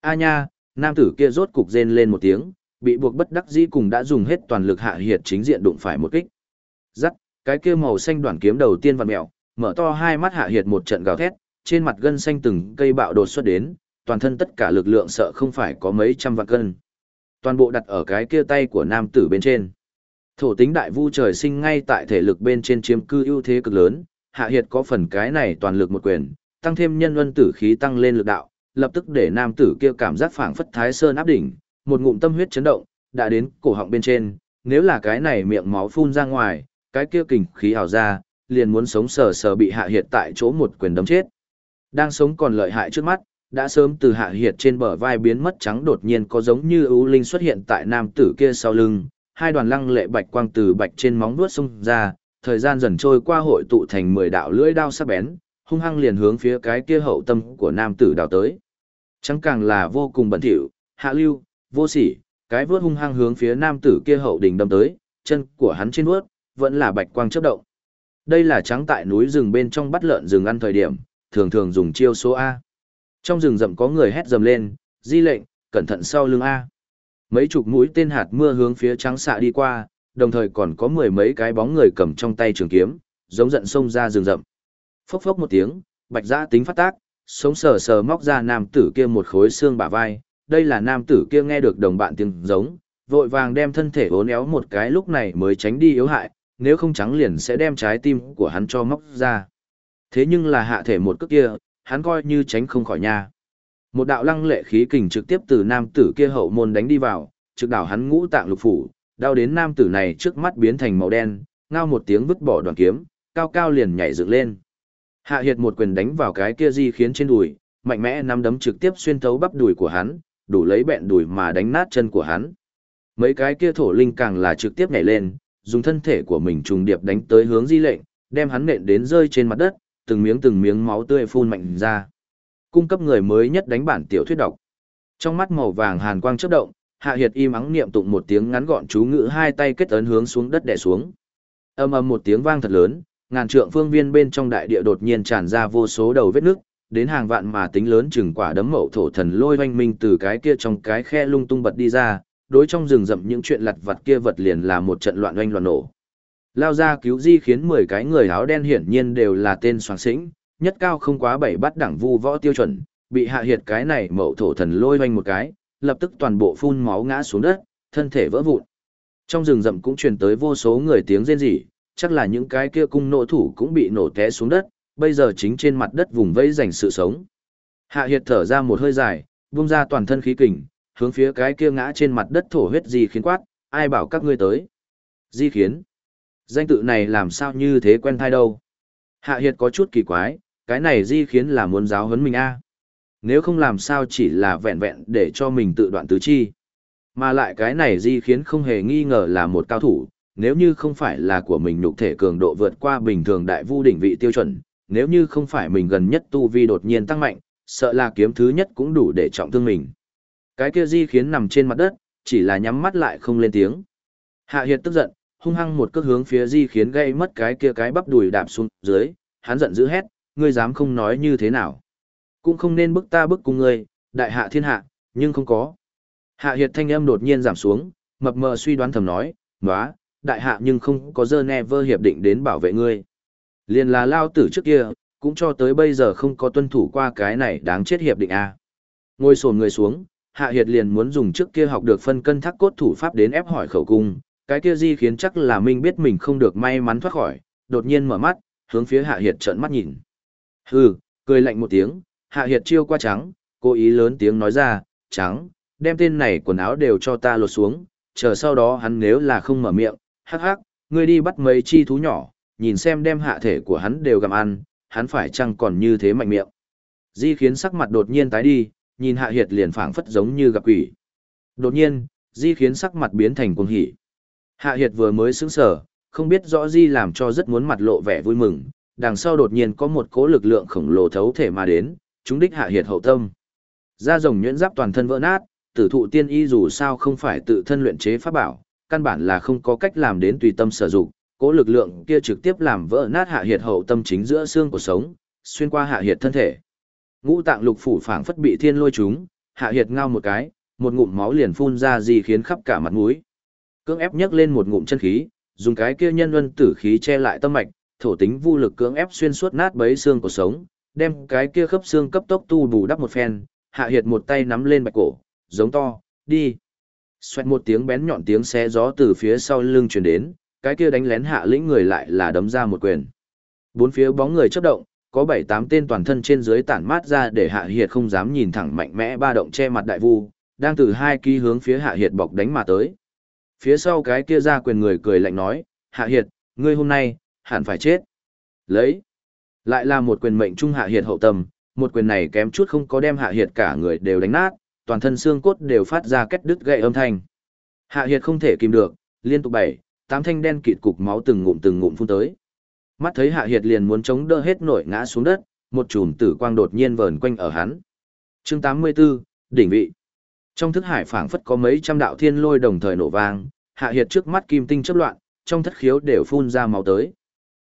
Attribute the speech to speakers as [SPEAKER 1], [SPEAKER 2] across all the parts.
[SPEAKER 1] A nha, nam tử kia rốt cục rên lên một tiếng, bị buộc bất đắc dĩ cùng đã dùng hết toàn lực hạ hiệt chính diện đụng phải một kích. Rắc, cái kia màu xanh đoạn kiếm đầu tiên vặn mèo, mở to hai mắt hạ hiệt một trận gào thét, trên mặt gân xanh từng cây bạo đột xuất đến, toàn thân tất cả lực lượng sợ không phải có mấy trăm vạn cân. Toàn bộ đặt ở cái kia tay của nam tử bên trên. Thổ tính đại vu trời sinh ngay tại thể lực bên trên chiếm cư ưu thế cực lớn, hạ hiệt có phần cái này toàn lực một quyền, tăng thêm nhân luân tử khí tăng lên lực đạo, lập tức để nam tử kia cảm giác phảng phất thái sơn áp đỉnh, một ngụm tâm huyết chấn động, đã đến cổ họng bên trên, nếu là cái này miệng máu phun ra ngoài, cái kia kình khí hào ra, liền muốn sống sờ sờ bị hạ hiệt tại chỗ một quyền đấm chết. Đang sống còn lợi hại trước mắt, đã sớm từ hạ hiệt trên bờ vai biến mất trắng đột nhiên có giống như ưu linh xuất hiện tại nam tử kia sau lưng, hai đoàn lăng lệ bạch quang từ bạch trên móng vuốt xung ra, thời gian dần trôi qua hội tụ thành mười đạo lưỡi đao sắc bén, hung hăng liền hướng phía cái kia hậu tâm của nam tử đào tới. Chẳng càng là vô cùng bẩn thỉu, hạ lưu, vô sỉ, cái vướt hung hăng hướng phía nam tử kia hậu đỉnh đâm tới, chân của hắn trên vướt, vẫn là bạch quang chớp động. Đây là trắng tại núi rừng bên trong bắt lợn rừng ăn thời điểm, thường thường dùng chiêu số A. Trong rừng rậm có người hét dầm lên, di lệnh, cẩn thận sau lưng A. Mấy chục mũi tên hạt mưa hướng phía trắng xạ đi qua, đồng thời còn có mười mấy cái bóng người cầm trong tay trường kiếm, giống giận xông ra rừng rậm. Phốc phốc một tiếng, bạch giã tính phát tác, sống sờ sờ móc ra nam tử kia một khối xương bả vai. Đây là nam tử kia nghe được đồng bạn tiếng giống, vội vàng đem thân thể uốn éo một cái lúc này mới tránh đi yếu hại, nếu không trắng liền sẽ đem trái tim của hắn cho móc ra. Thế nhưng là hạ thể một cước kia, hắn coi như tránh không khỏi nha. Một đạo lăng lệ khí kình trực tiếp từ nam tử kia hậu môn đánh đi vào, trực đảo hắn ngũ tạng lục phủ, đau đến nam tử này trước mắt biến thành màu đen, ngao một tiếng vứt bỏ đoàn kiếm, cao cao liền nhảy dựng lên. Hạ Hiệt một quyền đánh vào cái kia di khiến trên đùi, mạnh mẽ nắm đấm trực tiếp xuyên thấu bắp đùi của hắn, đủ lấy bẹn đùi mà đánh nát chân của hắn. Mấy cái kia thổ linh càng là trực tiếp nhảy lên, dùng thân thể của mình trùng điệp đánh tới hướng di lệnh, đem hắn nện đến rơi trên mặt đất, từng miếng từng miếng máu tươi phun mạnh ra. Cung cấp người mới nhất đánh bản tiểu thuyết đọc. Trong mắt màu vàng hàn quang chớp động, Hạ Hiệt im ắng niệm tụng một tiếng ngắn gọn chú ngữ hai tay kết ấn hướng xuống đất đè xuống. ầm ầm một tiếng vang thật lớn, ngàn trượng phương viên bên trong đại địa đột nhiên tràn ra vô số đầu vết nước, đến hàng vạn mà tính lớn chừng quả đấm mậu thổ thần lôi oanh minh từ cái kia trong cái khe lung tung bật đi ra, đối trong rừng rậm những chuyện lặt vặt kia vật liền là một trận loạn oanh loạn nổ. Lao ra cứu di khiến 10 cái người áo đen hiển nhiên đều là tên soàng sĩnh, nhất cao không quá bảy bắt đẳng vu võ tiêu chuẩn, bị hạ hiệt cái này mậu thổ thần lôi oanh một cái, lập tức toàn bộ phun máu ngã xuống đất, thân thể vỡ vụn. Trong rừng rậm cũng truyền tới vô số người tiếng rên rỉ, chắc là những cái kia cung nộ thủ cũng bị nổ té xuống đất, bây giờ chính trên mặt đất vùng vẫy dành sự sống. Hạ Hiệt thở ra một hơi dài, vung ra toàn thân khí kình, hướng phía cái kia ngã trên mặt đất thổ huyết di khiến quát, ai bảo các ngươi tới. Di khiến. Danh tự này làm sao như thế quen thai đâu. Hạ Hiệt có chút kỳ quái, cái này di khiến là muốn giáo huấn mình a Nếu không làm sao chỉ là vẹn vẹn để cho mình tự đoạn tứ chi. Mà lại cái này di khiến không hề nghi ngờ là một cao thủ, nếu như không phải là của mình nhục thể cường độ vượt qua bình thường đại vu đỉnh vị tiêu chuẩn, nếu như không phải mình gần nhất tu vi đột nhiên tăng mạnh, sợ là kiếm thứ nhất cũng đủ để trọng thương mình. Cái kia di khiến nằm trên mặt đất, chỉ là nhắm mắt lại không lên tiếng. Hạ Hiệt tức giận, hung hăng một cước hướng phía di khiến gây mất cái kia cái bắp đùi đạp xuống dưới, hắn giận dữ hét, ngươi dám không nói như thế nào. Cũng không nên bức ta bức cùng ngươi, đại hạ thiên hạ, nhưng không có. Hạ Hiệt thanh âm đột nhiên giảm xuống, mập mờ suy đoán thầm nói, nóa, đại hạ nhưng không có Geneva hiệp định đến bảo vệ ngươi. Liên là lao tử trước kia, cũng cho tới bây giờ không có tuân thủ qua cái này đáng chết hiệp định A. Ngồi sồn người xuống, Hạ Hiệt liền muốn dùng trước kia học được phân cân thác cốt thủ pháp đến ép hỏi khẩu cung, cái kia di khiến chắc là Minh biết mình không được may mắn thoát khỏi, đột nhiên mở mắt, hướng phía Hạ Hiệt trợn mắt nhìn. Hừ, cười lạnh một tiếng, Hạ Hiệt chiêu qua trắng, cố ý lớn tiếng nói ra, trắng, đem tên này quần áo đều cho ta lột xuống, chờ sau đó hắn nếu là không mở miệng, hắc hắc, ngươi đi bắt mấy chi thú nhỏ, nhìn xem đem hạ thể của hắn đều gặm ăn, hắn phải chăng còn như thế mạnh miệng. Di khiến sắc mặt đột nhiên tái đi, nhìn hạ hiệt liền phảng phất giống như gặp quỷ. Đột nhiên, Di khiến sắc mặt biến thành cuồng hỉ. Hạ hiệt vừa mới sững sở, không biết rõ Di làm cho rất muốn mặt lộ vẻ vui mừng, đằng sau đột nhiên có một cỗ lực lượng khổng lồ thấu thể mà đến, chúng đích hạ hiệt hậu tâm. Da rồng nhuyễn giáp toàn thân vỡ nát, tử thụ tiên y dù sao không phải tự thân luyện chế pháp bảo, căn bản là không có cách làm đến tùy tâm sử dụng, cố lực lượng kia trực tiếp làm vỡ nát hạ hiệt hậu tâm chính giữa xương của sống, xuyên qua hạ hiệt thân thể. Ngũ tạng lục phủ phảng phất bị thiên lôi chúng, hạ hiệt ngao một cái, một ngụm máu liền phun ra gì khiến khắp cả mặt mũi. Cưỡng ép nhấc lên một ngụm chân khí, dùng cái kia nhân luân tử khí che lại tâm mạch, thổ tính vô lực cưỡng ép xuyên suốt nát bấy xương của sống, đem cái kia khớp xương cấp tốc tu bù đắp một phen, hạ hiệt một tay nắm lên bạch cổ, giống to, đi. Xoẹt một tiếng bén nhọn tiếng xé gió từ phía sau lưng truyền đến, cái kia đánh lén hạ lĩnh người lại là đấm ra một quyền. Bốn phía bóng người chớp động, có bảy tám tên toàn thân trên dưới tản mát ra để hạ hiệt không dám nhìn thẳng mạnh mẽ ba động che mặt đại vu, đang từ hai ký hướng phía hạ hiệt bọc đánh mà tới. Phía sau cái kia ra quyền người cười lạnh nói, hạ hiệt, ngươi hôm nay, hẳn phải chết. Lấy. Lại là một quyền mệnh trung hạ hiệt hậu tâm, một quyền này kém chút không có đem hạ hiệt cả người đều đánh nát, toàn thân xương cốt đều phát ra kết đứt gậy âm thanh. Hạ hiệt không thể kìm được, liên tục bảy, tám thanh đen kịt cục máu từng ngụm từng ngụm phun tới. Mắt thấy hạ hiệt liền muốn chống đỡ hết nổi ngã xuống đất, một chùm tử quang đột nhiên vờn quanh ở hắn. Chương 84, đỉnh vị. Trong thức hải phảng phất có mấy trăm đạo thiên lôi đồng thời nổ vang, hạ hiệt trước mắt kim tinh chớp loạn, trong thất khiếu đều phun ra máu tới.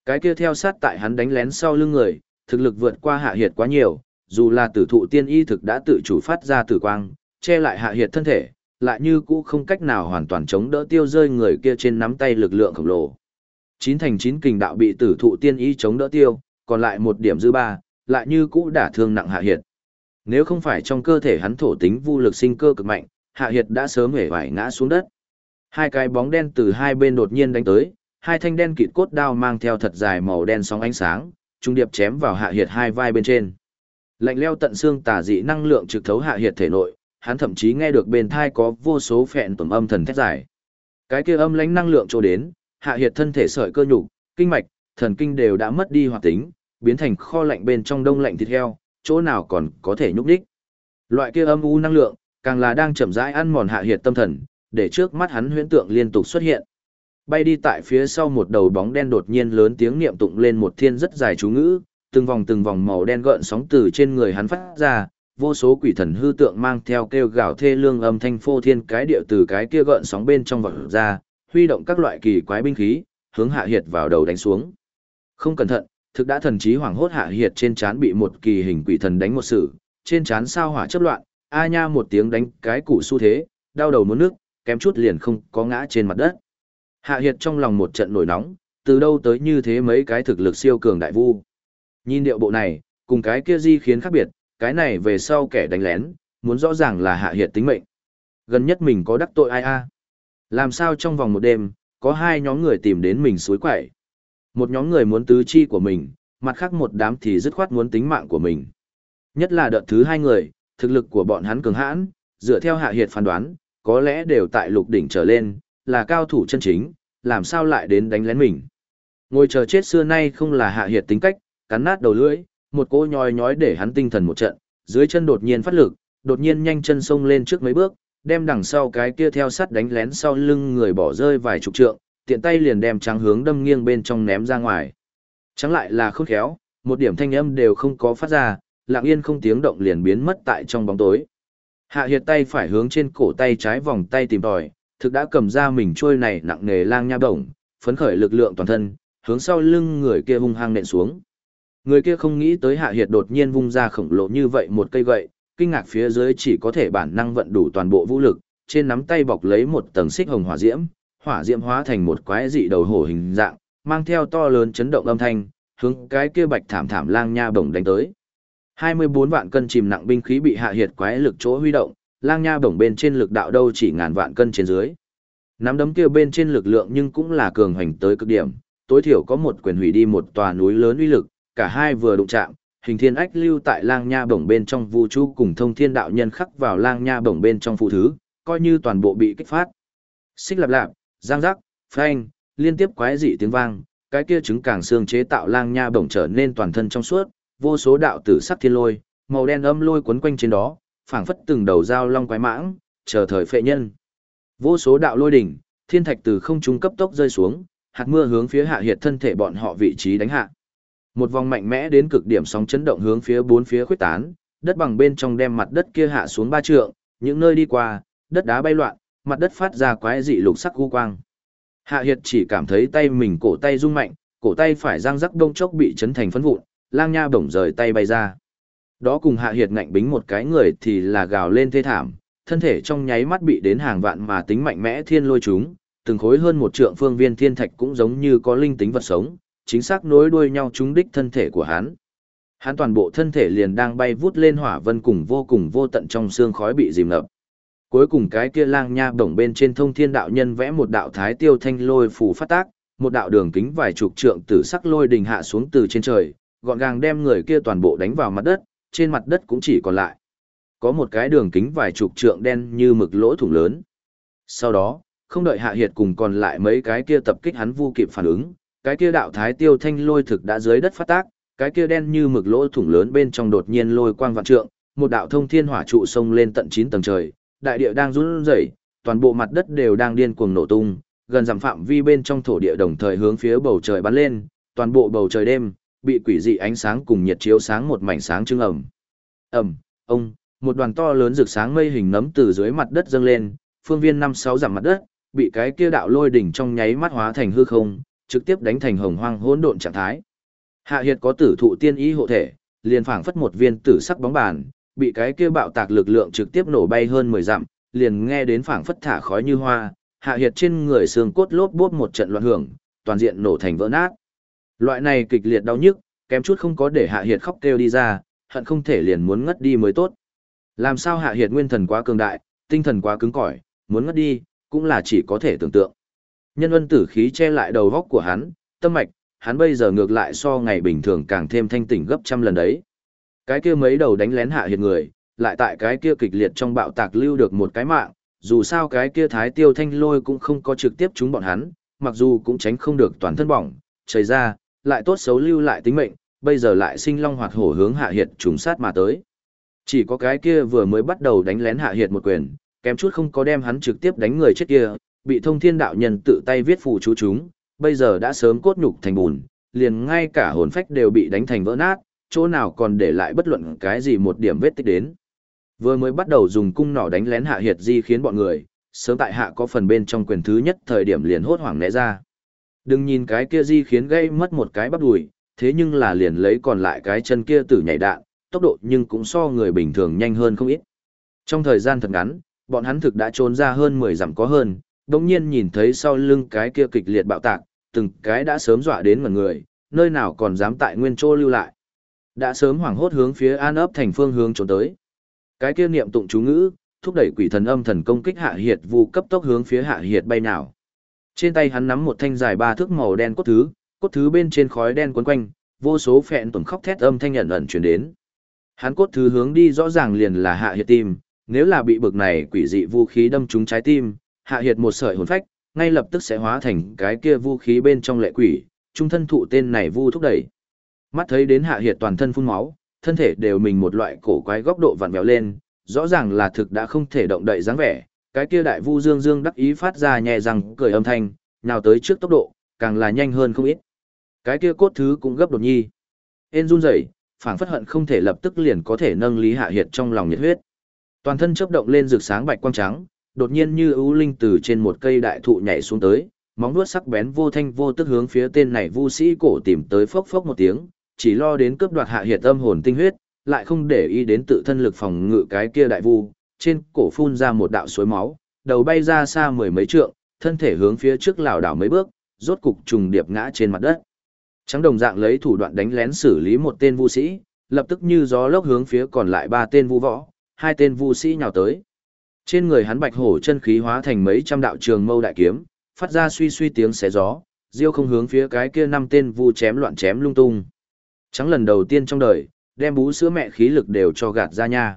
[SPEAKER 1] Cái kia theo sát tại hắn đánh lén sau lưng người, thực lực vượt qua hạ hiệt quá nhiều, dù là tử thụ tiên y thực đã tự chủ phát ra tử quang, che lại hạ hiệt thân thể, lại như cũ không cách nào hoàn toàn chống đỡ tiêu rơi người kia trên nắm tay lực lượng khổng lồ. Chín thành chín kình đạo bị tử thụ tiên y chống đỡ tiêu, còn lại một điểm dư ba, lại như cũ đả thương nặng hạ hiệt. Nếu không phải trong cơ thể hắn thổ tính vô lực sinh cơ cực mạnh, hạ hiệt đã sớm hề vải ngã xuống đất. Hai cái bóng đen từ hai bên đột nhiên đánh tới, hai thanh đen kịt cốt đao mang theo thật dài màu đen sóng ánh sáng, trung điệp chém vào hạ hiệt hai vai bên trên. Lạnh leo tận xương tà dị năng lượng trực thấu hạ hiệt thể nội, hắn thậm chí nghe được bên thai có vô số phẹn tuần âm thần thét dài. Cái kia âm lãnh năng lượng trôi đến, hạ hiệt thân thể sợi cơ nhục, kinh mạch, thần kinh đều đã mất đi hoạt tính, biến thành kho lạnh bên trong đông lạnh thịt heo, chỗ nào còn có thể nhúc đích. Loại kia âm u năng lượng, càng là đang chậm rãi ăn mòn hạ hiệt tâm thần, để trước mắt hắn huyễn tượng liên tục xuất hiện. Bay đi tại phía sau một đầu bóng đen đột nhiên lớn tiếng niệm tụng lên một thiên rất dài chú ngữ, từng vòng từng vòng màu đen gợn sóng từ trên người hắn phát ra, vô số quỷ thần hư tượng mang theo kêu gào thê lương âm thanh phô thiên cái điệu từ cái kia gợn sóng bên trong vọt ra, huy động các loại kỳ quái binh khí, hướng hạ hiệt vào đầu đánh xuống. Không cẩn thận, thực đã thần trí hoảng hốt hạ hiệt trên trán bị một kỳ hình quỷ thần đánh một sự, trên trán sao hỏa chấp loạn, a nha một tiếng đánh cái củ xu thế, đau đầu muốn nước, kém chút liền không có ngã trên mặt đất. Hạ hiệt trong lòng một trận nổi nóng, từ đâu tới như thế mấy cái thực lực siêu cường đại vu. Nhìn điệu bộ này, cùng cái kia di khiến khác biệt, cái này về sau kẻ đánh lén, muốn rõ ràng là hạ hiệt tính mệnh. Gần nhất mình có đắc tội ai a? Làm sao trong vòng một đêm, có hai nhóm người tìm đến mình suối quậy. Một nhóm người muốn tứ chi của mình, mặt khác một đám thì dứt khoát muốn tính mạng của mình. Nhất là đợt thứ hai người, thực lực của bọn hắn cường hãn, dựa theo hạ hiệt phán đoán, có lẽ đều tại lục đỉnh trở lên, là cao thủ chân chính, làm sao lại đến đánh lén mình. Ngồi chờ chết xưa nay không là hạ hiệt tính cách, cắn nát đầu lưỡi, một cỗ nhói nhói để hắn tinh thần một trận, dưới chân đột nhiên phát lực, đột nhiên nhanh chân xông lên trước mấy bước, đem đằng sau cái kia theo sắt đánh lén sau lưng người bỏ rơi vài chục trượng, tiện tay liền đem trắng hướng đâm nghiêng bên trong ném ra ngoài. Trắng lại là khôn khéo, một điểm thanh âm đều không có phát ra, lặng yên không tiếng động liền biến mất tại trong bóng tối. Hạ hiệt tay phải hướng trên cổ tay trái vòng tay tìm tòi, thực đã cầm ra mình trôi này nặng nề lang nha bổng, phấn khởi lực lượng toàn thân, hướng sau lưng người kia hung hăng nện xuống. Người kia không nghĩ tới hạ hiệt đột nhiên vung ra khổng lồ như vậy một cây gậy, kinh ngạc phía dưới chỉ có thể bản năng vận đủ toàn bộ vũ lực, trên nắm tay bọc lấy một tầng xích hồng hỏa diễm, hỏa diễm hóa thành một quái dị đầu hổ hình dạng, mang theo to lớn chấn động âm thanh, hướng cái kia bạch thảm thảm lang nha bổng đánh tới. 24 vạn cân chìm nặng binh khí bị hạ hiệt quái lực chỗ huy động, lang nha bổng bên trên lực đạo đâu chỉ ngàn vạn cân trên dưới. Nắm đấm kia bên trên lực lượng nhưng cũng là cường hành tới cực điểm, tối thiểu có một quyền hủy đi một tòa núi lớn uy lực, cả hai vừa đụng chạm, hình thiên ách lưu tại lang nha bổng bên trong vũ trụ cùng thông thiên đạo nhân khắc vào lang nha bổng bên trong phụ thứ, coi như toàn bộ bị kích phát. Xích lạp lạp, giang giác, phanh, liên tiếp quái dị tiếng vang, cái kia trứng càng xương chế tạo lang nha bổng trở nên toàn thân trong suốt, vô số đạo tử sắc thiên lôi, màu đen âm lôi quấn quanh trên đó, phảng phất từng đầu dao long quái mãng, chờ thời phệ nhân. Vô số đạo lôi đỉnh, thiên thạch từ không trung cấp tốc rơi xuống, hạt mưa hướng phía hạ hiệt thân thể bọn họ vị trí đánh hạ. Một vòng mạnh mẽ đến cực điểm sóng chấn động hướng phía bốn phía khuếch tán, đất bằng bên trong đem mặt đất kia hạ xuống ba trượng, những nơi đi qua, đất đá bay loạn, mặt đất phát ra quái dị lục sắc u quang. Hạ Hiệt chỉ cảm thấy tay mình cổ tay rung mạnh, cổ tay phải răng rắc đông chốc bị chấn thành phấn vụn, lang nha bổng rời tay bay ra. Đó cùng hạ hiệt ngạnh bính một cái người thì là gào lên thê thảm, thân thể trong nháy mắt bị đến hàng vạn mà tính mạnh mẽ thiên lôi chúng, từng khối hơn một trượng phương viên thiên thạch cũng giống như có linh tính vật sống, chính xác nối đuôi nhau trúng đích thân thể của hắn. Hắn toàn bộ thân thể liền đang bay vút lên hỏa vân cùng vô cùng vô tận trong xương khói bị dìm ngập. Cuối cùng cái kia lang nha bổng bên trên thông thiên đạo nhân vẽ một đạo thái tiêu thanh lôi phủ phát tác, một đạo đường kính vài chục trượng tử sắc lôi đình hạ xuống từ trên trời, gọn gàng đem người kia toàn bộ đánh vào mặt đất, trên mặt đất cũng chỉ còn lại. Có một cái đường kính vài chục trượng đen như mực lỗ thủng lớn. Sau đó, không đợi hạ hiệt cùng còn lại mấy cái kia tập kích hắn vu kịp phản ứng, cái kia đạo thái tiêu thanh lôi thực đã dưới đất phát tác, cái kia đen như mực lỗ thủng lớn bên trong đột nhiên lôi quang vạn trượng, một đạo thông thiên hỏa trụ sông lên tận 9 tầng trời, đại địa đang run rẩy, toàn bộ mặt đất đều đang điên cuồng nổ tung, gần dặm phạm vi bên trong thổ địa đồng thời hướng phía bầu trời bắn lên, toàn bộ bầu trời đêm bị quỷ dị ánh sáng cùng nhiệt chiếu sáng một mảnh sáng trưng ẩm. Ẩm, ông, một đoàn to lớn rực sáng mây hình nấm từ dưới mặt đất dâng lên, phương viên năm sáu dặm mặt đất, bị cái kia đạo lôi đỉnh trong nháy mắt hóa thành hư không, trực tiếp đánh thành hồng hoang hỗn độn trạng thái. Hạ Hiệt có tử thụ tiên ý hộ thể, liền phảng phất một viên tử sắc bóng bàn, bị cái kia bạo tạc lực lượng trực tiếp nổ bay hơn 10 dặm, liền nghe đến phảng phất thả khói như hoa, Hạ Hiệt trên người xương cốt lốp bốp một trận loạn hưởng, toàn diện nổ thành vỡ nát. Loại này kịch liệt đau nhức, kém chút không có để Hạ Hiệt khóc kêu đi ra, hận không thể liền muốn ngất đi mới tốt. Làm sao Hạ Hiệt nguyên thần quá cường đại, tinh thần quá cứng cỏi, muốn ngất đi, cũng là chỉ có thể tưởng tượng. Nhân ân tử khí che lại đầu góc của hắn, tâm mạch, hắn bây giờ ngược lại so ngày bình thường càng thêm thanh tỉnh gấp trăm lần đấy. Cái kia mấy đầu đánh lén hạ hiệt người, lại tại cái kia kịch liệt trong bạo tạc lưu được một cái mạng, dù sao cái kia thái tiêu thanh lôi cũng không có trực tiếp chúng bọn hắn, mặc dù cũng tránh không được toàn thân bỏng, trời ra, lại tốt xấu lưu lại tính mệnh, bây giờ lại sinh long hoạt hổ hướng hạ hiệt trùng sát mà tới. Chỉ có cái kia vừa mới bắt đầu đánh lén hạ hiệt một quyền, kém chút không có đem hắn trực tiếp đánh người chết kia, bị thông thiên đạo nhân tự tay viết phù chú chúng, bây giờ đã sớm cốt nhục thành bùn, liền ngay cả hồn phách đều bị đánh thành vỡ nát, chỗ nào còn để lại bất luận cái gì một điểm vết tích đến. Vừa mới bắt đầu dùng cung nỏ đánh lén hạ hiệt di khiến bọn người, sớm tại hạ có phần bên trong quyền thứ nhất thời điểm liền hốt hoảng né ra. Đừng nhìn cái kia di khiến gây mất một cái bắp đùi, thế nhưng là liền lấy còn lại cái chân kia tử nhảy đạn, tốc độ nhưng cũng so người bình thường nhanh hơn không ít. Trong thời gian thật ngắn, bọn hắn thực đã trốn ra hơn 10 dặm có hơn, đồng nhiên nhìn thấy sau lưng cái kia kịch liệt bạo tạc, từng cái đã sớm dọa đến mọi người, nơi nào còn dám tại nguyên chỗ lưu lại. Đã sớm hoảng hốt hướng phía an ấp thành phương hướng trốn tới. Cái kia niệm tụng chú ngữ, thúc đẩy quỷ thần âm thần công kích hạ hiệt vu cấp tốc hướng phía hạ hiệt bay nào. Trên tay hắn nắm một thanh dài ba thước màu đen cốt thứ, cốt thứ bên trên khói đen quấn quanh, vô số phẹn tuần khóc thét âm thanh ẩn ẩn truyền đến. Hắn cốt thứ hướng đi rõ ràng liền là hạ hiệt tim, nếu là bị bực này quỷ dị vũ khí đâm trúng trái tim, hạ hiệt một sợi hồn phách, ngay lập tức sẽ hóa thành cái kia vũ khí bên trong lệ quỷ, trung thân thụ tên này vu thúc đẩy. Mắt thấy đến hạ hiệt toàn thân phun máu, thân thể đều mình một loại cổ quái góc độ vặn vẹo lên, rõ ràng là thực đã không thể động đậy dáng vẻ, cái kia đại vu dương dương đắc ý phát ra nhẹ rằng cười âm thanh, nào tới trước tốc độ, càng là nhanh hơn không ít. Cái kia cốt thứ cũng gấp đột nhi. En run rẩy, phảng phất hận không thể lập tức liền có thể nâng Lý Hạ Hiệt trong lòng nhiệt huyết. Toàn thân chớp động lên rực sáng bạch quang trắng, đột nhiên như ưu linh từ trên một cây đại thụ nhảy xuống tới, móng vuốt sắc bén vô thanh vô tức hướng phía tên này vu sĩ cổ tìm tới phốc phốc một tiếng, chỉ lo đến cướp đoạt hạ hiệt âm hồn tinh huyết, lại không để ý đến tự thân lực phòng ngự cái kia đại vu, trên cổ phun ra một đạo suối máu, đầu bay ra xa mười mấy trượng, thân thể hướng phía trước lảo đảo mấy bước, rốt cục trùng điệp ngã trên mặt đất. Trắng đồng dạng lấy thủ đoạn đánh lén xử lý một tên vu sĩ, lập tức như gió lốc hướng phía còn lại ba tên vu võ, hai tên vu sĩ nhào tới. Trên người hắn bạch hổ chân khí hóa thành mấy trăm đạo trường mâu đại kiếm, phát ra suy suy tiếng xé gió, diêu không hướng phía cái kia năm tên vu chém loạn chém lung tung. Trắng lần đầu tiên trong đời, đem bú sữa mẹ khí lực đều cho gạt ra nha.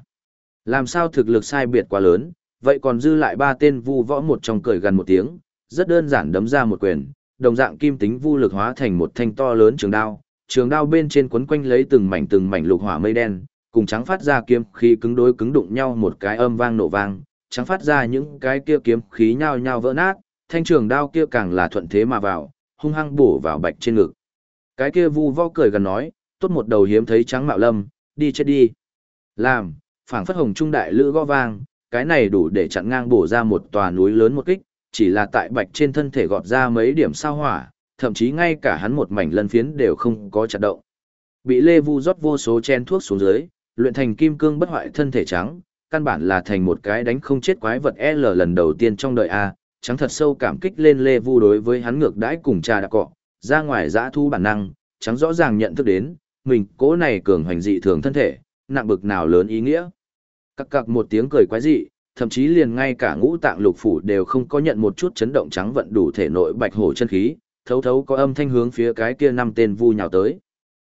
[SPEAKER 1] Làm sao thực lực sai biệt quá lớn, vậy còn dư lại ba tên vu võ một trong cười gần một tiếng, rất đơn giản đấm ra một quyền, đồng dạng kim tính vu lực hóa thành một thanh to lớn trường đao, trường đao bên trên quấn quanh lấy từng mảnh từng mảnh lục hỏa mây đen, cùng trắng phát ra kiếm khí cứng đối cứng đụng nhau một cái âm vang nổ vang, trắng phát ra những cái kia kiếm khí nhao nhao vỡ nát, thanh trường đao kia càng là thuận thế mà vào, hung hăng bổ vào bạch trên ngực. Cái kia vu võ cười gần nói, tốt một đầu hiếm thấy trắng mạo lâm, đi chết đi. Làm, phảng phất hồng trung đại lữ gõ vang, cái này đủ để chặn ngang bổ ra một tòa núi lớn một kích, chỉ là tại bạch trên thân thể gọt ra mấy điểm sao hỏa, thậm chí ngay cả hắn một mảnh lân phiến đều không có chặt động. Bị Lê Vu rót vô số chen thuốc xuống dưới, luyện thành kim cương bất hoại thân thể trắng, căn bản là thành một cái đánh không chết quái vật L lần đầu tiên trong đời A, trắng thật sâu cảm kích lên Lê Vu đối với hắn ngược đãi cùng cha đã cọ, ra ngoài giã thu bản năng, trắng rõ ràng nhận thức đến, mình cố này cường hành dị thường thân thể, nặng bực nào lớn ý nghĩa. Cặc cặc một tiếng cười quái dị, thậm chí liền ngay cả ngũ tạng lục phủ đều không có nhận một chút chấn động trắng vận đủ thể nội bạch hổ chân khí, thấu thấu có âm thanh hướng phía cái kia năm tên vu nhào tới.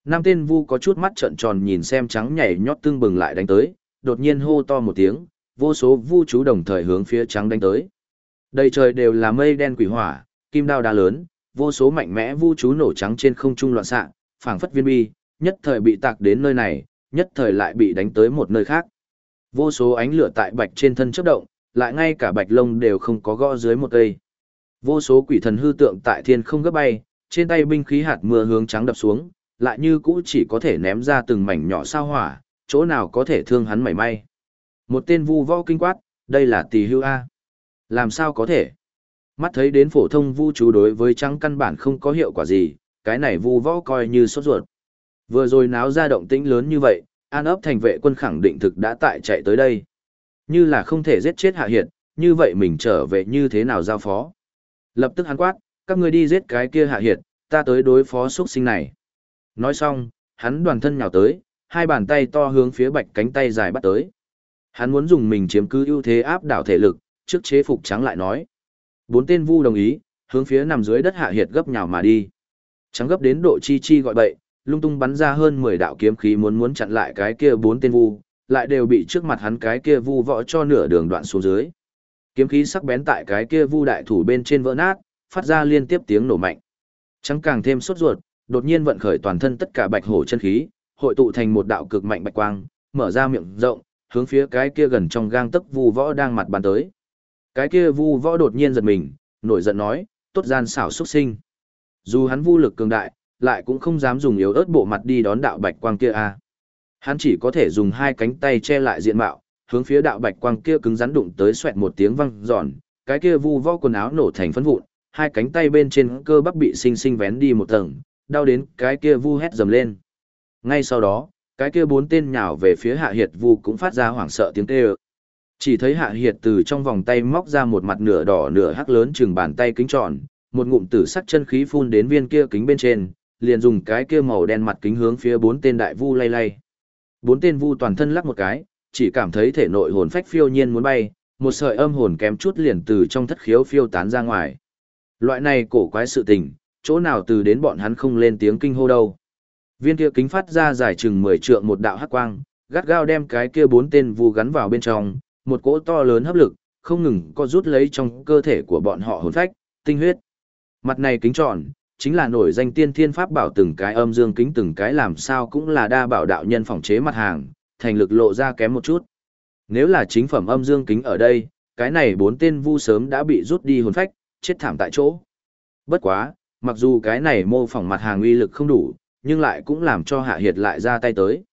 [SPEAKER 1] Năm tên vu có chút mắt trợn tròn nhìn xem trắng nhảy nhót tương bừng lại đánh tới, đột nhiên hô to một tiếng, vô số vu chú đồng thời hướng phía trắng đánh tới. Đầy trời đều là mây đen quỷ hỏa, kim đao đá lớn, vô số mạnh mẽ vu chú nổ trắng trên không trung loạn xạ, phảng phất viên bi, nhất thời bị tạc đến nơi này, nhất thời lại bị đánh tới một nơi khác. Vô số ánh lửa tại bạch trên thân chớp động, lại ngay cả bạch lông đều không có gõ dưới một cây. Vô số quỷ thần hư tượng tại thiên không gấp bay, trên tay binh khí hạt mưa hướng trắng đập xuống, lại như cũ chỉ có thể ném ra từng mảnh nhỏ sao hỏa, chỗ nào có thể thương hắn mảy may. Một tên vu võ kinh quát, đây là tỳ hưu A. Làm sao có thể? Mắt thấy đến phổ thông vu chú đối với trắng căn bản không có hiệu quả gì, cái này vu võ coi như sốt ruột. Vừa rồi náo ra động tĩnh lớn như vậy, an ấp thành vệ quân khẳng định thực đã tại chạy tới đây. Như là không thể giết chết hạ hiệt, như vậy mình trở về như thế nào giao phó. Lập tức hắn quát, các ngươi đi giết cái kia hạ hiệt, ta tới đối phó xuất sinh này. Nói xong, hắn đoàn thân nhào tới, hai bàn tay to hướng phía bạch cánh tay dài bắt tới. Hắn muốn dùng mình chiếm cứ ưu thế áp đảo thể lực, trước chế phục trắng lại nói. Bốn tên vu đồng ý, hướng phía nằm dưới đất hạ hiệt gấp nhào mà đi. Trắng gấp đến độ chi chi gọi bậy, lung tung bắn ra hơn 10 đạo kiếm khí muốn muốn chặn lại cái kia bốn tên vu, lại đều bị trước mặt hắn cái kia vu võ cho nửa đường đoạn xuống dưới. Kiếm khí sắc bén tại cái kia vu đại thủ bên trên vỡ nát, phát ra liên tiếp tiếng nổ mạnh. Trắng càng thêm sốt ruột, đột nhiên vận khởi toàn thân tất cả bạch hổ chân khí, hội tụ thành một đạo cực mạnh bạch quang, mở ra miệng rộng, hướng phía cái kia gần trong gang tấc vu võ đang mặt bàn tới. Cái kia vu võ đột nhiên giật mình, nổi giận nói, tốt gian xảo xuất sinh. Dù hắn vu lực cường đại, lại cũng không dám dùng yếu ớt bộ mặt đi đón đạo bạch quang kia a. Hắn chỉ có thể dùng hai cánh tay che lại diện mạo, hướng phía đạo bạch quang kia cứng rắn đụng tới xoẹt một tiếng vang giòn, cái kia vu võ quần áo nổ thành phấn vụn, hai cánh tay bên trên cơ bắp bị sinh sinh vén đi một tầng, đau đến cái kia vu hét dầm lên. Ngay sau đó, cái kia bốn tên nhào về phía hạ hiệt vu cũng phát ra hoảng sợ tiếng kêu. Chỉ thấy hạ hiệt từ trong vòng tay móc ra một mặt nửa đỏ nửa hắc lớn chừng bàn tay kính tròn, một ngụm tử sắc chân khí phun đến viên kia kính bên trên, liền dùng cái kia màu đen mặt kính hướng phía bốn tên đại vu lay lay. Bốn tên vu toàn thân lắc một cái, chỉ cảm thấy thể nội hồn phách phiêu nhiên muốn bay, một sợi âm hồn kém chút liền từ trong thất khiếu phiêu tán ra ngoài. Loại này cổ quái sự tình, chỗ nào từ đến bọn hắn không lên tiếng kinh hô đâu. Viên kia kính phát ra dài chừng 10 trượng một đạo hắc quang, gắt gao đem cái kia bốn tên vu gắn vào bên trong, một cỗ to lớn hấp lực, không ngừng có rút lấy trong cơ thể của bọn họ hồn phách, tinh huyết. Mặt này kính tròn, chính là nổi danh tiên thiên pháp bảo từng cái âm dương kính từng cái làm sao cũng là đa bảo đạo nhân phòng chế mặt hàng, thành lực lộ ra kém một chút. Nếu là chính phẩm âm dương kính ở đây, cái này bốn tên vu sớm đã bị rút đi hồn phách, chết thảm tại chỗ. Bất quá, mặc dù cái này mô phỏng mặt hàng uy lực không đủ, nhưng lại cũng làm cho Hạ Hiệt lại ra tay tới.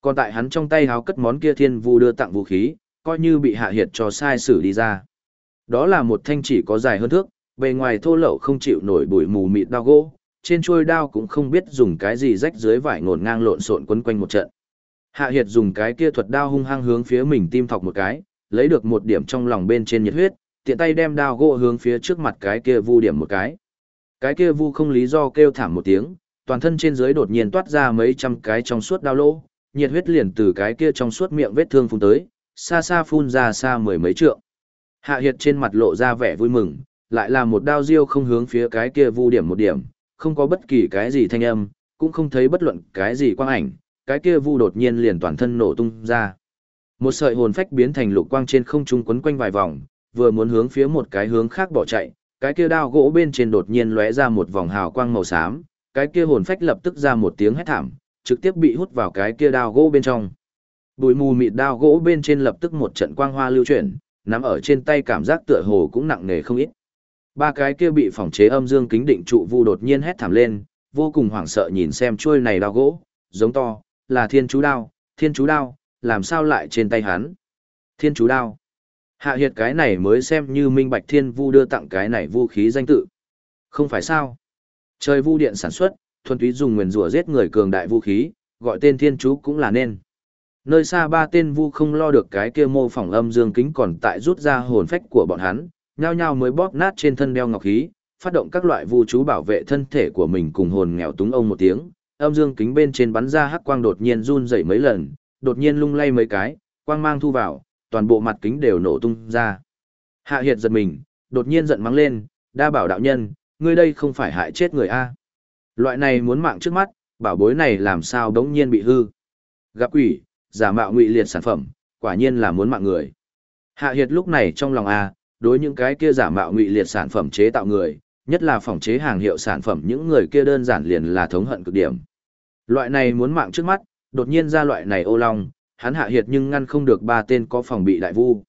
[SPEAKER 1] Còn tại hắn trong tay háo cất món kia thiên vu đưa tặng vũ khí, coi như bị Hạ Hiệt cho sai xử đi ra. Đó là một thanh chỉ có dài hơn thước, bề ngoài thô lậu không chịu nổi bụi mù mịt đao gỗ, trên chuôi đao cũng không biết dùng cái gì rách dưới vải ngổn ngang lộn xộn quấn quanh một trận. Hạ Hiệt dùng cái kia thuật đao hung hăng hướng phía mình tim thọc một cái, lấy được một điểm trong lòng bên trên nhiệt huyết, tiện tay đem đao gỗ hướng phía trước mặt cái kia vu điểm một cái. Cái kia vu không lý do kêu thảm một tiếng, toàn thân trên dưới đột nhiên toát ra mấy trăm cái trong suốt đao lỗ, nhiệt huyết liền từ cái kia trong suốt miệng vết thương phun tới, xa xa phun ra xa mười mấy trượng. Hạ Hiệt trên mặt lộ ra vẻ vui mừng, lại là một đao diêu không hướng phía cái kia vu điểm một điểm, không có bất kỳ cái gì thanh âm, cũng không thấy bất luận cái gì quang ảnh, cái kia vu đột nhiên liền toàn thân nổ tung ra. Một sợi hồn phách biến thành lục quang trên không trung quấn quanh vài vòng, vừa muốn hướng phía một cái hướng khác bỏ chạy, cái kia đao gỗ bên trên đột nhiên lóe ra một vòng hào quang màu xám, cái kia hồn phách lập tức ra một tiếng hét thảm, trực tiếp bị hút vào cái kia đao gỗ bên trong. Bùi mù mịt đao gỗ bên trên lập tức một trận quang hoa lưu chuyển, nắm ở trên tay cảm giác tựa hồ cũng nặng nề không ít. Ba cái kia bị phòng chế âm dương kính định trụ vu đột nhiên hét thảm lên, vô cùng hoảng sợ nhìn xem chuôi này đao gỗ, giống to, là thiên chú đao, thiên chú đao, làm sao lại trên tay hắn? Thiên chú đao. Hạ hiệt cái này mới xem như minh bạch thiên vu đưa tặng cái này vũ khí danh tự. Không phải sao? Trời vu điện sản xuất, thuần túy dùng nguyền rủa giết người cường đại vũ khí, gọi tên thiên chú cũng là nên. Nơi xa ba tên vu không lo được cái kia mô phỏng âm dương kính còn tại rút ra hồn phách của bọn hắn, nhao nhao mới bóp nát trên thân đeo ngọc khí, phát động các loại vu chú bảo vệ thân thể của mình cùng hồn nghèo túng ông một tiếng, âm dương kính bên trên bắn ra hắc quang đột nhiên run dậy mấy lần, đột nhiên lung lay mấy cái, quang mang thu vào, toàn bộ mặt kính đều nổ tung ra. Hạ Hiệt giật mình, đột nhiên giận mắng lên, đa bảo đạo nhân, ngươi đây không phải hại chết người a? Loại này muốn mạng trước mắt, bảo bối này làm sao đống nhiên bị hư. Gặp quỷ, giả mạo ngụy liệt sản phẩm, quả nhiên là muốn mạng người. Hạ Hiệt lúc này trong lòng a, đối những cái kia giả mạo ngụy liệt sản phẩm chế tạo người, nhất là phòng chế hàng hiệu sản phẩm những người kia đơn giản liền là thống hận cực điểm. Loại này muốn mạng trước mắt, đột nhiên ra loại này ô long, hắn hạ hiệt nhưng ngăn không được ba tên có phòng bị đại vu.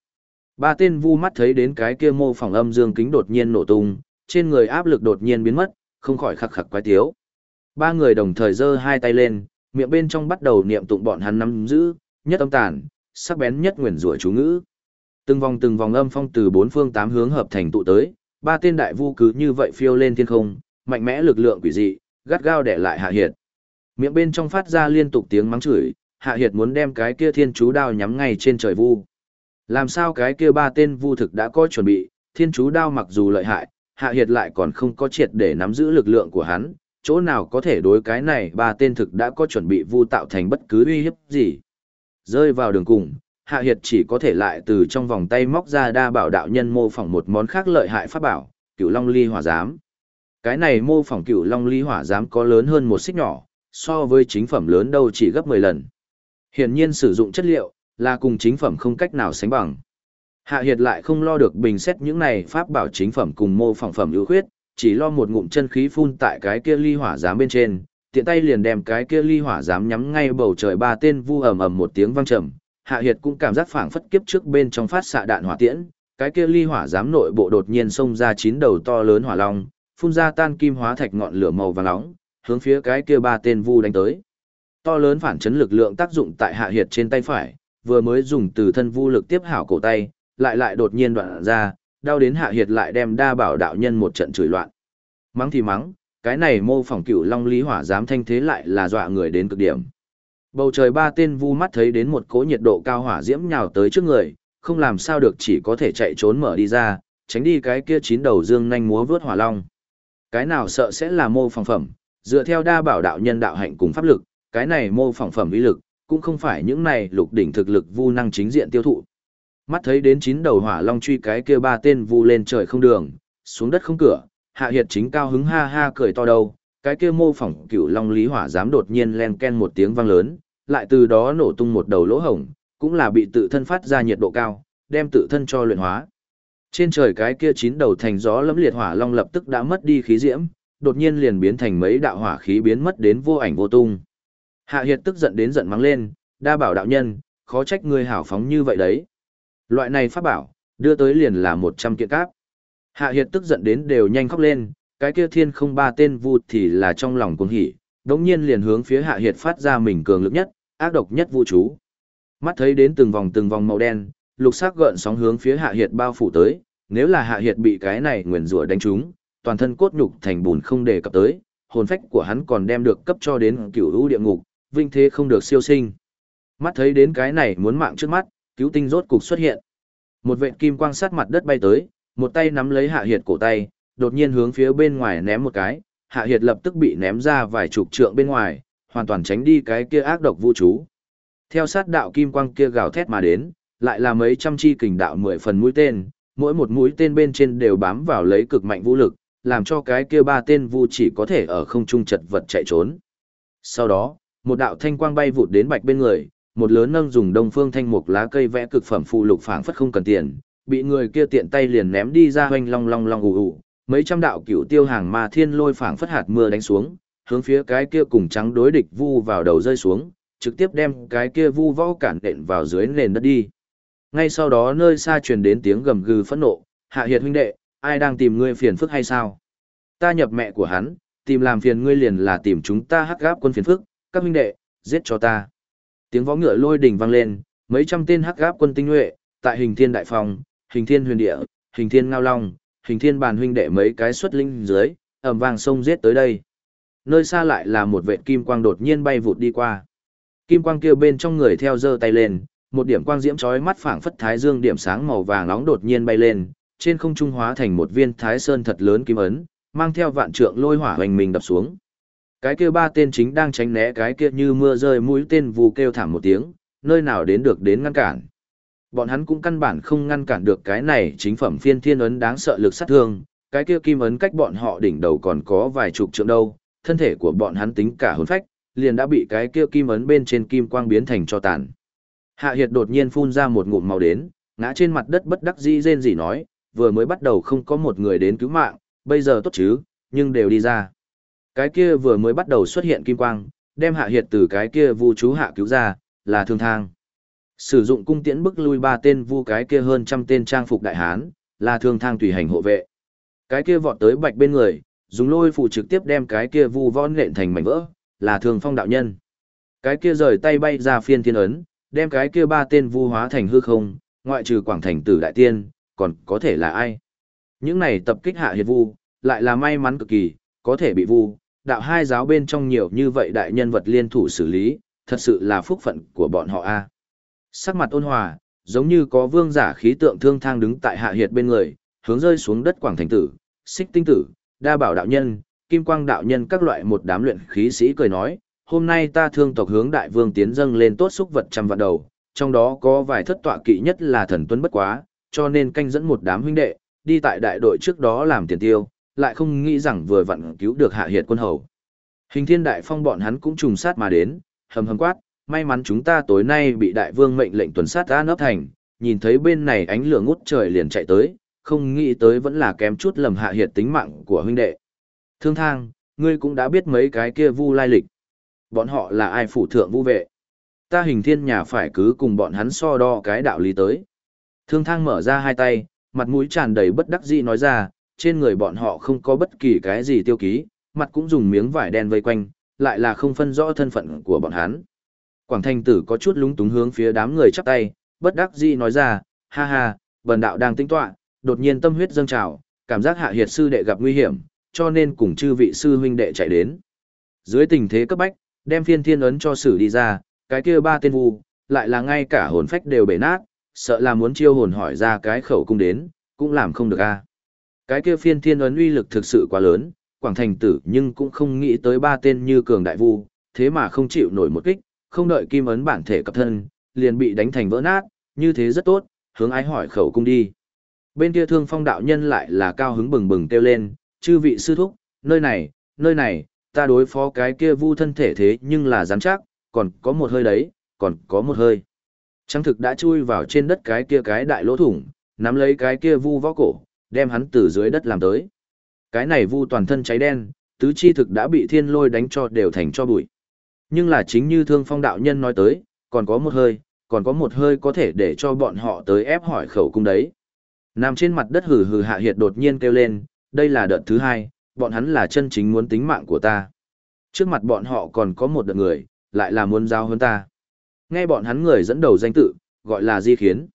[SPEAKER 1] Ba tên vu mắt thấy đến cái kia mô phòng âm dương kính đột nhiên nổ tung, trên người áp lực đột nhiên biến mất, không khỏi khắc khắc quái tiếu. Ba người đồng thời giơ hai tay lên, miệng bên trong bắt đầu niệm tụng bọn hắn nắm giữ, nhất âm tàn, sắc bén nhất nguyền rủa chú ngữ. Từng vòng từng vòng âm phong từ bốn phương tám hướng hợp thành tụ tới, ba tên đại vu cứ như vậy phiêu lên thiên không, mạnh mẽ lực lượng quỷ dị, gắt gao để lại hạ hiệt. Miệng bên trong phát ra liên tục tiếng mắng chửi, hạ hiệt muốn đem cái kia thiên chú đao nhắm ngay trên trời vu. Làm sao cái kia ba tên vu thực đã có chuẩn bị, thiên chú đao mặc dù lợi hại, hạ hiệt lại còn không có triệt để nắm giữ lực lượng của hắn, chỗ nào có thể đối cái này ba tên thực đã có chuẩn bị vu tạo thành bất cứ uy hiếp gì. Rơi vào đường cùng, hạ hiệt chỉ có thể lại từ trong vòng tay móc ra đa bảo đạo nhân mô phỏng một món khác lợi hại pháp bảo, cửu long ly hỏa giám. Cái này mô phỏng cửu long ly hỏa giám có lớn hơn một xích nhỏ, so với chính phẩm lớn đâu chỉ gấp 10 lần. Hiển nhiên sử dụng chất liệu, là cùng chính phẩm không cách nào sánh bằng. Hạ Hiệt lại không lo được bình xét những này pháp bảo chính phẩm cùng mô phỏng phẩm ưu khuyết, chỉ lo một ngụm chân khí phun tại cái kia ly hỏa giám bên trên, tiện tay liền đem cái kia ly hỏa giám nhắm ngay bầu trời ba tên vu ầm ầm một tiếng vang trầm. Hạ Hiệt cũng cảm giác phảng phất kiếp trước bên trong phát xạ đạn hỏa tiễn, cái kia ly hỏa giám nội bộ đột nhiên xông ra chín đầu to lớn hỏa long, phun ra tan kim hóa thạch ngọn lửa màu vàng nóng, hướng phía cái kia ba tên vu đánh tới. To lớn phản chấn lực lượng tác dụng tại Hạ Hiệt trên tay phải, vừa mới dùng từ thân vu lực tiếp hảo cổ tay, lại lại đột nhiên đoạn ra, đau đến Hạ Hiệt lại đem đa bảo đạo nhân một trận chửi loạn. Mắng thì mắng, cái này mô phỏng cửu long lý hỏa dám thanh thế lại là dọa người đến cực điểm. Bầu trời ba tên vu mắt thấy đến một cỗ nhiệt độ cao hỏa diễm nhào tới trước người, không làm sao được chỉ có thể chạy trốn mở đi ra, tránh đi cái kia chín đầu dương nhanh múa vướt hỏa long. Cái nào sợ sẽ là mô phỏng phẩm, dựa theo đa bảo đạo nhân đạo hạnh cùng pháp lực, cái này mô phỏng phẩm uy lực, cũng không phải những này lục đỉnh thực lực vu năng chính diện tiêu thụ. Mắt thấy đến chín đầu hỏa long truy cái kia ba tên vu lên trời không đường, xuống đất không cửa, hạ hiệt chính cao hứng ha ha cười to đầu, cái kia mô phỏng cửu long lý hỏa dám đột nhiên len ken một tiếng vang lớn, lại từ đó nổ tung một đầu lỗ hổng, cũng là bị tự thân phát ra nhiệt độ cao, đem tự thân cho luyện hóa. Trên trời cái kia chín đầu thành gió lẫm liệt hỏa long lập tức đã mất đi khí diễm, đột nhiên liền biến thành mấy đạo hỏa khí biến mất đến vô ảnh vô tung. Hạ Hiệt tức giận đến giận mắng lên, đa bảo đạo nhân, khó trách ngươi hảo phóng như vậy đấy. Loại này pháp bảo, đưa tới liền là một trăm kiện cáp. Hạ Hiệt tức giận đến đều nhanh khóc lên, cái kia thiên không ba tên vu thì là trong lòng cuồng hỉ, đống nhiên liền hướng phía Hạ Hiệt phát ra mình cường lực nhất, ác độc nhất vũ chú. Mắt thấy đến từng vòng từng vòng màu đen, lục sắc gợn sóng hướng phía Hạ Hiệt bao phủ tới, nếu là Hạ Hiệt bị cái này nguyền rủa đánh trúng, toàn thân cốt nhục thành bùn không đề cập tới, hồn phách của hắn còn đem được cấp cho đến cửu lũ địa ngục, vinh thế không được siêu sinh. Mắt thấy đến cái này muốn mạng trước mắt, cứu tinh rốt cục xuất hiện. Một vệt kim quang sát mặt đất bay tới, một tay nắm lấy Hạ Hiệt cổ tay, đột nhiên hướng phía bên ngoài ném một cái, Hạ Hiệt lập tức bị ném ra vài chục trượng bên ngoài, hoàn toàn tránh đi cái kia ác độc vũ trụ. Theo sát đạo kim quang kia gào thét mà đến, lại là mấy trăm chi kình đạo mười phần mũi tên, mỗi một mũi tên bên trên đều bám vào lấy cực mạnh vũ lực, làm cho cái kia ba tên vu chỉ có thể ở không trung chật vật chạy trốn. Sau đó, một đạo thanh quang bay vụt đến bạch bên người, một lớn nâng dùng đông phương thanh mục lá cây vẽ cực phẩm phụ lục phảng phất không cần tiền, bị người kia tiện tay liền ném đi ra hoành long long long ù ù, mấy trăm đạo cửu tiêu hàng ma thiên lôi phảng phất hạt mưa đánh xuống, hướng phía cái kia cùng trắng đối địch vu vào đầu rơi xuống, trực tiếp đem cái kia vu võ cản đện vào dưới nền đất đi. Ngay sau đó nơi xa truyền đến tiếng gầm gừ phẫn nộ, hạ hiệt huynh đệ, ai đang tìm ngươi phiền phức hay sao? Ta nhập mẹ của hắn, tìm làm phiền ngươi liền là tìm chúng ta hắc gáp quân phiền phức, các huynh đệ, giết cho ta. Tiếng võ ngựa lôi đỉnh vang lên, mấy trăm tên hắc gáp quân tinh nhuệ, tại hình thiên đại phòng, hình thiên huyền địa, hình thiên ngao long, hình thiên bàn huynh đệ mấy cái xuất linh dưới, ầm vang sông giết tới đây. Nơi xa lại là một vệ kim quang đột nhiên bay vụt đi qua. Kim quang kia bên trong người theo giơ tay lên, một điểm quang diễm chói mắt phảng phất thái dương điểm sáng màu vàng nóng đột nhiên bay lên, trên không trung hóa thành một viên thái sơn thật lớn kim ấn, mang theo vạn trượng lôi hỏa hoành mình đập xuống. Cái kia ba tên chính đang tránh né cái kia như mưa rơi mũi tên vù kêu thảm một tiếng, nơi nào đến được đến ngăn cản. Bọn hắn cũng căn bản không ngăn cản được cái này chính phẩm phiên thiên ấn đáng sợ lực sát thương, cái kia kim ấn cách bọn họ đỉnh đầu còn có vài chục trượng đâu, thân thể của bọn hắn tính cả hồn phách, liền đã bị cái kia kim ấn bên trên kim quang biến thành cho tàn. Hạ Hiệt đột nhiên phun ra một ngụm màu đến, ngã trên mặt đất bất đắc dĩ rên rỉ nói, vừa mới bắt đầu không có một người đến cứu mạng, bây giờ tốt chứ, nhưng đều đi ra. Cái kia vừa mới bắt đầu xuất hiện kim quang, đem Hạ Hiệt từ cái kia vu chú hạ cứu ra, là thương thang. Sử dụng cung tiễn bức lui ba tên vu cái kia hơn trăm tên trang phục đại hán, là thương thang tùy hành hộ vệ. Cái kia vọt tới bạch bên người, dùng lôi phụ trực tiếp đem cái kia vu võ nện thành mảnh vỡ, là thường phong đạo nhân. Cái kia rời tay bay ra phiên thiên ấn, đem cái kia ba tên vu hóa thành hư không, ngoại trừ quảng thành tử đại tiên, còn có thể là ai. Những này tập kích hạ hiệt vu, lại là may mắn cực kỳ, có thể bị vu, đạo hai giáo bên trong nhiều như vậy đại nhân vật liên thủ xử lý, thật sự là phúc phận của bọn họ a. Sắc mặt ôn hòa, giống như có vương giả khí tượng thương thang đứng tại hạ hiệt bên người, hướng rơi xuống đất quảng thành tử, xích tinh tử, đa bảo đạo nhân, kim quang đạo nhân các loại một đám luyện khí sĩ cười nói, hôm nay ta thương tộc hướng đại vương tiến dâng lên tốt xúc vật trăm vạn đầu, trong đó có vài thất tọa kỵ nhất là thần tuấn bất quá, cho nên canh dẫn một đám huynh đệ, đi tại đại đội trước đó làm tiền tiêu, lại không nghĩ rằng vừa vặn cứu được hạ hiệt quân hầu. Hình thiên đại phong bọn hắn cũng trùng sát mà đến, hầm hầm quát, may mắn chúng ta tối nay bị đại vương mệnh lệnh tuần sát ra nấp thành, nhìn thấy bên này ánh lửa ngút trời liền chạy tới, không nghĩ tới vẫn là kém chút lầm hạ hiệt tính mạng của huynh đệ. Thương thang, ngươi cũng đã biết mấy cái kia vu lai lịch. Bọn họ là ai phủ thượng vu vệ. Ta hình thiên nhà phải cứ cùng bọn hắn so đo cái đạo lý tới. Thương thang mở ra hai tay, mặt mũi tràn đầy bất đắc dĩ nói ra, trên người bọn họ không có bất kỳ cái gì tiêu ký, mặt cũng dùng miếng vải đen vây quanh, lại là không phân rõ thân phận của bọn hắn. Quảng Thanh tử có chút lúng túng hướng phía đám người chắp tay, bất đắc dĩ nói ra, ha ha, bần đạo đang tính tọa, đột nhiên tâm huyết dâng trào, cảm giác hạ hiệt sư đệ gặp nguy hiểm, cho nên cùng chư vị sư huynh đệ chạy đến. Dưới tình thế cấp bách, đem phiên thiên ấn cho sử đi ra, cái kia ba tên vu, lại là ngay cả hồn phách đều bể nát, sợ là muốn chiêu hồn hỏi ra cái khẩu cung đến, cũng làm không được a. Cái kia phiên thiên ấn uy lực thực sự quá lớn, Quảng Thành tử nhưng cũng không nghĩ tới ba tên như cường đại vu, thế mà không chịu nổi một kích, không đợi kim ấn bản thể cập thân, liền bị đánh thành vỡ nát, như thế rất tốt, hướng ái hỏi khẩu cung đi. Bên kia thương phong đạo nhân lại là cao hứng bừng bừng kêu lên, chư vị sư thúc, nơi này, nơi này, ta đối phó cái kia vu thân thể thế nhưng là dám chắc, còn có một hơi đấy, còn có một hơi. trang thực đã chui vào trên đất cái kia cái đại lỗ thủng, nắm lấy cái kia vu võ cổ, đem hắn từ dưới đất làm tới. Cái này vu toàn thân cháy đen, tứ chi thực đã bị thiên lôi đánh cho đều thành cho bụi. Nhưng là chính như thương phong đạo nhân nói tới, còn có một hơi, còn có một hơi có thể để cho bọn họ tới ép hỏi khẩu cung đấy. Nằm trên mặt đất hừ hừ hạ hiệt đột nhiên kêu lên, đây là đợt thứ hai, bọn hắn là chân chính muốn tính mạng của ta. Trước mặt bọn họ còn có một đợt người, lại là muốn giao hơn ta. Nghe bọn hắn người dẫn đầu danh tự, gọi là di khiến.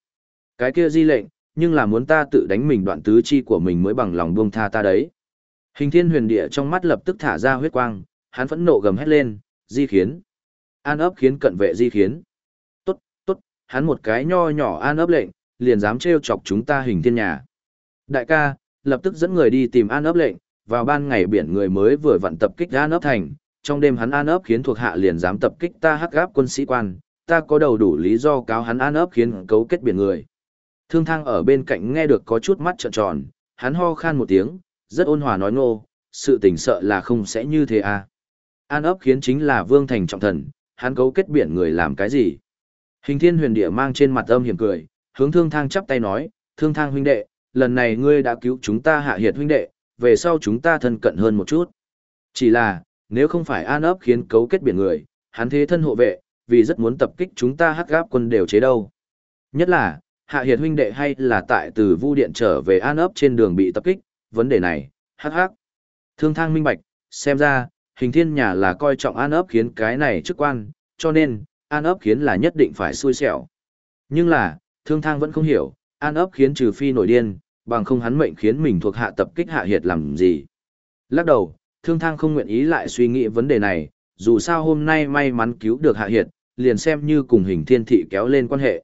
[SPEAKER 1] Cái kia di lệnh, nhưng là muốn ta tự đánh mình đoạn tứ chi của mình mới bằng lòng buông tha ta đấy. Hình thiên huyền địa trong mắt lập tức thả ra huyết quang, hắn phẫn nộ gầm hét lên, di khiến. An ấp khiến cận vệ di khiến. Tốt, tốt, hắn một cái nho nhỏ an ấp lệnh, liền dám trêu chọc chúng ta hình thiên nhà. Đại ca, lập tức dẫn người đi tìm an ấp lệnh, vào ban ngày biển người mới vừa vận tập kích an ấp thành, trong đêm hắn an ấp khiến thuộc hạ liền dám tập kích ta hắc gáp quân sĩ quan, ta có đầu đủ lý do cáo hắn an ấp khiến cấu kết biển người. Thương thang ở bên cạnh nghe được có chút mắt trợn tròn, hắn ho khan một tiếng, rất ôn hòa nói ngô, sự tình sợ là không sẽ như thế à. An ấp khiến chính là vương thành trọng thần, hắn cấu kết biển người làm cái gì? Hình thiên huyền địa mang trên mặt âm hiểm cười, hướng thương thang chắp tay nói, thương thang huynh đệ, lần này ngươi đã cứu chúng ta hạ hiệt huynh đệ, về sau chúng ta thân cận hơn một chút. Chỉ là, nếu không phải an ấp khiến cấu kết biển người, hắn thế thân hộ vệ, vì rất muốn tập kích chúng ta hắc gáp quân đều chế đâu. Nhất là, hạ hiệt huynh đệ hay là tại từ vu điện trở về an ấp trên đường bị tập kích, vấn đề này, hắc hắc. Thương thang minh bạch, xem ra, hình thiên nhà là coi trọng an ấp khiến cái này chức quan, cho nên, an ấp khiến là nhất định phải xui xẻo. Nhưng là, thương thang vẫn không hiểu, an ấp khiến trừ phi nổi điên, bằng không hắn mệnh khiến mình thuộc hạ tập kích hạ hiệt làm gì. Lắc đầu, thương thang không nguyện ý lại suy nghĩ vấn đề này, dù sao hôm nay may mắn cứu được hạ hiệt, liền xem như cùng hình thiên thị kéo lên quan hệ.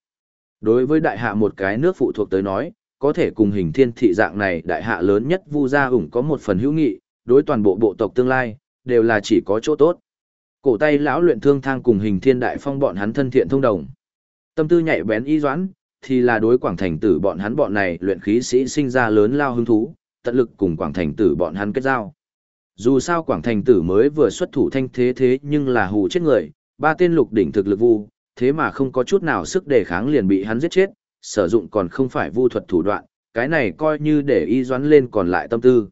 [SPEAKER 1] Đối với đại hạ một cái nước phụ thuộc tới nói, có thể cùng hình thiên thị dạng này đại hạ lớn nhất vu gia ủng có một phần hữu nghị, đối toàn bộ bộ tộc tương lai, đều là chỉ có chỗ tốt. Cổ tay lão luyện thương thang cùng hình thiên đại phong bọn hắn thân thiện thông đồng. Tâm tư nhạy bén y doãn, thì là đối quảng thành tử bọn hắn bọn này luyện khí sĩ sinh ra lớn lao hứng thú, tận lực cùng quảng thành tử bọn hắn kết giao. Dù sao quảng thành tử mới vừa xuất thủ thanh thế thế nhưng là hù chết người, ba tên lục đỉnh thực lực vu, thế mà không có chút nào sức đề kháng liền bị hắn giết chết, sử dụng còn không phải vu thuật thủ đoạn, cái này coi như để y doãn lên còn lại tâm tư.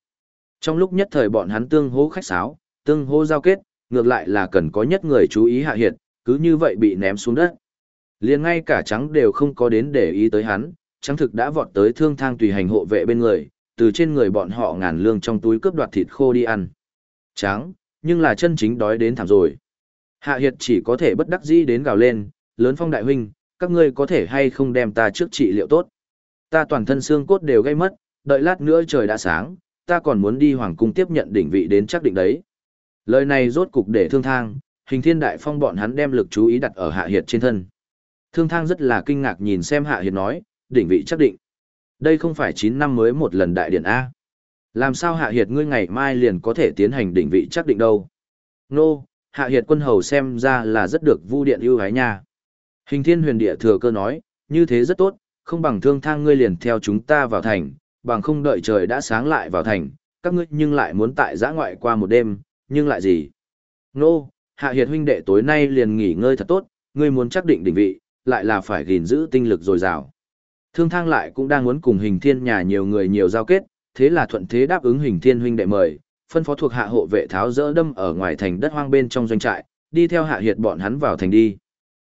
[SPEAKER 1] Trong lúc nhất thời bọn hắn tương hô khách sáo, tương hô giao kết, ngược lại là cần có nhất người chú ý hạ hiện, cứ như vậy bị ném xuống đất. liền ngay cả trắng đều không có đến để ý tới hắn, trắng thực đã vọt tới thương thang tùy hành hộ vệ bên người, từ trên người bọn họ ngàn lương trong túi cướp đoạt thịt khô đi ăn. Trắng, nhưng là chân chính đói đến thảm rồi. Hạ hiệt chỉ có thể bất đắc dĩ đến gào lên, lớn phong đại huynh, các ngươi có thể hay không đem ta trước trị liệu tốt. Ta toàn thân xương cốt đều gây mất, đợi lát nữa trời đã sáng, ta còn muốn đi hoàng cung tiếp nhận đỉnh vị đến chắc định đấy. Lời này rốt cục để thương thang, hình thiên đại phong bọn hắn đem lực chú ý đặt ở hạ hiệt trên thân. Thương thang rất là kinh ngạc nhìn xem hạ hiệt nói, đỉnh vị chắc định. Đây không phải 9 năm mới một lần đại điện A. Làm sao hạ hiệt ngươi ngày mai liền có thể tiến hành đỉnh vị chắc định đâu. Nô, no, hạ hiệt quân hầu xem ra là rất được vu điện ưu hái nha. Hình thiên huyền địa thừa cơ nói, như thế rất tốt, không bằng thương thang ngươi liền theo chúng ta vào thành, bằng không đợi trời đã sáng lại vào thành, các ngươi nhưng lại muốn tại giã ngoại qua một đêm, nhưng lại gì? Nô, hạ hiệt huynh đệ tối nay liền nghỉ ngơi thật tốt, ngươi muốn chắc định đỉnh vị, lại là phải gìn giữ tinh lực dồi dào. Thương thang lại cũng đang muốn cùng hình thiên nhà nhiều người nhiều giao kết, thế là thuận thế đáp ứng hình thiên huynh đệ mời, phân phó thuộc hạ hộ vệ tháo dỡ đâm ở ngoài thành đất hoang bên trong doanh trại, đi theo hạ hiệt bọn hắn vào thành đi.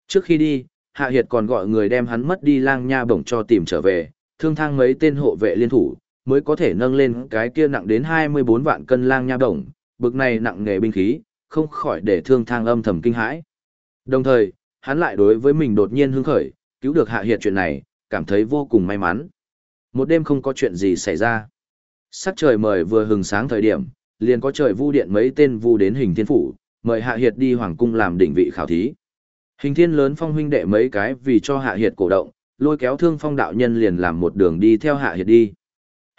[SPEAKER 1] Trước khi đi, hạ hiệt còn gọi người đem hắn mất đi lang nha bổng cho tìm trở về, thương thang mấy tên hộ vệ liên thủ, mới có thể nâng lên cái kia nặng đến 24 vạn cân lang nha bổng, bực này nặng nghề binh khí, không khỏi để thương thang âm thầm kinh hãi. Đồng thời, hắn lại đối với mình đột nhiên hứng khởi, cứu được hạ hiệt chuyện này, cảm thấy vô cùng may mắn. Một đêm không có chuyện gì xảy ra. Sắc trời mời vừa hừng sáng thời điểm, liền có trời vu điện mấy tên vu đến hình thiên phủ, mời hạ hiệt đi hoàng cung làm đỉnh vị khảo thí. Hình thiên lớn phong huynh đệ mấy cái vì cho hạ hiệt cổ động, lôi kéo thương phong đạo nhân liền làm một đường đi theo hạ hiệt đi.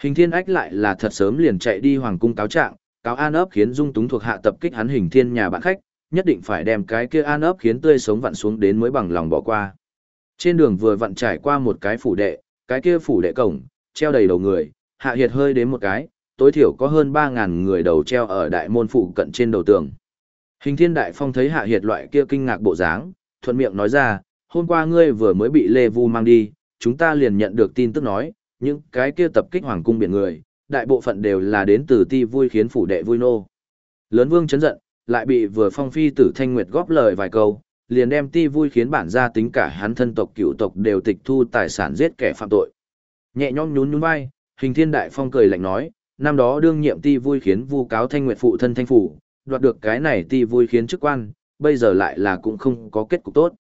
[SPEAKER 1] Hình thiên ách lại là thật sớm liền chạy đi hoàng cung cáo trạng, cáo an ấp khiến dung túng thuộc hạ tập kích hắn hình thiên nhà bạn khách, nhất định phải đem cái kia an ấp khiến tươi sống vặn xuống đến mới bằng lòng bỏ qua. Trên đường vừa vặn trải qua một cái phủ đệ, cái kia phủ đệ cổng, treo đầy đầu người, hạ hiệt hơi đến một cái, tối thiểu có hơn 3.000 người đầu treo ở đại môn phụ cận trên đầu tường. Hình thiên đại phong thấy hạ hiệt loại kia kinh ngạc bộ dáng, thuận miệng nói ra, hôm qua ngươi vừa mới bị Lê Vu mang đi, chúng ta liền nhận được tin tức nói, những cái kia tập kích hoàng cung biển người, đại bộ phận đều là đến từ ti vui khiến phủ đệ vui nô. Lớn vương chấn giận, lại bị vừa phong phi tử thanh nguyệt góp lời vài câu, liền đem ti vui khiến bản gia tính cả hắn thân tộc cựu tộc đều tịch thu tài sản giết kẻ phạm tội. Nhẹ nhõm nhún nhún vai, hình thiên đại phong cười lạnh nói, năm đó đương nhiệm ti vui khiến vu cáo thanh nguyệt phụ thân thanh phủ, đoạt được cái này ti vui khiến chức quan, bây giờ lại là cũng không có kết cục tốt.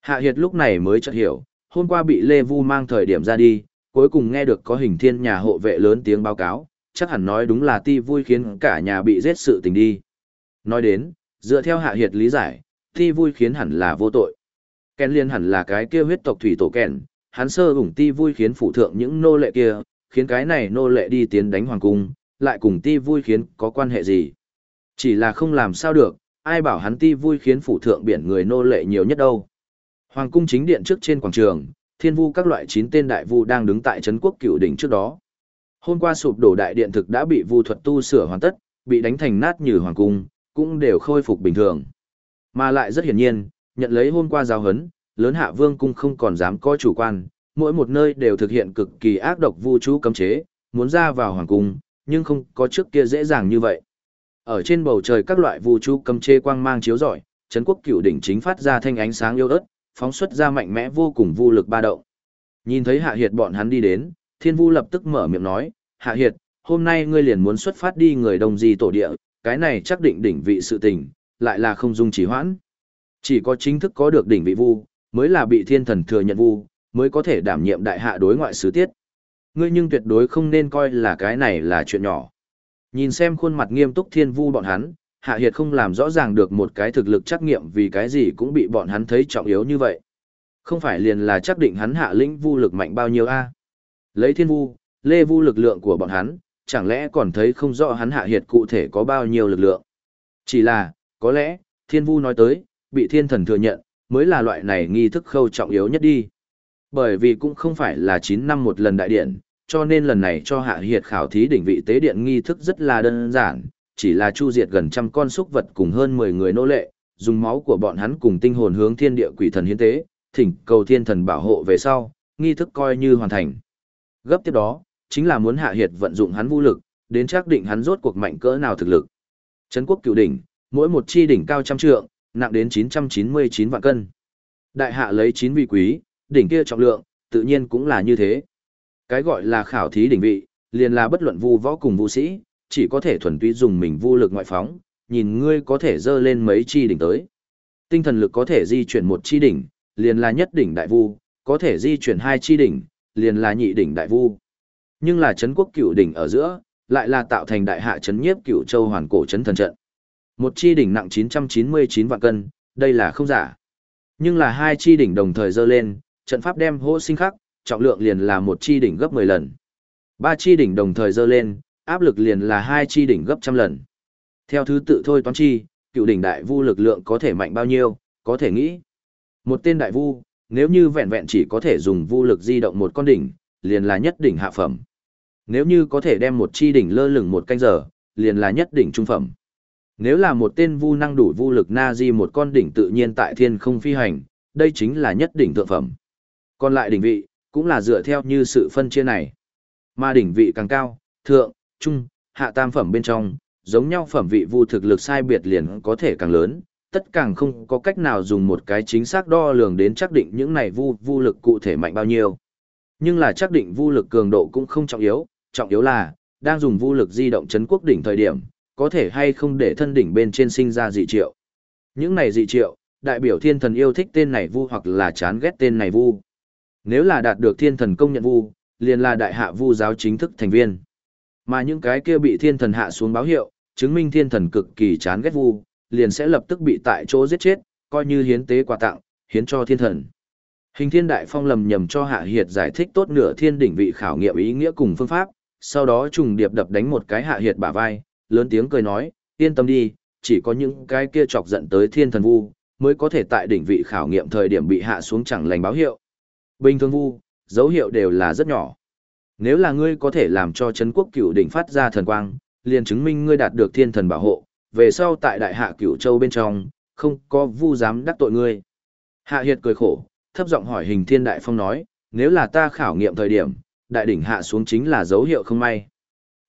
[SPEAKER 1] Hạ Hiệt lúc này mới chợt hiểu, hôm qua bị Lê Vu mang thời điểm ra đi, cuối cùng nghe được có hình thiên nhà hộ vệ lớn tiếng báo cáo, chắc hẳn nói đúng là ti vui khiến cả nhà bị giết sự tình đi. Nói đến, dựa theo Hạ Hiệt lý giải, ti vui khiến hẳn là vô tội. Ken liên hẳn là cái kia huyết tộc thủy tổ kèn, hắn sơ ủng ti vui khiến phụ thượng những nô lệ kia, khiến cái này nô lệ đi tiến đánh hoàng cung, lại cùng ti vui khiến có quan hệ gì. Chỉ là không làm sao được, ai bảo hắn ti vui khiến phụ thượng biển người nô lệ nhiều nhất đâu. Hoàng cung chính điện trước trên quảng trường, thiên vu các loại chín tên đại vu đang đứng tại trấn quốc cựu đỉnh trước đó. Hôm qua sụp đổ đại điện thực đã bị vu thuật tu sửa hoàn tất, bị đánh thành nát như hoàng cung, cũng đều khôi phục bình thường. Mà lại rất hiển nhiên, nhận lấy hôm qua giao hấn, lớn hạ vương cung không còn dám coi chủ quan, mỗi một nơi đều thực hiện cực kỳ ác độc vu chú cấm chế, muốn ra vào hoàng cung, nhưng không có trước kia dễ dàng như vậy. Ở trên bầu trời các loại vu chú cấm chế quang mang chiếu rọi, trấn quốc cựu đỉnh chính phát ra thanh ánh sáng yêu ớt, phóng xuất ra mạnh mẽ vô cùng vô lực ba động. Nhìn thấy Hạ Hiệt bọn hắn đi đến, Thiên Vu lập tức mở miệng nói, Hạ Hiệt, hôm nay ngươi liền muốn xuất phát đi người đông di tổ địa, cái này chắc định đỉnh vị sự tình, lại là không dung chỉ hoãn. Chỉ có chính thức có được đỉnh vị vu, mới là bị thiên thần thừa nhận vu, mới có thể đảm nhiệm đại hạ đối ngoại sứ tiết. Ngươi nhưng tuyệt đối không nên coi là cái này là chuyện nhỏ. Nhìn xem khuôn mặt nghiêm túc thiên vu bọn hắn, Hạ Hiệt không làm rõ ràng được một cái thực lực trắc nghiệm vì cái gì cũng bị bọn hắn thấy trọng yếu như vậy. Không phải liền là chắc định hắn hạ lĩnh vu lực mạnh bao nhiêu a Lấy thiên vu, lê vu lực lượng của bọn hắn, chẳng lẽ còn thấy không rõ hắn hạ hiệt cụ thể có bao nhiêu lực lượng. Chỉ là, có lẽ, thiên vu nói tới, bị thiên thần thừa nhận, mới là loại này nghi thức khâu trọng yếu nhất đi. Bởi vì cũng không phải là 9 năm một lần đại điện, cho nên lần này cho hạ hiệt khảo thí đỉnh vị tế điện nghi thức rất là đơn giản, chỉ là chu diệt gần trăm con súc vật cùng hơn 10 người nô lệ, dùng máu của bọn hắn cùng tinh hồn hướng thiên địa quỷ thần hiến tế, thỉnh cầu thiên thần bảo hộ về sau, nghi thức coi như hoàn thành. Gấp tiếp đó, chính là muốn hạ hiệt vận dụng hắn vũ lực, đến xác định hắn rốt cuộc mạnh cỡ nào thực lực. Trấn quốc cựu đỉnh, mỗi một chi đỉnh cao trăm trượng, nặng đến 999 vạn cân. Đại hạ lấy 9 vị quý, đỉnh kia trọng lượng, tự nhiên cũng là như thế. Cái gọi là khảo thí đỉnh vị, liền là bất luận vu võ cùng vũ sĩ, chỉ có thể thuần túy dùng mình vu lực ngoại phóng, nhìn ngươi có thể dơ lên mấy chi đỉnh tới. Tinh thần lực có thể di chuyển một chi đỉnh, liền là nhất đỉnh đại vu, có thể di chuyển hai chi đỉnh, liền là nhị đỉnh đại vu. Nhưng là chấn quốc cửu đỉnh ở giữa, lại là tạo thành đại hạ chấn nhiếp cửu châu hoàn cổ chấn thần trận. Một chi đỉnh nặng 999 vạn cân, đây là không giả. Nhưng là hai chi đỉnh đồng thời dơ lên, trận pháp đem hỗ sinh khắc, trọng lượng liền là một chi đỉnh gấp 10 lần. Ba chi đỉnh đồng thời dơ lên, áp lực liền là hai chi đỉnh gấp trăm lần. Theo thứ tự thôi toán chi, cựu đỉnh đại vu lực lượng có thể mạnh bao nhiêu, có thể nghĩ. Một tên đại vu, nếu như vẹn vẹn chỉ có thể dùng vu lực di động một con đỉnh, liền là nhất đỉnh hạ phẩm. Nếu như có thể đem một chi đỉnh lơ lửng một canh giờ, liền là nhất đỉnh trung phẩm. Nếu là một tên vu năng đủ vu lực na di một con đỉnh tự nhiên tại thiên không phi hành, đây chính là nhất đỉnh thượng phẩm. Còn lại đỉnh vị, cũng là dựa theo như sự phân chia này. Mà đỉnh vị càng cao, thượng, trung, hạ tam phẩm bên trong, giống nhau phẩm vị vu thực lực sai biệt liền có thể càng lớn, tất càng không có cách nào dùng một cái chính xác đo lường đến xác định những này vu vu lực cụ thể mạnh bao nhiêu. Nhưng là xác định vu lực cường độ cũng không trọng yếu, trọng yếu là đang dùng vu lực di động chấn quốc đỉnh thời điểm, có thể hay không để thân đỉnh bên trên sinh ra dị triệu. Những này dị triệu, đại biểu thiên thần yêu thích tên này vu hoặc là chán ghét tên này vu. Nếu là đạt được thiên thần công nhận vu, liền là đại hạ vu giáo chính thức thành viên. Mà những cái kia bị thiên thần hạ xuống báo hiệu, chứng minh thiên thần cực kỳ chán ghét vu, liền sẽ lập tức bị tại chỗ giết chết, coi như hiến tế quà tặng, hiến cho thiên thần. Hình thiên đại phong lầm nhầm cho hạ hiệt giải thích tốt nửa thiên đỉnh vị khảo nghiệm ý nghĩa cùng phương pháp, sau đó trùng điệp đập đánh một cái hạ hiệt bả vai, lớn tiếng cười nói, yên tâm đi, chỉ có những cái kia chọc giận tới thiên thần vu, mới có thể tại đỉnh vị khảo nghiệm thời điểm bị hạ xuống chẳng lành báo hiệu. Bình thường vu, dấu hiệu đều là rất nhỏ. Nếu là ngươi có thể làm cho Trấn quốc cửu đỉnh phát ra thần quang, liền chứng minh ngươi đạt được thiên thần bảo hộ, về sau tại đại hạ cửu châu bên trong, không có vu dám đắc tội ngươi. Hạ Hiệt cười khổ, thấp giọng hỏi hình thiên đại phong nói, nếu là ta khảo nghiệm thời điểm, đại đỉnh hạ xuống chính là dấu hiệu không may.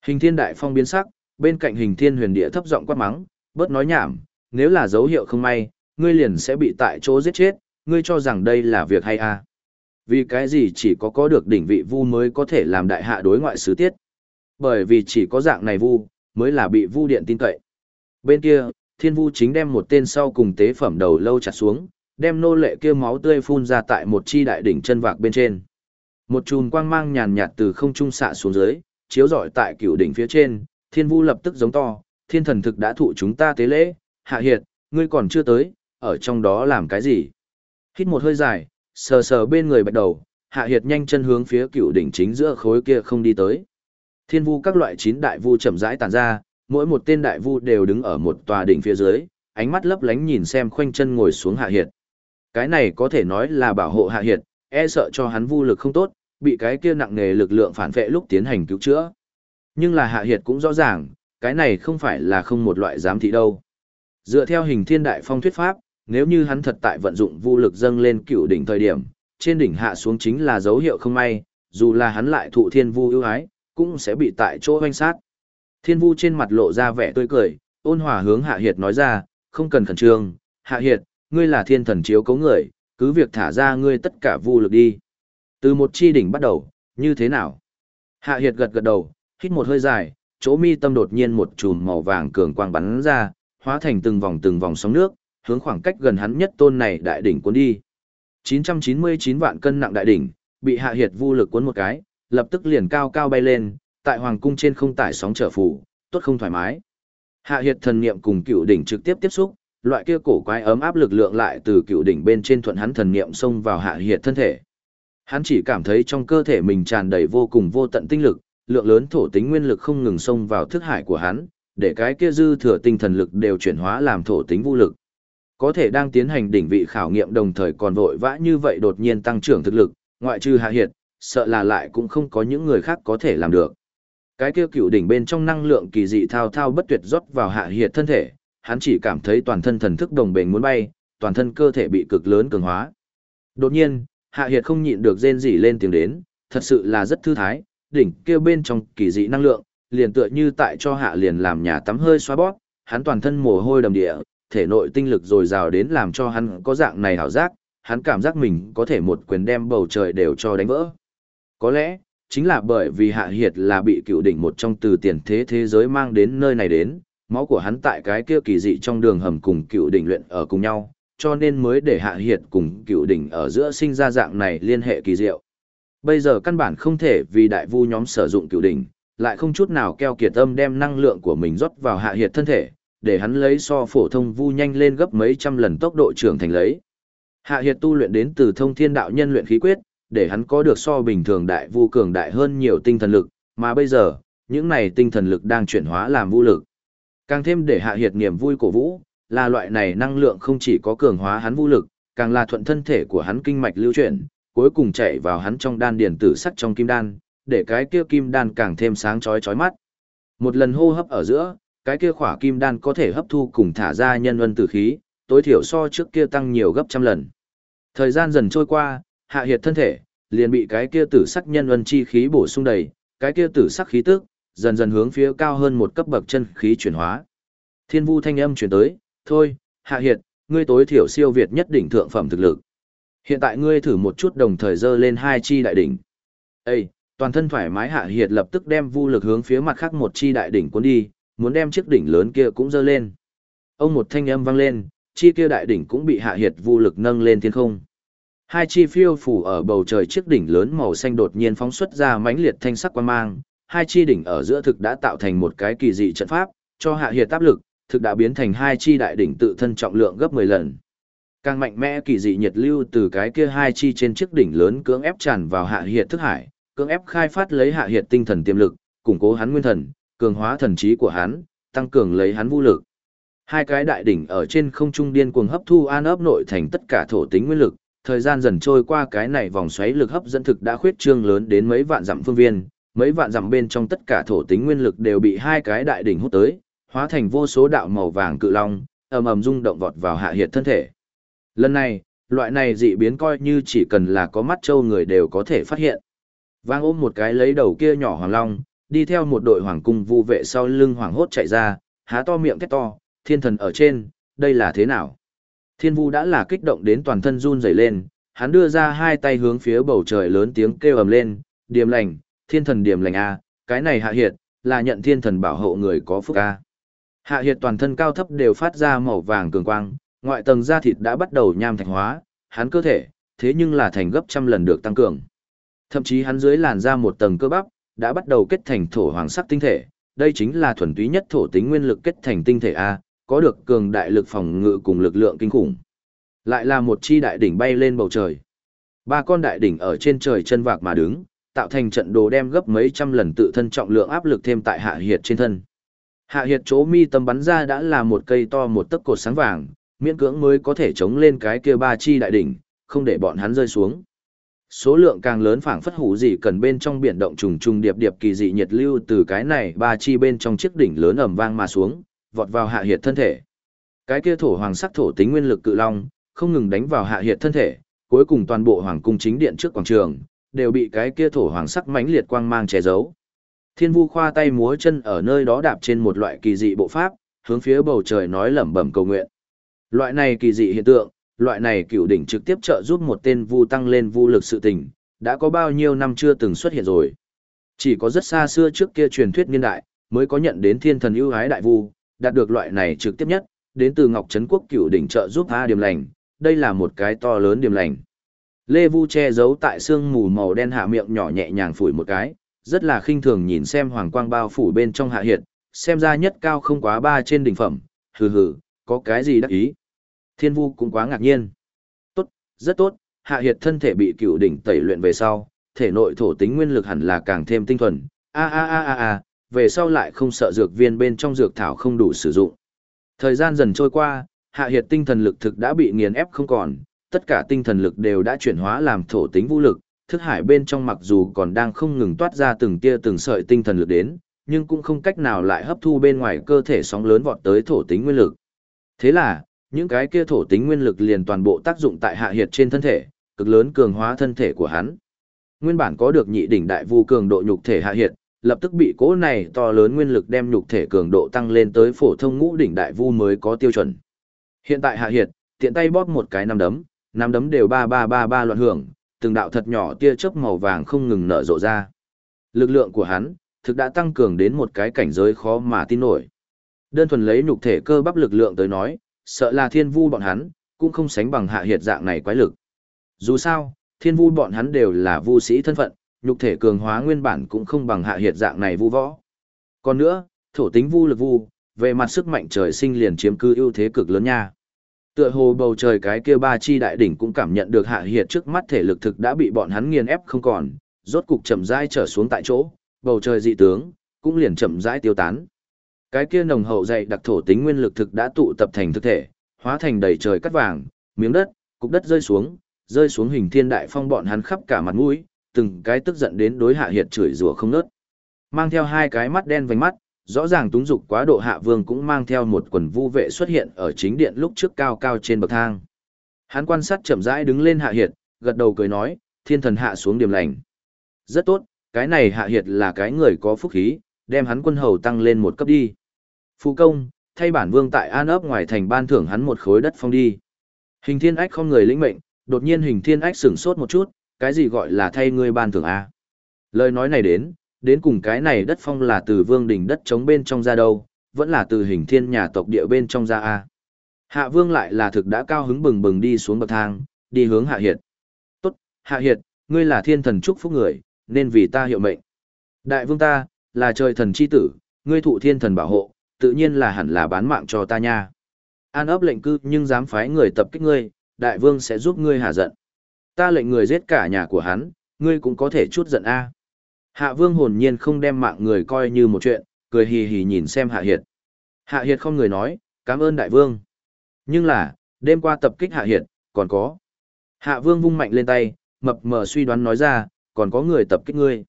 [SPEAKER 1] Hình thiên đại phong biến sắc, bên cạnh hình thiên huyền địa thấp giọng quát mắng, bớt nói nhảm, nếu là dấu hiệu không may, ngươi liền sẽ bị tại chỗ giết chết, ngươi cho rằng đây là việc hay à. Vì cái gì chỉ có có được đỉnh vị vu mới có thể làm đại hạ đối ngoại sứ tiết. Bởi vì chỉ có dạng này vu, mới là bị vu điện tin cậy. Bên kia, thiên vu chính đem một tên sau cùng tế phẩm đầu lâu chặt xuống, đem nô lệ kia máu tươi phun ra tại một chi đại đỉnh chân vạc bên trên. Một chùm quang mang nhàn nhạt từ không trung xạ xuống dưới, chiếu rọi tại cửu đỉnh phía trên, thiên vu lập tức giống to, thiên thần thực đã thụ chúng ta tế lễ, hạ hiệt, ngươi còn chưa tới, ở trong đó làm cái gì? Hít một hơi dài, sờ sờ bên người bạch đầu, hạ hiệt nhanh chân hướng phía cựu đỉnh chính giữa khối kia không đi tới. Thiên vu các loại chín đại vu chậm rãi tàn ra, mỗi một tên đại vu đều đứng ở một tòa đỉnh phía dưới, ánh mắt lấp lánh nhìn xem khoanh chân ngồi xuống hạ hiệt. Cái này có thể nói là bảo hộ hạ hiệt, e sợ cho hắn vu lực không tốt, bị cái kia nặng nề lực lượng phản vệ lúc tiến hành cứu chữa. Nhưng là hạ hiệt cũng rõ ràng, cái này không phải là không một loại giám thị đâu. Dựa theo hình thiên đại phong thuyết pháp, nếu như hắn thật tại vận dụng vu lực dâng lên cựu đỉnh thời điểm, trên đỉnh hạ xuống chính là dấu hiệu không may, dù là hắn lại thụ thiên vu ưu ái, cũng sẽ bị tại chỗ hoanh sát. Thiên vu trên mặt lộ ra vẻ tươi cười, ôn hòa hướng Hạ Hiệt nói ra, không cần khẩn trương, Hạ Hiệt, ngươi là thiên thần chiếu cấu người, cứ việc thả ra ngươi tất cả vu lực đi. Từ một chi đỉnh bắt đầu, như thế nào? Hạ Hiệt gật gật đầu, hít một hơi dài, chỗ mi tâm đột nhiên một chùm màu vàng cường quang bắn ra, hóa thành từng vòng từng vòng sóng nước, hướng khoảng cách gần hắn nhất tôn này đại đỉnh cuốn đi. 999 vạn cân nặng đại đỉnh, bị Hạ Hiệt vu lực cuốn một cái, lập tức liền cao cao bay lên, tại hoàng cung trên không tải sóng trở phủ, tốt không thoải mái. Hạ hiệt thần niệm cùng cựu đỉnh trực tiếp tiếp xúc, loại kia cổ quái ấm áp lực lượng lại từ cựu đỉnh bên trên thuận hắn thần niệm xông vào hạ hiệt thân thể. Hắn chỉ cảm thấy trong cơ thể mình tràn đầy vô cùng vô tận tinh lực, lượng lớn thổ tính nguyên lực không ngừng xông vào thức hải của hắn, để cái kia dư thừa tinh thần lực đều chuyển hóa làm thổ tính vô lực. Có thể đang tiến hành đỉnh vị khảo nghiệm đồng thời còn vội vã như vậy đột nhiên tăng trưởng thực lực, ngoại trừ hạ hiệt, sợ là lại cũng không có những người khác có thể làm được. Cái kia cựu đỉnh bên trong năng lượng kỳ dị thao thao bất tuyệt rót vào hạ hiệt thân thể, hắn chỉ cảm thấy toàn thân thần thức đồng bền muốn bay, toàn thân cơ thể bị cực lớn cường hóa. Đột nhiên, hạ hiệt không nhịn được rên rỉ lên tiếng đến, thật sự là rất thư thái, đỉnh kia bên trong kỳ dị năng lượng, liền tựa như tại cho hạ liền làm nhà tắm hơi xoa bóp, hắn toàn thân mồ hôi đầm địa, thể nội tinh lực dồi dào đến làm cho hắn có dạng này hảo giác, hắn cảm giác mình có thể một quyền đem bầu trời đều cho đánh vỡ. Có lẽ, chính là bởi vì hạ hiệt là bị cựu đỉnh một trong từ tiền thế thế giới mang đến nơi này đến, máu của hắn tại cái kia kỳ dị trong đường hầm cùng cựu đỉnh luyện ở cùng nhau, cho nên mới để hạ hiệt cùng cựu đỉnh ở giữa sinh ra dạng này liên hệ kỳ diệu. Bây giờ căn bản không thể vì đại vu nhóm sử dụng cựu đỉnh, lại không chút nào keo kiệt tâm đem năng lượng của mình rót vào hạ hiệt thân thể, để hắn lấy so phổ thông vu nhanh lên gấp mấy trăm lần tốc độ trưởng thành lấy. Hạ hiệt tu luyện đến từ thông thiên đạo nhân luyện khí quyết, để hắn có được so bình thường đại vu cường đại hơn nhiều tinh thần lực, mà bây giờ, những này tinh thần lực đang chuyển hóa làm vũ lực. Càng thêm để hạ hiệt niềm vui cổ vũ, là loại này năng lượng không chỉ có cường hóa hắn vũ lực, càng là thuận thân thể của hắn kinh mạch lưu chuyển, cuối cùng chạy vào hắn trong đan điền tử sắc trong kim đan, để cái kia kim đan càng thêm sáng chói chói mắt. Một lần hô hấp ở giữa, cái kia khỏa kim đan có thể hấp thu cùng thả ra nhân luân tử khí, tối thiểu so trước kia tăng nhiều gấp trăm lần. Thời gian dần trôi qua, hạ hiệt thân thể, liền bị cái kia tử sắc nhân luân chi khí bổ sung đầy, cái kia tử sắc khí tức, dần dần hướng phía cao hơn một cấp bậc chân khí chuyển hóa. Thiên vu thanh âm chuyển tới, thôi, hạ hiệt, ngươi tối thiểu siêu việt nhất đỉnh thượng phẩm thực lực. Hiện tại ngươi thử một chút đồng thời dơ lên hai chi đại đỉnh. Ê, toàn thân thoải mái hạ hiệt lập tức đem vu lực hướng phía mặt khác một chi đại đỉnh cuốn đi, muốn đem chiếc đỉnh lớn kia cũng dơ lên. Ông một thanh âm vang lên, chi kia đại đỉnh cũng bị hạ hiệt vu lực nâng lên thiên không. Hai chi phiêu phủ ở bầu trời chiếc đỉnh lớn màu xanh đột nhiên phóng xuất ra mãnh liệt thanh sắc quang mang, hai chi đỉnh ở giữa thực đã tạo thành một cái kỳ dị trận pháp, cho hạ hiệt áp lực, thực đã biến thành hai chi đại đỉnh tự thân trọng lượng gấp 10 lần. Càng mạnh mẽ kỳ dị nhiệt lưu từ cái kia hai chi trên chiếc đỉnh lớn cưỡng ép tràn vào hạ hiệt thức hải, cưỡng ép khai phát lấy hạ hiệt tinh thần tiềm lực, củng cố hắn nguyên thần, cường hóa thần trí của hắn, tăng cường lấy hắn vũ lực. Hai cái đại đỉnh ở trên không trung điên cuồng hấp thu an ấp nội thành tất cả thổ tính nguyên lực, thời gian dần trôi qua cái này vòng xoáy lực hấp dẫn thực đã khuyết trương lớn đến mấy vạn dặm phương viên, mấy vạn dặm bên trong tất cả thổ tính nguyên lực đều bị hai cái đại đỉnh hút tới, hóa thành vô số đạo màu vàng cự long, ầm ầm rung động vọt vào hạ hiệt thân thể. Lần này, loại này dị biến coi như chỉ cần là có mắt trâu người đều có thể phát hiện. Vang ôm một cái lấy đầu kia nhỏ hoàng long, đi theo một đội hoàng cung vu vệ sau lưng hoàng hốt chạy ra, há to miệng thét to, thiên thần ở trên, đây là thế nào? Thiên vu đã là kích động đến toàn thân run rẩy lên, hắn đưa ra hai tay hướng phía bầu trời lớn tiếng kêu ầm lên, điềm lành, thiên thần điềm lành a, cái này hạ hiệt, là nhận thiên thần bảo hộ người có phúc a. Hạ hiệt toàn thân cao thấp đều phát ra màu vàng cường quang, ngoại tầng da thịt đã bắt đầu nham thạch hóa, hắn cơ thể, thế nhưng là thành gấp trăm lần được tăng cường. Thậm chí hắn dưới làn da một tầng cơ bắp, đã bắt đầu kết thành thổ hoàng sắc tinh thể, đây chính là thuần túy nhất thổ tính nguyên lực kết thành tinh thể A, có được cường đại lực phòng ngự cùng lực lượng kinh khủng. Lại là một chi đại đỉnh bay lên bầu trời. Ba con đại đỉnh ở trên trời chân vạc mà đứng, tạo thành trận đồ đem gấp mấy trăm lần tự thân trọng lượng áp lực thêm tại hạ hiệt trên thân. Hạ hiệt chỗ mi tâm bắn ra đã là một cây to một tấc cột sáng vàng, miễn cưỡng mới có thể chống lên cái kia ba chi đại đỉnh, không để bọn hắn rơi xuống. Số lượng càng lớn phảng phất hủ gì cần bên trong biển động trùng trùng điệp điệp kỳ dị nhiệt lưu từ cái này ba chi bên trong chiếc đỉnh lớn ầm vang mà xuống, vọt vào hạ hiệt thân thể. Cái kia thổ hoàng sắc thổ tính nguyên lực cự long, không ngừng đánh vào hạ hiệt thân thể, cuối cùng toàn bộ hoàng cung chính điện trước quảng trường đều bị cái kia thổ hoàng sắc mãnh liệt quang mang che giấu. Thiên Vu khoa tay múa chân ở nơi đó đạp trên một loại kỳ dị bộ pháp, hướng phía bầu trời nói lẩm bẩm cầu nguyện. Loại này kỳ dị hiện tượng, loại này cựu đỉnh trực tiếp trợ giúp một tên vu tăng lên vu lực sự tình, đã có bao nhiêu năm chưa từng xuất hiện rồi. Chỉ có rất xa xưa trước kia truyền thuyết niên đại, mới có nhận đến thiên thần ưu ái đại vu, đạt được loại này trực tiếp nhất, đến từ Ngọc Trấn Quốc cựu đỉnh trợ giúp A điểm lành, đây là một cái to lớn điểm lành. Lê Vu che giấu tại xương mù màu đen hạ miệng nhỏ nhẹ nhàng phủi một cái, rất là khinh thường nhìn xem hoàng quang bao phủ bên trong hạ hiệt, xem ra nhất cao không quá ba trên đỉnh phẩm, hừ hừ, có cái gì đắc ý. Thiên vu cũng quá ngạc nhiên. Tốt, rất tốt, hạ hiệt thân thể bị cựu đỉnh tẩy luyện về sau, thể nội thổ tính nguyên lực hẳn là càng thêm tinh thuần. A a a a a, về sau lại không sợ dược viên bên trong dược thảo không đủ sử dụng. Thời gian dần trôi qua, hạ hiệt tinh thần lực thực đã bị nghiền ép không còn, tất cả tinh thần lực đều đã chuyển hóa làm thổ tính vũ lực, thức hải bên trong mặc dù còn đang không ngừng toát ra từng tia từng sợi tinh thần lực đến, nhưng cũng không cách nào lại hấp thu bên ngoài cơ thể sóng lớn vọt tới thổ tính nguyên lực. Thế là, những cái kia thổ tính nguyên lực liền toàn bộ tác dụng tại hạ hiệt trên thân thể, cực lớn cường hóa thân thể của hắn. Nguyên bản có được nhị đỉnh đại vu cường độ nhục thể hạ hiệt, lập tức bị cố này to lớn nguyên lực đem nhục thể cường độ tăng lên tới phổ thông ngũ đỉnh đại vu mới có tiêu chuẩn. Hiện tại hạ hiệt, tiện tay bóp một cái năm đấm, năm đấm đều ba ba ba ba loạn hưởng, từng đạo thật nhỏ tia chớp màu vàng không ngừng nở rộ ra. Lực lượng của hắn, thực đã tăng cường đến một cái cảnh giới khó mà tin nổi. Đơn thuần lấy nhục thể cơ bắp lực lượng tới nói, sợ là thiên vu bọn hắn, cũng không sánh bằng hạ hiệt dạng này quái lực. Dù sao, thiên vu bọn hắn đều là vu sĩ thân phận, nhục thể cường hóa nguyên bản cũng không bằng hạ hiệt dạng này vu võ. Còn nữa, thổ tính vu lực vu, về mặt sức mạnh trời sinh liền chiếm cư ưu thế cực lớn nha. Tựa hồ bầu trời cái kia ba chi đại đỉnh cũng cảm nhận được hạ hiệt trước mắt thể lực thực đã bị bọn hắn nghiền ép không còn, rốt cục chậm rãi trở xuống tại chỗ, bầu trời dị tướng cũng liền chậm rãi tiêu tán. Cái kia nồng hậu dày đặc thổ tính nguyên lực thực đã tụ tập thành thực thể, hóa thành đầy trời cắt vàng, miếng đất, cục đất rơi xuống, rơi xuống hình thiên đại phong bọn hắn khắp cả mặt mũi, từng cái tức giận đến đối hạ hiệt chửi rủa không nớt. Mang theo hai cái mắt đen vành mắt, rõ ràng túng dục quá độ hạ vương cũng mang theo một quần vu vệ xuất hiện ở chính điện lúc trước cao cao trên bậc thang. Hắn quan sát chậm rãi đứng lên hạ hiệt, gật đầu cười nói, thiên thần hạ xuống điểm lành. Rất tốt, cái này hạ hiệt là cái người có phúc khí, đem hắn quân hầu tăng lên một cấp đi. Phụ công, thay bản vương tại an ấp ngoài thành ban thưởng hắn một khối đất phong đi. Hình thiên ách không người lĩnh mệnh, đột nhiên hình thiên ách sửng sốt một chút, cái gì gọi là thay ngươi ban thưởng A. Lời nói này đến, đến cùng cái này đất phong là từ vương đỉnh đất chống bên trong ra đâu, vẫn là từ hình thiên nhà tộc địa bên trong ra A. Hạ vương lại là thực đã cao hứng bừng bừng đi xuống bậc thang, đi hướng hạ hiệt. Tốt, hạ hiệt, ngươi là thiên thần chúc phúc người, nên vì ta hiệu mệnh. Đại vương ta, là trời thần chi tử, ngươi thụ thiên thần bảo hộ, tự nhiên là hẳn là bán mạng cho ta nha. An ấp lệnh cư nhưng dám phái người tập kích ngươi, đại vương sẽ giúp ngươi hạ giận. Ta lệnh người giết cả nhà của hắn, ngươi cũng có thể chút giận a. Hạ vương hồn nhiên không đem mạng người coi như một chuyện, cười hì hì nhìn xem hạ hiệt. Hạ hiệt không người nói, cảm ơn đại vương. Nhưng là, đêm qua tập kích hạ hiệt, còn có. Hạ vương vung mạnh lên tay, mập mờ suy đoán nói ra, còn có người tập kích ngươi.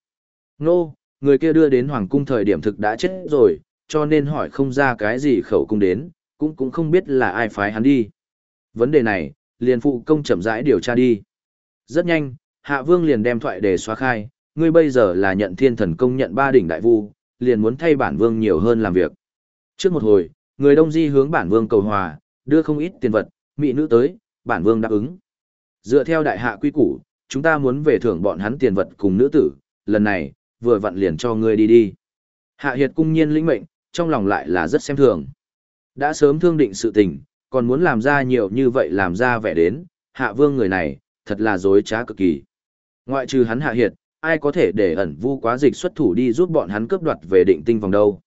[SPEAKER 1] Nô, người kia đưa đến hoàng cung thời điểm thực đã chết rồi, cho nên hỏi không ra cái gì khẩu cung đến, cũng cũng không biết là ai phái hắn đi. Vấn đề này, liền phụ công chậm rãi điều tra đi. Rất nhanh, Hạ Vương liền đem thoại đề xóa khai, ngươi bây giờ là nhận thiên thần công nhận ba đỉnh đại vu, liền muốn thay bản vương nhiều hơn làm việc. Trước một hồi, người đông di hướng bản vương cầu hòa, đưa không ít tiền vật, mỹ nữ tới, bản vương đáp ứng. Dựa theo đại hạ quy củ, chúng ta muốn về thưởng bọn hắn tiền vật cùng nữ tử, lần này, vừa vặn liền cho ngươi đi đi. Hạ Hiệt cung nhiên lĩnh mệnh, trong lòng lại là rất xem thường. Đã sớm thương định sự tình, còn muốn làm ra nhiều như vậy làm ra vẻ đến, hạ vương người này, thật là dối trá cực kỳ. Ngoại trừ hắn hạ hiệt, ai có thể để ẩn vu quá dịch xuất thủ đi giúp bọn hắn cướp đoạt về định tinh vòng đâu.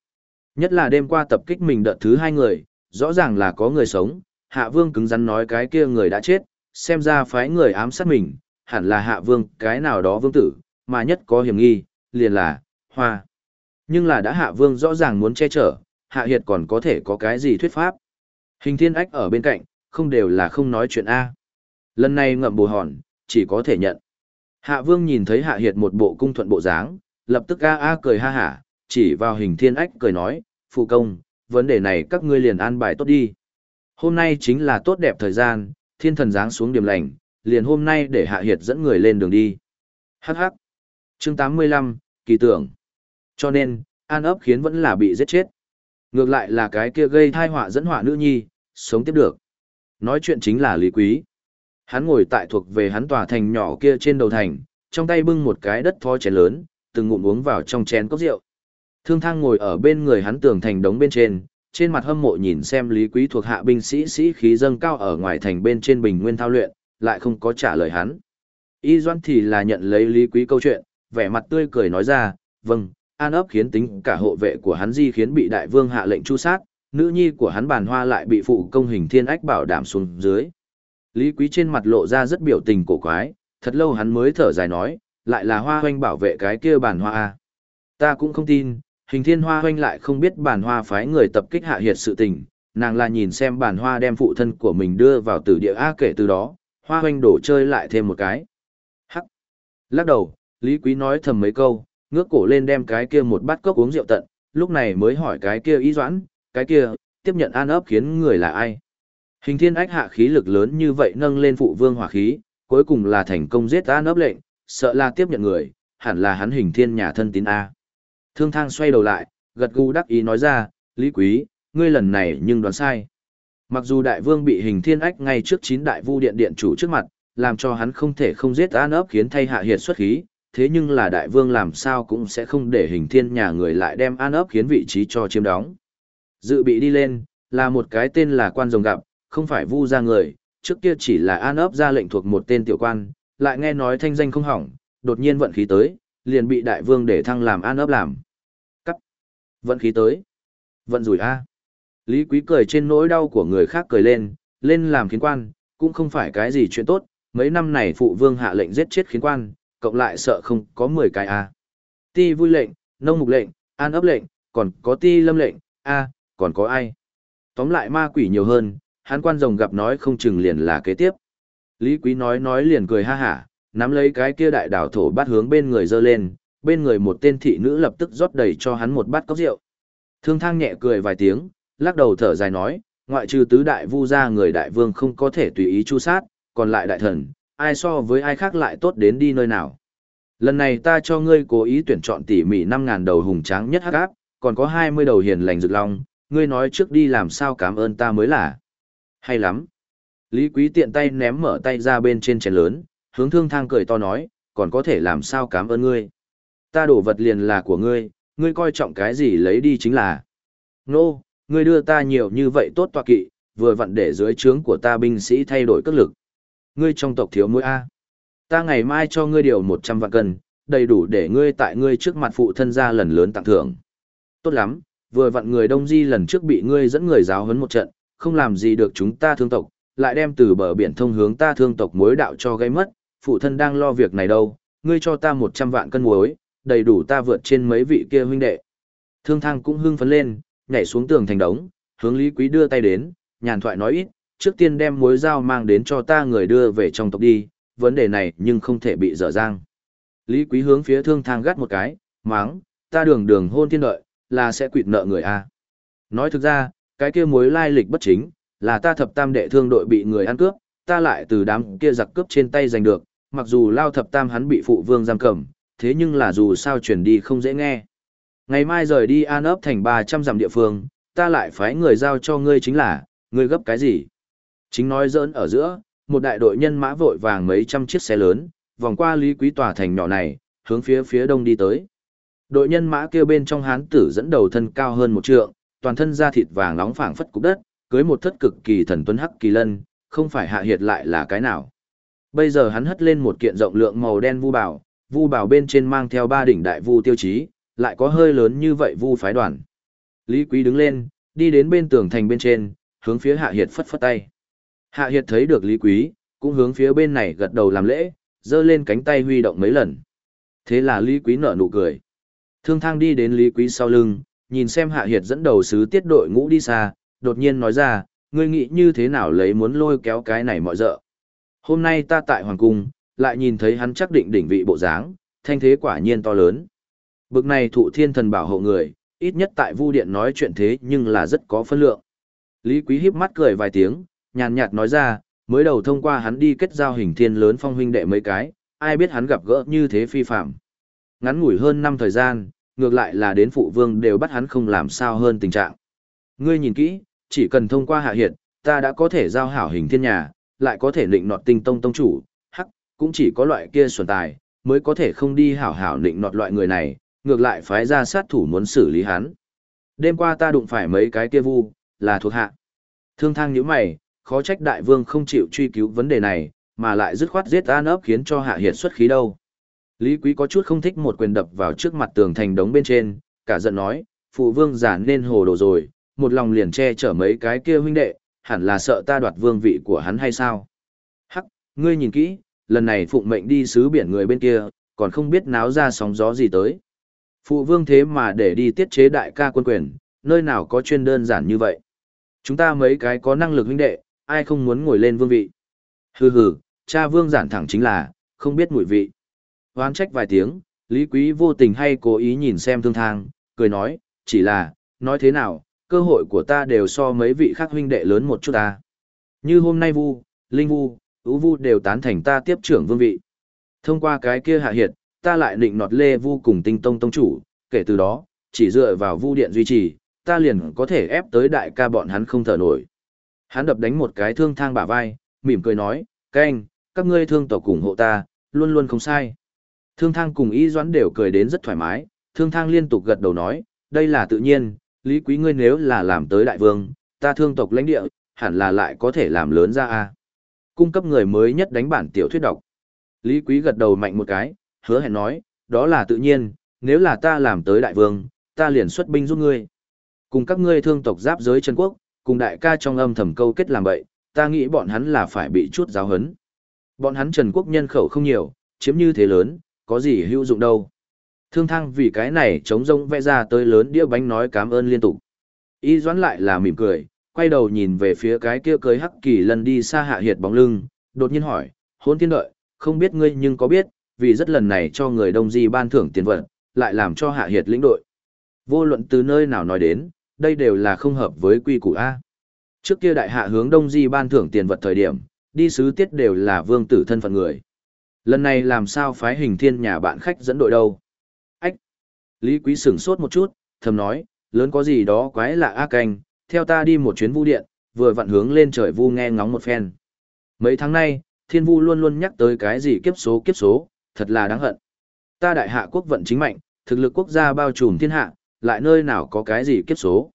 [SPEAKER 1] Nhất là đêm qua tập kích mình đợt thứ hai người, rõ ràng là có người sống, hạ vương cứng rắn nói cái kia người đã chết, xem ra phái người ám sát mình, hẳn là hạ vương cái nào đó vương tử, mà nhất có hiểm nghi, liền là, hoa. Nhưng là đã hạ vương rõ ràng muốn che chở, hạ hiệt còn có thể có cái gì thuyết pháp. Hình thiên ách ở bên cạnh, không đều là không nói chuyện A. Lần này ngậm bù hòn, chỉ có thể nhận. Hạ vương nhìn thấy hạ hiệt một bộ cung thuận bộ dáng, lập tức a a cười ha hả, chỉ vào hình thiên ách cười nói, phụ công, vấn đề này các ngươi liền an bài tốt đi. Hôm nay chính là tốt đẹp thời gian, thiên thần giáng xuống điểm lành, liền hôm nay để hạ hiệt dẫn người lên đường đi. Hắc hắc. Chương 85, kỳ tưởng. Cho nên, an ấp khiến vẫn là bị giết chết. Ngược lại là cái kia gây thai họa dẫn họa nữ nhi, sống tiếp được. Nói chuyện chính là Lý Quý. Hắn ngồi tại thuộc về hắn tòa thành nhỏ kia trên đầu thành, trong tay bưng một cái đất thó chén lớn, từng ngụm uống vào trong chén cốc rượu. Thương thang ngồi ở bên người hắn tường thành đống bên trên, trên mặt hâm mộ nhìn xem Lý Quý thuộc hạ binh sĩ sĩ khí dâng cao ở ngoài thành bên trên bình nguyên thao luyện, lại không có trả lời hắn. Y Doan thì là nhận lấy Lý Quý câu chuyện, vẻ mặt tươi cười nói ra, vâng, an ấp khiến tính cả hộ vệ của hắn di khiến bị đại vương hạ lệnh chu sát, nữ nhi của hắn bàn hoa lại bị phụ công hình thiên ách bảo đảm xuống dưới. Lý Quý trên mặt lộ ra rất biểu tình cổ quái, thật lâu hắn mới thở dài nói, lại là hoa hoanh bảo vệ cái kia bàn hoa a Ta cũng không tin, hình thiên hoa hoanh lại không biết bàn hoa phái người tập kích hạ hiệt sự tình, nàng là nhìn xem bàn hoa đem phụ thân của mình đưa vào tử địa A kể từ đó, hoa hoanh đổ chơi lại thêm một cái. Hắc! Lắc đầu, Lý Quý nói thầm mấy câu, ngước cổ lên đem cái kia một bát cốc uống rượu tận, lúc này mới hỏi cái kia ý doãn, cái kia, tiếp nhận an ấp khiến người là ai. Hình thiên ách hạ khí lực lớn như vậy nâng lên phụ vương hỏa khí, cuối cùng là thành công giết an ấp lệnh, sợ là tiếp nhận người, hẳn là hắn hình thiên nhà thân tín A. Thương thang xoay đầu lại, gật gù đắc ý nói ra, Lý Quý, ngươi lần này nhưng đoán sai. Mặc dù đại vương bị hình thiên ách ngay trước chín đại vu điện điện chủ trước mặt, làm cho hắn không thể không giết an ấp khiến thay hạ hiệt xuất khí, thế nhưng là đại vương làm sao cũng sẽ không để hình thiên nhà người lại đem an ấp khiến vị trí cho chiếm đóng. Dự bị đi lên, là một cái tên là quan rồng gặp, không phải vu ra người, trước kia chỉ là an ấp ra lệnh thuộc một tên tiểu quan, lại nghe nói thanh danh không hỏng, đột nhiên vận khí tới, liền bị đại vương để thăng làm an ấp làm. Cắt. Vận khí tới. Vận rủi a. Lý Quý cười trên nỗi đau của người khác cười lên, lên làm khiến quan, cũng không phải cái gì chuyện tốt, mấy năm này phụ vương hạ lệnh giết chết khiến quan, cộng lại sợ không có 10 cái a. Ti vui lệnh, nông mục lệnh, an ấp lệnh, còn có ti lâm lệnh, a, còn có ai? Tóm lại ma quỷ nhiều hơn, hắn quan rồng gặp nói không chừng liền là kế tiếp. Lý Quý nói nói liền cười ha hả, nắm lấy cái kia đại đảo thổ bát hướng bên người dơ lên, bên người một tên thị nữ lập tức rót đầy cho hắn một bát cốc rượu. Thương thang nhẹ cười vài tiếng, lắc đầu thở dài nói, ngoại trừ tứ đại vu gia người đại vương không có thể tùy ý chu sát, còn lại đại thần, ai so với ai khác lại tốt đến đi nơi nào. Lần này ta cho ngươi cố ý tuyển chọn tỉ mỉ 5.000 đầu hùng tráng nhất hắc áp, còn có 20 đầu hiền lành rực long, ngươi nói trước đi làm sao cảm ơn ta mới là. Hay lắm. Lý Quý tiện tay ném mở tay ra bên trên chén lớn, hướng thương thang cười to nói, còn có thể làm sao cảm ơn ngươi. Ta đổ vật liền là của ngươi, ngươi coi trọng cái gì lấy đi chính là. Nô, no, ngươi đưa ta nhiều như vậy tốt tọa kỵ, vừa vặn để dưới trướng của ta binh sĩ thay đổi cất lực. Ngươi trong tộc thiếu mũi A. Ta ngày mai cho ngươi điều 100 vạn cân, đầy đủ để ngươi tại ngươi trước mặt phụ thân ra lần lớn tặng thưởng. Tốt lắm, vừa vặn người Đông Di lần trước bị ngươi dẫn người giáo huấn một trận, không làm gì được chúng ta thương tộc, lại đem từ bờ biển thông hướng ta thương tộc mối đạo cho gây mất, phụ thân đang lo việc này đâu, ngươi cho ta 100 vạn cân muối, đầy đủ ta vượt trên mấy vị kia huynh đệ. Thương thang cũng hưng phấn lên, nhảy xuống tường thành đống, hướng Lý Quý đưa tay đến, nhàn thoại nói ít, trước tiên đem muối dao mang đến cho ta người đưa về trong tộc đi, vấn đề này nhưng không thể bị dở dang. Lý Quý hướng phía thương thang gắt một cái, máng, ta đường đường hôn thiên đợi, là sẽ quỵt nợ người A. Nói thực ra, cái kia mối lai lịch bất chính, là ta thập tam đệ thương đội bị người ăn cướp, ta lại từ đám kia giặc cướp trên tay giành được, mặc dù lao thập tam hắn bị phụ vương giam cầm, thế nhưng là dù sao chuyển đi không dễ nghe. Ngày mai rời đi an ấp thành 300 dặm địa phương, ta lại phái người giao cho ngươi chính là, ngươi gấp cái gì? Chính nói dỡn ở giữa, một đại đội nhân mã vội vàng mấy trăm chiếc xe lớn, vòng qua Lý Quý tòa thành nhỏ này, hướng phía phía đông đi tới. Đội nhân mã kia bên trong hán tử dẫn đầu thân cao hơn một trượng, toàn thân da thịt vàng nóng phảng phất cục đất, cưới một thất cực kỳ thần tuấn hắc kỳ lân, không phải hạ hiệt lại là cái nào. Bây giờ hắn hất lên một kiện rộng lượng màu đen vu bảo, vu bảo bên trên mang theo ba đỉnh đại vu tiêu chí, lại có hơi lớn như vậy vu phái đoàn. Lý Quý đứng lên, đi đến bên tường thành bên trên, hướng phía hạ hiệt phất phất tay. Hạ Hiệt thấy được Lý Quý, cũng hướng phía bên này gật đầu làm lễ, giơ lên cánh tay huy động mấy lần. Thế là Lý Quý nở nụ cười. Thương thang đi đến Lý Quý sau lưng, nhìn xem Hạ Hiệt dẫn đầu sứ tiết đội ngũ đi xa, đột nhiên nói ra, ngươi nghĩ như thế nào lấy muốn lôi kéo cái này mọi dợ. Hôm nay ta tại Hoàng Cung, lại nhìn thấy hắn chắc định đỉnh vị bộ dáng, thanh thế quả nhiên to lớn. Bực này thụ thiên thần bảo hộ người, ít nhất tại vu điện nói chuyện thế nhưng là rất có phân lượng. Lý Quý híp mắt cười vài tiếng, nhàn nhạt nói ra, mới đầu thông qua hắn đi kết giao hình thiên lớn phong huynh đệ mấy cái, ai biết hắn gặp gỡ như thế phi phạm. Ngắn ngủi hơn năm thời gian, ngược lại là đến phụ vương đều bắt hắn không làm sao hơn tình trạng. Ngươi nhìn kỹ, chỉ cần thông qua hạ hiện, ta đã có thể giao hảo hình thiên nhà, lại có thể định nọt tinh tông tông chủ, hắc, cũng chỉ có loại kia xuẩn tài, mới có thể không đi hảo hảo định nọt loại người này, ngược lại phái ra sát thủ muốn xử lý hắn. Đêm qua ta đụng phải mấy cái kia vu, là thuộc hạ. Thương thang như mày, khó trách đại vương không chịu truy cứu vấn đề này, mà lại dứt khoát giết an ấp khiến cho hạ hiệt xuất khí đâu. Lý Quý có chút không thích một quyền đập vào trước mặt tường thành đống bên trên, cả giận nói, phụ vương giả nên hồ đồ rồi, một lòng liền che chở mấy cái kia huynh đệ, hẳn là sợ ta đoạt vương vị của hắn hay sao? Hắc, ngươi nhìn kỹ, lần này phụng mệnh đi sứ biển người bên kia, còn không biết náo ra sóng gió gì tới. Phụ vương thế mà để đi tiết chế đại ca quân quyền, nơi nào có chuyên đơn giản như vậy. Chúng ta mấy cái có năng lực huynh đệ, ai không muốn ngồi lên vương vị. Hừ hừ, cha vương giản thẳng chính là, không biết mùi vị. Hoán trách vài tiếng, Lý Quý vô tình hay cố ý nhìn xem thương thang, cười nói, chỉ là, nói thế nào, cơ hội của ta đều so mấy vị khác huynh đệ lớn một chút ta. Như hôm nay Vu, Linh Vu, Ú Vu đều tán thành ta tiếp trưởng vương vị. Thông qua cái kia hạ hiệt, ta lại định nọt Lê Vu cùng tinh tông tông chủ, kể từ đó, chỉ dựa vào Vu điện duy trì, ta liền có thể ép tới đại ca bọn hắn không thở nổi. Hắn đập đánh một cái thương thang bả vai, mỉm cười nói, canh, các ngươi thương tộc ủng hộ ta, luôn luôn không sai. Thương thang cùng y doãn đều cười đến rất thoải mái, thương thang liên tục gật đầu nói, đây là tự nhiên, lý quý ngươi nếu là làm tới đại vương, ta thương tộc lãnh địa, hẳn là lại có thể làm lớn ra a. Cung cấp người mới nhất đánh bản tiểu thuyết đọc. Lý quý gật đầu mạnh một cái, hứa hẹn nói, đó là tự nhiên, nếu là ta làm tới đại vương, ta liền xuất binh giúp ngươi. Cùng các ngươi thương tộc giáp giới Trần Quốc, cùng đại ca trong âm thầm câu kết làm vậy, ta nghĩ bọn hắn là phải bị chút giáo hấn. Bọn hắn Trần Quốc nhân khẩu không nhiều, chiếm như thế lớn, có gì hữu dụng đâu. Thương thăng vì cái này chống rông vẽ ra tới lớn đĩa bánh nói cảm ơn liên tục. Y doãn lại là mỉm cười, quay đầu nhìn về phía cái kia cưới hắc kỳ lần đi xa hạ hiệt bóng lưng, đột nhiên hỏi, hôn tiên đợi, không biết ngươi nhưng có biết, vì rất lần này cho người đông di ban thưởng tiền vật, lại làm cho hạ hiệt lĩnh đội. Vô luận từ nơi nào nói đến, đây đều là không hợp với quy củ A. Trước kia đại hạ hướng đông di ban thưởng tiền vật thời điểm, đi sứ tiết đều là vương tử thân phận người. Lần này làm sao phái hình thiên nhà bạn khách dẫn đội đâu? Ách! Lý Quý sửng sốt một chút, thầm nói, lớn có gì đó quái lạ a canh, theo ta đi một chuyến vu điện, vừa vặn hướng lên trời vu nghe ngóng một phen. Mấy tháng nay, thiên vu luôn luôn nhắc tới cái gì kiếp số kiếp số, thật là đáng hận. Ta đại hạ quốc vận chính mạnh, thực lực quốc gia bao trùm thiên hạ, lại nơi nào có cái gì kiếp số.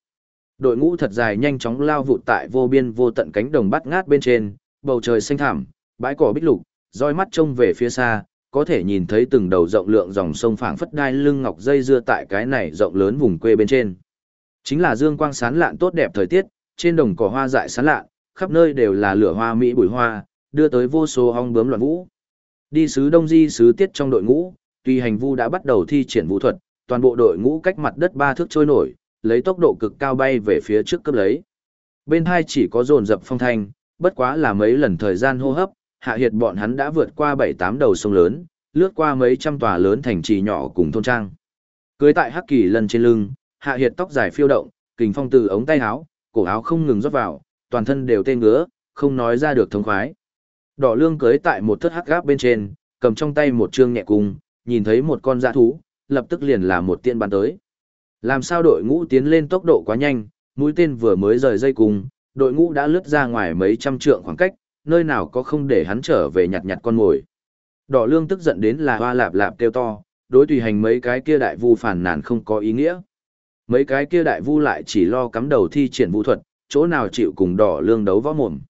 [SPEAKER 1] Đội ngũ thật dài nhanh chóng lao vụt tại vô biên vô tận cánh đồng bắt ngát bên trên, bầu trời xanh thẳm, bãi cỏ bích lục, roi mắt trông về phía xa, có thể nhìn thấy từng đầu rộng lượng dòng sông phảng phất đai lưng ngọc dây dưa tại cái này rộng lớn vùng quê bên trên. Chính là dương quang sán lạn tốt đẹp thời tiết, trên đồng cỏ hoa dại sán lạn, khắp nơi đều là lửa hoa mỹ bụi hoa, đưa tới vô số ong bướm loạn vũ. Đi sứ Đông Di sứ tiết trong đội ngũ, tuy hành vu đã bắt đầu thi triển vũ thuật, toàn bộ đội ngũ cách mặt đất ba thước trôi nổi, lấy tốc độ cực cao bay về phía trước cấp lấy. Bên hai chỉ có dồn dập phong thanh, bất quá là mấy lần thời gian hô hấp, hạ hiệt bọn hắn đã vượt qua bảy tám đầu sông lớn, lướt qua mấy trăm tòa lớn thành trì nhỏ cùng thôn trang. Cưới tại hắc kỳ lần trên lưng, hạ hiệt tóc dài phiêu động, kình phong từ ống tay áo, cổ áo không ngừng rót vào, toàn thân đều tê ngứa, không nói ra được thông khoái. Đỏ lương cưới tại một thất hắc gáp bên trên, cầm trong tay một trương nhẹ cung, nhìn thấy một con dã thú, lập tức liền là một tiên bắn tới. Làm sao đội ngũ tiến lên tốc độ quá nhanh, mũi tên vừa mới rời dây cung, đội ngũ đã lướt ra ngoài mấy trăm trượng khoảng cách, nơi nào có không để hắn trở về nhặt nhặt con mồi. Đỏ lương tức giận đến là hoa lạp lạp kêu to, đối tùy hành mấy cái kia đại vu phản nàn không có ý nghĩa. Mấy cái kia đại vu lại chỉ lo cắm đầu thi triển vũ thuật, chỗ nào chịu cùng đỏ lương đấu võ mồm.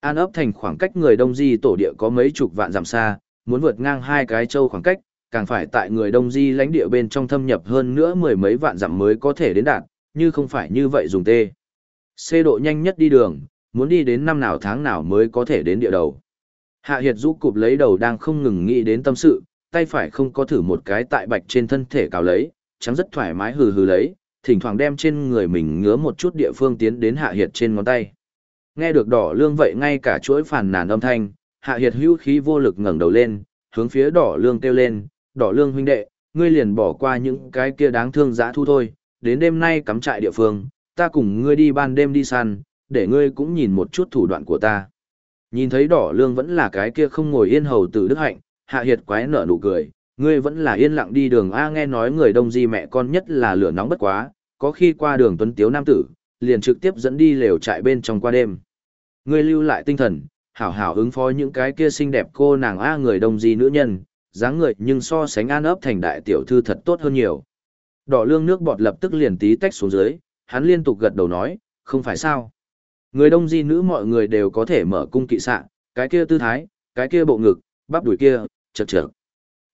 [SPEAKER 1] An ấp thành khoảng cách người đông di tổ địa có mấy chục vạn dặm xa, muốn vượt ngang hai cái châu khoảng cách, càng phải tại người đông di lãnh địa bên trong thâm nhập hơn nữa mười mấy vạn dặm mới có thể đến đạt, như không phải như vậy dùng tê. Xê độ nhanh nhất đi đường, muốn đi đến năm nào tháng nào mới có thể đến địa đầu. Hạ Hiệt rũ cụp lấy đầu đang không ngừng nghĩ đến tâm sự, tay phải không có thử một cái tại bạch trên thân thể cào lấy, trắng rất thoải mái hừ hừ lấy, thỉnh thoảng đem trên người mình ngứa một chút địa phương tiến đến Hạ Hiệt trên ngón tay. Nghe được đỏ lương vậy ngay cả chuỗi phản nàn âm thanh, Hạ Hiệt hưu khí vô lực ngẩng đầu lên, hướng phía đỏ lương kêu lên, đỏ lương huynh đệ, ngươi liền bỏ qua những cái kia đáng thương giã thu thôi, đến đêm nay cắm trại địa phương, ta cùng ngươi đi ban đêm đi săn, để ngươi cũng nhìn một chút thủ đoạn của ta. Nhìn thấy đỏ lương vẫn là cái kia không ngồi yên hầu tử đức hạnh, hạ hiệt quái nở nụ cười, ngươi vẫn là yên lặng đi đường A nghe nói người đông di mẹ con nhất là lửa nóng bất quá, có khi qua đường tuấn tiếu nam tử, liền trực tiếp dẫn đi lều trại bên trong qua đêm. Ngươi lưu lại tinh thần, hảo hảo ứng phó những cái kia xinh đẹp cô nàng A người đông di nữ nhân, dáng người nhưng so sánh an ấp thành đại tiểu thư thật tốt hơn nhiều. Đỏ lương nước bọt lập tức liền tí tách xuống dưới, hắn liên tục gật đầu nói, không phải sao. Người đông di nữ mọi người đều có thể mở cung kỵ sạ, cái kia tư thái, cái kia bộ ngực, bắp đùi kia, chật chật.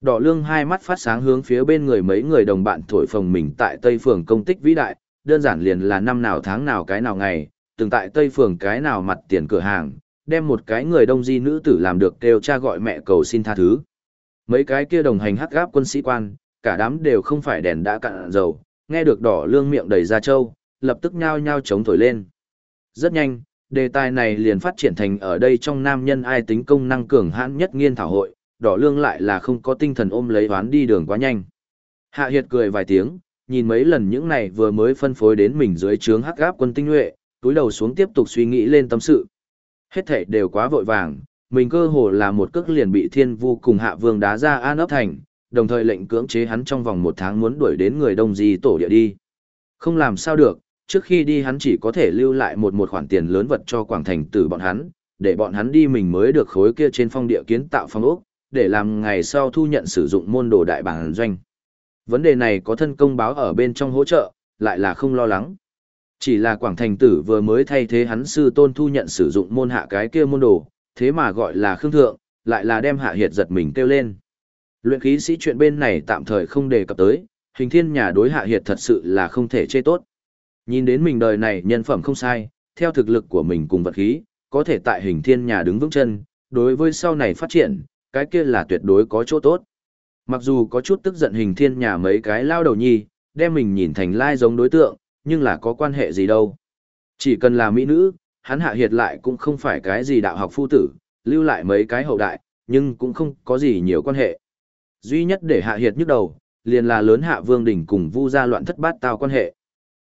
[SPEAKER 1] Đỏ lương hai mắt phát sáng hướng phía bên người mấy người đồng bạn thổi phồng mình tại Tây Phường công tích vĩ đại, đơn giản liền là năm nào tháng nào cái nào ngày, từng tại Tây Phường cái nào mặt tiền cửa hàng, đem một cái người đông di nữ tử làm được kêu cha gọi mẹ cầu xin tha thứ. Mấy cái kia đồng hành hắc gáp quân sĩ quan, cả đám đều không phải đèn đã cạn dầu, nghe được đỏ lương miệng đầy ra trâu, lập tức nhao nhao chống thổi lên. Rất nhanh, đề tài này liền phát triển thành ở đây trong nam nhân ai tính công năng cường hãn nhất nghiên thảo hội, đỏ lương lại là không có tinh thần ôm lấy hoán đi đường quá nhanh. Hạ Hiệt cười vài tiếng, nhìn mấy lần những này vừa mới phân phối đến mình dưới trướng hắc gáp quân tinh nhuệ, túi đầu xuống tiếp tục suy nghĩ lên tâm sự. Hết thảy đều quá vội vàng, mình cơ hồ là một cước liền bị thiên vu cùng hạ vương đá ra an ấp thành, đồng thời lệnh cưỡng chế hắn trong vòng một tháng muốn đuổi đến người đông di tổ địa đi. Không làm sao được, trước khi đi hắn chỉ có thể lưu lại một một khoản tiền lớn vật cho quảng thành tử bọn hắn, để bọn hắn đi mình mới được khối kia trên phong địa kiến tạo phong ốc, để làm ngày sau thu nhận sử dụng môn đồ đại bản doanh. Vấn đề này có thân công báo ở bên trong hỗ trợ, lại là không lo lắng. Chỉ là Quảng Thành Tử vừa mới thay thế hắn sư tôn thu nhận sử dụng môn hạ cái kia môn đồ, thế mà gọi là Khương Thượng, lại là đem hạ hiệt giật mình kêu lên. Luyện khí sĩ chuyện bên này tạm thời không đề cập tới, hình thiên nhà đối hạ hiệt thật sự là không thể chê tốt. Nhìn đến mình đời này nhân phẩm không sai, theo thực lực của mình cùng vật khí, có thể tại hình thiên nhà đứng vững chân, đối với sau này phát triển, cái kia là tuyệt đối có chỗ tốt. Mặc dù có chút tức giận hình thiên nhà mấy cái lao đầu nhi, đem mình nhìn thành lai giống đối tượng, nhưng là có quan hệ gì đâu. Chỉ cần là mỹ nữ, hắn hạ hiệt lại cũng không phải cái gì đạo học phu tử, lưu lại mấy cái hậu đại, nhưng cũng không có gì nhiều quan hệ. Duy nhất để hạ hiệt nhức đầu, liền là lớn hạ vương đỉnh cùng vu gia loạn thất bát tao quan hệ.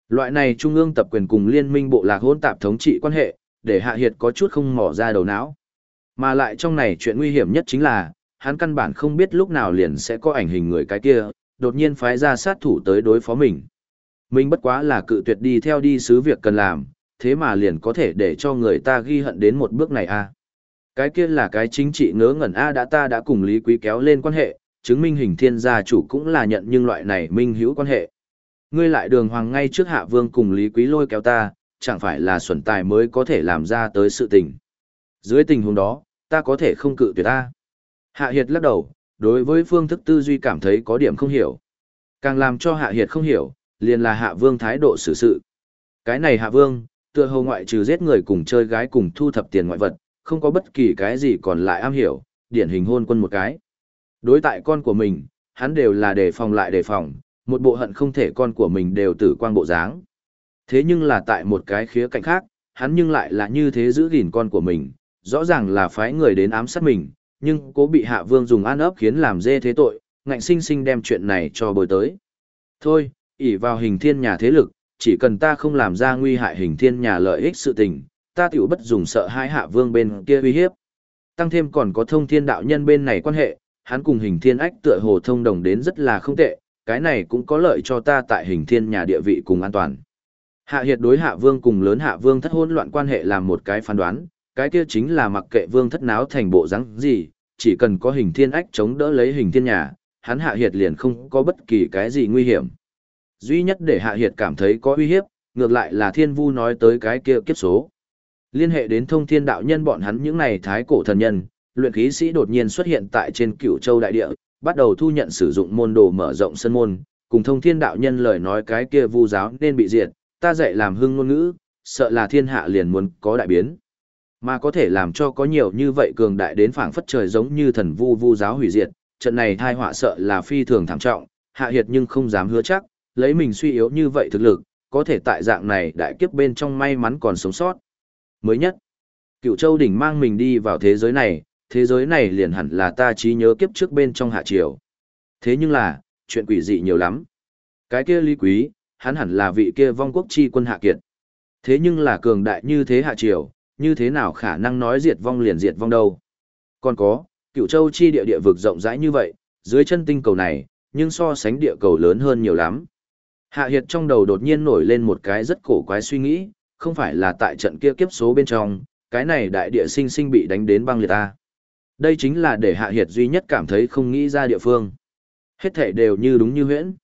[SPEAKER 1] Loại này trung ương tập quyền cùng liên minh bộ lạc hôn tạp thống trị quan hệ, để hạ hiệt có chút không mỏ ra đầu não. Mà lại trong này chuyện nguy hiểm nhất chính là, hắn căn bản không biết lúc nào liền sẽ có ảnh hình người cái kia, đột nhiên phái ra sát thủ tới đối phó mình. Mình bất quá là cự tuyệt đi theo đi sứ việc cần làm, thế mà liền có thể để cho người ta ghi hận đến một bước này a à. Cái kia là cái chính trị ngớ ngẩn a đã ta đã cùng Lý Quý kéo lên quan hệ, chứng minh hình thiên gia chủ cũng là nhận nhưng loại này minh hữu quan hệ. Ngươi lại đường hoàng ngay trước hạ vương cùng Lý Quý lôi kéo ta, chẳng phải là xuẩn tài mới có thể làm ra tới sự tình. Dưới tình huống đó, ta có thể không cự tuyệt ta. Hạ Hiệt lắc đầu, đối với phương thức tư duy cảm thấy có điểm không hiểu. Càng làm cho Hạ Hiệt không hiểu, liền là Hạ Vương thái độ xử sự. Cái này Hạ Vương, tựa hồ ngoại trừ giết người cùng chơi gái cùng thu thập tiền ngoại vật, không có bất kỳ cái gì còn lại am hiểu, điển hình hôn quân một cái. Đối tại con của mình, hắn đều là đề phòng lại đề phòng, một bộ hận không thể con của mình đều tử quang bộ dáng. Thế nhưng là tại một cái khía cạnh khác, hắn nhưng lại là như thế giữ gìn con của mình, rõ ràng là phái người đến ám sát mình, nhưng cố bị hạ vương dùng an ấp khiến làm dê thế tội, ngạnh sinh sinh đem chuyện này cho bồi tới. Thôi, ỷ vào hình thiên nhà thế lực, chỉ cần ta không làm ra nguy hại hình thiên nhà lợi ích sự tình, ta tiểu bất dùng sợ hai hạ vương bên kia uy hiếp. Tăng thêm còn có thông thiên đạo nhân bên này quan hệ, hắn cùng hình thiên ách tựa hồ thông đồng đến rất là không tệ, cái này cũng có lợi cho ta tại hình thiên nhà địa vị cùng an toàn. Hạ hiệt đối hạ vương cùng lớn hạ vương thất hôn loạn quan hệ làm một cái phán đoán, cái kia chính là mặc kệ vương thất náo thành bộ rắn gì, chỉ cần có hình thiên ách chống đỡ lấy hình thiên nhà, hắn hạ hiệt liền không có bất kỳ cái gì nguy hiểm. Duy nhất để hạ hiệt cảm thấy có uy hiếp, ngược lại là thiên vu nói tới cái kia kiếp số. Liên hệ đến thông thiên đạo nhân bọn hắn những này thái cổ thần nhân, luyện khí sĩ đột nhiên xuất hiện tại trên cửu châu đại địa, bắt đầu thu nhận sử dụng môn đồ mở rộng sân môn, cùng thông thiên đạo nhân lời nói cái kia vu giáo nên bị diệt, ta dạy làm hưng ngôn ngữ, sợ là thiên hạ liền muốn có đại biến. Mà có thể làm cho có nhiều như vậy cường đại đến phảng phất trời giống như thần vu vu giáo hủy diệt, trận này thai họa sợ là phi thường thảm trọng, hạ hiệt nhưng không dám hứa chắc, lấy mình suy yếu như vậy thực lực, có thể tại dạng này đại kiếp bên trong may mắn còn sống sót. Mới nhất, cựu châu đỉnh mang mình đi vào thế giới này, thế giới này liền hẳn là ta trí nhớ kiếp trước bên trong hạ triều. Thế nhưng là, chuyện quỷ dị nhiều lắm. Cái kia lý quý, hắn hẳn là vị kia vong quốc chi quân hạ kiệt. Thế nhưng là cường đại như thế hạ triều, như thế nào khả năng nói diệt vong liền diệt vong đâu. Còn có, cựu châu chi địa địa vực rộng rãi như vậy, dưới chân tinh cầu này, nhưng so sánh địa cầu lớn hơn nhiều lắm. Hạ Hiệt trong đầu đột nhiên nổi lên một cái rất cổ quái suy nghĩ, không phải là tại trận kia kiếp số bên trong, cái này đại địa sinh sinh bị đánh đến băng liệt ta. Đây chính là để Hạ Hiệt duy nhất cảm thấy không nghĩ ra địa phương. Hết thể đều như đúng như huyễn.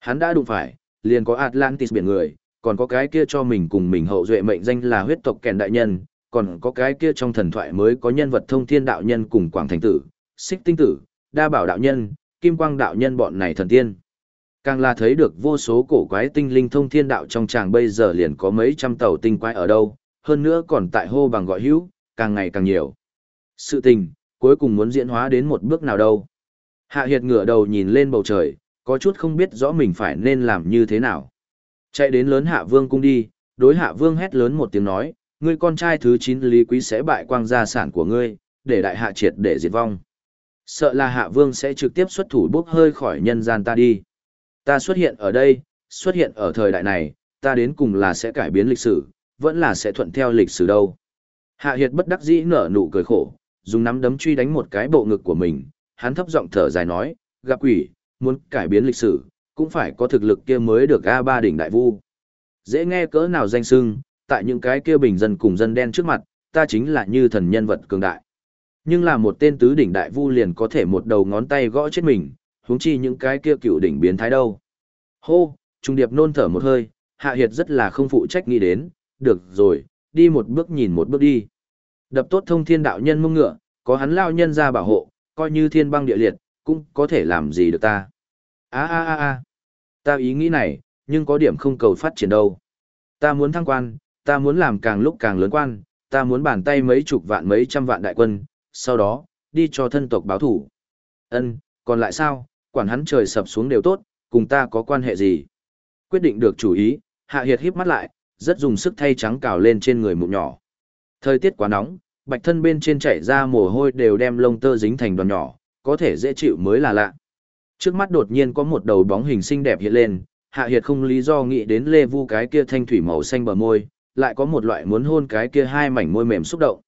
[SPEAKER 1] Hắn đã đụng phải, liền có Atlantis biển người, còn có cái kia cho mình cùng mình hậu duệ mệnh danh là huyết tộc kèn đại nhân, còn có cái kia trong thần thoại mới có nhân vật thông thiên đạo nhân cùng quảng thành tử, xích tinh tử, đa bảo đạo nhân, kim quang đạo nhân bọn này thần tiên. Càng là thấy được vô số cổ quái tinh linh thông thiên đạo trong tràng bây giờ liền có mấy trăm tàu tinh quái ở đâu, hơn nữa còn tại hô bằng gọi hữu, càng ngày càng nhiều. Sự tình, cuối cùng muốn diễn hóa đến một bước nào đâu. Hạ Hiệt ngửa đầu nhìn lên bầu trời, có chút không biết rõ mình phải nên làm như thế nào. Chạy đến lớn Hạ Vương cung đi, đối Hạ Vương hét lớn một tiếng nói, ngươi con trai thứ 9 Lý Quý sẽ bại quang gia sản của ngươi, để đại hạ triệt để diệt vong. Sợ là Hạ Vương sẽ trực tiếp xuất thủ bốc hơi khỏi nhân gian ta đi. Ta xuất hiện ở đây, xuất hiện ở thời đại này, ta đến cùng là sẽ cải biến lịch sử, vẫn là sẽ thuận theo lịch sử đâu. Hạ Hiệt bất đắc dĩ nở nụ cười khổ, dùng nắm đấm truy đánh một cái bộ ngực của mình, hắn thấp giọng thở dài nói, gặp quỷ, muốn cải biến lịch sử, cũng phải có thực lực kia mới được A ba đỉnh đại vu. Dễ nghe cỡ nào danh sưng, tại những cái kia bình dân cùng dân đen trước mặt, ta chính là như thần nhân vật cường đại. Nhưng là một tên tứ đỉnh đại vu liền có thể một đầu ngón tay gõ chết mình, huống chi những cái kia cựu đỉnh biến thái đâu. Hô, trung điệp nôn thở một hơi, hạ hiệt rất là không phụ trách nghĩ đến, được rồi, đi một bước nhìn một bước đi. Đập tốt thông thiên đạo nhân mông ngựa, có hắn lao nhân ra bảo hộ, coi như thiên băng địa liệt, cũng có thể làm gì được ta. a a a a ta ý nghĩ này, nhưng có điểm không cầu phát triển đâu. Ta muốn thăng quan, ta muốn làm càng lúc càng lớn quan, ta muốn bàn tay mấy chục vạn mấy trăm vạn đại quân, sau đó, đi cho thân tộc báo thủ. Ân, còn lại sao, quản hắn trời sập xuống đều tốt, cùng ta có quan hệ gì? Quyết định được chủ ý, Hạ Hiệt híp mắt lại, rất dùng sức thay trắng cào lên trên người mụn nhỏ. Thời tiết quá nóng, bạch thân bên trên chảy ra mồ hôi đều đem lông tơ dính thành đoàn nhỏ, có thể dễ chịu mới là lạ. Trước mắt đột nhiên có một đầu bóng hình xinh đẹp hiện lên, Hạ Hiệt không lý do nghĩ đến Lê Vu cái kia thanh thủy màu xanh bờ môi, lại có một loại muốn hôn cái kia hai mảnh môi mềm xúc động.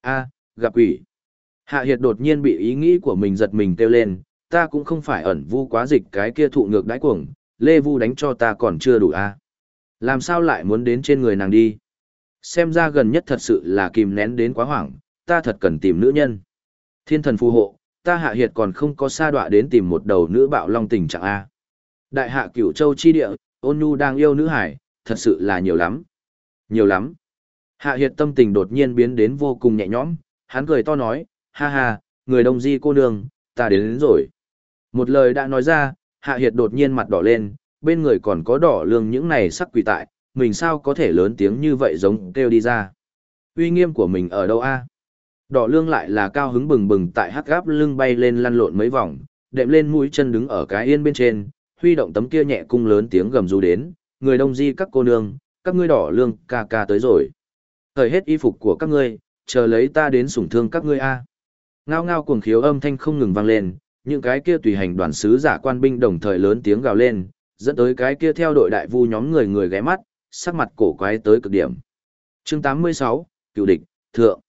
[SPEAKER 1] A, gặp quỷ. Hạ Hiệt đột nhiên bị ý nghĩ của mình giật mình kêu lên, ta cũng không phải ẩn vu quá dịch cái kia thụ ngược đãi cuồng, Lê Vu đánh cho ta còn chưa đủ a. Làm sao lại muốn đến trên người nàng đi? Xem ra gần nhất thật sự là kìm nén đến quá hoảng, ta thật cần tìm nữ nhân. Thiên thần phù hộ, ta hạ hiệt còn không có sa đọa đến tìm một đầu nữ bạo long tình trạng A. Đại hạ cửu châu chi địa, ôn nhu đang yêu nữ hải, thật sự là nhiều lắm. Nhiều lắm. Hạ hiệt tâm tình đột nhiên biến đến vô cùng nhẹ nhõm, hắn cười to nói, ha ha, người đông di cô nương, ta đến, đến rồi. Một lời đã nói ra, hạ hiệt đột nhiên mặt đỏ lên, bên người còn có đỏ lương những này sắc quỷ tại, mình sao có thể lớn tiếng như vậy giống kêu đi ra. Uy nghiêm của mình ở đâu a? Đỏ lương lại là cao hứng bừng bừng tại hắc gáp lưng bay lên lăn lộn mấy vòng, đệm lên mũi chân đứng ở cái yên bên trên, huy động tấm kia nhẹ cung lớn tiếng gầm rú đến, người đông di các cô nương, các ngươi đỏ lương ca ca tới rồi. Thời hết y phục của các ngươi, chờ lấy ta đến sủng thương các ngươi a. Ngao ngao cuồng khiếu âm thanh không ngừng vang lên, những cái kia tùy hành đoàn sứ giả quan binh đồng thời lớn tiếng gào lên, dẫn tới cái kia theo đội đại vu nhóm người người ghé mắt, sắc mặt cổ quái tới cực điểm. Chương 86, cựu địch, thượng.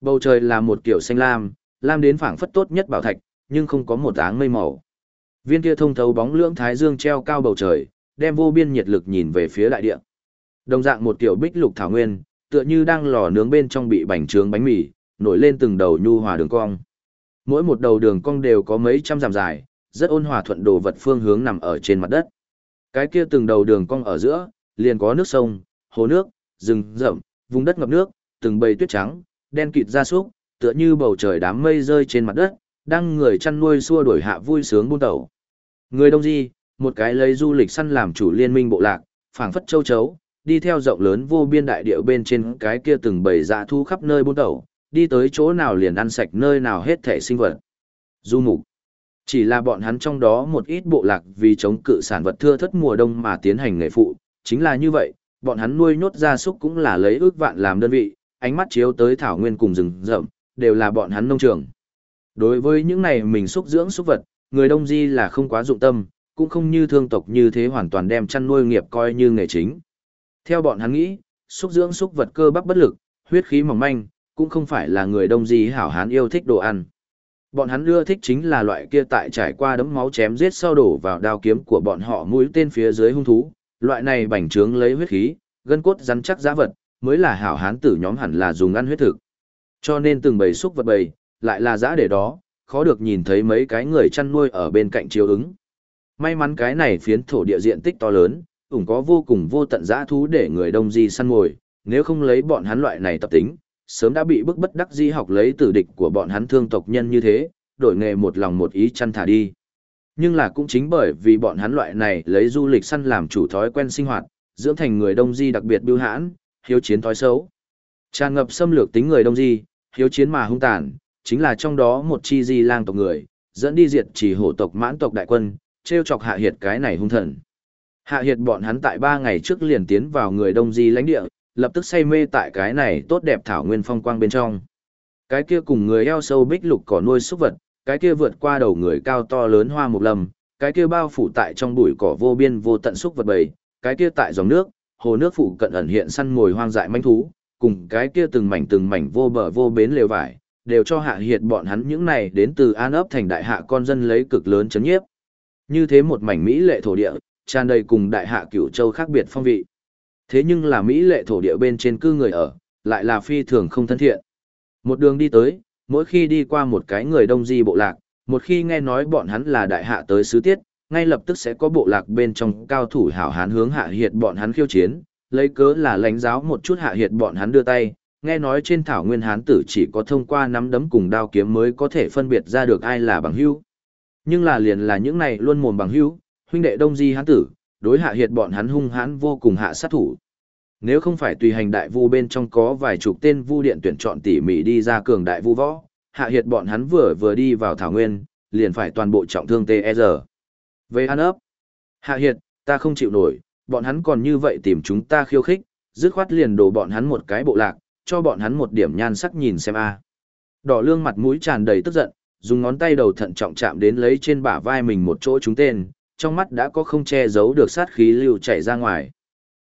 [SPEAKER 1] Bầu trời là một kiểu xanh lam, lam đến phảng phất tốt nhất bảo thạch, nhưng không có một áng mây màu. Viên kia thông thấu bóng lưỡng thái dương treo cao bầu trời, đem vô biên nhiệt lực nhìn về phía đại địa. Đồng dạng một kiểu bích lục thảo nguyên, tựa như đang lò nướng bên trong bị bánh trướng bánh mì, nổi lên từng đầu nhu hòa đường cong. Mỗi một đầu đường cong đều có mấy trăm dặm dài, rất ôn hòa thuận đồ vật phương hướng nằm ở trên mặt đất. Cái kia từng đầu đường cong ở giữa, liền có nước sông, hồ nước, rừng rậm, vùng đất ngập nước, từng bầy tuyết trắng, đen kịt ra súc, tựa như bầu trời đám mây rơi trên mặt đất, đang người chăn nuôi xua đuổi hạ vui sướng buôn tẩu. Người đông di, một cái lấy du lịch săn làm chủ liên minh bộ lạc, phảng phất châu chấu, đi theo rộng lớn vô biên đại địa bên trên cái kia từng bầy dạ thu khắp nơi buôn tẩu, đi tới chỗ nào liền ăn sạch nơi nào hết thể sinh vật. Du mục chỉ là bọn hắn trong đó một ít bộ lạc vì chống cự sản vật thưa thất mùa đông mà tiến hành nghề phụ, chính là như vậy, bọn hắn nuôi nhốt gia súc cũng là lấy ước vạn làm đơn vị, ánh mắt chiếu tới thảo nguyên cùng rừng rậm, đều là bọn hắn nông trường. Đối với những này mình xúc dưỡng súc vật, người đông di là không quá dụng tâm, cũng không như thương tộc như thế hoàn toàn đem chăn nuôi nghiệp coi như nghề chính. Theo bọn hắn nghĩ, xúc dưỡng súc vật cơ bắp bất lực, huyết khí mỏng manh, cũng không phải là người đông di hảo hán yêu thích đồ ăn. Bọn hắn ưa thích chính là loại kia tại trải qua đấm máu chém giết sau đổ vào đao kiếm của bọn họ mũi tên phía dưới hung thú, loại này bành trướng lấy huyết khí, gân cốt rắn chắc giá vật, mới là hảo hán tử nhóm hẳn là dùng ăn huyết thực. Cho nên từng bầy xúc vật bầy, lại là giã để đó, khó được nhìn thấy mấy cái người chăn nuôi ở bên cạnh chiếu ứng. May mắn cái này phiến thổ địa diện tích to lớn, ủng có vô cùng vô tận dã thú để người đông di săn ngồi, nếu không lấy bọn hắn loại này tập tính, sớm đã bị bức bất đắc di học lấy tử địch của bọn hắn thương tộc nhân như thế, đổi nghề một lòng một ý chăn thả đi. Nhưng là cũng chính bởi vì bọn hắn loại này lấy du lịch săn làm chủ thói quen sinh hoạt, dưỡng thành người đông di đặc biệt biêu hãn, hiếu chiến thói xấu. Tràn ngập xâm lược tính người đông di, hiếu chiến mà hung tàn, chính là trong đó một chi di lang tộc người, dẫn đi diệt chỉ hổ tộc mãn tộc đại quân, treo chọc hạ hiệt cái này hung thần. Hạ hiệt bọn hắn tại ba ngày trước liền tiến vào người đông di lãnh địa, lập tức say mê tại cái này tốt đẹp thảo nguyên phong quang bên trong. Cái kia cùng người eo sâu bích lục cỏ nuôi súc vật, cái kia vượt qua đầu người cao to lớn hoa mục lâm, cái kia bao phủ tại trong bụi cỏ vô biên vô tận súc vật bầy, cái kia tại dòng nước, hồ nước phụ cận ẩn hiện săn ngồi hoang dại manh thú, cùng cái kia từng mảnh từng mảnh vô bờ vô bến lều vải, đều cho hạ hiệt bọn hắn những này đến từ an ấp thành đại hạ con dân lấy cực lớn chấn nhiếp. Như thế một mảnh Mỹ lệ thổ địa, tràn đầy cùng đại hạ cửu châu khác biệt phong vị. Thế nhưng là Mỹ lệ thổ địa bên trên cư người ở, lại là phi thường không thân thiện. Một đường đi tới, mỗi khi đi qua một cái người đông di bộ lạc, một khi nghe nói bọn hắn là đại hạ tới sứ tiết, ngay lập tức sẽ có bộ lạc bên trong cao thủ hảo hán hướng hạ hiệt bọn hắn khiêu chiến, lấy cớ là lãnh giáo một chút hạ hiệt bọn hắn đưa tay, nghe nói trên thảo nguyên hán tử chỉ có thông qua nắm đấm cùng đao kiếm mới có thể phân biệt ra được ai là bằng hữu. Nhưng là liền là những này luôn mồm bằng hữu, huynh đệ đông di hán tử, đối hạ hiệt bọn hắn hung hãn vô cùng hạ sát thủ. Nếu không phải tùy hành đại vu bên trong có vài chục tên vu điện tuyển chọn tỉ mỉ đi ra cường đại vu võ, hạ hiệt bọn hắn vừa vừa đi vào thảo nguyên, liền phải toàn bộ trọng thương TR. Về ăn ấp, hạ hiệt, ta không chịu nổi, bọn hắn còn như vậy tìm chúng ta khiêu khích, dứt khoát liền đổ bọn hắn một cái bộ lạc, cho bọn hắn một điểm nhan sắc nhìn xem a. Đỏ lương mặt mũi tràn đầy tức giận, dùng ngón tay đầu thận trọng chạm đến lấy trên bả vai mình một chỗ trúng tên, trong mắt đã có không che giấu được sát khí lưu chảy ra ngoài.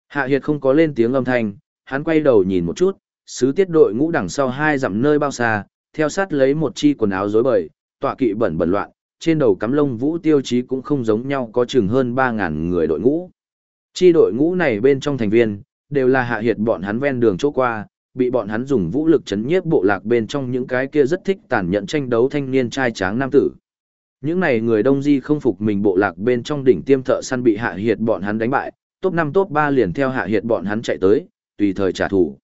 [SPEAKER 1] Hạ Hiệt không có lên tiếng âm thanh, hắn quay đầu nhìn một chút, sứ tiết đội ngũ đằng sau hai dặm nơi bao xa, theo sát lấy một chi quần áo rối bời, tọa kỵ bẩn bẩn loạn, trên đầu cắm lông vũ tiêu chí cũng không giống nhau có chừng hơn 3.000 người đội ngũ. Chi đội ngũ này bên trong thành viên, đều là hạ hiệt bọn hắn ven đường chỗ qua, bị bọn hắn dùng vũ lực chấn nhiếp bộ lạc bên trong những cái kia rất thích tàn nhẫn tranh đấu thanh niên trai tráng nam tử. Những này người đông di không phục mình bộ lạc bên trong đỉnh tiêm thợ săn bị hạ hiệt bọn hắn đánh bại, top 5 top 3 liền theo hạ hiệt bọn hắn chạy tới, tùy thời trả thù.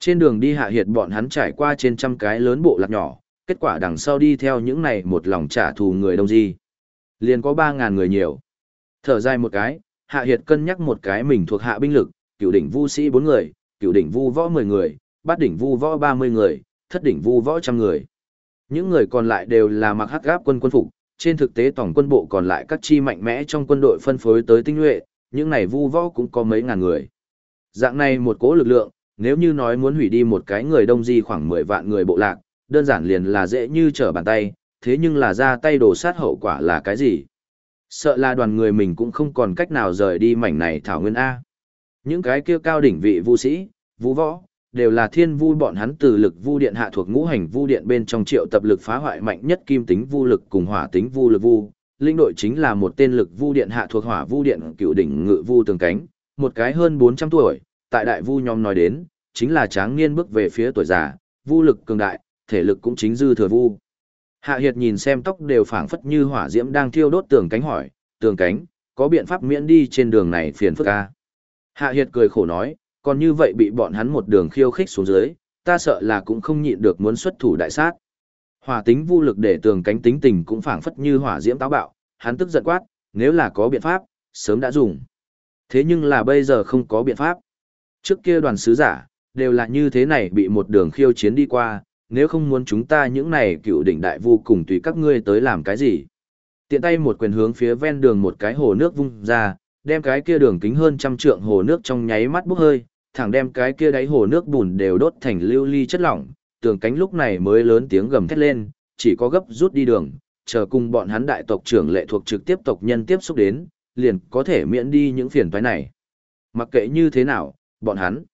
[SPEAKER 1] Trên đường đi hạ hiệt bọn hắn trải qua trên trăm cái lớn bộ lạc nhỏ, kết quả đằng sau đi theo những này một lòng trả thù người đông di. Liền có 3.000 người nhiều. Thở dài một cái, hạ hiệt cân nhắc một cái mình thuộc hạ binh lực, cựu đỉnh vu sĩ 4 người, cựu đỉnh vu võ 10 người, bát đỉnh vu võ 30 người, thất đỉnh vu võ trăm người. Những người còn lại đều là mặc hắc gáp quân quân phục, trên thực tế tổng quân bộ còn lại các chi mạnh mẽ trong quân đội phân phối tới tinh nhuệ, những này vu võ cũng có mấy ngàn người. Dạng này một cố lực lượng, nếu như nói muốn hủy đi một cái người đông di khoảng 10 vạn người bộ lạc, đơn giản liền là dễ như trở bàn tay, thế nhưng là ra tay đổ sát hậu quả là cái gì? Sợ là đoàn người mình cũng không còn cách nào rời đi mảnh này thảo nguyên A. Những cái kia cao đỉnh vị vu sĩ, vu võ, đều là thiên vu bọn hắn từ lực vu điện hạ thuộc ngũ hành vu điện bên trong triệu tập lực phá hoại mạnh nhất kim tính vu lực cùng hỏa tính vu lực vu. Linh đội chính là một tên lực vu điện hạ thuộc hỏa vu điện cựu đỉnh ngự vu tường cánh, một cái hơn 400 tuổi, tại đại vu nhóm nói đến, chính là tráng niên bước về phía tuổi già, vu lực cường đại, thể lực cũng chính dư thừa vu. Hạ Hiệt nhìn xem tóc đều phảng phất như hỏa diễm đang thiêu đốt tường cánh hỏi, tường cánh, có biện pháp miễn đi trên đường này phiền phức ca. Hạ Hiệt cười khổ nói, còn như vậy bị bọn hắn một đường khiêu khích xuống dưới, ta sợ là cũng không nhịn được muốn xuất thủ đại sát. Hỏa tính vô lực để tường cánh tính tình cũng phảng phất như hỏa diễm táo bạo, hắn tức giận quát, nếu là có biện pháp, sớm đã dùng. Thế nhưng là bây giờ không có biện pháp. Trước kia đoàn sứ giả, đều là như thế này bị một đường khiêu chiến đi qua, nếu không muốn chúng ta những này cựu đỉnh đại vu cùng tùy các ngươi tới làm cái gì. Tiện tay một quyền hướng phía ven đường một cái hồ nước vung ra, đem cái kia đường kính hơn trăm trượng hồ nước trong nháy mắt bốc hơi, thẳng đem cái kia đáy hồ nước bùn đều đốt thành lưu ly chất lỏng, tường cánh lúc này mới lớn tiếng gầm thét lên, chỉ có gấp rút đi đường, chờ cùng bọn hắn đại tộc trưởng lệ thuộc trực tiếp tộc nhân tiếp xúc đến, liền có thể miễn đi những phiền toái này. Mặc kệ như thế nào, bọn hắn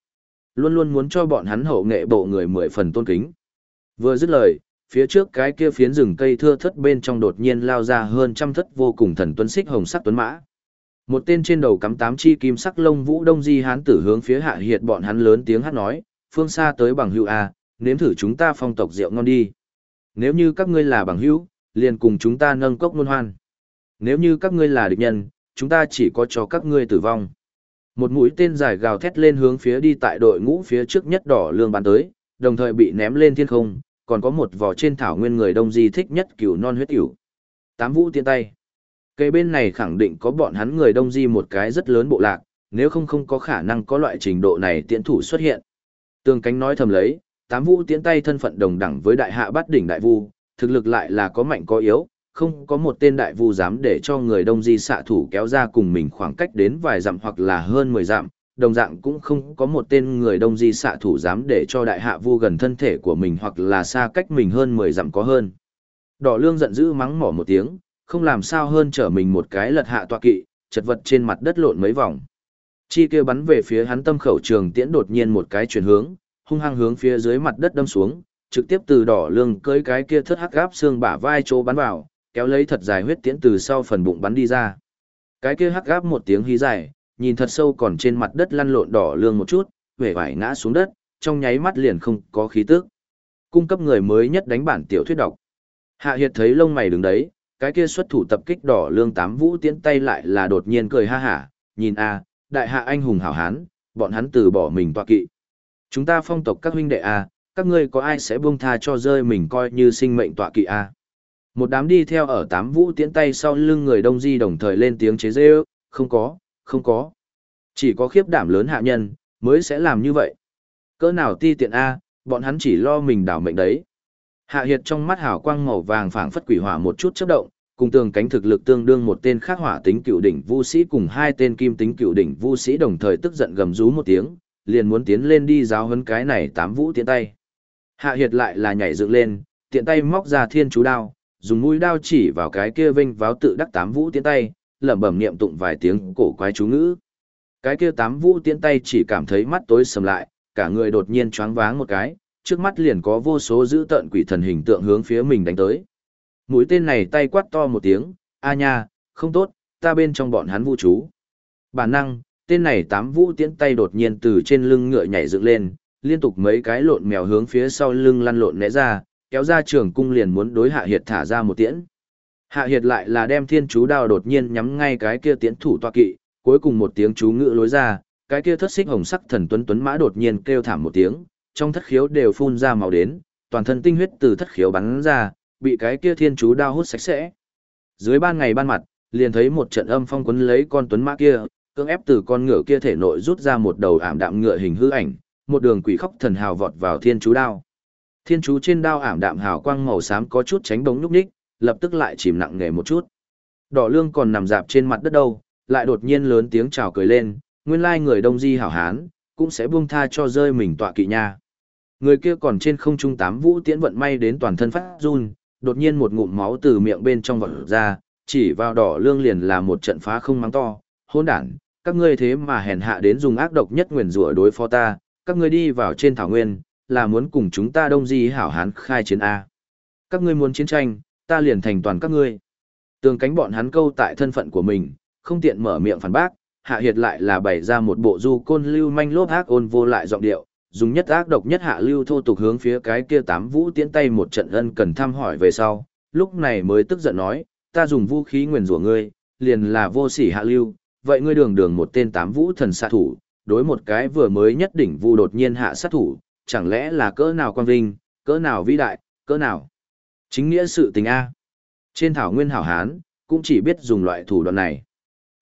[SPEAKER 1] luôn luôn muốn cho bọn hắn hậu nghệ bộ người mười phần tôn kính. Vừa dứt lời, phía trước cái kia phiến rừng cây thưa thất bên trong đột nhiên lao ra hơn trăm thất vô cùng thần tuấn xích hồng sắc tuấn mã. Một tên trên đầu cắm tám chi kim sắc lông vũ đông di hán tử hướng phía hạ hiệt bọn hắn lớn tiếng hát nói, phương xa tới bằng hữu a, nếm thử chúng ta phong tộc rượu ngon đi. Nếu như các ngươi là bằng hữu, liền cùng chúng ta nâng cốc ngôn hoan. Nếu như các ngươi là địch nhân, chúng ta chỉ có cho các ngươi tử vong. Một mũi tên dài gào thét lên hướng phía đi tại đội ngũ phía trước nhất đỏ lương bắn tới, đồng thời bị ném lên thiên không, còn có một vỏ trên thảo nguyên người đông di thích nhất cửu non huyết cửu. Tám vũ tiên tay. Cây bên này khẳng định có bọn hắn người đông di một cái rất lớn bộ lạc, nếu không không có khả năng có loại trình độ này tiện thủ xuất hiện. Tường cánh nói thầm lấy, tám vũ tiến tay thân phận đồng đẳng với đại hạ bát đỉnh đại vu, thực lực lại là có mạnh có yếu, không có một tên đại vu dám để cho người đông di xạ thủ kéo ra cùng mình khoảng cách đến vài dặm hoặc là hơn 10 dặm, đồng dạng cũng không có một tên người đông di xạ thủ dám để cho đại hạ vu gần thân thể của mình hoặc là xa cách mình hơn 10 dặm có hơn. Đỏ lương giận dữ mắng mỏ một tiếng, không làm sao hơn trở mình một cái lật hạ tọa kỵ, chật vật trên mặt đất lộn mấy vòng. Chi kia bắn về phía hắn tâm khẩu trường tiễn đột nhiên một cái chuyển hướng, hung hăng hướng phía dưới mặt đất đâm xuống, trực tiếp từ đỏ lương cưới cái kia thất hắc gáp xương bả vai chỗ bắn vào, kéo lấy thật dài huyết tiễn từ sau phần bụng bắn đi ra. Cái kia hắc gáp một tiếng hí dài, nhìn thật sâu còn trên mặt đất lăn lộn đỏ lương một chút, vẻ vải ngã xuống đất, trong nháy mắt liền không có khí tức. Cung cấp người mới nhất đánh bản tiểu thuyết đọc. Hạ Hiệt thấy lông mày đứng đấy, cái kia xuất thủ tập kích đỏ lương tám vũ tiễn tay lại là đột nhiên cười ha hả, nhìn a, đại hạ anh hùng hảo hán, bọn hắn từ bỏ mình tọa kỵ. Chúng ta phong tộc các huynh đệ a, các ngươi có ai sẽ buông tha cho rơi mình coi như sinh mệnh tọa kỵ a? Một đám đi theo ở tám vũ tiễn tay sau lưng người đông di đồng thời lên tiếng chế rêu, không có, không có. Chỉ có khiếp đảm lớn hạ nhân, mới sẽ làm như vậy. Cỡ nào ti tiện A, bọn hắn chỉ lo mình đảo mệnh đấy. Hạ Hiệt trong mắt hào quang màu vàng phảng phất quỷ hỏa một chút chớp động, cùng tường cánh thực lực tương đương một tên khác hỏa tính cựu đỉnh vu sĩ cùng hai tên kim tính cựu đỉnh vu sĩ đồng thời tức giận gầm rú một tiếng, liền muốn tiến lên đi giáo huấn cái này tám vũ tiện tay. Hạ Hiệt lại là nhảy dựng lên, tiện tay móc ra thiên chú đao, dùng mũi đao chỉ vào cái kia vinh váo tự đắc tám vũ tiện tay, lẩm bẩm niệm tụng vài tiếng cổ quái chú ngữ. Cái kia tám vũ tiện tay chỉ cảm thấy mắt tối sầm lại, cả người đột nhiên choáng váng một cái, trước mắt liền có vô số dữ tợn quỷ thần hình tượng hướng phía mình đánh tới. Mũi tên này tay quát to một tiếng, a nha, không tốt, ta bên trong bọn hắn vũ chú. Bản năng, tên này tám vũ tiễn tay đột nhiên từ trên lưng ngựa nhảy dựng lên, liên tục mấy cái lộn mèo hướng phía sau lưng lăn lộn né ra, kéo ra trường cung liền muốn đối hạ hiệt thả ra một tiễn. Hạ hiệt lại là đem thiên chú đao đột nhiên nhắm ngay cái kia tiễn thủ toa kỵ, cuối cùng một tiếng chú ngữ lối ra, cái kia thất xích hồng sắc thần tuấn tuấn mã đột nhiên kêu thảm một tiếng, trong thất khiếu đều phun ra màu đến, toàn thân tinh huyết từ thất khiếu bắn ra, bị cái kia thiên chú đao hút sạch sẽ. Dưới ban ngày ban mặt, liền thấy một trận âm phong quấn lấy con tuấn mã kia, cưỡng ép từ con ngựa kia thể nội rút ra một đầu ảm đạm ngựa hình hư ảnh, một đường quỷ khóc thần hào vọt vào thiên chú đao. Thiên chú trên đao ảm đạm hào quang màu xám có chút tránh bóng nhúc nhích, lập tức lại chìm nặng nề một chút. Đỏ lương còn nằm dạp trên mặt đất đâu, lại đột nhiên lớn tiếng chào cười lên, nguyên lai người đông di hảo hán, cũng sẽ buông tha cho rơi mình tọa kỵ nha. Người kia còn trên không trung tám vũ tiễn vận may đến toàn thân phát run, đột nhiên một ngụm máu từ miệng bên trong vọt ra, chỉ vào đỏ lương liền là một trận phá không mắng to, hỗn đản, các ngươi thế mà hèn hạ đến dùng ác độc nhất nguyền rủa đối phó ta, các ngươi đi vào trên thảo nguyên, là muốn cùng chúng ta đông di hảo hán khai chiến A. Các ngươi muốn chiến tranh, ta liền thành toàn các ngươi. Tường cánh bọn hắn câu tại thân phận của mình, không tiện mở miệng phản bác, hạ hiệt lại là bày ra một bộ du côn lưu manh lốp ác ôn vô lại giọng điệu, dùng nhất ác độc nhất hạ lưu thô tục hướng phía cái kia tám vũ tiến tay một trận ân cần thăm hỏi về sau, lúc này mới tức giận nói, ta dùng vũ khí nguyền rủa ngươi, liền là vô sỉ hạ lưu, vậy ngươi đường đường một tên tám vũ thần xạ thủ, đối một cái vừa mới nhất đỉnh vu đột nhiên hạ sát thủ, chẳng lẽ là cỡ nào quan vinh, cỡ nào vĩ đại, cỡ nào chính nghĩa sự tình A. Trên thảo nguyên hảo hán, cũng chỉ biết dùng loại thủ đoạn này.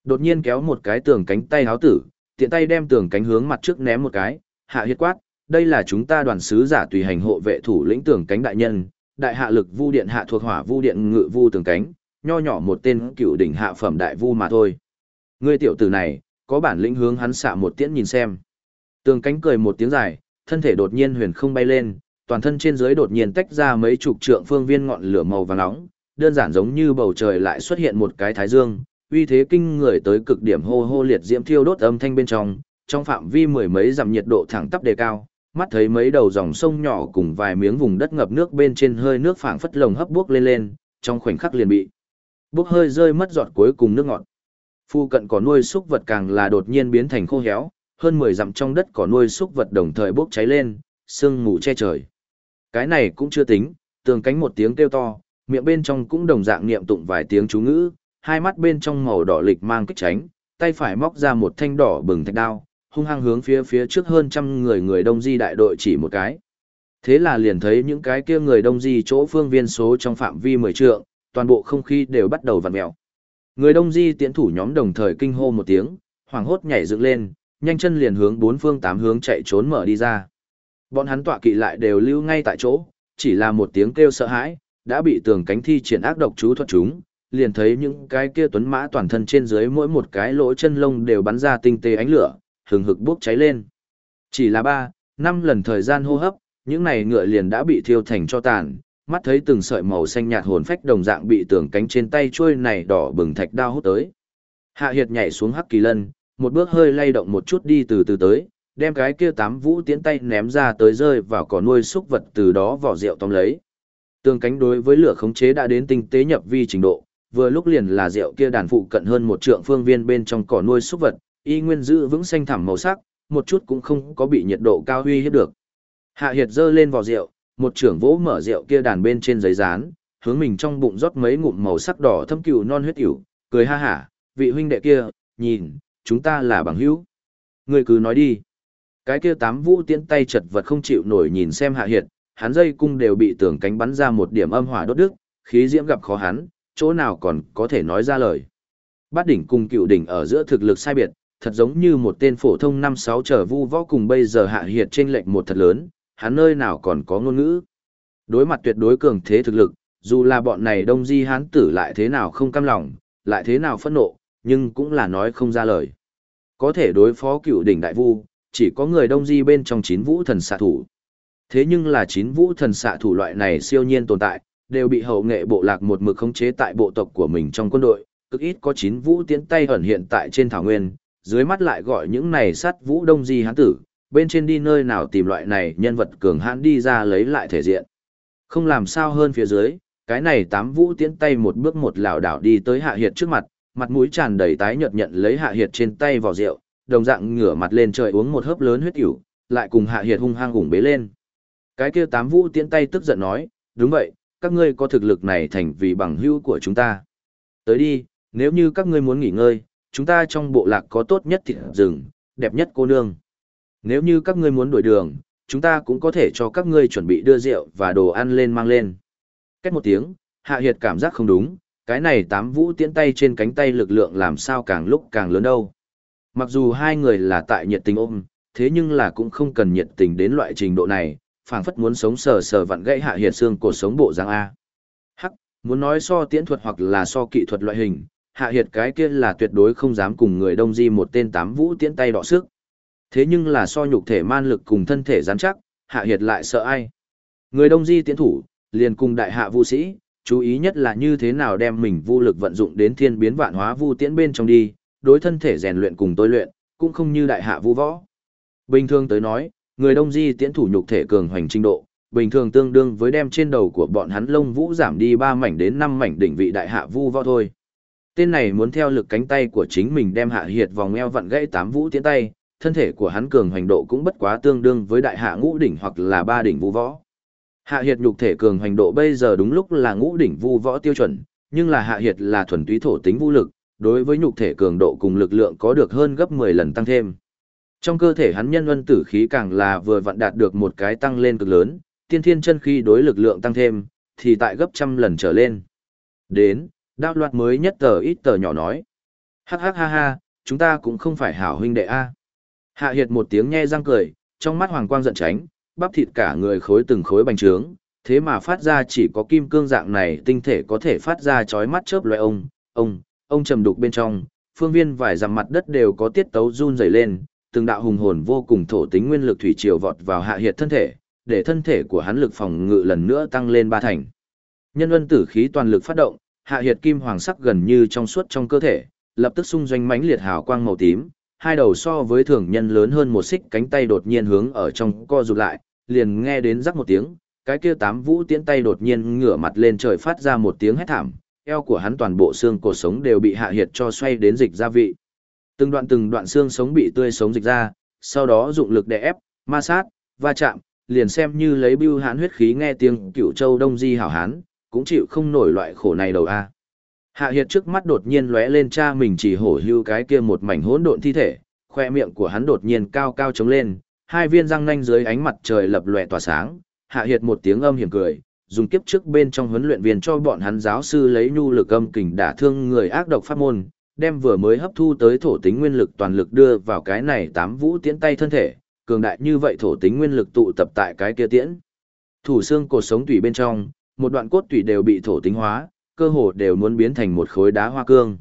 [SPEAKER 1] Đột nhiên kéo một cái tường cánh tay háo tử, tiện tay đem tường cánh hướng mặt trước ném một cái, hạ hiệt quát, đây là chúng ta đoàn sứ giả tùy hành hộ vệ thủ lĩnh tường cánh đại nhân, đại hạ lực vu điện hạ thuộc hỏa vu điện ngự vu tường cánh, nho nhỏ một tên cựu đỉnh hạ phẩm đại vu mà thôi. Ngươi tiểu tử này, có bản lĩnh hướng hắn xạ một tiễn nhìn xem. Tường cánh cười một tiếng dài, thân thể đột nhiên huyền không bay lên, toàn thân trên dưới đột nhiên tách ra mấy chục trượng phương viên ngọn lửa màu vàng nóng, đơn giản giống như bầu trời lại xuất hiện một cái thái dương, uy thế kinh người tới cực điểm hô hô liệt diễm thiêu đốt âm thanh bên trong, trong phạm vi mười mấy dặm nhiệt độ thẳng tắp đề cao, mắt thấy mấy đầu dòng sông nhỏ cùng vài miếng vùng đất ngập nước bên trên hơi nước phảng phất lồng hấp buốc lên lên, trong khoảnh khắc liền bị bốc hơi rơi mất giọt cuối cùng nước ngọt. Phu cận có nuôi súc vật càng là đột nhiên biến thành khô héo, hơn 10 dặm trong đất có nuôi súc vật đồng thời bốc cháy lên, sương mù che trời. Cái này cũng chưa tính, tường cánh một tiếng kêu to, miệng bên trong cũng đồng dạng niệm tụng vài tiếng chú ngữ, hai mắt bên trong màu đỏ lịch mang kích tránh, tay phải móc ra một thanh đỏ bừng thạch đao, hung hăng hướng phía phía trước hơn trăm người người đông di đại đội chỉ một cái. Thế là liền thấy những cái kia người đông di chỗ phương viên số trong phạm vi mười trượng, toàn bộ không khí đều bắt đầu vặn mèo. Người đông di tiễn thủ nhóm đồng thời kinh hô một tiếng, hoảng hốt nhảy dựng lên, nhanh chân liền hướng bốn phương tám hướng chạy trốn mở đi ra. Bọn hắn tọa kỵ lại đều lưu ngay tại chỗ, chỉ là một tiếng kêu sợ hãi, đã bị tường cánh thi triển ác độc chú thuật chúng, liền thấy những cái kia tuấn mã toàn thân trên dưới mỗi một cái lỗ chân lông đều bắn ra tinh tế ánh lửa, hừng hực bốc cháy lên. Chỉ là ba, năm lần thời gian hô hấp, những này ngựa liền đã bị thiêu thành cho tàn, mắt thấy từng sợi màu xanh nhạt hồn phách đồng dạng bị tường cánh trên tay trôi này đỏ bừng thạch đao hút tới. Hạ Hiệt nhảy xuống hắc kỳ lân, một bước hơi lay động một chút đi từ từ tới, đem cái kia tám vũ tiến tay ném ra tới rơi vào cỏ nuôi xúc vật từ đó vỏ rượu tóm lấy. Tường cánh đối với lửa khống chế đã đến tinh tế nhập vi trình độ, vừa lúc liền là rượu kia đàn phụ cận hơn một trượng phương viên bên trong cỏ nuôi xúc vật, y nguyên giữ vững xanh thẳm màu sắc, một chút cũng không có bị nhiệt độ cao huy hiếp được. Hạ Hiệt giơ lên vỏ rượu, một trưởng vỗ mở rượu kia đàn bên trên giấy dán, hướng mình trong bụng rót mấy ngụm màu sắc đỏ thâm cừu non huyết ỉu, cười ha hả, vị huynh đệ kia, nhìn, chúng ta là bằng hữu. người cứ nói đi. Cái kia tám vũ tiễn tay chật vật không chịu nổi nhìn xem Hạ Hiệt, hắn dây cung đều bị tường cánh bắn ra một điểm âm hỏa đốt đức, khí diễm gặp khó hắn, chỗ nào còn có thể nói ra lời. Bát đỉnh cùng cựu đỉnh ở giữa thực lực sai biệt, thật giống như một tên phổ thông năm sáu trở vu võ cùng bây giờ hạ hiệt trên lệnh một thật lớn, hắn nơi nào còn có ngôn ngữ. Đối mặt tuyệt đối cường thế thực lực, dù là bọn này đông di hán tử lại thế nào không cam lòng, lại thế nào phẫn nộ, nhưng cũng là nói không ra lời. Có thể đối phó cựu đỉnh đại vu, chỉ có người đông di bên trong chín vũ thần xạ thủ. Thế nhưng là chín vũ thần xạ thủ loại này siêu nhiên tồn tại, đều bị hậu nghệ bộ lạc một mực khống chế tại bộ tộc của mình trong quân đội, cực ít có chín vũ tiến tay ẩn hiện tại trên thảo nguyên, dưới mắt lại gọi những này sát vũ đông di hán tử, bên trên đi nơi nào tìm loại này nhân vật cường hãn đi ra lấy lại thể diện. Không làm sao hơn phía dưới, cái này tám vũ tiến tay một bước một lảo đảo đi tới hạ hiệt trước mặt, mặt mũi tràn đầy tái nhợt nhận lấy hạ hiệt trên tay vào rượu, đồng dạng ngửa mặt lên trời uống một hớp lớn huyết ỉu, lại cùng hạ hiệt hung hăng gủng bế lên. Cái kia tám vũ tiến tay tức giận nói, đúng vậy, các ngươi có thực lực này thành vì bằng hữu của chúng ta. Tới đi, nếu như các ngươi muốn nghỉ ngơi, chúng ta trong bộ lạc có tốt nhất thịt rừng, đẹp nhất cô nương. Nếu như các ngươi muốn đổi đường, chúng ta cũng có thể cho các ngươi chuẩn bị đưa rượu và đồ ăn lên mang lên. Cách một tiếng, Hạ Hiệt cảm giác không đúng, cái này tám vũ tiễn tay trên cánh tay lực lượng làm sao càng lúc càng lớn đâu. Mặc dù hai người là tại nhiệt tình ôm, thế nhưng là cũng không cần nhiệt tình đến loại trình độ này, phảng phất muốn sống sờ sờ vặn gãy Hạ Hiệt xương cổ sống bộ dáng A. Hắc, muốn nói so tiễn thuật hoặc là so kỹ thuật loại hình, Hạ Hiệt cái kia là tuyệt đối không dám cùng người đông di một tên tám vũ tiễn tay đọ sức. Thế nhưng là so nhục thể man lực cùng thân thể rắn chắc, Hạ Hiệt lại sợ ai. Người đông di tiến thủ, liền cùng đại hạ vũ sĩ, chú ý nhất là như thế nào đem mình vu lực vận dụng đến thiên biến vạn hóa vu tiễn bên trong đi, đối thân thể rèn luyện cùng tôi luyện, cũng không như đại hạ vu võ. Bình thường tới nói, người đông di tiễn thủ nhục thể cường hoành trình độ, bình thường tương đương với đem trên đầu của bọn hắn lông vũ giảm đi 3 mảnh đến 5 mảnh đỉnh vị đại hạ vu võ thôi. Tên này muốn theo lực cánh tay của chính mình đem hạ hiệt vòng eo vặn gãy tám vũ tiến tay, thân thể của hắn cường hoành độ cũng bất quá tương đương với đại hạ ngũ đỉnh hoặc là ba đỉnh vu võ. Hạ hiệt nhục thể cường hoành độ bây giờ đúng lúc là ngũ đỉnh vu võ tiêu chuẩn, nhưng là hạ hiệt là thuần túy thổ tính vũ lực, đối với nhục thể cường độ cùng lực lượng có được hơn gấp 10 lần tăng thêm. Trong cơ thể hắn nhân luân tử khí càng là vừa vặn đạt được một cái tăng lên cực lớn, tiên thiên chân khí đối lực lượng tăng thêm, thì tại gấp trăm lần trở lên. Đến, đạo loạt mới nhất tờ ít tờ nhỏ nói. Hắc hắc ha ha, chúng ta cũng không phải hảo huynh đệ a. Hạ Hiệt một tiếng nhe răng cười, trong mắt hoàng quang giận tránh, bắp thịt cả người khối từng khối bành trướng, thế mà phát ra chỉ có kim cương dạng này tinh thể có thể phát ra chói mắt chớp loại ông, ông, ông trầm đục bên trong, phương viên vài dặm mặt đất đều có tiết tấu run rẩy lên, từng đạo hùng hồn vô cùng thổ tính nguyên lực thủy triều vọt vào hạ hiệt thân thể, để thân thể của hắn lực phòng ngự lần nữa tăng lên ba thành. Nhân luân tử khí toàn lực phát động, hạ hiệt kim hoàng sắc gần như trong suốt trong cơ thể, lập tức xung doanh mãnh liệt hào quang màu tím, hai đầu so với thường nhân lớn hơn một xích cánh tay đột nhiên hướng ở trong co rụt lại, liền nghe đến rắc một tiếng, cái kia tám vũ tiễn tay đột nhiên ngửa mặt lên trời phát ra một tiếng hét thảm, eo của hắn toàn bộ xương cổ sống đều bị hạ hiệt cho xoay đến dịch gia vị. Từng đoạn từng đoạn xương sống bị tươi sống dịch ra, sau đó dụng lực đè ép, ma sát, va chạm, liền xem như lấy bưu hán huyết khí nghe tiếng cửu châu đông di hảo hán, cũng chịu không nổi loại khổ này đầu a. Hạ Hiệt trước mắt đột nhiên lóe lên cha mình chỉ hổ hưu cái kia một mảnh hỗn độn thi thể, khoe miệng của hắn đột nhiên cao cao trống lên, hai viên răng nanh dưới ánh mặt trời lập lòe tỏa sáng, Hạ Hiệt một tiếng âm hiểm cười, dùng kiếp trước bên trong huấn luyện viên cho bọn hắn giáo sư lấy nhu lực âm kình đả thương người ác độc pháp môn, đem vừa mới hấp thu tới thổ tính nguyên lực toàn lực đưa vào cái này tám vũ tiễn tay thân thể, cường đại như vậy thổ tính nguyên lực tụ tập tại cái kia tiễn. Thủ xương cột sống tủy bên trong, một đoạn cốt tủy đều bị thổ tính hóa, cơ hồ đều muốn biến thành một khối đá hoa cương.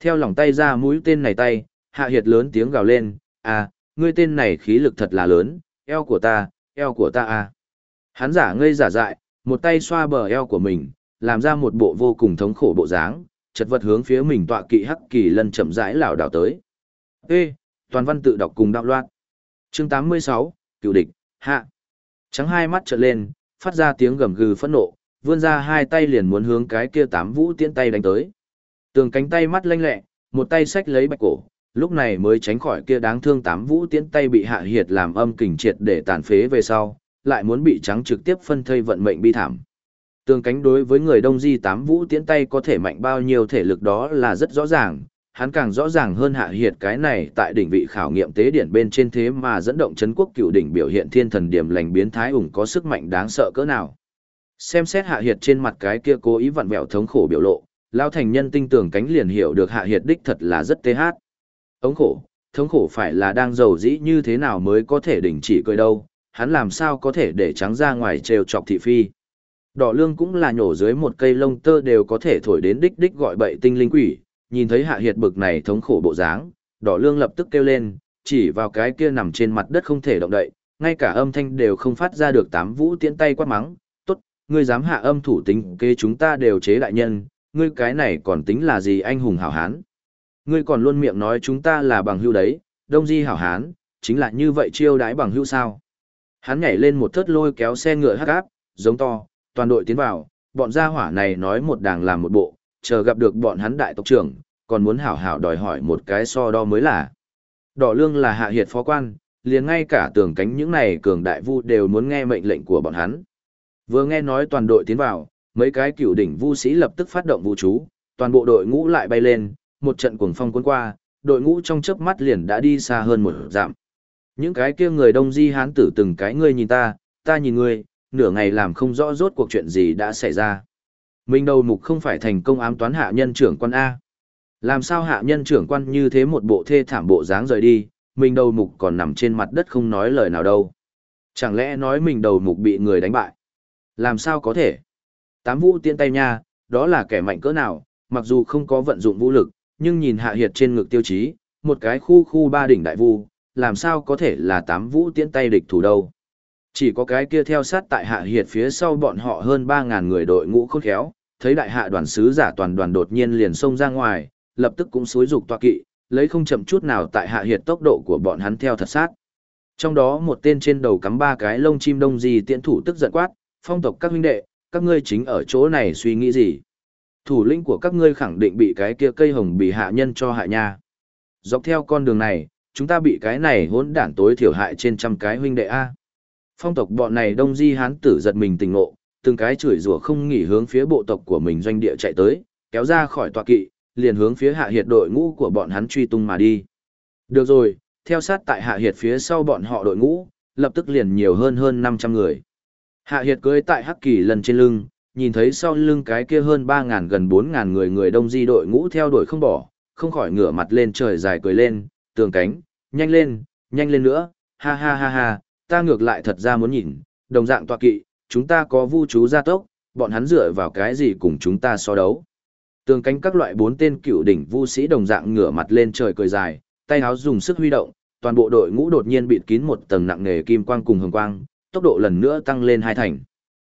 [SPEAKER 1] Theo lòng tay ra mũi tên này tay, hạ hiệt lớn tiếng gào lên, à, ngươi tên này khí lực thật là lớn, eo của ta, eo của ta à. Hắn giả ngây giả dại, một tay xoa bờ eo của mình, làm ra một bộ vô cùng thống khổ bộ dáng, chật vật hướng phía mình tọa kỵ hắc kỳ lân chậm rãi lảo đảo tới. Ê, toàn văn tự đọc cùng đạo loạn. Chương 86, cựu địch, hạ. Trắng hai mắt trợn lên, phát ra tiếng gầm gừ phẫn nộ, vươn ra hai tay liền muốn hướng cái kia tám vũ tiễn tay đánh tới. Tường cánh tay mắt lanh lẹ, một tay xách lấy bạch cổ, lúc này mới tránh khỏi kia đáng thương tám vũ tiễn tay bị hạ hiệt làm âm kình triệt để tàn phế về sau, lại muốn bị trắng trực tiếp phân thây vận mệnh bi thảm. Tường cánh đối với người đông di tám vũ tiễn tay có thể mạnh bao nhiêu thể lực đó là rất rõ ràng, hắn càng rõ ràng hơn hạ hiệt cái này tại đỉnh vị khảo nghiệm tế điển bên trên thế mà dẫn động chấn quốc cựu đỉnh biểu hiện thiên thần điểm lành biến thái ủng có sức mạnh đáng sợ cỡ nào. Xem xét hạ hiệt trên mặt cái kia cố ý vặn vẹo thống khổ biểu lộ, lao thành nhân tinh tưởng cánh liền hiểu được hạ hiệt đích thật là rất tê hát. ống khổ, thống khổ phải là đang giàu dĩ như thế nào mới có thể đình chỉ cười đâu, hắn làm sao có thể để trắng ra ngoài trêu chọc thị phi. Đỏ lương cũng là nhổ dưới một cây lông tơ đều có thể thổi đến đích đích gọi bậy tinh linh quỷ, nhìn thấy hạ hiệt bực này thống khổ bộ dáng, đỏ lương lập tức kêu lên, chỉ vào cái kia nằm trên mặt đất không thể động đậy, ngay cả âm thanh đều không phát ra được tám vũ tiễn tay quát mắng, ngươi dám hạ âm thủ tính kế chúng ta đều chế đại nhân, ngươi cái này còn tính là gì anh hùng hảo hán. Ngươi còn luôn miệng nói chúng ta là bằng hưu đấy, đông di hảo hán, chính là như vậy chiêu đãi bằng hưu sao. Hắn nhảy lên một thớt lôi kéo xe ngựa hắc áp, giống to, toàn đội tiến vào, bọn gia hỏa này nói một đàng làm một bộ, chờ gặp được bọn hắn đại tộc trưởng, còn muốn hảo hảo đòi hỏi một cái so đo mới là. Đỏ lương là hạ hiệt phó quan, liền ngay cả tường cánh những này cường đại vu đều muốn nghe mệnh lệnh của bọn hắn. Vừa nghe nói toàn đội tiến vào, mấy cái cựu đỉnh vu sĩ lập tức phát động vũ chú, toàn bộ đội ngũ lại bay lên, một trận cuồng phong cuốn qua, đội ngũ trong chớp mắt liền đã đi xa hơn một dặm. Những cái kia người đông di hán tử từng cái ngươi nhìn ta, ta nhìn ngươi, nửa ngày làm không rõ rốt cuộc chuyện gì đã xảy ra. Mình đầu mục không phải thành công ám toán hạ nhân trưởng quan A. Làm sao hạ nhân trưởng quan như thế một bộ thê thảm bộ dáng rời đi, mình đầu mục còn nằm trên mặt đất không nói lời nào đâu. Chẳng lẽ nói mình đầu mục bị người đánh bại? Làm sao có thể? Tám vũ tiên tay nha, đó là kẻ mạnh cỡ nào, mặc dù không có vận dụng vũ lực, nhưng nhìn hạ hiệt trên ngực tiêu chí, một cái khu khu ba đỉnh đại vu, làm sao có thể là tám vũ tiễn tay địch thủ đâu. Chỉ có cái kia theo sát tại hạ hiệt phía sau bọn họ hơn 3.000 người đội ngũ khôn khéo, thấy đại hạ đoàn sứ giả toàn đoàn đột nhiên liền xông ra ngoài, lập tức cũng xúi dục tọa kỵ, lấy không chậm chút nào tại hạ hiệt tốc độ của bọn hắn theo thật sát. Trong đó một tên trên đầu cắm ba cái lông chim đông gì tiễn thủ tức giận quát, phong tộc các huynh đệ, các ngươi chính ở chỗ này suy nghĩ gì? Thủ lĩnh của các ngươi khẳng định bị cái kia cây hồng bị hạ nhân cho hại nha. Dọc theo con đường này, chúng ta bị cái này hỗn đản tối thiểu hại trên trăm cái huynh đệ A. Phong tộc bọn này đông di hán tử giật mình tình ngộ, từng cái chửi rủa không nghỉ hướng phía bộ tộc của mình doanh địa chạy tới, kéo ra khỏi tọa kỵ, liền hướng phía hạ hiệt đội ngũ của bọn hắn truy tung mà đi. Được rồi, theo sát tại hạ hiệt phía sau bọn họ đội ngũ, lập tức liền nhiều hơn hơn 500 người. Hạ hiệt cưới tại hắc kỳ lần trên lưng, nhìn thấy sau lưng cái kia hơn 3.000 gần 4.000 người người đông di đội ngũ theo đuổi không bỏ, không khỏi ngửa mặt lên trời dài cười lên, tường cánh, nhanh lên, nhanh lên nữa, ha ha ha ha, ta ngược lại thật ra muốn nhìn, đồng dạng tọa kỵ, chúng ta có vu chú gia tốc, bọn hắn dựa vào cái gì cùng chúng ta so đấu. Tường cánh các loại bốn tên cựu đỉnh vu sĩ đồng dạng ngửa mặt lên trời cười dài, tay áo dùng sức huy động, toàn bộ đội ngũ đột nhiên bịt kín một tầng nặng nề kim quang cùng hồng quang, tốc độ lần nữa tăng lên hai thành.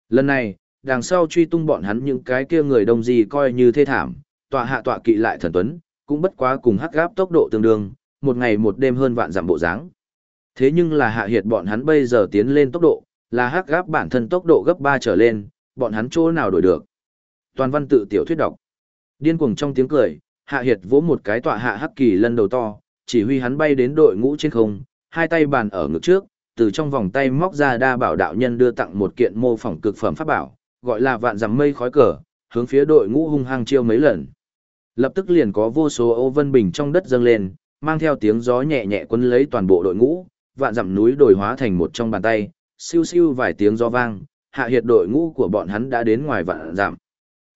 [SPEAKER 1] Lần này, đằng sau truy tung bọn hắn những cái kia người đông gì coi như thê thảm, tọa hạ tọa kỵ lại thần tuấn, cũng bất quá cùng hắc gáp tốc độ tương đương, một ngày một đêm hơn vạn giảm bộ dáng. Thế nhưng là hạ hiệt bọn hắn bây giờ tiến lên tốc độ, là hắc gáp bản thân tốc độ gấp 3 trở lên, bọn hắn chỗ nào đổi được. Toàn văn tự tiểu thuyết đọc. Điên cuồng trong tiếng cười, hạ hiệt vỗ một cái tọa hạ hắc kỳ lân đầu to, chỉ huy hắn bay đến đội ngũ trên không, hai tay bàn ở ngực trước, từ trong vòng tay móc ra đa bảo đạo nhân đưa tặng một kiện mô phỏng cực phẩm pháp bảo, gọi là vạn giảm mây khói cờ, hướng phía đội ngũ hung hăng chiêu mấy lần. Lập tức liền có vô số ô vân bình trong đất dâng lên, mang theo tiếng gió nhẹ nhẹ quấn lấy toàn bộ đội ngũ, vạn dặm núi đồi hóa thành một trong bàn tay, siêu siêu vài tiếng gió vang, hạ hiệt đội ngũ của bọn hắn đã đến ngoài vạn giảm.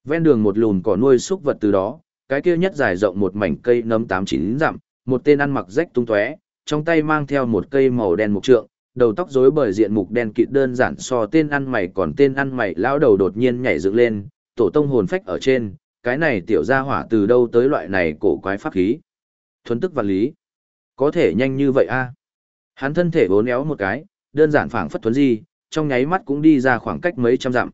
[SPEAKER 1] Ven đường một lùn cỏ nuôi súc vật từ đó, cái kia nhất dài rộng một mảnh cây nấm tám chín dặm, một tên ăn mặc rách tung tóe, trong tay mang theo một cây màu đen mục trượng, đầu tóc rối bởi diện mục đen kịt đơn giản so tên ăn mày còn tên ăn mày lão đầu đột nhiên nhảy dựng lên, tổ tông hồn phách ở trên, cái này tiểu gia hỏa từ đâu tới loại này cổ quái pháp khí. Thuấn tức vật lý. Có thể nhanh như vậy a Hắn thân thể bốn éo một cái, đơn giản phảng phất thuấn di, trong nháy mắt cũng đi ra khoảng cách mấy trăm dặm.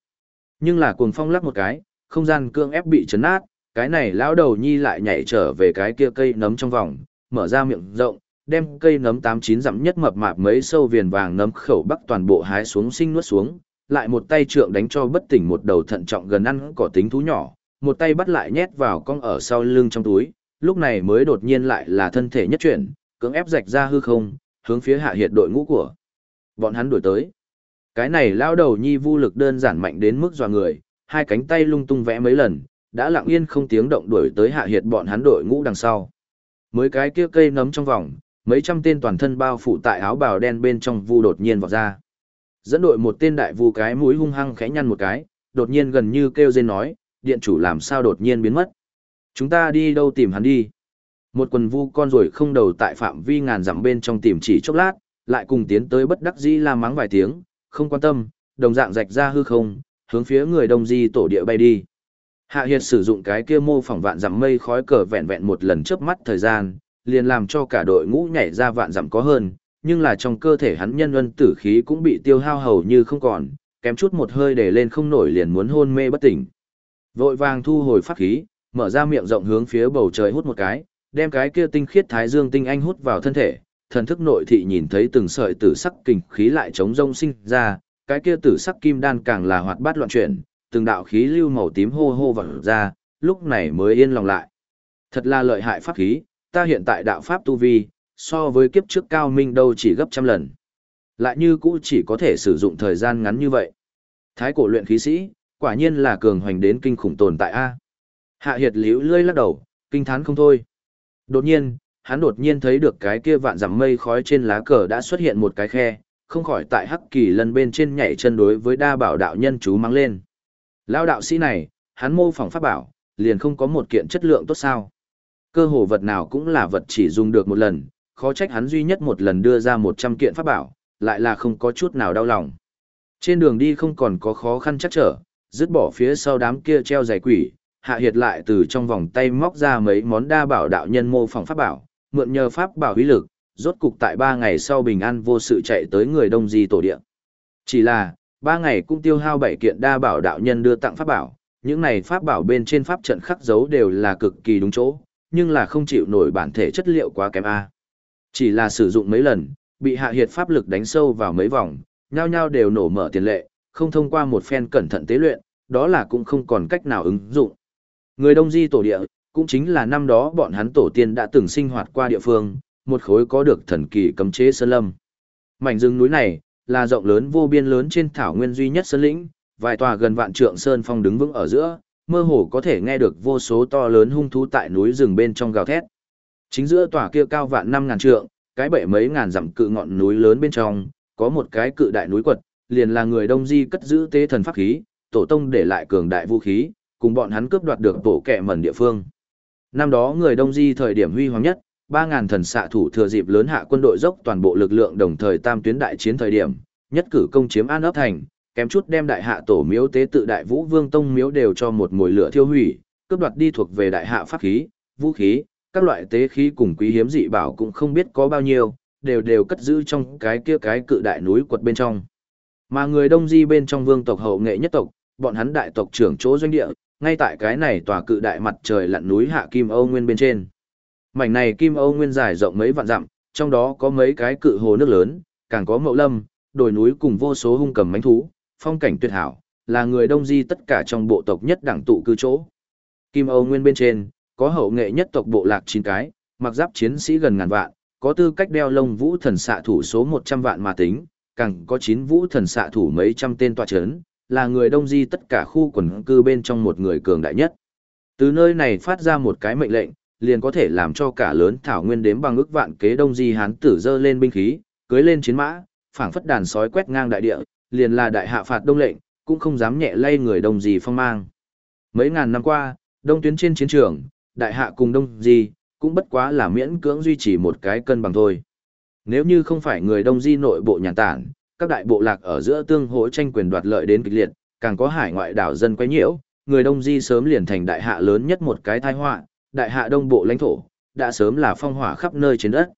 [SPEAKER 1] Nhưng là cuồng phong lắc một cái, không gian cương ép bị chấn nát, cái này lão đầu nhi lại nhảy trở về cái kia cây nấm trong vòng, mở ra miệng rộng, đem cây nấm tám chín dặm nhất mập mạp mấy sâu viền vàng nấm khẩu bắc toàn bộ hái xuống sinh nuốt xuống, lại một tay trượng đánh cho bất tỉnh một đầu thận trọng gần ăn cỏ tính thú nhỏ, một tay bắt lại nhét vào cong ở sau lưng trong túi, lúc này mới đột nhiên lại là thân thể nhất chuyển, cưỡng ép rạch ra hư không, hướng phía hạ hiệt đội ngũ của. Bọn hắn đuổi tới. Cái này lao đầu nhi vô lực đơn giản mạnh đến mức dọa người, hai cánh tay lung tung vẽ mấy lần, đã lặng yên không tiếng động đuổi tới hạ hiệt bọn hắn đội ngũ đằng sau. Mới cái kia cây nấm trong vòng, mấy trăm tên toàn thân bao phủ tại áo bào đen bên trong vu đột nhiên vọt ra. Dẫn đội một tên đại vu cái mũi hung hăng khẽ nhăn một cái, đột nhiên gần như kêu rên nói, điện chủ làm sao đột nhiên biến mất. Chúng ta đi đâu tìm hắn đi. Một quần vu con rồi không đầu tại phạm vi ngàn dặm bên trong tìm chỉ chốc lát, lại cùng tiến tới bất đắc dĩ la mắng vài tiếng, không quan tâm, đồng dạng rạch ra hư không, hướng phía người đông di tổ địa bay đi. Hạ Hiệt sử dụng cái kia mô phỏng vạn dặm mây khói cờ vẹn vẹn một lần chớp mắt thời gian, liền làm cho cả đội ngũ nhảy ra vạn dặm có hơn, nhưng là trong cơ thể hắn nhân luân tử khí cũng bị tiêu hao hầu như không còn, kém chút một hơi để lên không nổi liền muốn hôn mê bất tỉnh. Vội vàng thu hồi pháp khí, mở ra miệng rộng hướng phía bầu trời hút một cái, đem cái kia tinh khiết thái dương tinh anh hút vào thân thể, thần thức nội thị nhìn thấy từng sợi tử sắc kình khí lại chống rông sinh ra, cái kia tử sắc kim đan càng là hoạt bát loạn chuyển, từng đạo khí lưu màu tím hô hô vẩn ra, lúc này mới yên lòng lại. Thật là lợi hại pháp khí, ta hiện tại đạo pháp tu vi, so với kiếp trước cao minh đâu chỉ gấp trăm lần. Lại như cũ chỉ có thể sử dụng thời gian ngắn như vậy. Thái cổ luyện khí sĩ, quả nhiên là cường hoành đến kinh khủng tồn tại A. Hạ hiệt liễu lươi lắc đầu, kinh thán không thôi. Đột nhiên, hắn đột nhiên thấy được cái kia vạn dặm mây khói trên lá cờ đã xuất hiện một cái khe, không khỏi tại hắc kỳ lần bên trên nhảy chân đối với đa bảo đạo nhân chú mang lên. Lao đạo sĩ này, hắn mô phỏng pháp bảo, liền không có một kiện chất lượng tốt sao. Cơ hồ vật nào cũng là vật chỉ dùng được một lần, khó trách hắn duy nhất một lần đưa ra 100 kiện pháp bảo, lại là không có chút nào đau lòng. Trên đường đi không còn có khó khăn chắc trở, dứt bỏ phía sau đám kia treo giày quỷ, hạ hiệt lại từ trong vòng tay móc ra mấy món đa bảo đạo nhân mô phỏng pháp bảo, mượn nhờ pháp bảo uy lực, rốt cục tại ba ngày sau bình an vô sự chạy tới người đông di tổ địa. Chỉ là, ba ngày cũng tiêu hao bảy kiện đa bảo đạo nhân đưa tặng pháp bảo, những này pháp bảo bên trên pháp trận khắc dấu đều là cực kỳ đúng chỗ, nhưng là không chịu nổi bản thể chất liệu quá kém A. Chỉ là sử dụng mấy lần, bị hạ hiệt pháp lực đánh sâu vào mấy vòng, nhao nhao đều nổ mở tiền lệ, không thông qua một phen cẩn thận tế luyện, đó là cũng không còn cách nào ứng dụng. Người đông di tổ địa, cũng chính là năm đó bọn hắn tổ tiên đã từng sinh hoạt qua địa phương, một khối có được thần kỳ cấm chế sơn lâm. Mảnh rừng núi này, là rộng lớn vô biên lớn trên thảo nguyên duy nhất sơn lĩnh, vài tòa gần vạn trượng sơn phong đứng vững ở giữa, mơ hồ có thể nghe được vô số to lớn hung thú tại núi rừng bên trong gào thét. Chính giữa tòa kia cao vạn năm ngàn trượng, cái bệ mấy ngàn dặm cự ngọn núi lớn bên trong, có một cái cự đại núi quật, liền là người đông di cất giữ tế thần pháp khí, tổ tông để lại cường đại vũ khí, cùng bọn hắn cướp đoạt được tổ kệ mẩn địa phương. Năm đó người đông di thời điểm huy hoàng nhất, 3000 thần xạ thủ thừa dịp lớn hạ quân đội dốc toàn bộ lực lượng đồng thời tam tuyến đại chiến thời điểm, nhất cử công chiếm An ấp thành, kém chút đem đại hạ tổ miếu tế tự đại vũ vương tông miếu đều cho một mồi lửa thiêu hủy, cướp đoạt đi thuộc về đại hạ pháp khí, vũ khí, các loại tế khí cùng quý hiếm dị bảo cũng không biết có bao nhiêu, đều đều cất giữ trong cái kia cái cự đại núi quật bên trong. Mà người đông di bên trong vương tộc hậu nghệ nhất tộc, bọn hắn đại tộc trưởng chỗ doanh địa, ngay tại cái này tòa cự đại mặt trời lặn núi hạ kim âu nguyên bên trên. Mảnh này kim âu nguyên dài rộng mấy vạn dặm, trong đó có mấy cái cự hồ nước lớn, càng có mậu lâm, đồi núi cùng vô số hung cầm mánh thú, phong cảnh tuyệt hảo, là người đông di tất cả trong bộ tộc nhất đẳng tụ cư chỗ. Kim Âu Nguyên bên trên, có hậu nghệ nhất tộc bộ lạc chín cái, mặc giáp chiến sĩ gần ngàn vạn, có tư cách đeo lông vũ thần xạ thủ số 100 vạn mà tính, càng có chín vũ thần xạ thủ mấy trăm tên tòa chấn, là người đông di tất cả khu quần cư bên trong một người cường đại nhất. Từ nơi này phát ra một cái mệnh lệnh, liền có thể làm cho cả lớn thảo nguyên đếm bằng ước vạn kế đông di hán tử dơ lên binh khí, cưới lên chiến mã, phảng phất đàn sói quét ngang đại địa, liền là đại hạ phạt đông lệnh, cũng không dám nhẹ lay người đông gì phong mang. Mấy ngàn năm qua, đông tuyến trên chiến trường, đại hạ cùng đông gì, cũng bất quá là miễn cưỡng duy trì một cái cân bằng thôi. Nếu như không phải người đông di nội bộ nhàn tản, các đại bộ lạc ở giữa tương hỗ tranh quyền đoạt lợi đến kịch liệt, càng có hải ngoại đảo dân quấy nhiễu, người đông di sớm liền thành đại hạ lớn nhất một cái tai họa, đại hạ đông bộ lãnh thổ, đã sớm là phong hỏa khắp nơi trên đất.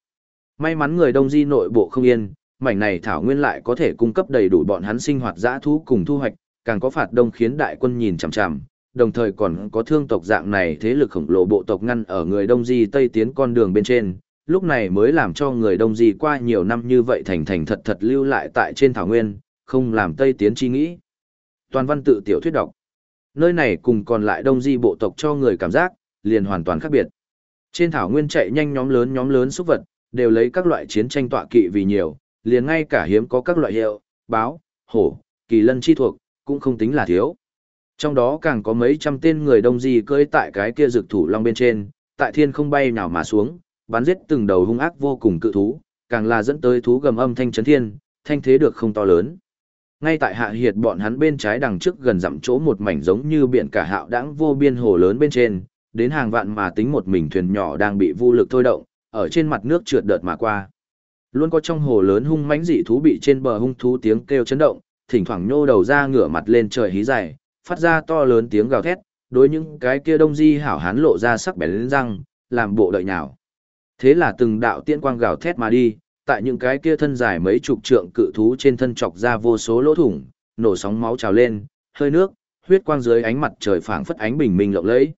[SPEAKER 1] May mắn người đông di nội bộ không yên, mảnh này thảo nguyên lại có thể cung cấp đầy đủ bọn hắn sinh hoạt dã thú cùng thu hoạch, càng có phạt đông khiến đại quân nhìn chằm chằm, đồng thời còn có thương tộc dạng này thế lực khổng lồ bộ tộc ngăn ở người đông di tây tiến con đường bên trên, lúc này mới làm cho người đông di qua nhiều năm như vậy thành thành thật thật lưu lại tại trên thảo nguyên, không làm tây tiến chi nghĩ. Toàn văn tự tiểu thuyết đọc. Nơi này cùng còn lại đông di bộ tộc cho người cảm giác, liền hoàn toàn khác biệt. Trên thảo nguyên chạy nhanh nhóm lớn nhóm lớn xúc vật, đều lấy các loại chiến tranh tọa kỵ vì nhiều, liền ngay cả hiếm có các loại hiệu, báo, hổ, kỳ lân chi thuộc, cũng không tính là thiếu. Trong đó càng có mấy trăm tên người đông di cưỡi tại cái kia rực thủ long bên trên, tại thiên không bay nào mà xuống, bắn giết từng đầu hung ác vô cùng cự thú, càng là dẫn tới thú gầm âm thanh chấn thiên, thanh thế được không to lớn. Ngay tại hạ hiệt bọn hắn bên trái đằng trước gần dặm chỗ một mảnh giống như biển cả hạo đãng vô biên hồ lớn bên trên, đến hàng vạn mà tính một mình thuyền nhỏ đang bị vô lực thôi động, ở trên mặt nước trượt đợt mà qua. Luôn có trong hồ lớn hung mãnh dị thú bị trên bờ hung thú tiếng kêu chấn động, thỉnh thoảng nhô đầu ra ngửa mặt lên trời hí dài, phát ra to lớn tiếng gào thét, đối những cái kia đông di hảo hán lộ ra sắc bén lên răng, làm bộ đợi nhào. Thế là từng đạo tiên quang gào thét mà đi, tại những cái kia thân dài mấy chục trượng cự thú trên thân chọc ra vô số lỗ thủng, nổ sóng máu trào lên, hơi nước, huyết quang dưới ánh mặt trời phảng phất ánh bình minh lộng lẫy.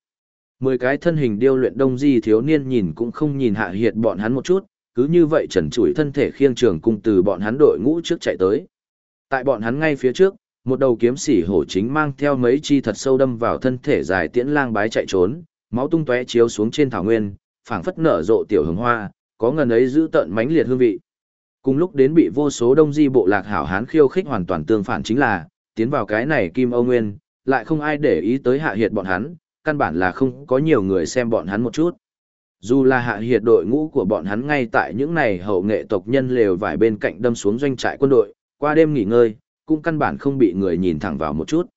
[SPEAKER 1] Mười cái thân hình điêu luyện đông di thiếu niên nhìn cũng không nhìn hạ hiệt bọn hắn một chút, cứ như vậy trần trụi thân thể khiêng trường cung từ bọn hắn đội ngũ trước chạy tới. Tại bọn hắn ngay phía trước, một đầu kiếm sĩ hổ chính mang theo mấy chi thật sâu đâm vào thân thể dài tiễn lang bái chạy trốn, máu tung tóe chiếu xuống trên thảo nguyên, phảng phất nở rộ tiểu hồng hoa, có ngần ấy giữ tận mãnh liệt hương vị. Cùng lúc đến bị vô số đông di bộ lạc hảo hán khiêu khích hoàn toàn tương phản chính là, tiến vào cái này Kim Âu Nguyên, lại không ai để ý tới hạ hiệt bọn hắn, căn bản là không có nhiều người xem bọn hắn một chút. Dù là hạ hiệt đội ngũ của bọn hắn ngay tại những này hậu nghệ tộc nhân lều vải bên cạnh đâm xuống doanh trại quân đội, qua đêm nghỉ ngơi, cũng căn bản không bị người nhìn thẳng vào một chút.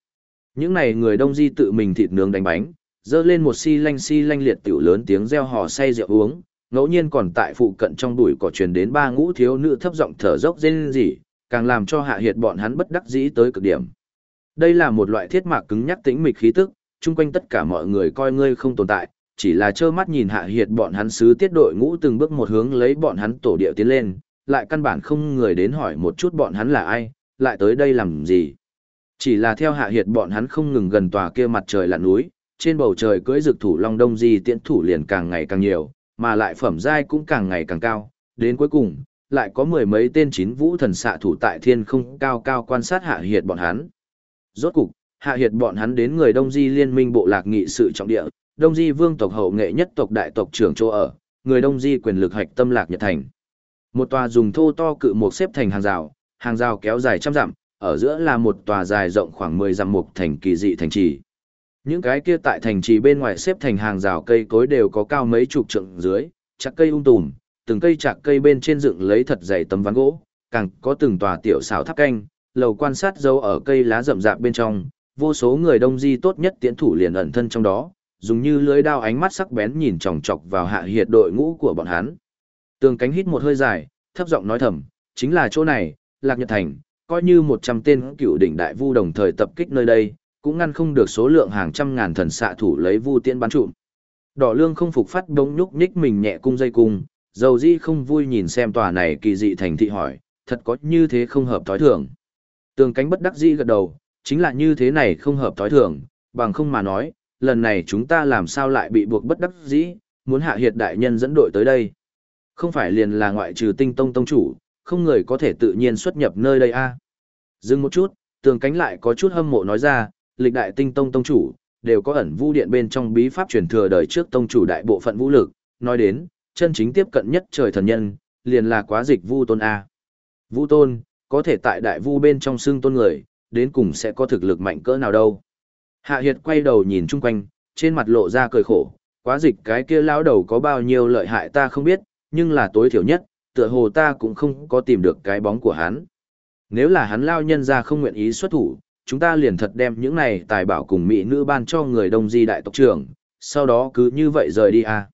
[SPEAKER 1] Những này người đông di tự mình thịt nướng đánh bánh, dơ lên một xi lanh xi lanh liệt tiểu lớn tiếng reo hò say rượu uống, ngẫu nhiên còn tại phụ cận trong bụi cỏ truyền đến ba ngũ thiếu nữ thấp giọng thở dốc rên rỉ, càng làm cho hạ hiệt bọn hắn bất đắc dĩ tới cực điểm. Đây là một loại thiết mạc cứng nhắc tĩnh mịch khí tức, chung quanh tất cả mọi người coi ngươi không tồn tại, chỉ là trơ mắt nhìn hạ hiệt bọn hắn sứ tiết đội ngũ từng bước một hướng lấy bọn hắn tổ điệu tiến lên, lại căn bản không người đến hỏi một chút bọn hắn là ai, lại tới đây làm gì. Chỉ là theo hạ hiệt bọn hắn không ngừng gần tòa kia mặt trời lặn núi, trên bầu trời cưỡi rực thủ long đông di tiễn thủ liền càng ngày càng nhiều, mà lại phẩm giai cũng càng ngày càng cao, đến cuối cùng, lại có mười mấy tên chín vũ thần xạ thủ tại thiên không cao cao quan sát hạ hiệt bọn hắn. Rốt cục, hạ hiệt bọn hắn đến người Đông Di liên minh bộ lạc nghị sự trọng địa, Đông Di vương tộc hậu nghệ nhất tộc đại tộc trưởng chỗ ở, người Đông Di quyền lực hạch tâm lạc nhật thành. Một tòa dùng thô to cự một xếp thành hàng rào, hàng rào kéo dài trăm dặm, ở giữa là một tòa dài rộng khoảng 10 dặm mục thành kỳ dị thành trì. Những cái kia tại thành trì bên ngoài xếp thành hàng rào cây cối đều có cao mấy chục trượng dưới, chặt cây ung tùm, từng cây chạc cây bên trên dựng lấy thật dày tấm ván gỗ, càng có từng tòa tiểu xảo tháp canh, lầu quan sát dấu ở cây lá rậm rạp bên trong, vô số người đông di tốt nhất tiến thủ liền ẩn thân trong đó, dùng như lưới đao ánh mắt sắc bén nhìn chòng chọc vào hạ hiệt đội ngũ của bọn hắn. Tường cánh hít một hơi dài, thấp giọng nói thầm, chính là chỗ này, Lạc Nhật Thành, coi như 100 tên cựu đỉnh đại vu đồng thời tập kích nơi đây, cũng ngăn không được số lượng hàng trăm ngàn thần xạ thủ lấy vu tiên bắn trụm. Đỏ lương không phục phát đống nhúc nhích mình nhẹ cung dây cung, dầu di không vui nhìn xem tòa này kỳ dị thành thị hỏi, thật có như thế không hợp thói thường. Tường cánh bất đắc dĩ gật đầu, chính là như thế này không hợp thói thường, bằng không mà nói, lần này chúng ta làm sao lại bị buộc bất đắc dĩ, muốn hạ hiệt đại nhân dẫn đội tới đây. Không phải liền là ngoại trừ tinh tông tông chủ, không người có thể tự nhiên xuất nhập nơi đây a à. Dừng một chút, tường cánh lại có chút hâm mộ nói ra, lịch đại tinh tông tông chủ, đều có ẩn vu điện bên trong bí pháp truyền thừa đời trước tông chủ đại bộ phận vũ lực, nói đến, chân chính tiếp cận nhất trời thần nhân, liền là quá dịch vu tôn A. Vu tôn, có thể tại đại vu bên trong xương tôn người, đến cùng sẽ có thực lực mạnh cỡ nào đâu. Hạ Hiệt quay đầu nhìn chung quanh, trên mặt lộ ra cười khổ, quá dịch cái kia lão đầu có bao nhiêu lợi hại ta không biết, nhưng là tối thiểu nhất, tựa hồ ta cũng không có tìm được cái bóng của hắn. Nếu là hắn lao nhân ra không nguyện ý xuất thủ, chúng ta liền thật đem những này tài bảo cùng mỹ nữ ban cho người đông di đại tộc trưởng, sau đó cứ như vậy rời đi à.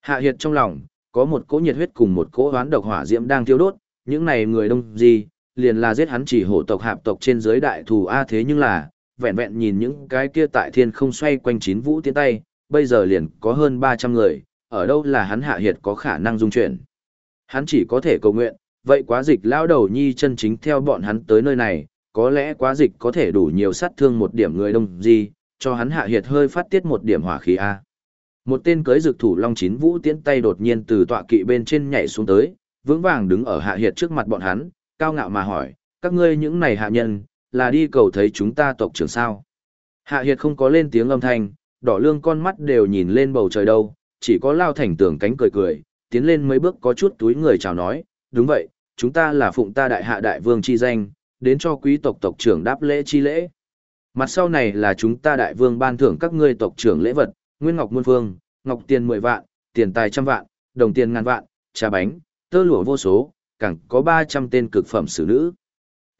[SPEAKER 1] Hạ Hiệt trong lòng, có một cỗ nhiệt huyết cùng một cỗ hoán độc hỏa diễm đang thiêu đốt, những này người đông di, liền là giết hắn chỉ hổ tộc hạp tộc trên dưới đại thù A thế nhưng là, vẹn vẹn nhìn những cái kia tại thiên không xoay quanh chín vũ tiến tay, bây giờ liền có hơn 300 người, ở đâu là hắn hạ hiệt có khả năng dung chuyển. Hắn chỉ có thể cầu nguyện, vậy quá dịch lao đầu nhi chân chính theo bọn hắn tới nơi này, có lẽ quá dịch có thể đủ nhiều sát thương một điểm người đông gì, cho hắn hạ hiệt hơi phát tiết một điểm hỏa khí A. Một tên cưới dược thủ long chín vũ tiến tay đột nhiên từ tọa kỵ bên trên nhảy xuống tới, vững vàng đứng ở hạ hiệt trước mặt bọn hắn, cao ngạo mà hỏi, các ngươi những này hạ nhân, là đi cầu thấy chúng ta tộc trưởng sao. Hạ hiệt không có lên tiếng âm thanh, đỏ lương con mắt đều nhìn lên bầu trời đâu, chỉ có lao thành tưởng cánh cười cười, tiến lên mấy bước có chút túi người chào nói, đúng vậy, chúng ta là phụng ta đại hạ đại vương chi danh, đến cho quý tộc tộc trưởng đáp lễ chi lễ. Mặt sau này là chúng ta đại vương ban thưởng các ngươi tộc trưởng lễ vật, nguyên ngọc muôn phương, ngọc tiền 10 vạn, tiền tài trăm vạn, đồng tiền ngàn vạn, trà bánh, tơ lụa vô số, càng có 300 tên cực phẩm xử nữ.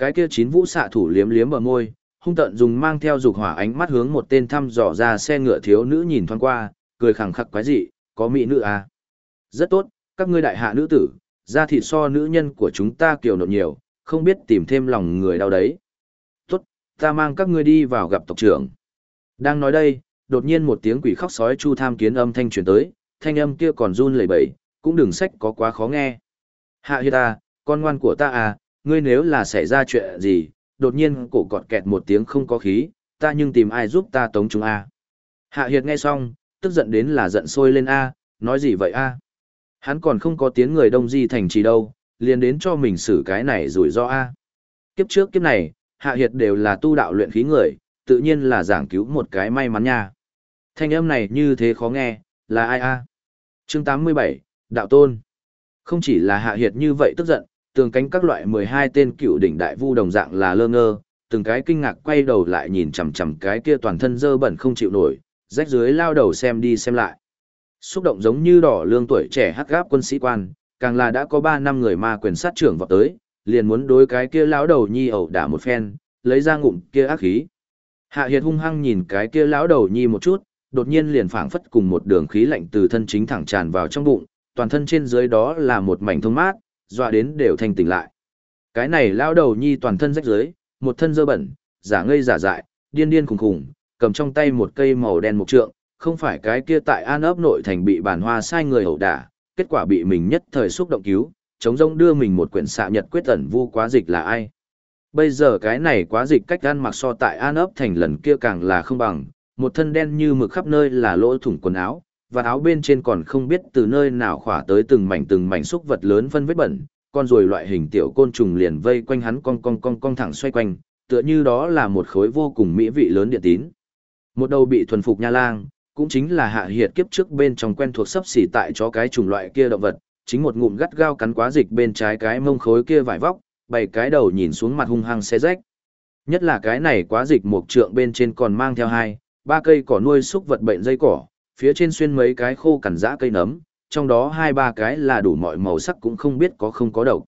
[SPEAKER 1] Cái kia chín vũ xạ thủ liếm liếm bờ môi, hung tận dùng mang theo dục hỏa ánh mắt hướng một tên thăm dò ra xe ngựa thiếu nữ nhìn thoáng qua, cười khẳng khắc quái dị, có mỹ nữ à. Rất tốt, các ngươi đại hạ nữ tử, ra thịt so nữ nhân của chúng ta kiều nộn nhiều, không biết tìm thêm lòng người đau đấy. Tốt, ta mang các ngươi đi vào gặp tộc trưởng. Đang nói đây, đột nhiên một tiếng quỷ khóc sói chu tham kiến âm thanh truyền tới, thanh âm kia còn run lẩy bẩy, cũng đừng sách có quá khó nghe. Hạ hiệt ta, con ngoan của ta à, ngươi nếu là xảy ra chuyện gì, đột nhiên cổ cọt kẹt một tiếng không có khí, ta nhưng tìm ai giúp ta tống chúng a. Hạ hiệt nghe xong, tức giận đến là giận sôi lên a, nói gì vậy a? Hắn còn không có tiếng người đông di thành trì đâu, liền đến cho mình xử cái này rủi ro a. Kiếp trước kiếp này, hạ hiệt đều là tu đạo luyện khí người, tự nhiên là giảng cứu một cái may mắn nha. Thanh âm này như thế khó nghe, là ai a? Chương 87, Đạo Tôn. Không chỉ là hạ hiệt như vậy tức giận, tường cánh các loại 12 tên cựu đỉnh đại vu đồng dạng là lơ ngơ, từng cái kinh ngạc quay đầu lại nhìn chằm chằm cái kia toàn thân dơ bẩn không chịu nổi, rách dưới lao đầu xem đi xem lại. Xúc động giống như đỏ lương tuổi trẻ hắc gáp quân sĩ quan, càng là đã có 3 năm người ma quyền sát trưởng vào tới, liền muốn đối cái kia lão đầu nhi ẩu đả một phen, lấy ra ngụm kia ác khí. Hạ Hiệt hung hăng nhìn cái kia lão đầu nhi một chút, đột nhiên liền phảng phất cùng một đường khí lạnh từ thân chính thẳng tràn vào trong bụng, toàn thân trên dưới đó là một mảnh thông mát, dọa đến đều thành tỉnh lại. Cái này lao đầu nhi toàn thân rách rưới, một thân dơ bẩn, giả ngây giả dại, điên điên khùng khùng, cầm trong tay một cây màu đen mục trượng, không phải cái kia tại an ấp nội thành bị bản hoa sai người hậu đả, kết quả bị mình nhất thời xúc động cứu, chống rông đưa mình một quyển xạ nhật quyết tẩn vu quá dịch là ai. Bây giờ cái này quá dịch cách ăn mặc so tại an ấp thành lần kia càng là không bằng, một thân đen như mực khắp nơi là lỗ thủng quần áo, và áo bên trên còn không biết từ nơi nào khỏa tới từng mảnh từng mảnh xúc vật lớn phân vết bẩn, con rồi loại hình tiểu côn trùng liền vây quanh hắn cong cong cong cong thẳng xoay quanh, tựa như đó là một khối vô cùng mỹ vị lớn điện tín. Một đầu bị thuần phục nha lang, cũng chính là hạ hiệt kiếp trước bên trong quen thuộc sấp xỉ tại cho cái chủng loại kia động vật, chính một ngụm gắt gao cắn quá dịch bên trái cái mông khối kia vải vóc, bảy cái đầu nhìn xuống mặt hung hăng xé rách. Nhất là cái này quá dịch một trượng bên trên còn mang theo hai, ba cây cỏ nuôi xúc vật bệnh dây cỏ, phía trên xuyên mấy cái khô cằn dã cây nấm, trong đó hai ba cái là đủ mọi màu sắc cũng không biết có không có độc.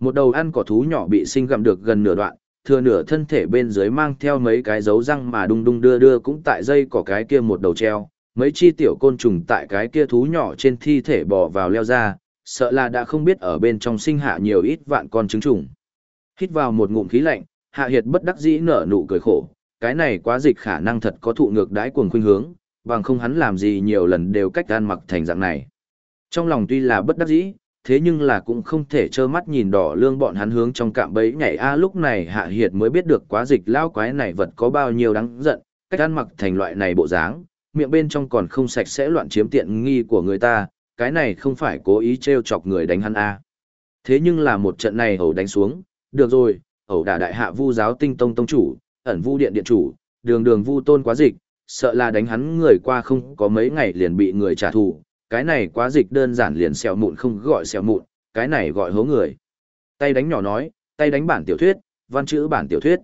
[SPEAKER 1] Một đầu ăn cỏ thú nhỏ bị sinh gặm được gần nửa đoạn, thừa nửa thân thể bên dưới mang theo mấy cái dấu răng mà đung đung đưa đưa cũng tại dây cỏ cái kia một đầu treo, mấy chi tiểu côn trùng tại cái kia thú nhỏ trên thi thể bò vào leo ra, sợ là đã không biết ở bên trong sinh hạ nhiều ít vạn con trứng trùng. Hít vào một ngụm khí lạnh, Hạ Hiệt bất đắc dĩ nở nụ cười khổ, cái này quá dịch khả năng thật có thụ ngược đái cuồng khuynh hướng, bằng không hắn làm gì nhiều lần đều cách gan mặc thành dạng này. Trong lòng tuy là bất đắc dĩ, thế nhưng là cũng không thể trơ mắt nhìn đỏ lương bọn hắn hướng trong cạm bẫy nhảy a lúc này hạ hiệt mới biết được quá dịch lao quái này vật có bao nhiêu đáng giận, cách ăn mặc thành loại này bộ dáng, miệng bên trong còn không sạch sẽ loạn chiếm tiện nghi của người ta, cái này không phải cố ý trêu chọc người đánh hắn a. Thế nhưng là một trận này ẩu đánh xuống, được rồi, ẩu đả đại hạ vu giáo tinh tông tông chủ, ẩn vu điện điện chủ, đường đường vu tôn quá dịch, sợ là đánh hắn người qua không có mấy ngày liền bị người trả thù, cái này quá dịch đơn giản liền xèo mụn không gọi xèo mụn, cái này gọi hố người. Tay đánh nhỏ nói, tay đánh bản tiểu thuyết, văn chữ bản tiểu thuyết.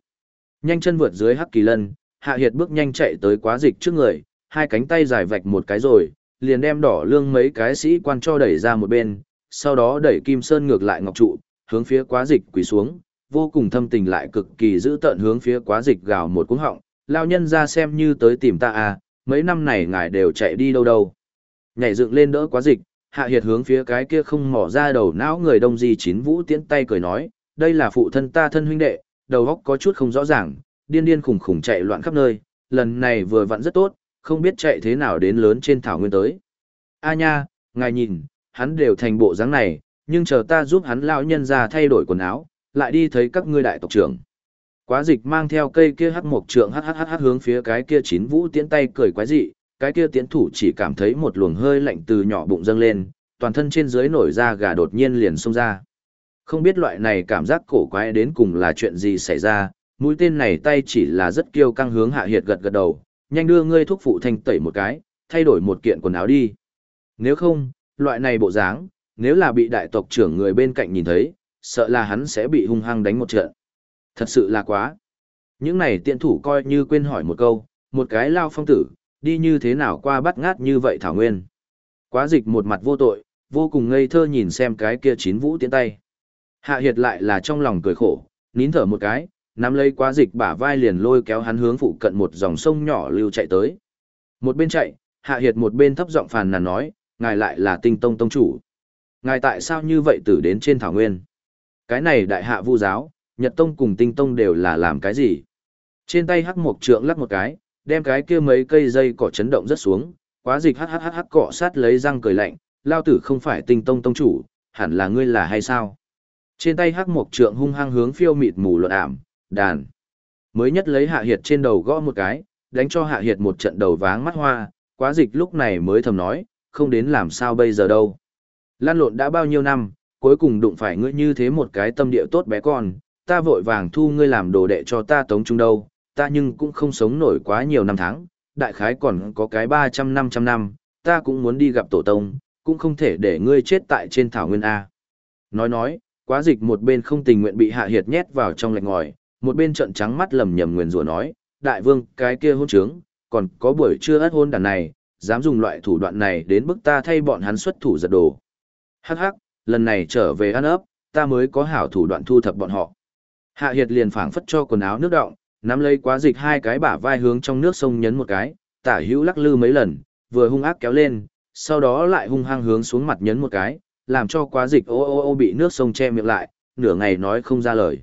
[SPEAKER 1] Nhanh chân vượt dưới hắc kỳ lân, hạ hiệt bước nhanh chạy tới quá dịch trước người, hai cánh tay dài vạch một cái rồi, liền đem đỏ lương mấy cái sĩ quan cho đẩy ra một bên, sau đó đẩy kim sơn ngược lại ngọc trụ, hướng phía quá dịch quỳ xuống, vô cùng thâm tình lại cực kỳ giữ tận hướng phía quá dịch gào một cú họng, lao nhân ra xem như tới tìm ta à, mấy năm này ngài đều chạy đi đâu đâu. Nhảy dựng lên đỡ quá dịch, hạ hiệt hướng phía cái kia không mỏ ra đầu não người đông di chín vũ tiễn tay cười nói, đây là phụ thân ta thân huynh đệ, đầu óc có chút không rõ ràng, điên điên khủng khủng chạy loạn khắp nơi, lần này vừa vặn rất tốt, không biết chạy thế nào đến lớn trên thảo nguyên tới. A nha, ngài nhìn, hắn đều thành bộ dáng này, nhưng chờ ta giúp hắn lão nhân ra thay đổi quần áo, lại đi thấy các ngươi đại tộc trưởng. Quá dịch mang theo cây kia hắc mộc trượng hhhh hướng phía cái kia chín vũ tiễn tay cười quái dị, cái kia tiễn thủ chỉ cảm thấy một luồng hơi lạnh từ nhỏ bụng dâng lên, toàn thân trên dưới nổi ra gà đột nhiên liền xông ra. Không biết loại này cảm giác cổ quái đến cùng là chuyện gì xảy ra, mũi tên này tay chỉ là rất kiêu căng hướng hạ hiệt gật gật đầu, nhanh đưa ngươi thuốc phụ thanh tẩy một cái, thay đổi một kiện quần áo đi. Nếu không, loại này bộ dáng, nếu là bị đại tộc trưởng người bên cạnh nhìn thấy, sợ là hắn sẽ bị hung hăng đánh một trận. Thật sự là quá. Những này tiện thủ coi như quên hỏi một câu, một cái lao phong tử, đi như thế nào qua bắt ngát như vậy thảo nguyên. Quá dịch một mặt vô tội, vô cùng ngây thơ nhìn xem cái kia chín vũ tiến tay. Hạ hiệt lại là trong lòng cười khổ, nín thở một cái, nắm lấy quá dịch bả vai liền lôi kéo hắn hướng phụ cận một dòng sông nhỏ lưu chạy tới. Một bên chạy, hạ hiệt một bên thấp giọng phàn nàn nói, ngài lại là tinh tông tông chủ. Ngài tại sao như vậy tử đến trên thảo nguyên? Cái này đại hạ vu giáo, Nhật Tông cùng Tinh Tông đều là làm cái gì? Trên tay hắc mộc trượng lắc một cái, đem cái kia mấy cây dây cỏ chấn động rất xuống, quá dịch hắc hắc hắc hắc cọ sát lấy răng cười lạnh, lao tử không phải Tinh Tông tông chủ, hẳn là ngươi là hay sao? Trên tay hắc mộc trượng hung hăng hướng phiêu mịt mù luận ảm, đàn. Mới nhất lấy hạ hiệt trên đầu gõ một cái, đánh cho hạ hiệt một trận đầu váng mắt hoa, quá dịch lúc này mới thầm nói, không đến làm sao bây giờ đâu. Lan lộn đã bao nhiêu năm, cuối cùng đụng phải ngươi như thế một cái tâm địa tốt bé con, ta vội vàng thu ngươi làm đồ đệ cho ta tống trung đâu, ta nhưng cũng không sống nổi quá nhiều năm tháng, đại khái còn có cái 300-500 năm, ta cũng muốn đi gặp tổ tông, cũng không thể để ngươi chết tại trên thảo nguyên A. Nói nói, quá dịch một bên không tình nguyện bị hạ hiệt nhét vào trong lạnh ngòi, một bên trận trắng mắt lầm nhầm nguyền rủa nói, đại vương, cái kia hôn trướng, còn có buổi trưa ất hôn đàn này, dám dùng loại thủ đoạn này đến bức ta thay bọn hắn xuất thủ giật đồ. Hắc hắc, lần này trở về ăn ấp, ta mới có hảo thủ đoạn thu thập bọn họ. Hạ Hiệt liền phảng phất cho quần áo nước động, nắm lấy quá dịch hai cái bả vai hướng trong nước sông nhấn một cái, tả hữu lắc lư mấy lần, vừa hung ác kéo lên, sau đó lại hung hăng hướng xuống mặt nhấn một cái, làm cho quá dịch ô ô ô bị nước sông che miệng lại, nửa ngày nói không ra lời.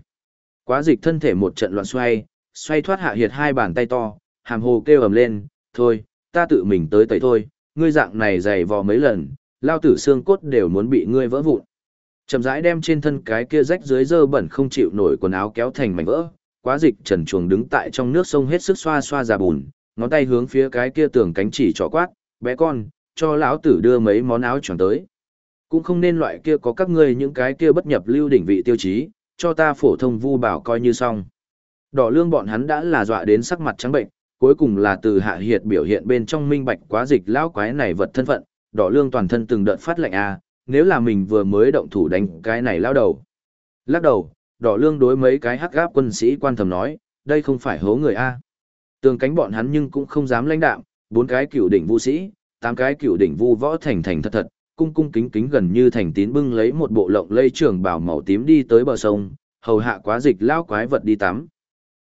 [SPEAKER 1] Quá dịch thân thể một trận loạn xoay, xoay thoát Hạ Hiệt hai bàn tay to, hàm hồ kêu ầm lên, thôi, ta tự mình tới tẩy thôi, ngươi dạng này dày vò mấy lần, lao tử xương cốt đều muốn bị ngươi vỡ vụn. Chậm rãi đem trên thân cái kia rách dưới dơ bẩn không chịu nổi quần áo kéo thành mảnh vỡ, quá dịch trần chuồng đứng tại trong nước sông hết sức xoa xoa già bùn, ngón tay hướng phía cái kia tường cánh chỉ trỏ quát, bé con, cho lão tử đưa mấy món áo choàng tới. Cũng không nên loại kia có các ngươi những cái kia bất nhập lưu đỉnh vị tiêu chí, cho ta phổ thông vu bảo coi như xong. Đỏ lương bọn hắn đã là dọa đến sắc mặt trắng bệnh, cuối cùng là từ hạ hiệt biểu hiện bên trong minh bạch quá dịch lão quái này vật thân phận, đỏ lương toàn thân từng đợt phát lạnh a à, nếu là mình vừa mới động thủ đánh cái này lao đầu. Lắc đầu, đỏ lương đối mấy cái hắc gáp quân sĩ quan thầm nói, đây không phải hố người a Tường cánh bọn hắn nhưng cũng không dám lãnh đạm, bốn cái cựu đỉnh vũ sĩ, tám cái cựu đỉnh vu võ thành thành thật thật, cung cung kính kính gần như thành tín bưng lấy một bộ lộng lây trường bảo màu tím đi tới bờ sông, hầu hạ quá dịch lao quái vật đi tắm.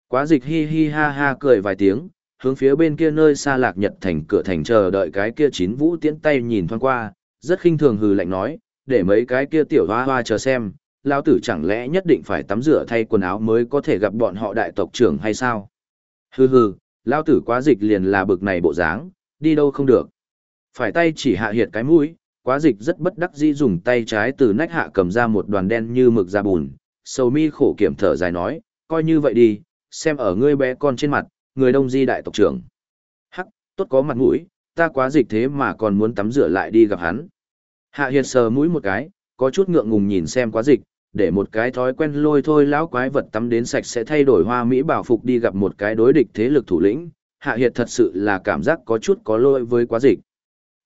[SPEAKER 1] Quá dịch hi hi ha ha cười vài tiếng, hướng phía bên kia nơi xa lạc nhật thành cửa thành chờ đợi cái kia chín vũ tiễn tay nhìn thoáng qua, rất khinh thường hừ lạnh nói, để mấy cái kia tiểu hoa hoa chờ xem, lao tử chẳng lẽ nhất định phải tắm rửa thay quần áo mới có thể gặp bọn họ đại tộc trưởng hay sao? Hừ hừ, lao tử quá dịch liền là bực này bộ dáng, đi đâu không được. Phải tay chỉ hạ hiệt cái mũi, quá dịch rất bất đắc dĩ dùng tay trái từ nách hạ cầm ra một đoàn đen như mực da bùn, sầu mi khổ kiểm thở dài nói, coi như vậy đi, xem ở ngươi bé con trên mặt, người đông di đại tộc trưởng. Hắc, tốt có mặt mũi, ta quá dịch thế mà còn muốn tắm rửa lại đi gặp hắn. Hạ Hiệt sờ mũi một cái, có chút ngượng ngùng nhìn xem quá dịch, để một cái thói quen lôi thôi lão quái vật tắm đến sạch sẽ thay đổi hoa mỹ bảo phục đi gặp một cái đối địch thế lực thủ lĩnh. Hạ Hiệt thật sự là cảm giác có chút có lỗi với quá dịch.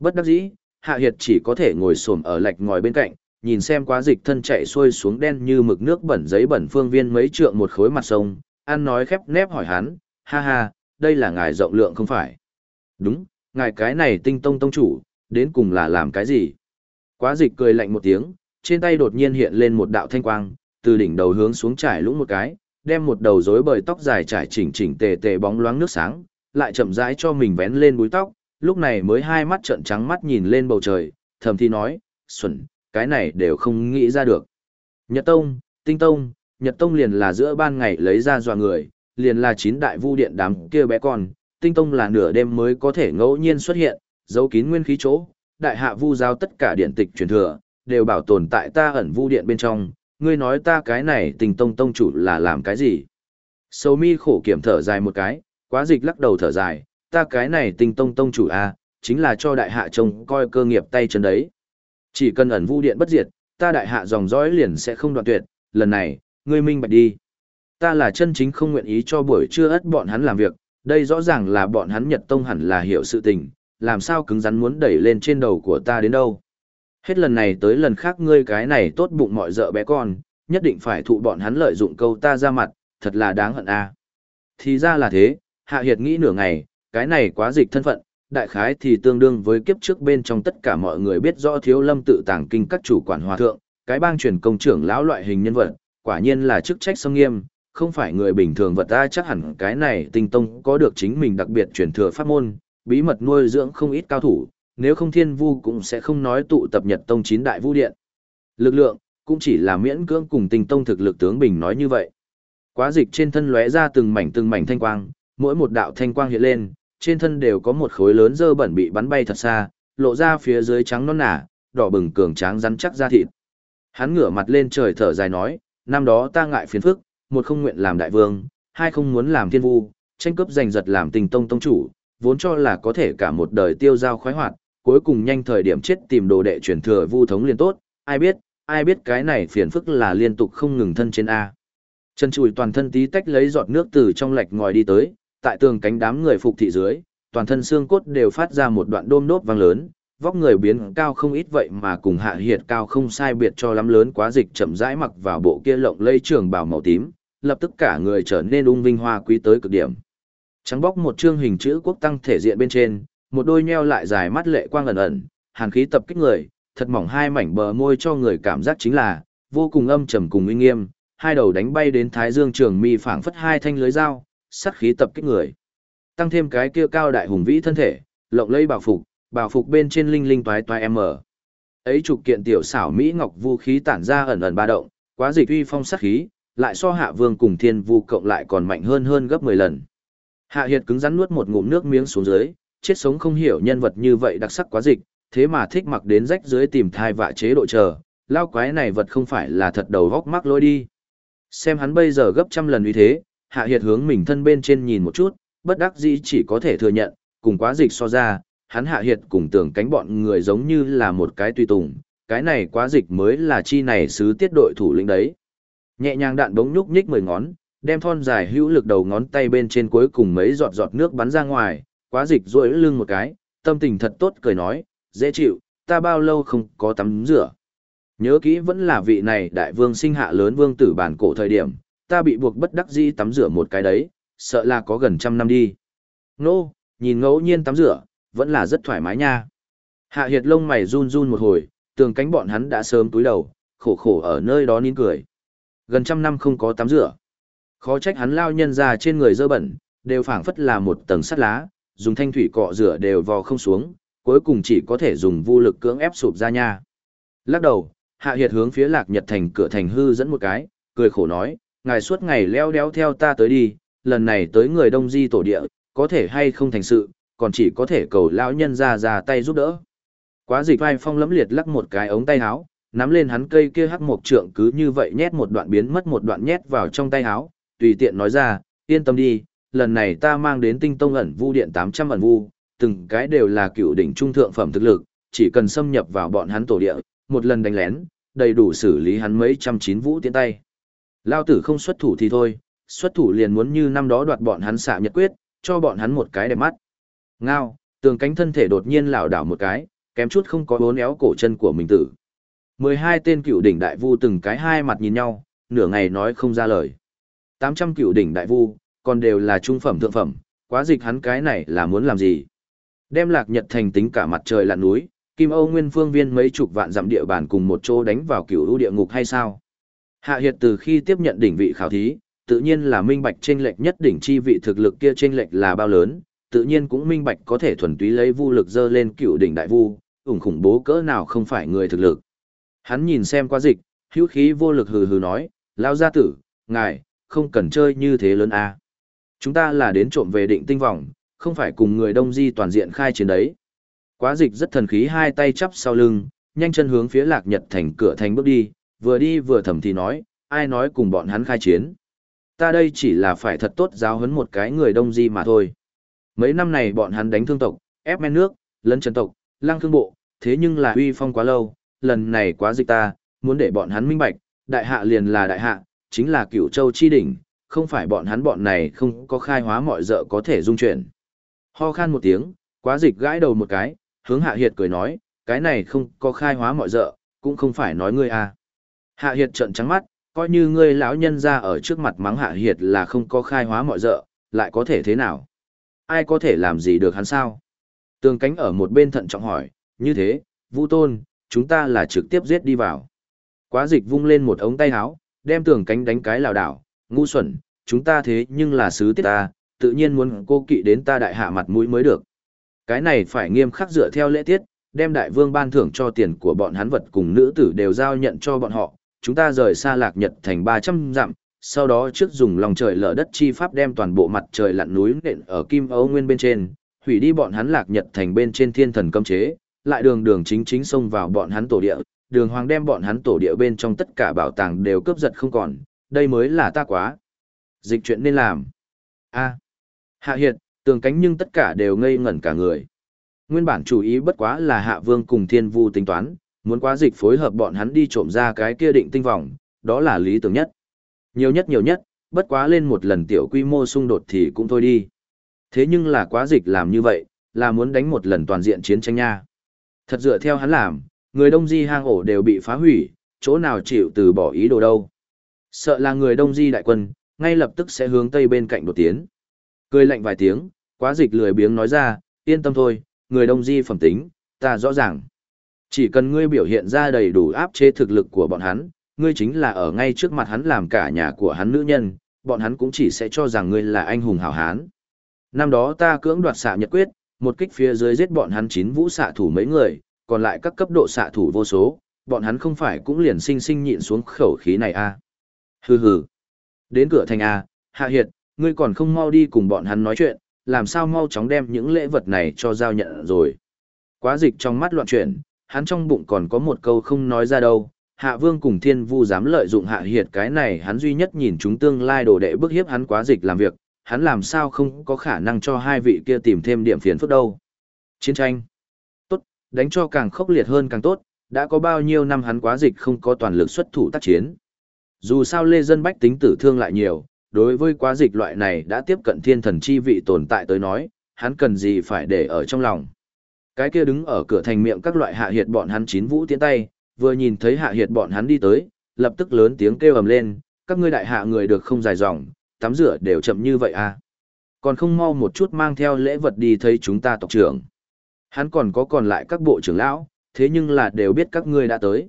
[SPEAKER 1] Bất đắc dĩ, Hạ Hiệt chỉ có thể ngồi xổm ở lạch ngồi bên cạnh, nhìn xem quá dịch thân chạy xuôi xuống đen như mực nước bẩn giấy bẩn phương viên mấy trượng một khối mặt sông, ăn nói khép nép hỏi hắn, ha ha, đây là ngài rộng lượng không phải. Đúng, ngài cái này tinh tông tông chủ, đến cùng là làm cái gì? Quá dịch cười lạnh một tiếng, trên tay đột nhiên hiện lên một đạo thanh quang, từ đỉnh đầu hướng xuống trải lũng một cái, đem một đầu rối bời tóc dài trải chỉnh chỉnh tề tề bóng loáng nước sáng, lại chậm rãi cho mình vén lên búi tóc, lúc này mới hai mắt trợn trắng mắt nhìn lên bầu trời, thầm thì nói, xuẩn, cái này đều không nghĩ ra được. Nhật Tông, Tinh Tông, Nhật Tông liền là giữa ban ngày lấy ra dọa người, liền là chín đại vu điện đám kia bé con, Tinh Tông là nửa đêm mới có thể ngẫu nhiên xuất hiện, giấu kín nguyên khí chỗ, đại hạ vu giao tất cả điện tịch truyền thừa, đều bảo tồn tại ta ẩn vu điện bên trong, ngươi nói ta cái này Tinh Tông tông chủ là làm cái gì? Sầu mi khổ kiểm thở dài một cái, quá dịch lắc đầu thở dài, ta cái này Tinh Tông tông chủ a, à, chính là cho đại hạ trông coi cơ nghiệp tay chân đấy. Chỉ cần ẩn vu điện bất diệt, ta đại hạ dòng dõi liền sẽ không đoạn tuyệt, lần này, ngươi minh bạch đi. Ta là chân chính không nguyện ý cho buổi trưa ất bọn hắn làm việc, đây rõ ràng là bọn hắn Nhật Tông hẳn là hiểu sự tình, làm sao cứng rắn muốn đẩy lên trên đầu của ta đến đâu. Hết lần này tới lần khác ngươi cái này tốt bụng mọi dợ bé con, nhất định phải thụ bọn hắn lợi dụng câu ta ra mặt, thật là đáng hận a. Thì ra là thế, Hạ Hiệt nghĩ nửa ngày, cái này quá dịch thân phận, đại khái thì tương đương với kiếp trước bên trong tất cả mọi người biết rõ thiếu lâm tự tàng kinh các chủ quản hòa thượng, cái bang truyền công trưởng lão loại hình nhân vật, quả nhiên là chức trách sông nghiêm, không phải người bình thường vật ta chắc hẳn cái này tinh tông có được chính mình đặc biệt truyền thừa pháp môn, bí mật nuôi dưỡng không ít cao thủ, nếu không thiên vu cũng sẽ không nói tụ tập nhật tông chín đại vu điện. Lực lượng, cũng chỉ là miễn cưỡng cùng tinh tông thực lực tướng bình nói như vậy. Quá dịch trên thân lóe ra từng mảnh từng mảnh thanh quang, mỗi một đạo thanh quang hiện lên, trên thân đều có một khối lớn dơ bẩn bị bắn bay thật xa, lộ ra phía dưới trắng non nả, đỏ bừng cường tráng rắn chắc da thịt. Hắn ngửa mặt lên trời thở dài nói, năm đó ta ngại phiền phức, một không nguyện làm đại vương, hai không muốn làm thiên vu, tranh cướp giành giật làm tình tông tông chủ, vốn cho là có thể cả một đời tiêu giao khoái hoạt, cuối cùng nhanh thời điểm chết tìm đồ đệ truyền thừa vu thống liên tốt, ai biết, ai biết cái này phiền phức là liên tục không ngừng thân trên A. Chân chùi toàn thân tí tách lấy giọt nước từ trong lạch ngòi đi tới, tại tường cánh đám người phục thị dưới, toàn thân xương cốt đều phát ra một đoạn đôm nốt vang lớn, vóc người biến cao không ít vậy mà cùng hạ hiệt cao không sai biệt cho lắm lớn quá dịch chậm rãi mặc vào bộ kia lộng lây trường bào màu tím, lập tức cả người trở nên ung vinh hoa quý tới cực điểm. Trắng bóc một chương hình chữ quốc tăng thể diện bên trên, một đôi nheo lại dài mắt lệ quang ẩn ẩn, hàn khí tập kích người, thật mỏng hai mảnh bờ môi cho người cảm giác chính là vô cùng âm trầm cùng uy nghiêm, hai đầu đánh bay đến thái dương trường mi phảng phất hai thanh lưới dao, sát khí tập kích người. Tăng thêm cái kia cao đại hùng vĩ thân thể, lộng lẫy bảo phục, bảo phục bên trên linh linh toái toái em ở. Ấy chụp kiện tiểu xảo mỹ ngọc vũ khí tản ra ẩn ẩn ba động, quá dịch uy phong sát khí, lại so hạ vương cùng thiên vu cộng lại còn mạnh hơn hơn gấp 10 lần. Hạ Hiệt cứng rắn nuốt một ngụm nước miếng xuống dưới, chết sống không hiểu nhân vật như vậy đặc sắc quá dịch, thế mà thích mặc đến rách dưới tìm thai vạ chế độ chờ, lao quái này vật không phải là thật đầu góc mắc lôi đi. Xem hắn bây giờ gấp trăm lần uy thế, Hạ Hiệt hướng mình thân bên trên nhìn một chút, bất đắc dĩ chỉ có thể thừa nhận, cùng quá dịch so ra, hắn Hạ Hiệt cùng tưởng cánh bọn người giống như là một cái tùy tùng, cái này quá dịch mới là chi này sứ tiết đội thủ lĩnh đấy. Nhẹ nhàng đạn bóng nhúc nhích mười ngón, đem thon dài hữu lực đầu ngón tay bên trên cuối cùng mấy giọt giọt nước bắn ra ngoài, quá dịch rỗi lưng một cái, tâm tình thật tốt cười nói, dễ chịu, ta bao lâu không có tắm rửa. Nhớ kỹ vẫn là vị này đại vương sinh hạ lớn vương tử bản cổ thời điểm, ta bị buộc bất đắc dĩ tắm rửa một cái đấy, sợ là có gần trăm năm đi. Nô, nhìn ngẫu nhiên tắm rửa, vẫn là rất thoải mái nha. Hạ hiệt lông mày run run một hồi, tường cánh bọn hắn đã sớm túi đầu, khổ khổ ở nơi đó nín cười. Gần trăm năm không có tắm rửa. Khó trách hắn lao nhân ra trên người dơ bẩn, đều phảng phất là một tầng sắt lá, dùng thanh thủy cọ rửa đều vò không xuống, cuối cùng chỉ có thể dùng vô lực cưỡng ép sụp ra nha. Lắc đầu, Hạ Hiệt hướng phía Lạc Nhật thành cửa thành hư dẫn một cái, cười khổ nói, ngài suốt ngày leo đéo theo ta tới đi, lần này tới người đông di tổ địa, có thể hay không thành sự, còn chỉ có thể cầu lão nhân ra ra tay giúp đỡ. Quá dịch vai phong lẫm liệt lắc một cái ống tay áo, nắm lên hắn cây kia hắc mộc trượng cứ như vậy nhét một đoạn biến mất một đoạn nhét vào trong tay áo, tùy tiện nói ra, yên tâm đi, lần này ta mang đến tinh tông ẩn vu điện 800 ẩn vu, từng cái đều là cựu đỉnh trung thượng phẩm thực lực, chỉ cần xâm nhập vào bọn hắn tổ địa, một lần đánh lén, đầy đủ xử lý hắn mấy trăm chín vũ tiến tay. Lao tử không xuất thủ thì thôi, xuất thủ liền muốn như năm đó đoạt bọn hắn xạ nhật quyết, cho bọn hắn một cái đẹp mắt. Ngao, tường cánh thân thể đột nhiên lảo đảo một cái, kém chút không có bốn éo cổ chân của mình tử. 12 tên cựu đỉnh đại vu từng cái hai mặt nhìn nhau, nửa ngày nói không ra lời. 800 cựu đỉnh đại vu, còn đều là trung phẩm thượng phẩm, quá dịch hắn cái này là muốn làm gì? Đem lạc nhật thành tính cả mặt trời lặn núi, Kim Âu Nguyên phương viên mấy chục vạn dặm địa bàn cùng một chỗ đánh vào cựu ưu địa ngục hay sao? Hạ Hiệt từ khi tiếp nhận đỉnh vị khảo thí, tự nhiên là minh bạch chênh lệch nhất đỉnh chi vị thực lực kia chênh lệch là bao lớn, tự nhiên cũng minh bạch có thể thuần túy lấy vu lực dơ lên cựu đỉnh đại vu, ủng khủng bố cỡ nào không phải người thực lực. Hắn nhìn xem qua dịch, hữu khí vô lực hừ hừ nói, lao gia tử, ngài, không cần chơi như thế lớn a. Chúng ta là đến trộm về định tinh vọng, không phải cùng người đông di toàn diện khai chiến đấy. Quá dịch rất thần khí hai tay chắp sau lưng, nhanh chân hướng phía lạc nhật thành cửa thành bước đi, vừa đi vừa thầm thì nói, ai nói cùng bọn hắn khai chiến. Ta đây chỉ là phải thật tốt giáo huấn một cái người đông di mà thôi. Mấy năm này bọn hắn đánh thương tộc, ép men nước, lấn chân tộc, lăng thương bộ, thế nhưng là uy phong quá lâu, lần này quá dịch ta, muốn để bọn hắn minh bạch, đại hạ liền là đại hạ, chính là cửu châu chi đỉnh, không phải bọn hắn bọn này không có khai hóa mọi dợ có thể dung chuyển. Ho khan một tiếng, quá dịch gãi đầu một cái, hướng hạ hiệt cười nói, cái này không có khai hóa mọi dợ, cũng không phải nói ngươi à. Hạ hiệt trợn trắng mắt, coi như ngươi lão nhân ra ở trước mặt mắng hạ hiệt là không có khai hóa mọi dợ, lại có thể thế nào? Ai có thể làm gì được hắn sao? Tường cánh ở một bên thận trọng hỏi, như thế, Vũ Tôn, chúng ta là trực tiếp giết đi vào. Quá dịch vung lên một ống tay háo, đem tường cánh đánh cái lào đảo, ngu xuẩn, chúng ta thế nhưng là sứ tiết ta, tự nhiên muốn cô kỵ đến ta đại hạ mặt mũi mới được. Cái này phải nghiêm khắc dựa theo lễ tiết, đem đại vương ban thưởng cho tiền của bọn hắn vật cùng nữ tử đều giao nhận cho bọn họ, chúng ta rời xa lạc nhật thành 300 dặm, sau đó trước dùng lòng trời lở đất chi pháp đem toàn bộ mặt trời lặn núi nện ở kim ấu nguyên bên trên, hủy đi bọn hắn lạc nhật thành bên trên thiên thần cấm chế, lại đường đường chính chính xông vào bọn hắn tổ địa, đường hoàng đem bọn hắn tổ địa bên trong tất cả bảo tàng đều cướp giật không còn, đây mới là ta quá. Dịch chuyện nên làm. a Hạ Hiệt, tường cánh nhưng tất cả đều ngây ngẩn cả người. Nguyên bản chủ ý bất quá là Hạ Vương cùng Thiên Vu tính toán, muốn quá dịch phối hợp bọn hắn đi trộm ra cái kia định tinh vòng, đó là lý tưởng nhất. Nhiều nhất nhiều nhất, bất quá lên một lần tiểu quy mô xung đột thì cũng thôi đi. Thế nhưng là quá dịch làm như vậy, là muốn đánh một lần toàn diện chiến tranh nha. Thật dựa theo hắn làm, người đông di hang ổ đều bị phá hủy, chỗ nào chịu từ bỏ ý đồ đâu. Sợ là người đông di đại quân, ngay lập tức sẽ hướng tây bên cạnh đột tiến. Cười lạnh vài tiếng, quá dịch lười biếng nói ra, yên tâm thôi, người đông di phẩm tính, ta rõ ràng. Chỉ cần ngươi biểu hiện ra đầy đủ áp chế thực lực của bọn hắn, ngươi chính là ở ngay trước mặt hắn làm cả nhà của hắn nữ nhân, bọn hắn cũng chỉ sẽ cho rằng ngươi là anh hùng hảo hán. Năm đó ta cưỡng đoạt xạ nhật quyết, một kích phía dưới giết bọn hắn chín vũ xạ thủ mấy người, còn lại các cấp độ xạ thủ vô số, bọn hắn không phải cũng liền sinh sinh nhịn xuống khẩu khí này à. Hừ hừ. Đến cửa thành A, Hạ Hiệt, ngươi còn không mau đi cùng bọn hắn nói chuyện, làm sao mau chóng đem những lễ vật này cho giao nhận rồi. Quá dịch trong mắt loạn chuyển, hắn trong bụng còn có một câu không nói ra đâu. Hạ Vương cùng Thiên Vu dám lợi dụng Hạ Hiệt cái này hắn duy nhất nhìn chúng tương lai đồ đệ bức hiếp hắn quá dịch làm việc, hắn làm sao không có khả năng cho hai vị kia tìm thêm điểm phiền phức đâu. Chiến tranh. Tốt, đánh cho càng khốc liệt hơn càng tốt, đã có bao nhiêu năm hắn quá dịch không có toàn lực xuất thủ tác chiến. Dù sao lê dân bách tính tử thương lại nhiều, đối với quá dịch loại này đã tiếp cận thiên thần chi vị tồn tại tới nói, hắn cần gì phải để ở trong lòng. Cái kia đứng ở cửa thành miệng các loại hạ hiệt bọn hắn chín vũ tiến tay, vừa nhìn thấy hạ hiệt bọn hắn đi tới, lập tức lớn tiếng kêu ầm lên, các ngươi đại hạ người được không dài dòng, tắm rửa đều chậm như vậy à. Còn không mau một chút mang theo lễ vật đi thấy chúng ta tộc trưởng. Hắn còn có còn lại các bộ trưởng lão, thế nhưng là đều biết các ngươi đã tới.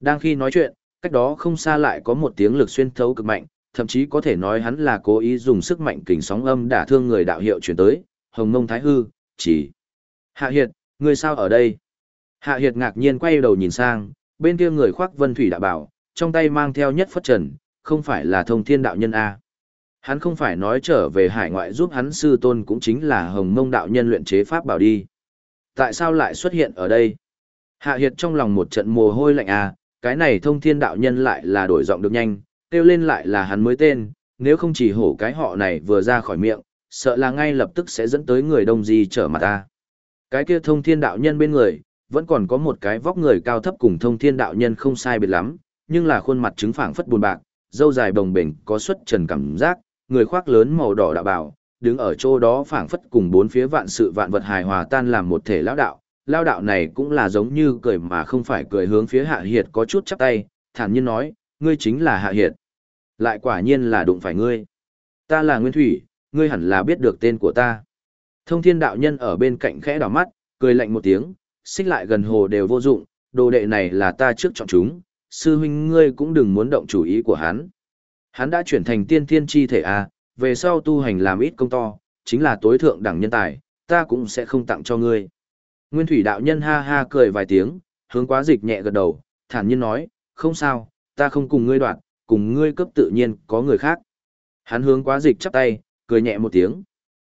[SPEAKER 1] Đang khi nói chuyện, cách đó không xa lại có một tiếng lực xuyên thấu cực mạnh, thậm chí có thể nói hắn là cố ý dùng sức mạnh kình sóng âm đả thương người đạo hiệu chuyển tới, hồng mông thái hư, chỉ. Hạ Hiệt, người sao ở đây? Hạ Hiệt ngạc nhiên quay đầu nhìn sang, bên kia người khoác vân thủy đã bảo, trong tay mang theo nhất phất trần, không phải là thông thiên đạo nhân A. Hắn không phải nói trở về hải ngoại giúp hắn sư tôn cũng chính là hồng mông đạo nhân luyện chế pháp bảo đi. Tại sao lại xuất hiện ở đây? Hạ Hiệt trong lòng một trận mồ hôi lạnh à? cái này thông thiên đạo nhân lại là đổi giọng được nhanh, kêu lên lại là hắn mới tên, nếu không chỉ hổ cái họ này vừa ra khỏi miệng, sợ là ngay lập tức sẽ dẫn tới người đông di trở mặt ta. Cái kia thông thiên đạo nhân bên người, vẫn còn có một cái vóc người cao thấp cùng thông thiên đạo nhân không sai biệt lắm, nhưng là khuôn mặt trứng phẳng phất buồn bạc, dâu dài bồng bềnh có xuất trần cảm giác, người khoác lớn màu đỏ đạo bảo, đứng ở chỗ đó phảng phất cùng bốn phía vạn sự vạn vật hài hòa tan làm một thể lão đạo, lao đạo này cũng là giống như cười mà không phải cười hướng phía hạ hiệt có chút chắp tay, thản nhiên nói, ngươi chính là hạ hiệt. Lại quả nhiên là đụng phải ngươi. Ta là Nguyên Thủy, ngươi hẳn là biết được tên của ta. Thông thiên đạo nhân ở bên cạnh khẽ đỏ mắt, cười lạnh một tiếng, xích lại gần hồ đều vô dụng, đồ đệ này là ta trước chọn chúng, sư huynh ngươi cũng đừng muốn động chủ ý của hắn. Hắn đã chuyển thành tiên thiên chi thể A, về sau tu hành làm ít công to, chính là tối thượng đẳng nhân tài, ta cũng sẽ không tặng cho ngươi. Nguyên thủy đạo nhân ha ha cười vài tiếng, hướng quá dịch nhẹ gật đầu, thản nhiên nói, không sao, ta không cùng ngươi đoạn, cùng ngươi cấp tự nhiên có người khác. Hắn hướng quá dịch chắp tay, cười nhẹ một tiếng.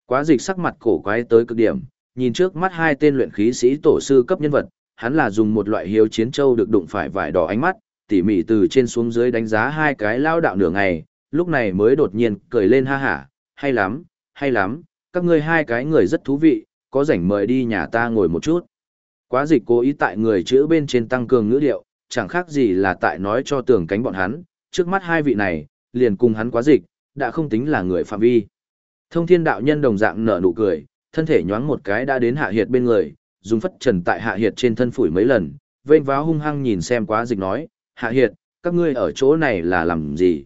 [SPEAKER 1] Quá dịch sắc mặt cổ quái tới cực điểm, nhìn trước mắt hai tên luyện khí sĩ tổ sư cấp nhân vật, hắn là dùng một loại hiếu chiến châu được đụng phải vải đỏ ánh mắt, tỉ mỉ từ trên xuống dưới đánh giá hai cái lao đạo nửa ngày, lúc này mới đột nhiên cười lên ha hả, hay lắm, hay lắm, các ngươi hai cái người rất thú vị, có rảnh mời đi nhà ta ngồi một chút. Quá dịch cố ý tại người chữ bên trên tăng cường ngữ điệu, chẳng khác gì là tại nói cho tưởng cánh bọn hắn, trước mắt hai vị này, liền cùng hắn quá dịch, đã không tính là người phạm vi. Thông thiên đạo nhân đồng dạng nở nụ cười, thân thể nhoáng một cái đã đến hạ hiệt bên người, dùng phất trần tại hạ hiệt trên thân phủi mấy lần, vênh váo hung hăng nhìn xem quá dịch nói, hạ hiệt, các ngươi ở chỗ này là làm gì?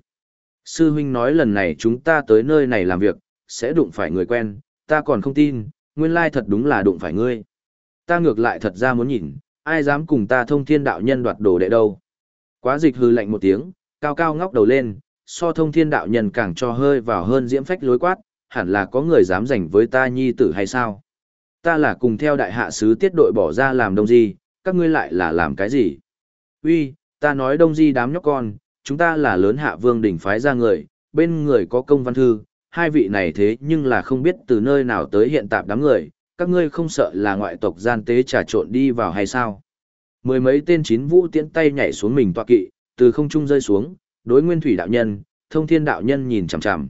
[SPEAKER 1] Sư huynh nói lần này chúng ta tới nơi này làm việc, sẽ đụng phải người quen, ta còn không tin, nguyên lai thật đúng là đụng phải ngươi. Ta ngược lại thật ra muốn nhìn, ai dám cùng ta thông thiên đạo nhân đoạt đồ đệ đâu. Quá dịch hư lạnh một tiếng, cao cao ngóc đầu lên, so thông thiên đạo nhân càng cho hơi vào hơn diễm phách lối quát, hẳn là có người dám giành với ta nhi tử hay sao? Ta là cùng theo đại hạ sứ tiết đội bỏ ra làm đông gì, các ngươi lại là làm cái gì? Uy, ta nói đông di đám nhóc con, chúng ta là lớn hạ vương đỉnh phái ra người, bên người có công văn thư, hai vị này thế nhưng là không biết từ nơi nào tới hiện tạp đám người, các ngươi không sợ là ngoại tộc gian tế trà trộn đi vào hay sao? Mười mấy tên chín vũ tiễn tay nhảy xuống mình tọa kỵ, từ không trung rơi xuống, đối nguyên thủy đạo nhân, thông thiên đạo nhân nhìn chằm chằm.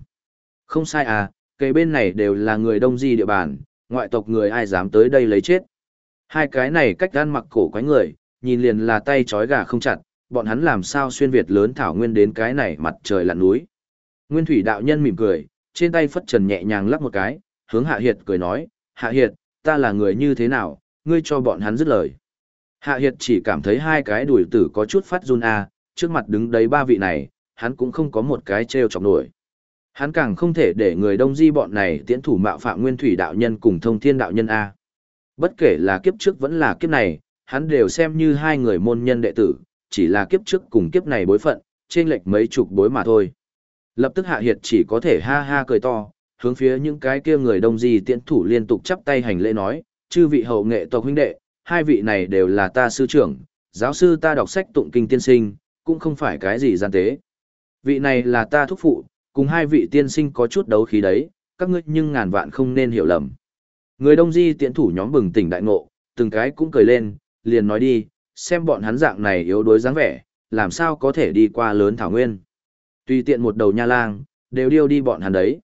[SPEAKER 1] Không sai à, cây bên này đều là người đông di địa bàn, ngoại tộc người ai dám tới đây lấy chết. Hai cái này cách gan mặc cổ quái người, nhìn liền là tay trói gà không chặt, bọn hắn làm sao xuyên Việt lớn thảo nguyên đến cái này mặt trời lặn núi. Nguyên thủy đạo nhân mỉm cười, trên tay phất trần nhẹ nhàng lắc một cái, hướng Hạ Hiệt cười nói, Hạ Hiệt, ta là người như thế nào, ngươi cho bọn hắn dứt lời. Hạ Hiệt chỉ cảm thấy hai cái đùi tử có chút phát run a, trước mặt đứng đấy ba vị này, hắn cũng không có một cái treo chọc nổi. Hắn càng không thể để người đông di bọn này tiễn thủ mạo phạm nguyên thủy đạo nhân cùng thông thiên đạo nhân A. Bất kể là kiếp trước vẫn là kiếp này, hắn đều xem như hai người môn nhân đệ tử, chỉ là kiếp trước cùng kiếp này bối phận, trên lệch mấy chục bối mà thôi. Lập tức hạ hiệt chỉ có thể ha ha cười to, hướng phía những cái kia người đông di tiễn thủ liên tục chắp tay hành lễ nói, chư vị hậu nghệ tộc huynh đệ, hai vị này đều là ta sư trưởng, giáo sư ta đọc sách tụng kinh tiên sinh, cũng không phải cái gì gian tế. Vị này là ta thúc phụ, cùng hai vị tiên sinh có chút đấu khí đấy, các ngươi nhưng ngàn vạn không nên hiểu lầm. Người đông di tiễn thủ nhóm bừng tỉnh đại ngộ, từng cái cũng cười lên, liền nói đi, xem bọn hắn dạng này yếu đuối dáng vẻ, làm sao có thể đi qua lớn thảo nguyên. Tùy tiện một đầu nha lang, đều điêu đi bọn hắn đấy.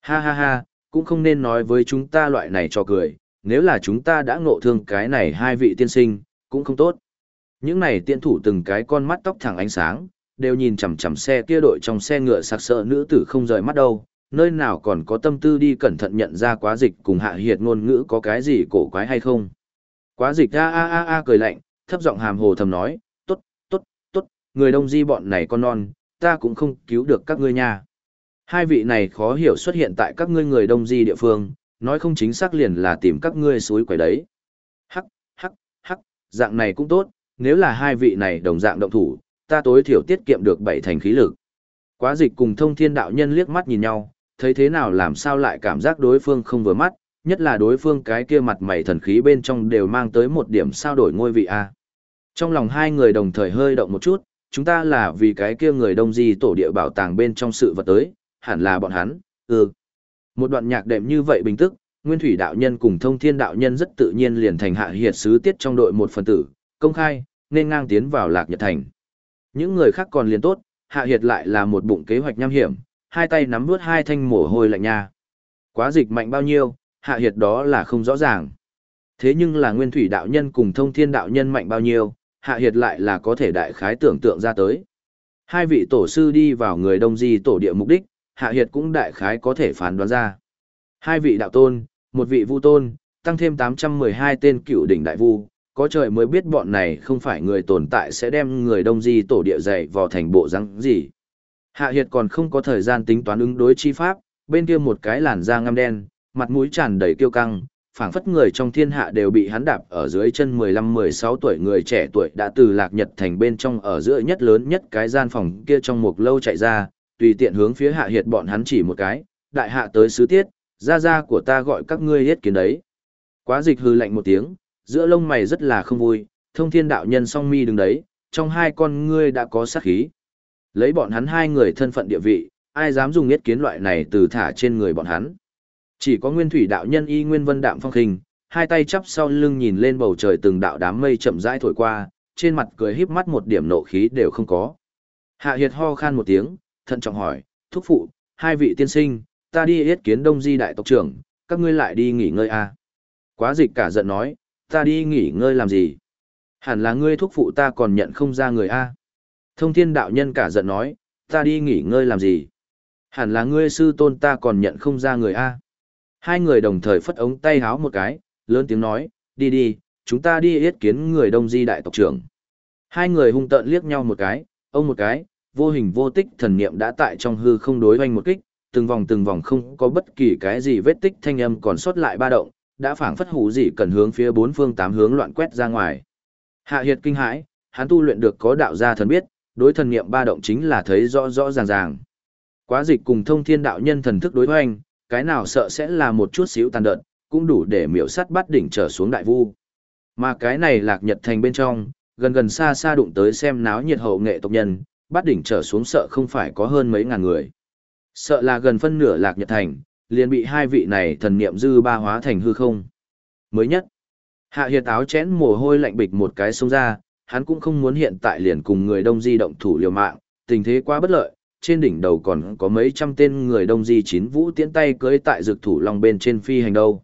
[SPEAKER 1] Ha ha ha, cũng không nên nói với chúng ta loại này cho cười, nếu là chúng ta đã ngộ thương cái này hai vị tiên sinh, cũng không tốt. Những này tiện thủ từng cái con mắt tóc thẳng ánh sáng, đều nhìn chằm chằm xe kia đội trong xe ngựa sặc sỡ nữ tử không rời mắt đâu, nơi nào còn có tâm tư đi cẩn thận nhận ra quá dịch cùng hạ hiệt ngôn ngữ có cái gì cổ quái hay không. Quá dịch a a a a cười lạnh, thấp giọng hàm hồ thầm nói, tốt, tốt, tốt, người đông di bọn này con non, ta cũng không cứu được các ngươi nha. Hai vị này khó hiểu xuất hiện tại các ngươi người đông di địa phương, nói không chính xác liền là tìm các ngươi suối quẩy đấy. Hắc, hắc, hắc, dạng này cũng tốt, nếu là hai vị này đồng dạng động thủ, ta tối thiểu tiết kiệm được bảy thành khí lực. Quá dịch cùng thông thiên đạo nhân liếc mắt nhìn nhau, thấy thế nào làm sao lại cảm giác đối phương không vừa mắt, nhất là đối phương cái kia mặt mày thần khí bên trong đều mang tới một điểm sao đổi ngôi vị A. Trong lòng hai người đồng thời hơi động một chút, chúng ta là vì cái kia người đông di tổ địa bảo tàng bên trong sự vật tới, hẳn là bọn hắn, ừ. Một đoạn nhạc đệm như vậy bình tức, Nguyên Thủy đạo nhân cùng Thông Thiên đạo nhân rất tự nhiên liền thành hạ hiệt sứ tiết trong đội một phần tử, công khai, nên ngang tiến vào Lạc Nhật Thành. Những người khác còn liền tốt, hạ hiệt lại là một bụng kế hoạch nham hiểm, hai tay nắm vướt hai thanh mồ hôi lạnh nha. Quá dịch mạnh bao nhiêu, hạ hiệt đó là không rõ ràng. Thế nhưng là nguyên thủy đạo nhân cùng thông thiên đạo nhân mạnh bao nhiêu, hạ hiệt lại là có thể đại khái tưởng tượng ra tới. Hai vị tổ sư đi vào người đông di tổ địa mục đích, hạ hiệt cũng đại khái có thể phán đoán ra. Hai vị đạo tôn, một vị vu tôn, tăng thêm 812 tên cựu đỉnh đại vu, có trời mới biết bọn này không phải người tồn tại sẽ đem người đông di tổ địa dày vào thành bộ răng gì. Hạ Hiệt còn không có thời gian tính toán ứng đối chi pháp, bên kia một cái làn da ngăm đen, mặt mũi tràn đầy kiêu căng, phảng phất người trong thiên hạ đều bị hắn đạp ở dưới chân 15-16 tuổi người trẻ tuổi đã từ lạc nhật thành bên trong ở giữa nhất lớn nhất cái gian phòng kia trong một lâu chạy ra, tùy tiện hướng phía hạ hiệt bọn hắn chỉ một cái, đại hạ tới sứ tiết, ra ra của ta gọi các ngươi hết kiến đấy. Quá dịch hư lạnh một tiếng, giữa lông mày rất là không vui, thông thiên đạo nhân song mi đứng đấy, trong hai con ngươi đã có sát khí. Lấy bọn hắn hai người thân phận địa vị, ai dám dùng yết kiến loại này từ thả trên người bọn hắn. Chỉ có nguyên thủy đạo nhân y nguyên vân đạm phong hình, hai tay chắp sau lưng nhìn lên bầu trời từng đạo đám mây chậm rãi thổi qua, trên mặt cười híp mắt một điểm nộ khí đều không có. Hạ Hiệt ho khan một tiếng, thận trọng hỏi, thúc phụ, hai vị tiên sinh, ta đi yết kiến đông di đại tộc trưởng, các ngươi lại đi nghỉ ngơi à. Quá dịch cả giận nói, ta đi nghỉ ngơi làm gì? Hẳn là ngươi thúc phụ ta còn nhận không ra người a. À. Thông thiên đạo nhân cả giận nói, ta đi nghỉ ngơi làm gì? Hẳn là ngươi sư tôn ta còn nhận không ra người a. Hai người đồng thời phất ống tay háo một cái, lớn tiếng nói, đi đi, chúng ta đi yết kiến người đông di đại tộc trưởng. Hai người hung tợn liếc nhau một cái, ông một cái, vô hình vô tích thần niệm đã tại trong hư không đối hoành một kích, từng vòng từng vòng không có bất kỳ cái gì vết tích thanh âm còn sót lại ba động, đã phảng phất hủ gì cần hướng phía bốn phương tám hướng loạn quét ra ngoài. Hạ Hiệt kinh hãi, hắn tu luyện được có đạo gia thần biết, đối thần niệm ba động chính là thấy rõ rõ ràng ràng. Quá dịch cùng thông thiên đạo nhân thần thức đối hoành, cái nào sợ sẽ là một chút xíu tàn đợt, cũng đủ để miểu sắt bắt đỉnh trở xuống đại vu. Mà cái này lạc nhật thành bên trong, gần gần xa xa đụng tới xem náo nhiệt hậu nghệ tộc nhân, bắt đỉnh trở xuống sợ không phải có hơn mấy ngàn người. Sợ là gần phân nửa lạc nhật thành, liền bị hai vị này thần niệm dư ba hóa thành hư không. Mới nhất, hạ hiệt áo chén mồ hôi lạnh bịch một cái xông ra, hắn cũng không muốn hiện tại liền cùng người đông di động thủ liều mạng, tình thế quá bất lợi, trên đỉnh đầu còn có mấy trăm tên người đông di chín vũ tiễn tay cưới tại dược thủ lòng bên trên phi hành đâu.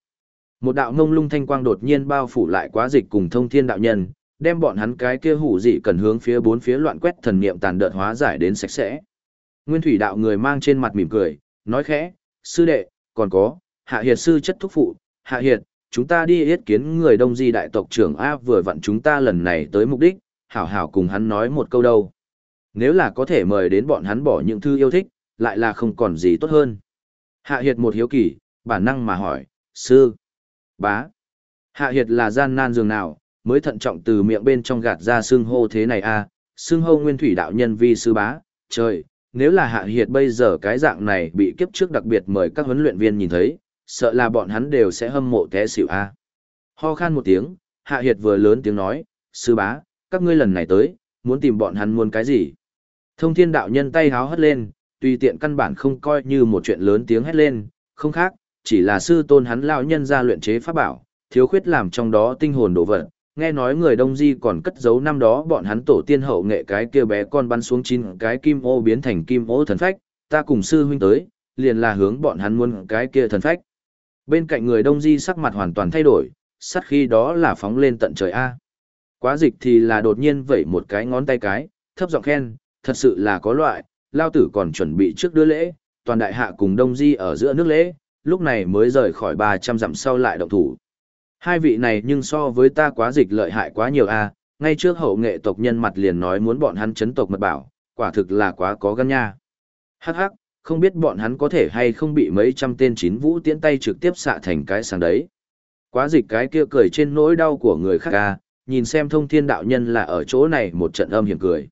[SPEAKER 1] Một đạo ngông lung thanh quang đột nhiên bao phủ lại quá dịch cùng thông thiên đạo nhân, đem bọn hắn cái kia hủ dị cần hướng phía bốn phía loạn quét thần niệm tàn đợt hóa giải đến sạch sẽ. Nguyên thủy đạo người mang trên mặt mỉm cười, nói khẽ, sư đệ, còn có, hạ hiệt sư chất thúc phụ, hạ hiệt, chúng ta đi yết kiến người đông di đại tộc trưởng A vừa vặn chúng ta lần này tới mục đích, hảo hảo cùng hắn nói một câu đâu. Nếu là có thể mời đến bọn hắn bỏ những thư yêu thích, lại là không còn gì tốt hơn. Hạ hiệt một hiếu kỳ, bản năng mà hỏi, sư, bá. Hạ hiệt là gian nan dường nào, mới thận trọng từ miệng bên trong gạt ra xương hô thế này a xương hô nguyên thủy đạo nhân vi sư bá, trời, nếu là hạ hiệt bây giờ cái dạng này bị kiếp trước đặc biệt mời các huấn luyện viên nhìn thấy, sợ là bọn hắn đều sẽ hâm mộ té xỉu a. Ho khan một tiếng, hạ hiệt vừa lớn tiếng nói, sư bá, các ngươi lần này tới, muốn tìm bọn hắn muốn cái gì? Thông thiên đạo nhân tay háo hất lên, tùy tiện căn bản không coi như một chuyện lớn tiếng hét lên, không khác, chỉ là sư tôn hắn lão nhân ra luyện chế pháp bảo, thiếu khuyết làm trong đó tinh hồn đồ vật, nghe nói người Đông Di còn cất giấu năm đó bọn hắn tổ tiên hậu nghệ cái kia bé con bắn xuống chín cái kim ô biến thành kim ô thần phách, ta cùng sư huynh tới, liền là hướng bọn hắn muốn cái kia thần phách. Bên cạnh người Đông Di sắc mặt hoàn toàn thay đổi, sắc khi đó là phóng lên tận trời A. Quá dịch thì là đột nhiên vẩy một cái ngón tay cái, thấp giọng khen, thật sự là có loại, lao tử còn chuẩn bị trước đưa lễ, toàn đại hạ cùng Đông Di ở giữa nước lễ, lúc này mới rời khỏi 300 dặm sau lại động thủ. Hai vị này nhưng so với ta quá dịch lợi hại quá nhiều a, ngay trước hậu nghệ tộc nhân mặt liền nói muốn bọn hắn chấn tộc mật bảo, quả thực là quá có gan nha. Hắc hắc, không biết bọn hắn có thể hay không bị mấy trăm tên chín vũ tiễn tay trực tiếp xạ thành cái sáng đấy. Quá dịch cái kia cười trên nỗi đau của người khác a, nhìn xem thông thiên đạo nhân là ở chỗ này một trận âm hiểm cười.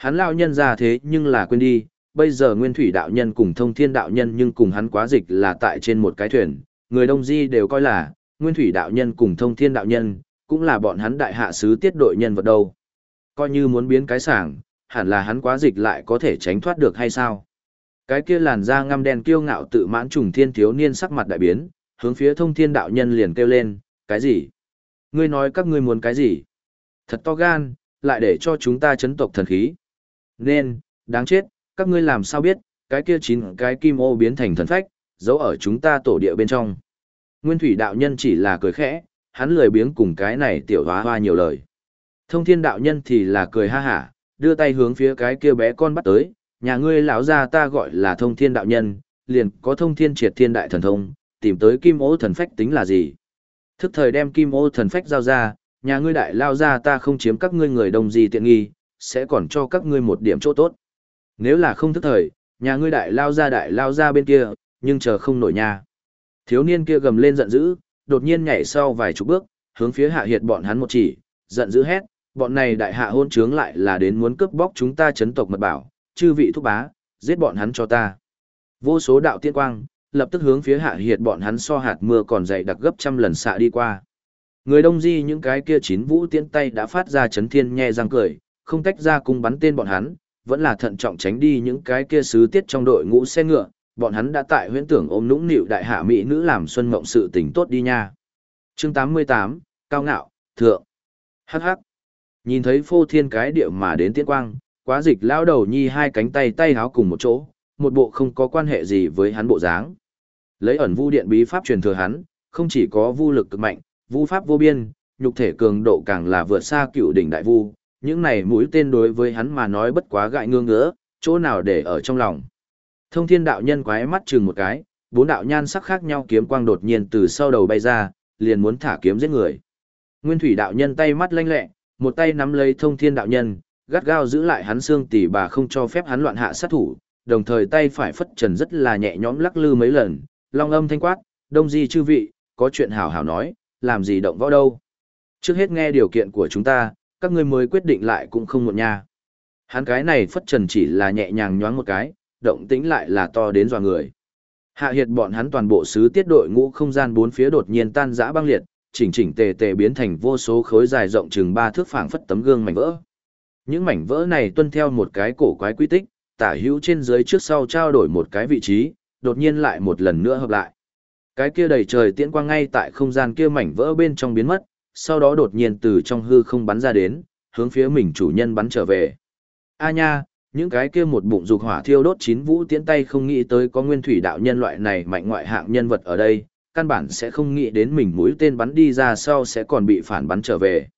[SPEAKER 1] Hắn lao nhân ra thế nhưng là quên đi, bây giờ nguyên thủy đạo nhân cùng thông thiên đạo nhân nhưng cùng hắn quá dịch là tại trên một cái thuyền, người đông di đều coi là, nguyên thủy đạo nhân cùng thông thiên đạo nhân, cũng là bọn hắn đại hạ sứ tiết đội nhân vật đâu. Coi như muốn biến cái sảng, hẳn là hắn quá dịch lại có thể tránh thoát được hay sao. Cái kia làn da ngăm đen kiêu ngạo tự mãn trùng thiên thiếu niên sắc mặt đại biến, hướng phía thông thiên đạo nhân liền kêu lên, cái gì? Ngươi nói các ngươi muốn cái gì? Thật to gan, lại để cho chúng ta chấn tộc thần khí. Nên, đáng chết, các ngươi làm sao biết, cái kia chín cái kim ô biến thành thần phách, giấu ở chúng ta tổ địa bên trong. Nguyên thủy đạo nhân chỉ là cười khẽ, hắn lười biếng cùng cái này tiểu hóa hoa nhiều lời. Thông thiên đạo nhân thì là cười ha hả, đưa tay hướng phía cái kia bé con bắt tới, nhà ngươi lão gia ta gọi là thông thiên đạo nhân, liền có thông thiên triệt thiên đại thần thông, tìm tới kim ô thần phách tính là gì. Thức thời đem kim ô thần phách giao ra, nhà ngươi đại lao gia ta không chiếm các ngươi người đồng gì tiện nghi, sẽ còn cho các ngươi một điểm chỗ tốt. Nếu là không thức thời, nhà ngươi đại lao ra đại lao ra bên kia, nhưng chờ không nổi nha. Thiếu niên kia gầm lên giận dữ, đột nhiên nhảy sau vài chục bước, hướng phía hạ hiệt bọn hắn một chỉ, giận dữ hét, bọn này đại hạ hôn trướng lại là đến muốn cướp bóc chúng ta chấn tộc mật bảo, chư vị thúc bá, giết bọn hắn cho ta. Vô số đạo tiên quang, lập tức hướng phía hạ hiệt bọn hắn so hạt mưa còn dày đặc gấp trăm lần xạ đi qua. Người đông di những cái kia chín vũ tiễn tay đã phát ra chấn thiên nhe răng cười, không tách ra cung bắn tên bọn hắn, vẫn là thận trọng tránh đi những cái kia sứ tiết trong đội ngũ xe ngựa, bọn hắn đã tại huyễn tưởng ôm nũng nịu đại hạ mỹ nữ làm xuân mộng sự tình tốt đi nha. Chương 88, Cao ngạo, Thượng. Hắc hắc. Nhìn thấy phô thiên cái địa mà đến tiễn quang, quá dịch lao đầu nhi hai cánh tay tay háo cùng một chỗ, một bộ không có quan hệ gì với hắn bộ dáng. Lấy ẩn vu điện bí pháp truyền thừa hắn, không chỉ có vu lực cực mạnh, vu pháp vô biên, nhục thể cường độ càng là vượt xa cựu đỉnh đại vu, những này mũi tên đối với hắn mà nói bất quá gại ngương ngỡ, chỗ nào để ở trong lòng. Thông thiên đạo nhân quái mắt chừng một cái, bốn đạo nhan sắc khác nhau kiếm quang đột nhiên từ sau đầu bay ra, liền muốn thả kiếm giết người. Nguyên thủy đạo nhân tay mắt lanh lẹ, một tay nắm lấy thông thiên đạo nhân, gắt gao giữ lại hắn xương tỉ bà không cho phép hắn loạn hạ sát thủ, đồng thời tay phải phất trần rất là nhẹ nhõm lắc lư mấy lần, long âm thanh quát, đông di chư vị, có chuyện hảo hảo nói, làm gì động võ đâu. Trước hết nghe điều kiện của chúng ta, các ngươi mới quyết định lại cũng không muộn nha. Hắn cái này phất trần chỉ là nhẹ nhàng nhoáng một cái, động tĩnh lại là to đến dò người. Hạ hiệt bọn hắn toàn bộ sứ tiết đội ngũ không gian bốn phía đột nhiên tan rã băng liệt, chỉnh chỉnh tề tề biến thành vô số khối dài rộng chừng ba thước phảng phất tấm gương mảnh vỡ. Những mảnh vỡ này tuân theo một cái cổ quái quy tích, tả hữu trên dưới trước sau trao đổi một cái vị trí, đột nhiên lại một lần nữa hợp lại. Cái kia đầy trời tiễn quang ngay tại không gian kia mảnh vỡ bên trong biến mất, sau đó đột nhiên từ trong hư không bắn ra đến, hướng phía mình chủ nhân bắn trở về. A nha, những cái kia một bụng dục hỏa thiêu đốt chín vũ tiễn tay không nghĩ tới có nguyên thủy đạo nhân loại này mạnh ngoại hạng nhân vật ở đây, căn bản sẽ không nghĩ đến mình mũi tên bắn đi ra sau sẽ còn bị phản bắn trở về.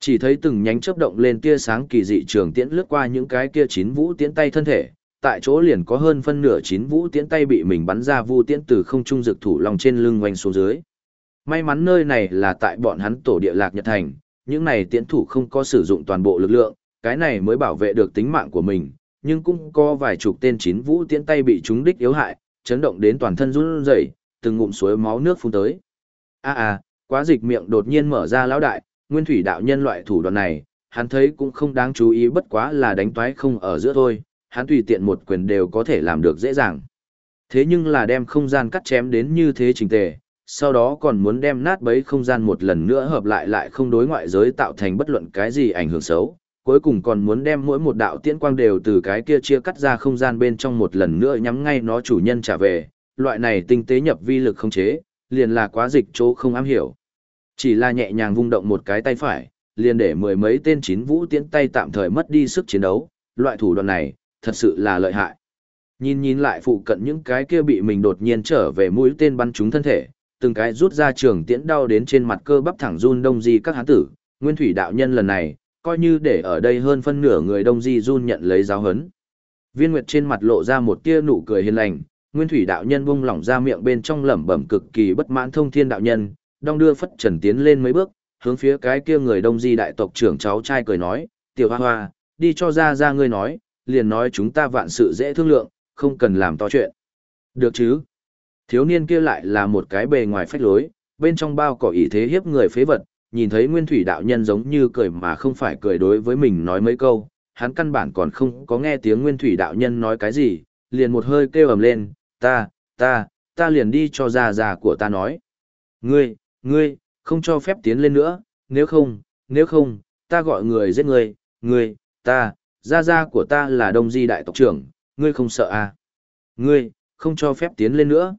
[SPEAKER 1] Chỉ thấy từng nhánh chớp động lên tia sáng kỳ dị trường tiễn lướt qua những cái kia chín vũ tiễn tay thân thể, tại chỗ liền có hơn phân nửa chín vũ tiễn tay bị mình bắn ra vu tiễn từ không trung dực thủ lòng trên lưng quanh xuống dưới. May mắn nơi này là tại bọn hắn tổ địa lạc nhật thành, những này tiễn thủ không có sử dụng toàn bộ lực lượng, cái này mới bảo vệ được tính mạng của mình, nhưng cũng có vài chục tên chín vũ tiễn tay bị chúng đích yếu hại, chấn động đến toàn thân run rẩy, từng ngụm suối máu nước phun tới. A a, quá dịch miệng đột nhiên mở ra lão đại, nguyên thủy đạo nhân loại thủ đoạn này, hắn thấy cũng không đáng chú ý bất quá là đánh toái không ở giữa thôi, hắn tùy tiện một quyền đều có thể làm được dễ dàng. Thế nhưng là đem không gian cắt chém đến như thế trình tề, sau đó còn muốn đem nát bấy không gian một lần nữa hợp lại lại không đối ngoại giới tạo thành bất luận cái gì ảnh hưởng xấu, cuối cùng còn muốn đem mỗi một đạo tiễn quang đều từ cái kia chia cắt ra không gian bên trong một lần nữa nhắm ngay nó chủ nhân trả về, loại này tinh tế nhập vi lực không chế, liền là quá dịch chỗ không am hiểu. Chỉ là nhẹ nhàng vung động một cái tay phải, liền để mười mấy tên chín vũ tiễn tay tạm thời mất đi sức chiến đấu, loại thủ đoạn này, thật sự là lợi hại. Nhìn nhìn lại phụ cận những cái kia bị mình đột nhiên trở về mũi tên bắn trúng thân thể, từng cái rút ra trường tiễn đau đến trên mặt cơ bắp thẳng run đông di các hán tử, nguyên thủy đạo nhân lần này, coi như để ở đây hơn phân nửa người đông di run nhận lấy giáo hấn. Viên Nguyệt trên mặt lộ ra một tia nụ cười hiền lành, nguyên thủy đạo nhân bung lỏng ra miệng bên trong lẩm bẩm cực kỳ bất mãn thông thiên đạo nhân, đong đưa phất trần tiến lên mấy bước, hướng phía cái kia người đông di đại tộc trưởng cháu trai cười nói, tiểu hoa hoa, đi cho ra ra ngươi nói, liền nói chúng ta vạn sự dễ thương lượng, không cần làm to chuyện. Được chứ? Thiếu niên kia lại là một cái bề ngoài phách lối, bên trong bao cỏ ý thế hiếp người phế vật, nhìn thấy nguyên thủy đạo nhân giống như cười mà không phải cười đối với mình nói mấy câu, hắn căn bản còn không có nghe tiếng nguyên thủy đạo nhân nói cái gì, liền một hơi kêu ầm lên, ta, ta, ta liền đi cho già già của ta nói. Ngươi, ngươi, không cho phép tiến lên nữa, nếu không, nếu không, ta gọi người giết ngươi, ngươi, ta, gia gia của ta là đông di đại tộc trưởng, ngươi không sợ à? Ngươi, không cho phép tiến lên nữa.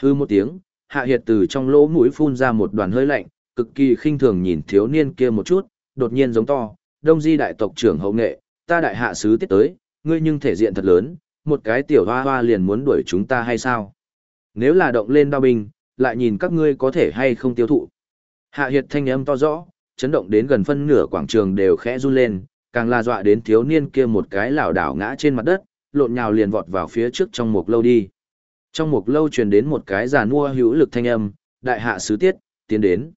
[SPEAKER 1] Hư một tiếng, hạ hiệt từ trong lỗ mũi phun ra một đoàn hơi lạnh, cực kỳ khinh thường nhìn thiếu niên kia một chút, đột nhiên giống to, đông di đại tộc trưởng hậu nghệ, ta đại hạ sứ tiết tới, ngươi nhưng thể diện thật lớn, một cái tiểu hoa hoa liền muốn đuổi chúng ta hay sao? Nếu là động lên đao binh, lại nhìn các ngươi có thể hay không tiêu thụ. Hạ hiệt thanh âm to rõ, chấn động đến gần phân nửa quảng trường đều khẽ run lên, càng là dọa đến thiếu niên kia một cái lảo đảo ngã trên mặt đất, lộn nhào liền vọt vào phía trước trong một lâu đi. Trong một lâu truyền đến một cái già nua hữu lực thanh âm, đại hạ sứ tiết, tiến đến.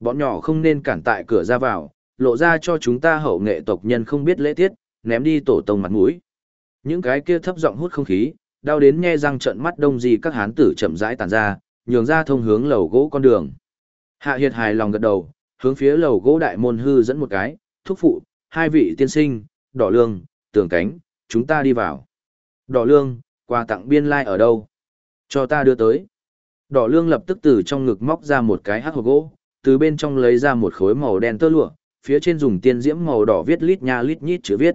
[SPEAKER 1] Bọn nhỏ không nên cản tại cửa ra vào, lộ ra cho chúng ta hậu nghệ tộc nhân không biết lễ tiết, ném đi tổ tông mặt mũi. Những cái kia thấp giọng hút không khí, đau đến nghe răng trận mắt đông gì các hán tử chậm rãi tàn ra, nhường ra thông hướng lầu gỗ con đường. Hạ Hiệt hài lòng gật đầu, hướng phía lầu gỗ đại môn hư dẫn một cái, thúc phụ, hai vị tiên sinh, đỏ lương, tường cánh, chúng ta đi vào. Đỏ lương, quà tặng biên lai like ở đâu? Cho ta đưa tới. Đỏ lương lập tức từ trong ngực móc ra một cái hát hộp gỗ, từ bên trong lấy ra một khối màu đen tơ lụa, phía trên dùng tiên diễm màu đỏ viết lít nha lít nhít chữ viết.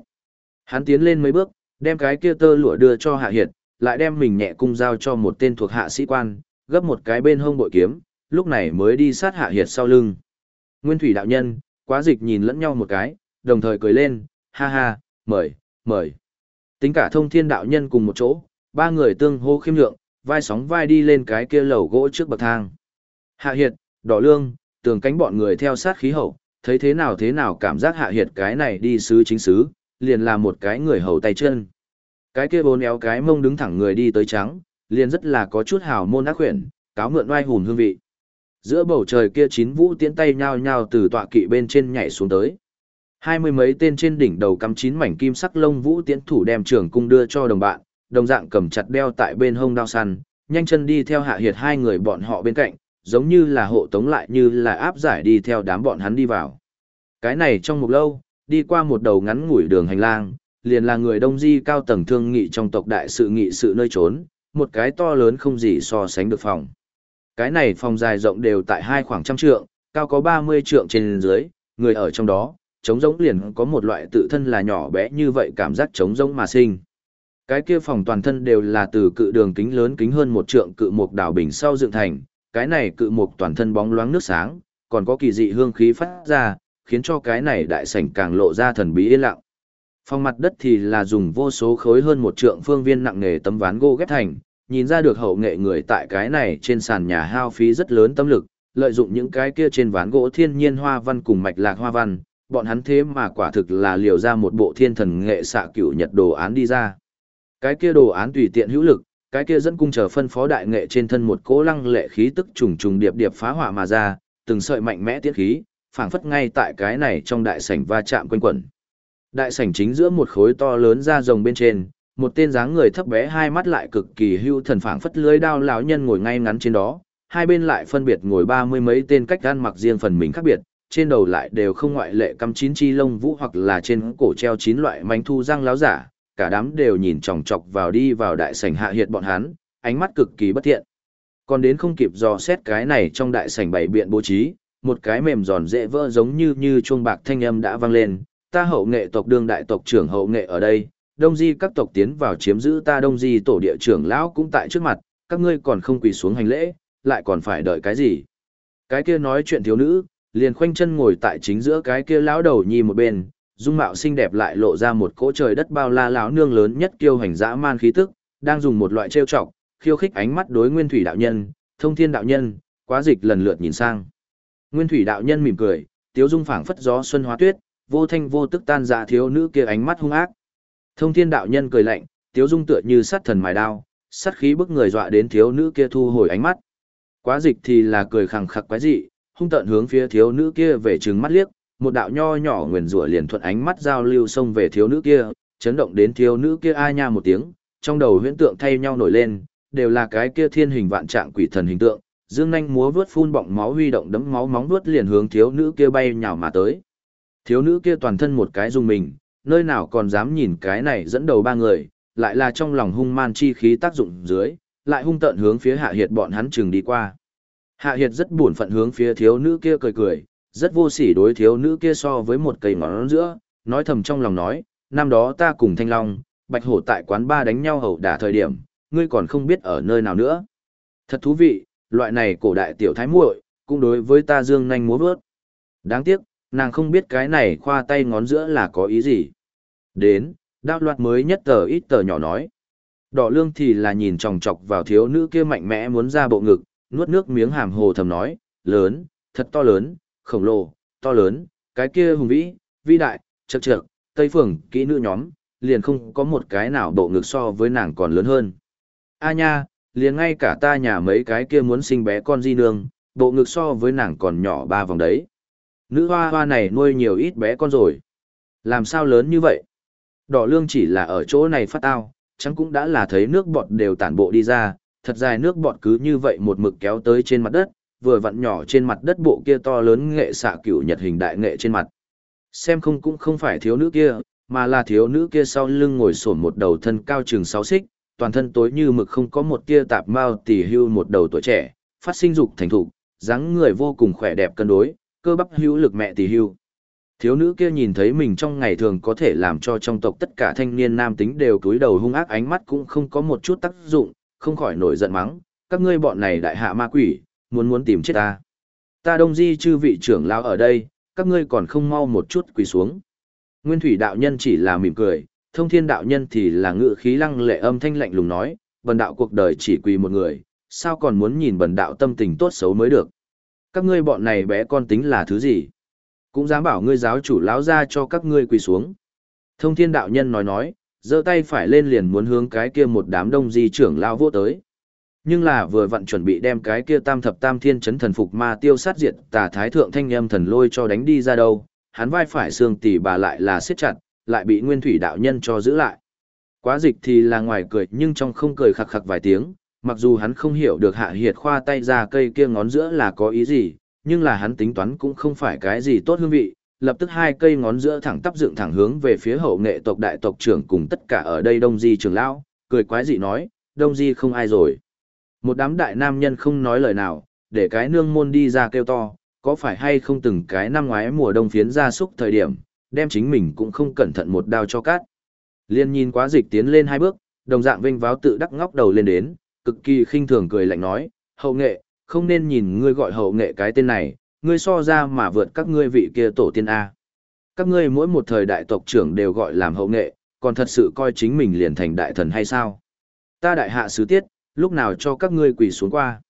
[SPEAKER 1] Hắn tiến lên mấy bước, đem cái kia tơ lụa đưa cho Hạ Hiệt, lại đem mình nhẹ cung giao cho một tên thuộc hạ sĩ quan, gấp một cái bên hông bội kiếm, lúc này mới đi sát Hạ Hiệt sau lưng. Nguyên thủy đạo nhân, quá dịch nhìn lẫn nhau một cái, đồng thời cười lên, ha ha, mời, mời. Tính cả thông thiên đạo nhân cùng một chỗ, ba người tương hô khiêm nhượng vai sóng vai đi lên cái kia lầu gỗ trước bậc thang. Hạ Hiệt, Đỏ Lương, tường cánh bọn người theo sát khí hậu, thấy thế nào thế nào cảm giác Hạ Hiệt cái này đi sứ chính sứ, liền là một cái người hầu tay chân. Cái kia bốn éo cái mông đứng thẳng người đi tới trắng, liền rất là có chút hào môn ác khuyển, cáo mượn oai hùn hương vị. Giữa bầu trời kia chín vũ tiến tay nhao nhao từ tọa kỵ bên trên nhảy xuống tới. Hai mươi mấy tên trên đỉnh đầu cắm chín mảnh kim sắc lông vũ tiến thủ đem trưởng cung đưa cho đồng bạn, đồng dạng cầm chặt đeo tại bên hông đao săn, nhanh chân đi theo hạ hiệt hai người bọn họ bên cạnh, giống như là hộ tống lại như là áp giải đi theo đám bọn hắn đi vào. Cái này trong một lâu, đi qua một đầu ngắn ngủi đường hành lang, liền là người đông di cao tầng thương nghị trong tộc đại sự nghị sự nơi trốn, một cái to lớn không gì so sánh được phòng. Cái này phòng dài rộng đều tại hai khoảng trăm trượng, cao có 30 trượng trên dưới, người ở trong đó, trống rỗng liền có một loại tự thân là nhỏ bé như vậy cảm giác trống rỗng mà sinh. Cái kia phòng toàn thân đều là từ cự đường kính lớn kính hơn một trượng cự mục đảo bình sau dựng thành, cái này cự mục toàn thân bóng loáng nước sáng, còn có kỳ dị hương khí phát ra, khiến cho cái này đại sảnh càng lộ ra thần bí yên lặng. Phòng mặt đất thì là dùng vô số khối hơn một trượng phương viên nặng nghề tấm ván gỗ ghép thành, nhìn ra được hậu nghệ người tại cái này trên sàn nhà hao phí rất lớn tâm lực, lợi dụng những cái kia trên ván gỗ thiên nhiên hoa văn cùng mạch lạc hoa văn, bọn hắn thế mà quả thực là liều ra một bộ thiên thần nghệ xạ cửu nhật đồ án đi ra. Cái kia đồ án tùy tiện hữu lực, cái kia dẫn cung chờ phân phó đại nghệ trên thân một cỗ lăng lệ khí tức trùng trùng điệp điệp phá hỏa mà ra, từng sợi mạnh mẽ tiết khí, phảng phất ngay tại cái này trong đại sảnh va chạm quanh quẩn. Đại sảnh chính giữa một khối to lớn da rồng bên trên, một tên dáng người thấp bé hai mắt lại cực kỳ hưu thần phảng phất lưới đao lão nhân ngồi ngay ngắn trên đó, hai bên lại phân biệt ngồi ba mươi mấy tên cách ăn mặc riêng phần mình khác biệt, trên đầu lại đều không ngoại lệ cắm chín chi lông vũ hoặc là trên cổ treo chín loại manh thu răng láo giả, cả đám đều nhìn chòng chọc vào đi vào đại sảnh hạ hiệt bọn hắn, ánh mắt cực kỳ bất thiện. Còn đến không kịp dò xét cái này trong đại sảnh bảy biện bố trí, một cái mềm giòn dễ vỡ giống như như chuông bạc thanh âm đã vang lên, ta hậu nghệ tộc đương đại tộc trưởng hậu nghệ ở đây, đông di các tộc tiến vào chiếm giữ ta đông di tổ địa trưởng lão cũng tại trước mặt, các ngươi còn không quỳ xuống hành lễ, lại còn phải đợi cái gì? Cái kia nói chuyện thiếu nữ, liền khoanh chân ngồi tại chính giữa cái kia lão đầu nhi một bên, dung mạo xinh đẹp lại lộ ra một cỗ trời đất bao la lão nương lớn nhất kiêu hành dã man khí tức, đang dùng một loại trêu chọc, khiêu khích ánh mắt đối Nguyên Thủy đạo nhân, Thông Thiên đạo nhân, quá dịch lần lượt nhìn sang. Nguyên Thủy đạo nhân mỉm cười, tiếu dung phảng phất gió xuân hóa tuyết, vô thanh vô tức tan ra thiếu nữ kia ánh mắt hung ác. Thông Thiên đạo nhân cười lạnh, tiếu dung tựa như sát thần mài đao, sát khí bức người dọa đến thiếu nữ kia thu hồi ánh mắt. Quá dịch thì là cười khẳng khặc quái dị, hung tợn hướng phía thiếu nữ kia về trừng mắt liếc, một đạo nho nhỏ nguyền rủa liền thuận ánh mắt giao lưu xông về thiếu nữ kia, chấn động đến thiếu nữ kia a nha một tiếng, trong đầu huyễn tượng thay nhau nổi lên, đều là cái kia thiên hình vạn trạng quỷ thần hình tượng, dương nhanh múa vớt phun bọng máu huy động đấm máu móng vuốt liền hướng thiếu nữ kia bay nhào mà tới. Thiếu nữ kia toàn thân một cái dùng mình, nơi nào còn dám nhìn cái này dẫn đầu ba người, lại là trong lòng hung man chi khí tác dụng dưới, lại hung tợn hướng phía hạ hiệt bọn hắn chừng đi qua. Hạ hiệt rất buồn phận hướng phía thiếu nữ kia cười cười, rất vô sỉ đối thiếu nữ kia so với một cây ngón giữa, nói thầm trong lòng nói, năm đó ta cùng Thanh Long, Bạch Hổ tại quán ba đánh nhau hầu đả thời điểm, ngươi còn không biết ở nơi nào nữa. Thật thú vị, loại này cổ đại tiểu thái muội, cũng đối với ta dương nhanh múa vớt. Đáng tiếc, nàng không biết cái này khoa tay ngón giữa là có ý gì. Đến, đao loạt mới nhất tờ ít tờ nhỏ nói. Đỏ lương thì là nhìn chòng chọc vào thiếu nữ kia mạnh mẽ muốn ra bộ ngực, nuốt nước miếng hàm hồ thầm nói, lớn, thật to lớn, khổng lồ, to lớn, cái kia hùng vĩ, vĩ đại, chật chật, tây phường, kỹ nữ nhóm, liền không có một cái nào bộ ngực so với nàng còn lớn hơn. A nha, liền ngay cả ta nhà mấy cái kia muốn sinh bé con di nương, bộ ngực so với nàng còn nhỏ ba vòng đấy. Nữ hoa hoa này nuôi nhiều ít bé con rồi. Làm sao lớn như vậy? Đỏ lương chỉ là ở chỗ này phát tao, chẳng cũng đã là thấy nước bọt đều tản bộ đi ra, thật dài nước bọt cứ như vậy một mực kéo tới trên mặt đất, vừa vặn nhỏ trên mặt đất bộ kia to lớn nghệ xạ cửu nhật hình đại nghệ trên mặt. Xem không cũng không phải thiếu nữ kia, mà là thiếu nữ kia sau lưng ngồi sổn một đầu thân cao chừng 6 xích, toàn thân tối như mực không có một tia tạp mao tỉ hưu một đầu tuổi trẻ, phát sinh dục thành thục, dáng người vô cùng khỏe đẹp cân đối, cơ bắp hữu lực mẹ tỉ hưu. Thiếu nữ kia nhìn thấy mình trong ngày thường có thể làm cho trong tộc tất cả thanh niên nam tính đều cúi đầu hung ác ánh mắt cũng không có một chút tác dụng, không khỏi nổi giận mắng, các ngươi bọn này đại hạ ma quỷ, muốn muốn tìm chết ta. Ta đông di chư vị trưởng lão ở đây, các ngươi còn không mau một chút quỳ xuống. Nguyên thủy đạo nhân chỉ là mỉm cười, thông thiên đạo nhân thì là ngự khí lăng lệ âm thanh lạnh lùng nói, bần đạo cuộc đời chỉ quỳ một người, sao còn muốn nhìn bần đạo tâm tình tốt xấu mới được. Các ngươi bọn này bé con tính là thứ gì? Cũng dám bảo ngươi giáo chủ lão ra cho các ngươi quỳ xuống. Thông thiên đạo nhân nói nói, giơ tay phải lên liền muốn hướng cái kia một đám đông di trưởng lao vô tới. Nhưng là vừa vặn chuẩn bị đem cái kia tam thập tam thiên chấn thần phục ma tiêu sát diệt tà thái thượng thanh âm thần lôi cho đánh đi ra đâu, hắn vai phải xương tỉ bà lại là siết chặt, lại bị nguyên thủy đạo nhân cho giữ lại. Quá dịch thì là ngoài cười nhưng trong không cười khặc khặc vài tiếng, mặc dù hắn không hiểu được hạ hiệt khoa tay ra cây kia ngón giữa là có ý gì, nhưng là hắn tính toán cũng không phải cái gì tốt hương vị, lập tức hai cây ngón giữa thẳng tắp dựng thẳng hướng về phía hậu nghệ tộc đại tộc trưởng cùng tất cả ở đây đông di trưởng lão, cười quái dị nói, đông di không ai rồi. Một đám đại nam nhân không nói lời nào, để cái nương môn đi ra kêu to, có phải hay không từng cái năm ngoái mùa đông phiến ra súc thời điểm, đem chính mình cũng không cẩn thận một đao cho cát. Liên nhìn quá dịch tiến lên hai bước, đồng dạng vinh váo tự đắc ngóc đầu lên đến, cực kỳ khinh thường cười lạnh nói, hậu nghệ, không nên nhìn ngươi gọi hậu nghệ cái tên này, ngươi so ra mà vượt các ngươi vị kia tổ tiên A. Các ngươi mỗi một thời đại tộc trưởng đều gọi làm hậu nghệ, còn thật sự coi chính mình liền thành đại thần hay sao? Ta đại hạ sứ tiết, lúc nào cho các ngươi quỳ xuống qua.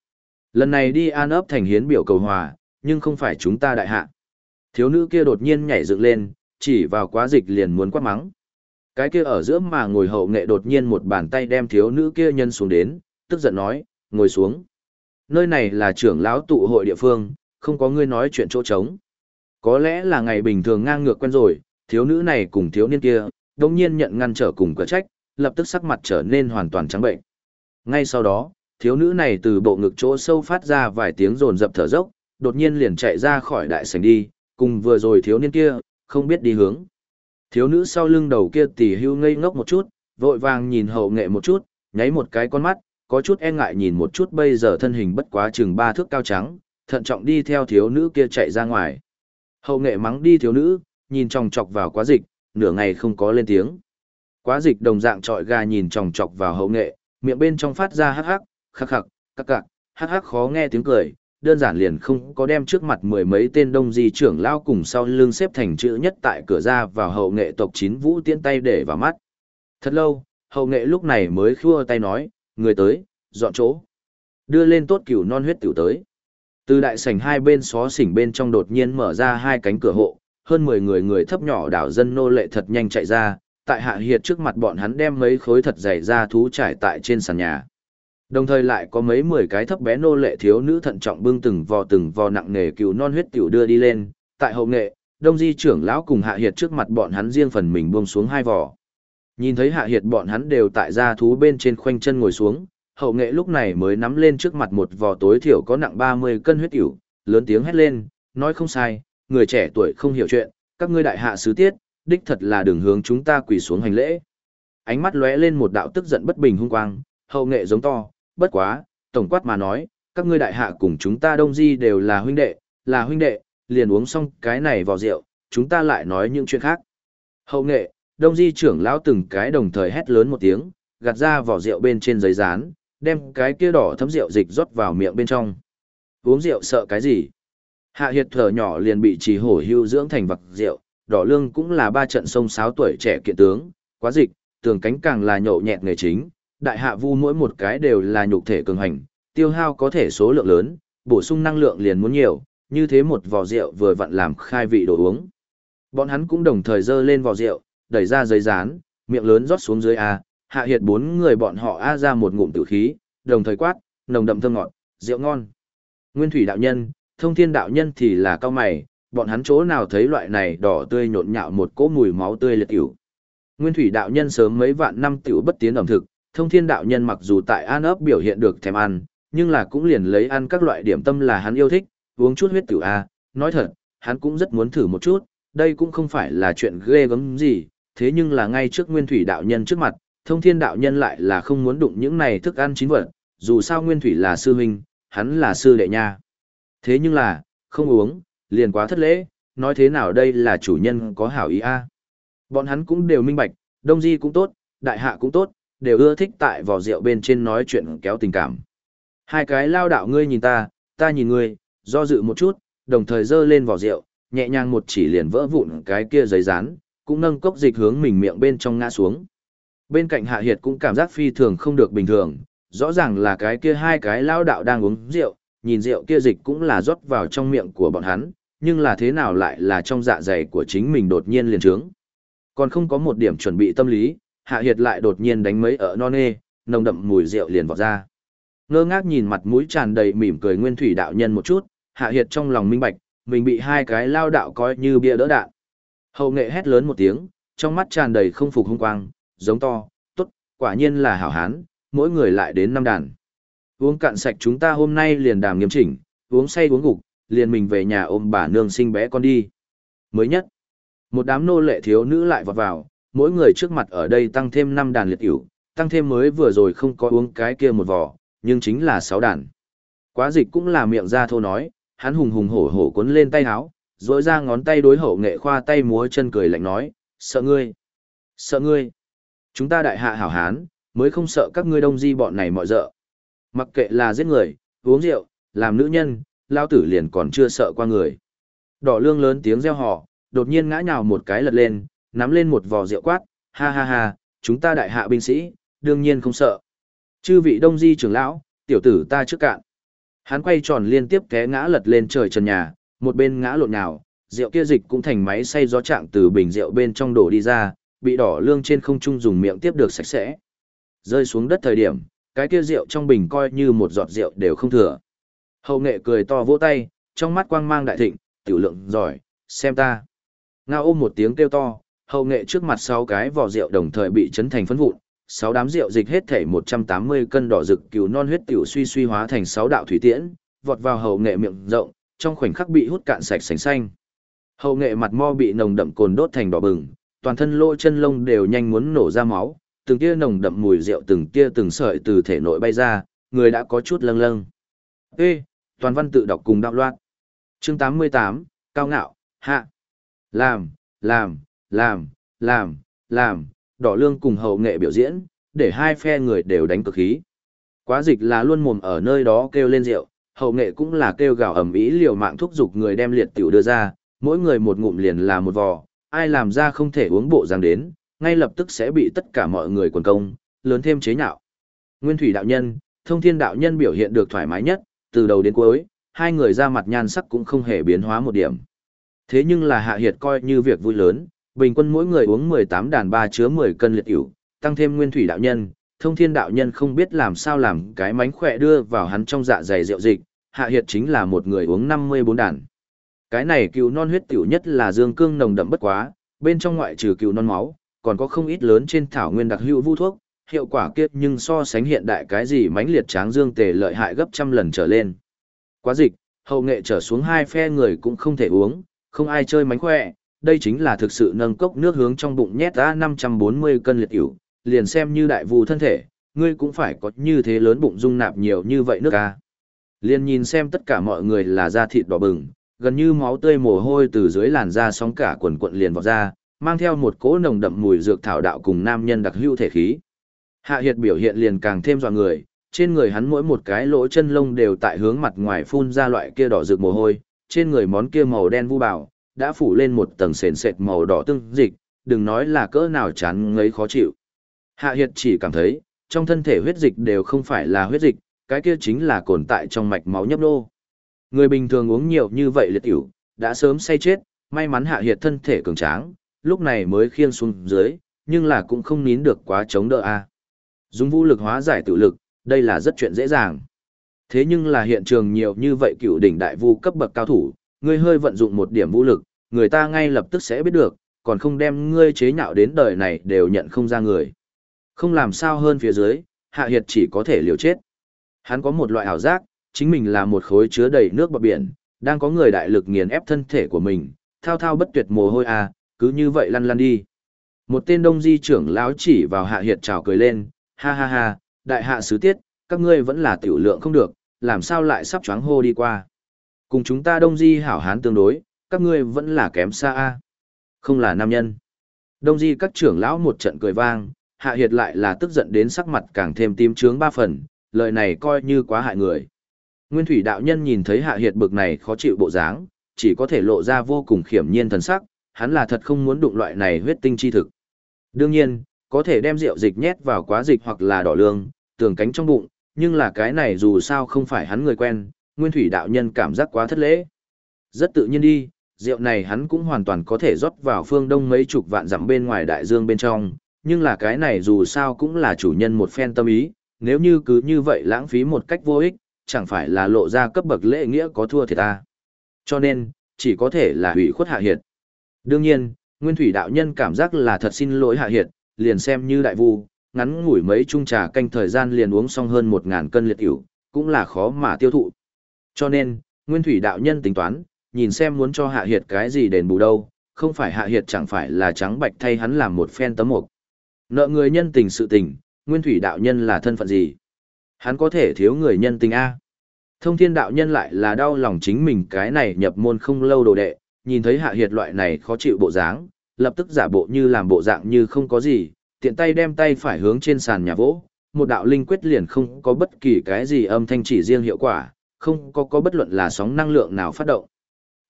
[SPEAKER 1] Lần này đi an ấp thành hiến biểu cầu hòa, nhưng không phải chúng ta đại hạ. Thiếu nữ kia đột nhiên nhảy dựng lên, chỉ vào quá dịch liền muốn quát mắng. Cái kia ở giữa mà ngồi hậu nghệ đột nhiên một bàn tay đem thiếu nữ kia nhân xuống đến, tức giận nói, ngồi xuống. Nơi này là trưởng lão tụ hội địa phương, không có ngươi nói chuyện chỗ trống. Có lẽ là ngày bình thường ngang ngược quen rồi, thiếu nữ này cùng thiếu niên kia, đồng nhiên nhận ngăn trở cùng cửa trách, lập tức sắc mặt trở nên hoàn toàn trắng bệnh. Ngay sau đó, thiếu nữ này từ bộ ngực chỗ sâu phát ra vài tiếng rồn rập thở dốc, đột nhiên liền chạy ra khỏi đại sảnh đi, cùng vừa rồi thiếu niên kia, không biết đi hướng. Thiếu nữ sau lưng đầu kia tỉ hưu ngây ngốc một chút, vội vàng nhìn hậu nghệ một chút, nháy một cái con mắt, có chút e ngại nhìn một chút bây giờ thân hình bất quá chừng ba thước cao trắng, thận trọng đi theo thiếu nữ kia chạy ra ngoài. Hậu nghệ mắng đi thiếu nữ, nhìn chòng chọc vào quá dịch, nửa ngày không có lên tiếng. Quá dịch đồng dạng trọi gà nhìn chòng chọc vào hậu nghệ, miệng bên trong phát ra hắc hắc, khắc khắc, cắc cạc, hắc hắc khó nghe tiếng cười, đơn giản liền không có đem trước mặt mười mấy tên đông di trưởng lao cùng sau lưng xếp thành chữ nhất tại cửa ra vào hậu nghệ tộc chín vũ tiễn tay để vào mắt. Thật lâu, hậu nghệ lúc này mới khua tay nói, người tới, dọn chỗ. Đưa lên tốt cửu non huyết tiểu tới. Từ đại sảnh hai bên xó xỉnh bên trong đột nhiên mở ra hai cánh cửa hộ, hơn 10 người người thấp nhỏ đảo dân nô lệ thật nhanh chạy ra, tại hạ hiệt trước mặt bọn hắn đem mấy khối thật dày ra thú trải tại trên sàn nhà. Đồng thời lại có mấy mười cái thấp bé nô lệ thiếu nữ thận trọng bưng từng vò từng vò nặng nề cừu non huyết tiểu đưa đi lên, tại hậu nghệ, đông di trưởng lão cùng hạ hiệt trước mặt bọn hắn riêng phần mình buông xuống hai vò. Nhìn thấy hạ hiệt bọn hắn đều tại gia thú bên trên khoanh chân ngồi xuống, hậu nghệ lúc này mới nắm lên trước mặt một vò tối thiểu có nặng 30 cân huyết tiểu, lớn tiếng hét lên, nói không sai, người trẻ tuổi không hiểu chuyện, các ngươi đại hạ sứ tiết, đích thật là đường hướng chúng ta quỳ xuống hành lễ. Ánh mắt lóe lên một đạo tức giận bất bình hung quang, hậu nghệ giống to, bất quá, tổng quát mà nói, các ngươi đại hạ cùng chúng ta đông di đều là huynh đệ, là huynh đệ, liền uống xong cái này vào rượu, chúng ta lại nói những chuyện khác. Hậu nghệ, đông di trưởng lão từng cái đồng thời hét lớn một tiếng, gạt ra vỏ rượu bên trên giấy dán, đem cái kia đỏ thấm rượu dịch rót vào miệng bên trong. Uống rượu sợ cái gì? Hạ hiệt thở nhỏ liền bị trì hổ hưu dưỡng thành vặc rượu, đỏ lương cũng là ba trận sông sáo tuổi trẻ kiện tướng, quá dịch, tường cánh càng là nhậu nhẹt nghề chính, đại hạ vu mỗi một cái đều là nhục thể cường hành, tiêu hao có thể số lượng lớn, bổ sung năng lượng liền muốn nhiều, như thế một vò rượu vừa vặn làm khai vị đồ uống. Bọn hắn cũng đồng thời dơ lên vò rượu, đẩy ra giấy rán, miệng lớn rót xuống dưới A, hạ hiệt bốn người bọn họ A ra một ngụm tử khí, đồng thời quát, nồng đậm thơm ngọt, rượu ngon. Nguyên thủy đạo nhân, thông thiên đạo nhân thì là cao mày, bọn hắn chỗ nào thấy loại này đỏ tươi nhộn nhạo một cỗ mùi máu tươi liệt tiểu. Nguyên thủy đạo nhân sớm mấy vạn năm tiểu bất tiến ẩm thực, thông thiên đạo nhân mặc dù tại an ấp biểu hiện được thèm ăn, nhưng là cũng liền lấy ăn các loại điểm tâm là hắn yêu thích, uống chút huyết tử A, nói thật, hắn cũng rất muốn thử một chút, đây cũng không phải là chuyện ghê gớm gì, thế nhưng là ngay trước nguyên thủy đạo nhân trước mặt, thông thiên đạo nhân lại là không muốn đụng những này thức ăn chín vật, dù sao nguyên thủy là sư huynh, hắn là sư đệ nha. Thế nhưng là, không uống, liền quá thất lễ, nói thế nào đây là chủ nhân có hảo ý a Bọn hắn cũng đều minh bạch, đông di cũng tốt, đại hạ cũng tốt, đều ưa thích tại vỏ rượu bên trên nói chuyện kéo tình cảm. Hai cái lao đạo ngươi nhìn ta, ta nhìn ngươi, do dự một chút, đồng thời dơ lên vỏ rượu, nhẹ nhàng một chỉ liền vỡ vụn cái kia giấy rán, cũng nâng cốc dịch hướng mình miệng bên trong ngã xuống. Bên cạnh Hạ Hiệt cũng cảm giác phi thường không được bình thường, rõ ràng là cái kia hai cái lao đạo đang uống rượu, nhìn rượu kia dịch cũng là rót vào trong miệng của bọn hắn, nhưng là thế nào lại là trong dạ dày của chính mình đột nhiên liền trướng. Còn không có một điểm chuẩn bị tâm lý, Hạ Hiệt lại đột nhiên đánh mấy ở non nê, nồng đậm mùi rượu liền vọt ra. Ngơ ngác nhìn mặt mũi tràn đầy mỉm cười nguyên thủy đạo nhân một chút, Hạ Hiệt trong lòng minh bạch, mình bị hai cái lao đạo coi như bia đỡ đạn. Hậu nghệ hét lớn một tiếng, trong mắt tràn đầy không phục hung quang, giống to, tốt, quả nhiên là hảo hán, mỗi người lại đến năm đàn. Uống cạn sạch chúng ta hôm nay liền đàm nghiêm chỉnh, uống say uống gục, liền mình về nhà ôm bà nương sinh bé con đi. Mới nhất, một đám nô lệ thiếu nữ lại vọt vào, mỗi người trước mặt ở đây tăng thêm 5 đàn liệt ỉu, tăng thêm mới vừa rồi không có uống cái kia một vỏ, nhưng chính là 6 đàn. Quá dịch cũng là miệng ra thô nói, hắn hùng hùng hổ hổ cuốn lên tay háo, rỗi ra ngón tay đối hậu nghệ khoa tay múa chân cười lạnh nói, sợ ngươi, sợ ngươi. Chúng ta đại hạ hảo hán, mới không sợ các ngươi đông di bọn này mọi dợ. Mặc kệ là giết người, uống rượu, làm nữ nhân, lao tử liền còn chưa sợ qua người. Đỏ lương lớn tiếng reo hò, đột nhiên ngã nhào một cái lật lên, nắm lên một vò rượu quát, ha ha ha, chúng ta đại hạ binh sĩ, đương nhiên không sợ. Chư vị đông di trưởng lão, tiểu tử ta trước cạn. Hắn quay tròn liên tiếp té ngã lật lên trời trần nhà, một bên ngã lộn nhào, rượu kia dịch cũng thành máy xay gió trạng từ bình rượu bên trong đổ đi ra, bị đỏ lương trên không trung dùng miệng tiếp được sạch sẽ. Rơi xuống đất thời điểm, cái kia rượu trong bình coi như một giọt rượu đều không thừa. Hậu nghệ cười to vỗ tay, trong mắt quang mang đại thịnh, tiểu lượng giỏi, xem ta. Ngao ôm một tiếng kêu to, hậu nghệ trước mặt sáu cái vỏ rượu đồng thời bị chấn thành phấn vụn, sáu đám rượu dịch hết thể 180 cân đỏ rực cừu non huyết tiểu suy suy hóa thành sáu đạo thủy tiễn, vọt vào hậu nghệ miệng rộng, trong khoảnh khắc bị hút cạn sạch sành xanh. Hậu nghệ mặt mo bị nồng đậm cồn đốt thành đỏ bừng, toàn thân lỗ chân lông đều nhanh muốn nổ ra máu, từng tia nồng đậm mùi rượu từng tia từng sợi từ thể nội bay ra, người đã có chút lâng lâng. Ê, toàn văn tự đọc cùng đạo loạt. Chương 88, Cao ngạo, hạ. Làm, làm, làm, làm, làm, đỏ lương cùng hậu nghệ biểu diễn, để hai phe người đều đánh cực khí. Quá dịch là luôn mồm ở nơi đó kêu lên rượu, hậu nghệ cũng là kêu gào ầm ĩ liều mạng thúc giục người đem liệt tiểu đưa ra, mỗi người một ngụm liền là một vò, ai làm ra không thể uống bộ răng đến, ngay lập tức sẽ bị tất cả mọi người quần công, lớn thêm chế nhạo. Nguyên thủy đạo nhân, thông thiên đạo nhân biểu hiện được thoải mái nhất, từ đầu đến cuối, hai người ra mặt nhan sắc cũng không hề biến hóa một điểm. Thế nhưng là hạ hiệt coi như việc vui lớn, bình quân mỗi người uống 18 đàn ba chứa 10 cân liệt ỉu, tăng thêm nguyên thủy đạo nhân, thông thiên đạo nhân không biết làm sao làm cái mánh khỏe đưa vào hắn trong dạ dày rượu dịch, hạ hiệt chính là một người uống 54 đàn. Cái này cừu non huyết tiểu nhất là dương cương nồng đậm bất quá, bên trong ngoại trừ cừu non máu, còn có không ít lớn trên thảo nguyên đặc hữu vu thuốc, hiệu quả kiếp nhưng so sánh hiện đại cái gì mãnh liệt tráng dương tề lợi hại gấp trăm lần trở lên. Quá dịch, hậu nghệ trở xuống hai phe người cũng không thể uống, không ai chơi mánh khỏe, đây chính là thực sự nâng cốc nước hướng trong bụng nhét ra 540 cân liệt ỉu, liền xem như đại vù thân thể, ngươi cũng phải có như thế lớn bụng dung nạp nhiều như vậy nước ca. Liền nhìn xem tất cả mọi người là da thịt đỏ bừng, gần như máu tươi mồ hôi từ dưới làn da sóng cả quần quận liền vọt ra, mang theo một cỗ nồng đậm mùi dược thảo đạo cùng nam nhân đặc hữu thể khí. Hạ Hiệt biểu hiện liền càng thêm dọa người, trên người hắn mỗi một cái lỗ chân lông đều tại hướng mặt ngoài phun ra loại kia đỏ rực mồ hôi, trên người món kia màu đen vu bảo, đã phủ lên một tầng sền sệt màu đỏ tương dịch, đừng nói là cỡ nào chán ngấy khó chịu. Hạ Hiệt chỉ cảm thấy, trong thân thể huyết dịch đều không phải là huyết dịch, cái kia chính là tồn tại trong mạch máu nhấp nô. Người bình thường uống nhiều như vậy liệt tiểu, đã sớm say chết, may mắn Hạ Hiệt thân thể cường tráng, lúc này mới khiêng xuống dưới, nhưng là cũng không nín được quá chống đỡ a. Dùng vũ lực hóa giải tự lực, đây là rất chuyện dễ dàng. Thế nhưng là hiện trường nhiều như vậy cựu đỉnh đại vu cấp bậc cao thủ, ngươi hơi vận dụng một điểm vũ lực, người ta ngay lập tức sẽ biết được, còn không đem ngươi chế nhạo đến đời này đều nhận không ra người. Không làm sao hơn phía dưới, hạ hiệt chỉ có thể liều chết. Hắn có một loại ảo giác, chính mình là một khối chứa đầy nước bọt biển, đang có người đại lực nghiền ép thân thể của mình, thao thao bất tuyệt mồ hôi à, cứ như vậy lăn lăn đi. Một tên đông di trưởng lão chỉ vào hạ hiệt trào cười lên, ha ha ha, đại hạ sứ tiết, các ngươi vẫn là tiểu lượng không được, làm sao lại sắp choáng hô đi qua. Cùng chúng ta đông di hảo hán tương đối, các ngươi vẫn là kém xa a Không là nam nhân. Đông di các trưởng lão một trận cười vang, hạ hiệt lại là tức giận đến sắc mặt càng thêm tím trướng ba phần, lời này coi như quá hại người. Nguyên thủy đạo nhân nhìn thấy hạ hiệt bực này khó chịu bộ dáng, chỉ có thể lộ ra vô cùng khiểm nhiên thần sắc, hắn là thật không muốn đụng loại này huyết tinh chi thực. Đương nhiên, có thể đem rượu dịch nhét vào quá dịch hoặc là đỏ lương, tường cánh trong bụng, nhưng là cái này dù sao không phải hắn người quen, nguyên thủy đạo nhân cảm giác quá thất lễ. Rất tự nhiên đi, rượu này hắn cũng hoàn toàn có thể rót vào phương đông mấy chục vạn dặm bên ngoài đại dương bên trong, nhưng là cái này dù sao cũng là chủ nhân một phen tâm ý, nếu như cứ như vậy lãng phí một cách vô ích, chẳng phải là lộ ra cấp bậc lễ nghĩa có thua thì ta. Cho nên, chỉ có thể là hủy khuất hạ hiệt. Đương nhiên, Nguyên Thủy đạo nhân cảm giác là thật xin lỗi hạ hiệt, liền xem như đại vu, ngắn ngủi mấy chung trà canh thời gian liền uống xong hơn một ngàn cân liệt hữu, cũng là khó mà tiêu thụ. Cho nên, Nguyên Thủy đạo nhân tính toán, nhìn xem muốn cho hạ hiệt cái gì đền bù đâu, không phải hạ hiệt chẳng phải là trắng bạch thay hắn làm một phen tấm mục. Nợ người nhân tình sự tình, Nguyên Thủy đạo nhân là thân phận gì? Hắn có thể thiếu người nhân tình A. Thông thiên đạo nhân lại là đau lòng chính mình cái này nhập môn không lâu đồ đệ, nhìn thấy hạ hiệt loại này khó chịu bộ dáng, lập tức giả bộ như làm bộ dạng như không có gì, tiện tay đem tay phải hướng trên sàn nhà vỗ, một đạo linh quyết liền không có bất kỳ cái gì âm thanh chỉ riêng hiệu quả, không có có bất luận là sóng năng lượng nào phát động.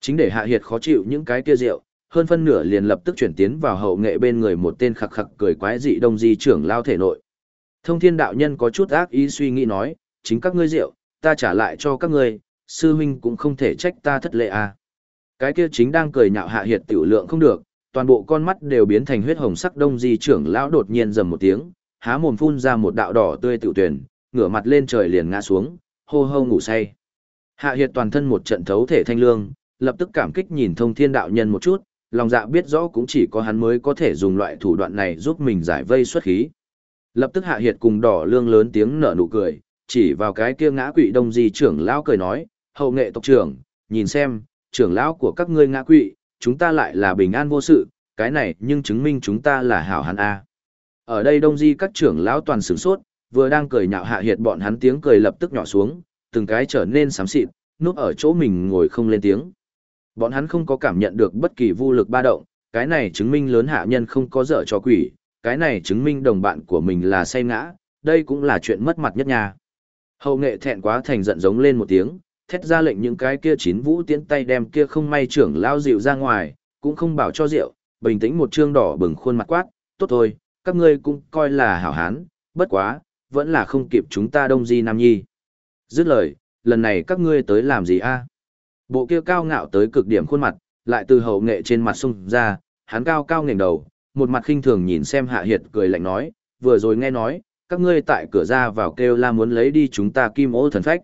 [SPEAKER 1] Chính để hạ hiệt khó chịu những cái kia rượu, hơn phân nửa liền lập tức chuyển tiến vào hậu nghệ bên người một tên khặc khặc cười quái dị đông di trưởng lao thể nội. Thông thiên đạo nhân có chút ác ý suy nghĩ nói, chính các ngươi rượu, ta trả lại cho các ngươi, sư huynh cũng không thể trách ta thất lệ à. Cái kia chính đang cười nhạo hạ hiệt tiểu lượng không được, toàn bộ con mắt đều biến thành huyết hồng sắc đông di trưởng lão đột nhiên rầm một tiếng, há mồm phun ra một đạo đỏ tươi tiểu tuyển, ngửa mặt lên trời liền ngã xuống, hô hô ngủ say. Hạ hiệt toàn thân một trận thấu thể thanh lương, lập tức cảm kích nhìn thông thiên đạo nhân một chút, lòng dạ biết rõ cũng chỉ có hắn mới có thể dùng loại thủ đoạn này giúp mình giải vây xuất khí. Lập tức hạ hiệt cùng đỏ lương lớn tiếng nở nụ cười, chỉ vào cái kia ngã quỵ đông di trưởng lão cười nói, hậu nghệ tộc trưởng, nhìn xem, trưởng lão của các ngươi ngã quỵ, chúng ta lại là bình an vô sự, cái này nhưng chứng minh chúng ta là hảo hắn A. Ở đây đông di các trưởng lão toàn sửng sốt, vừa đang cười nhạo hạ hiệt bọn hắn tiếng cười lập tức nhỏ xuống, từng cái trở nên sám xịt, núp ở chỗ mình ngồi không lên tiếng. Bọn hắn không có cảm nhận được bất kỳ vô lực ba động, cái này chứng minh lớn hạ nhân không có dở cho quỷ, cái này chứng minh đồng bạn của mình là say ngã, đây cũng là chuyện mất mặt nhất nha. Hậu nghệ thẹn quá thành giận giống lên một tiếng, thét ra lệnh những cái kia chín vũ tiến tay đem kia không may trưởng lao rượu ra ngoài, cũng không bảo cho rượu, bình tĩnh một trương đỏ bừng khuôn mặt quát, tốt thôi, các ngươi cũng coi là hảo hán, bất quá, vẫn là không kịp chúng ta đông di nam nhi. Dứt lời, lần này các ngươi tới làm gì a? Bộ kia cao ngạo tới cực điểm khuôn mặt, lại từ hậu nghệ trên mặt sung ra, hắn cao cao ngẩng đầu, một mặt khinh thường nhìn xem hạ hiệt cười lạnh nói, vừa rồi nghe nói, các ngươi tại cửa ra vào kêu la muốn lấy đi chúng ta kim ô thần phách.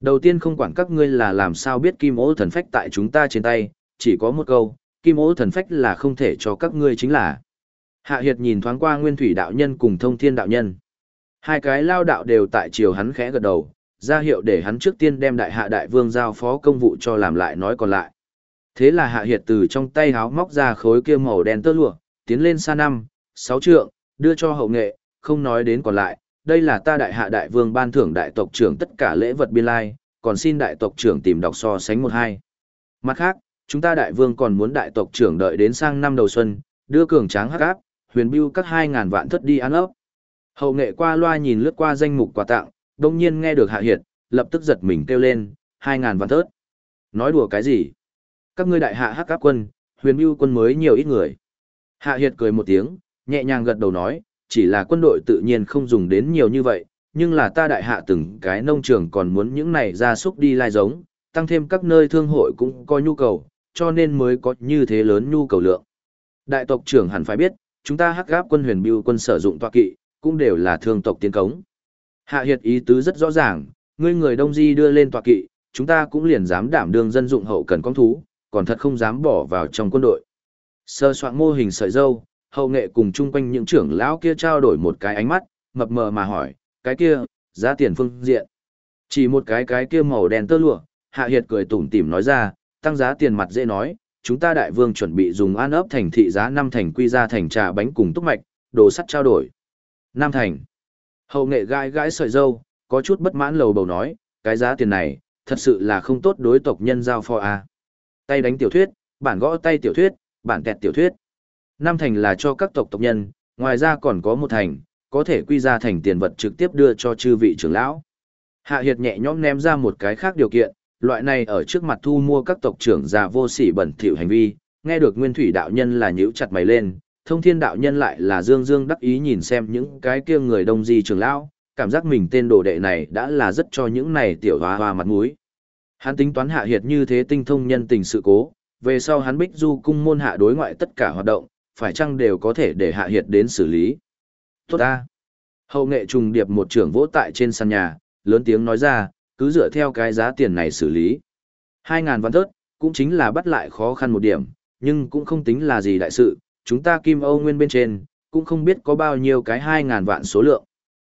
[SPEAKER 1] Đầu tiên không quản các ngươi là làm sao biết kim ố thần phách tại chúng ta trên tay, chỉ có một câu, kim ố thần phách là không thể cho các ngươi chính là. Hạ Hiệt nhìn thoáng qua nguyên thủy đạo nhân cùng thông thiên đạo nhân. Hai cái lao đạo đều tại chiều hắn khẽ gật đầu, ra hiệu để hắn trước tiên đem đại hạ đại vương giao phó công vụ cho làm lại nói còn lại. Thế là Hạ Hiệt từ trong tay háo móc ra khối kia màu đen tơ lụa, tiến lên xa năm, sáu trượng, đưa cho hậu nghệ, không nói đến còn lại, đây là ta đại hạ đại vương ban thưởng đại tộc trưởng tất cả lễ vật biên lai, còn xin đại tộc trưởng tìm đọc so sánh một hai. Mặt khác, chúng ta đại vương còn muốn đại tộc trưởng đợi đến sang năm đầu xuân, đưa cường tráng hắc áp, huyền bưu các hai ngàn vạn thất đi ăn ốc. Hậu nghệ qua loa nhìn lướt qua danh mục quà tặng, đông nhiên nghe được hạ hiệt, lập tức giật mình kêu lên, hai ngàn vạn thớt. Nói đùa cái gì? Các ngươi đại hạ hắc áp quân, huyền bưu quân mới nhiều ít người. Hạ hiệt cười một tiếng, nhẹ nhàng gật đầu nói, chỉ là quân đội tự nhiên không dùng đến nhiều như vậy, nhưng là ta đại hạ từng cái nông trường còn muốn những này ra súc đi lai giống, tăng thêm các nơi thương hội cũng có nhu cầu, cho nên mới có như thế lớn nhu cầu lượng. Đại tộc trưởng hẳn phải biết, chúng ta hắc gáp quân huyền biêu quân sử dụng tọa kỵ, cũng đều là thương tộc tiến cống. Hạ hiệt ý tứ rất rõ ràng, ngươi người đông di đưa lên tọa kỵ, chúng ta cũng liền dám đảm đương dân dụng hậu cần công thú, còn thật không dám bỏ vào trong quân đội. Sơ soạn mô hình sợi dâu, hậu nghệ cùng chung quanh những trưởng lão kia trao đổi một cái ánh mắt, mập mờ mà hỏi, cái kia, giá tiền phương diện. Chỉ một cái cái kia màu đen tơ lụa, Hạ Hiệt cười tủm tỉm nói ra, tăng giá tiền mặt dễ nói, chúng ta đại vương chuẩn bị dùng an ấp thành thị giá năm thành quy ra thành trà bánh cùng túc mạch, đồ sắt trao đổi. Nam thành. Hậu nghệ gãi gãi sợi dâu, có chút bất mãn lầu bầu nói, cái giá tiền này, thật sự là không tốt đối tộc nhân giao phò a. Tay đánh tiểu thuyết, bản gõ tay tiểu thuyết, bản kẹt tiểu thuyết. Nam thành là cho các tộc tộc nhân, ngoài ra còn có một thành, có thể quy ra thành tiền vật trực tiếp đưa cho chư vị trưởng lão. Hạ Hiệt nhẹ nhõm ném ra một cái khác điều kiện, loại này ở trước mặt thu mua các tộc trưởng già vô sỉ bẩn thỉu hành vi, nghe được Nguyên Thủy đạo nhân là nhíu chặt mày lên, Thông Thiên đạo nhân lại là dương dương đắc ý nhìn xem những cái kia người đông di trưởng lão, cảm giác mình tên đồ đệ này đã là rất cho những này tiểu hoa hoa mặt mũi. Hắn tính toán hạ hiệt như thế tinh thông nhân tình sự cố, về sau hắn bích du cung môn hạ đối ngoại tất cả hoạt động, phải chăng đều có thể để hạ hiệt đến xử lý. Tốt ta! Hậu nghệ trùng điệp một trưởng vỗ tại trên sàn nhà, lớn tiếng nói ra, cứ dựa theo cái giá tiền này xử lý. Hai ngàn văn thớt, cũng chính là bắt lại khó khăn một điểm, nhưng cũng không tính là gì đại sự, chúng ta kim Âu nguyên bên trên, cũng không biết có bao nhiêu cái hai ngàn vạn số lượng.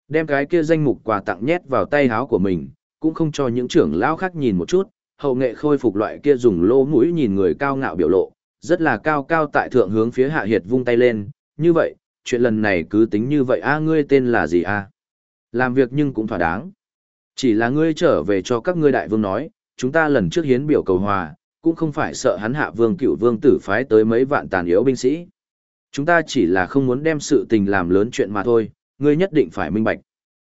[SPEAKER 1] Đem cái kia danh mục quà tặng nhét vào tay háo của mình, cũng không cho những trưởng lão khác nhìn một chút, hậu nghệ khôi phục loại kia dùng lô mũi nhìn người cao ngạo biểu lộ, rất là cao cao tại thượng hướng phía hạ hiệt vung tay lên, như vậy, chuyện lần này cứ tính như vậy a ngươi tên là gì a Làm việc nhưng cũng thỏa đáng. Chỉ là ngươi trở về cho các ngươi đại vương nói, chúng ta lần trước hiến biểu cầu hòa, cũng không phải sợ hắn hạ vương cựu vương tử phái tới mấy vạn tàn yếu binh sĩ. Chúng ta chỉ là không muốn đem sự tình làm lớn chuyện mà thôi, ngươi nhất định phải minh bạch.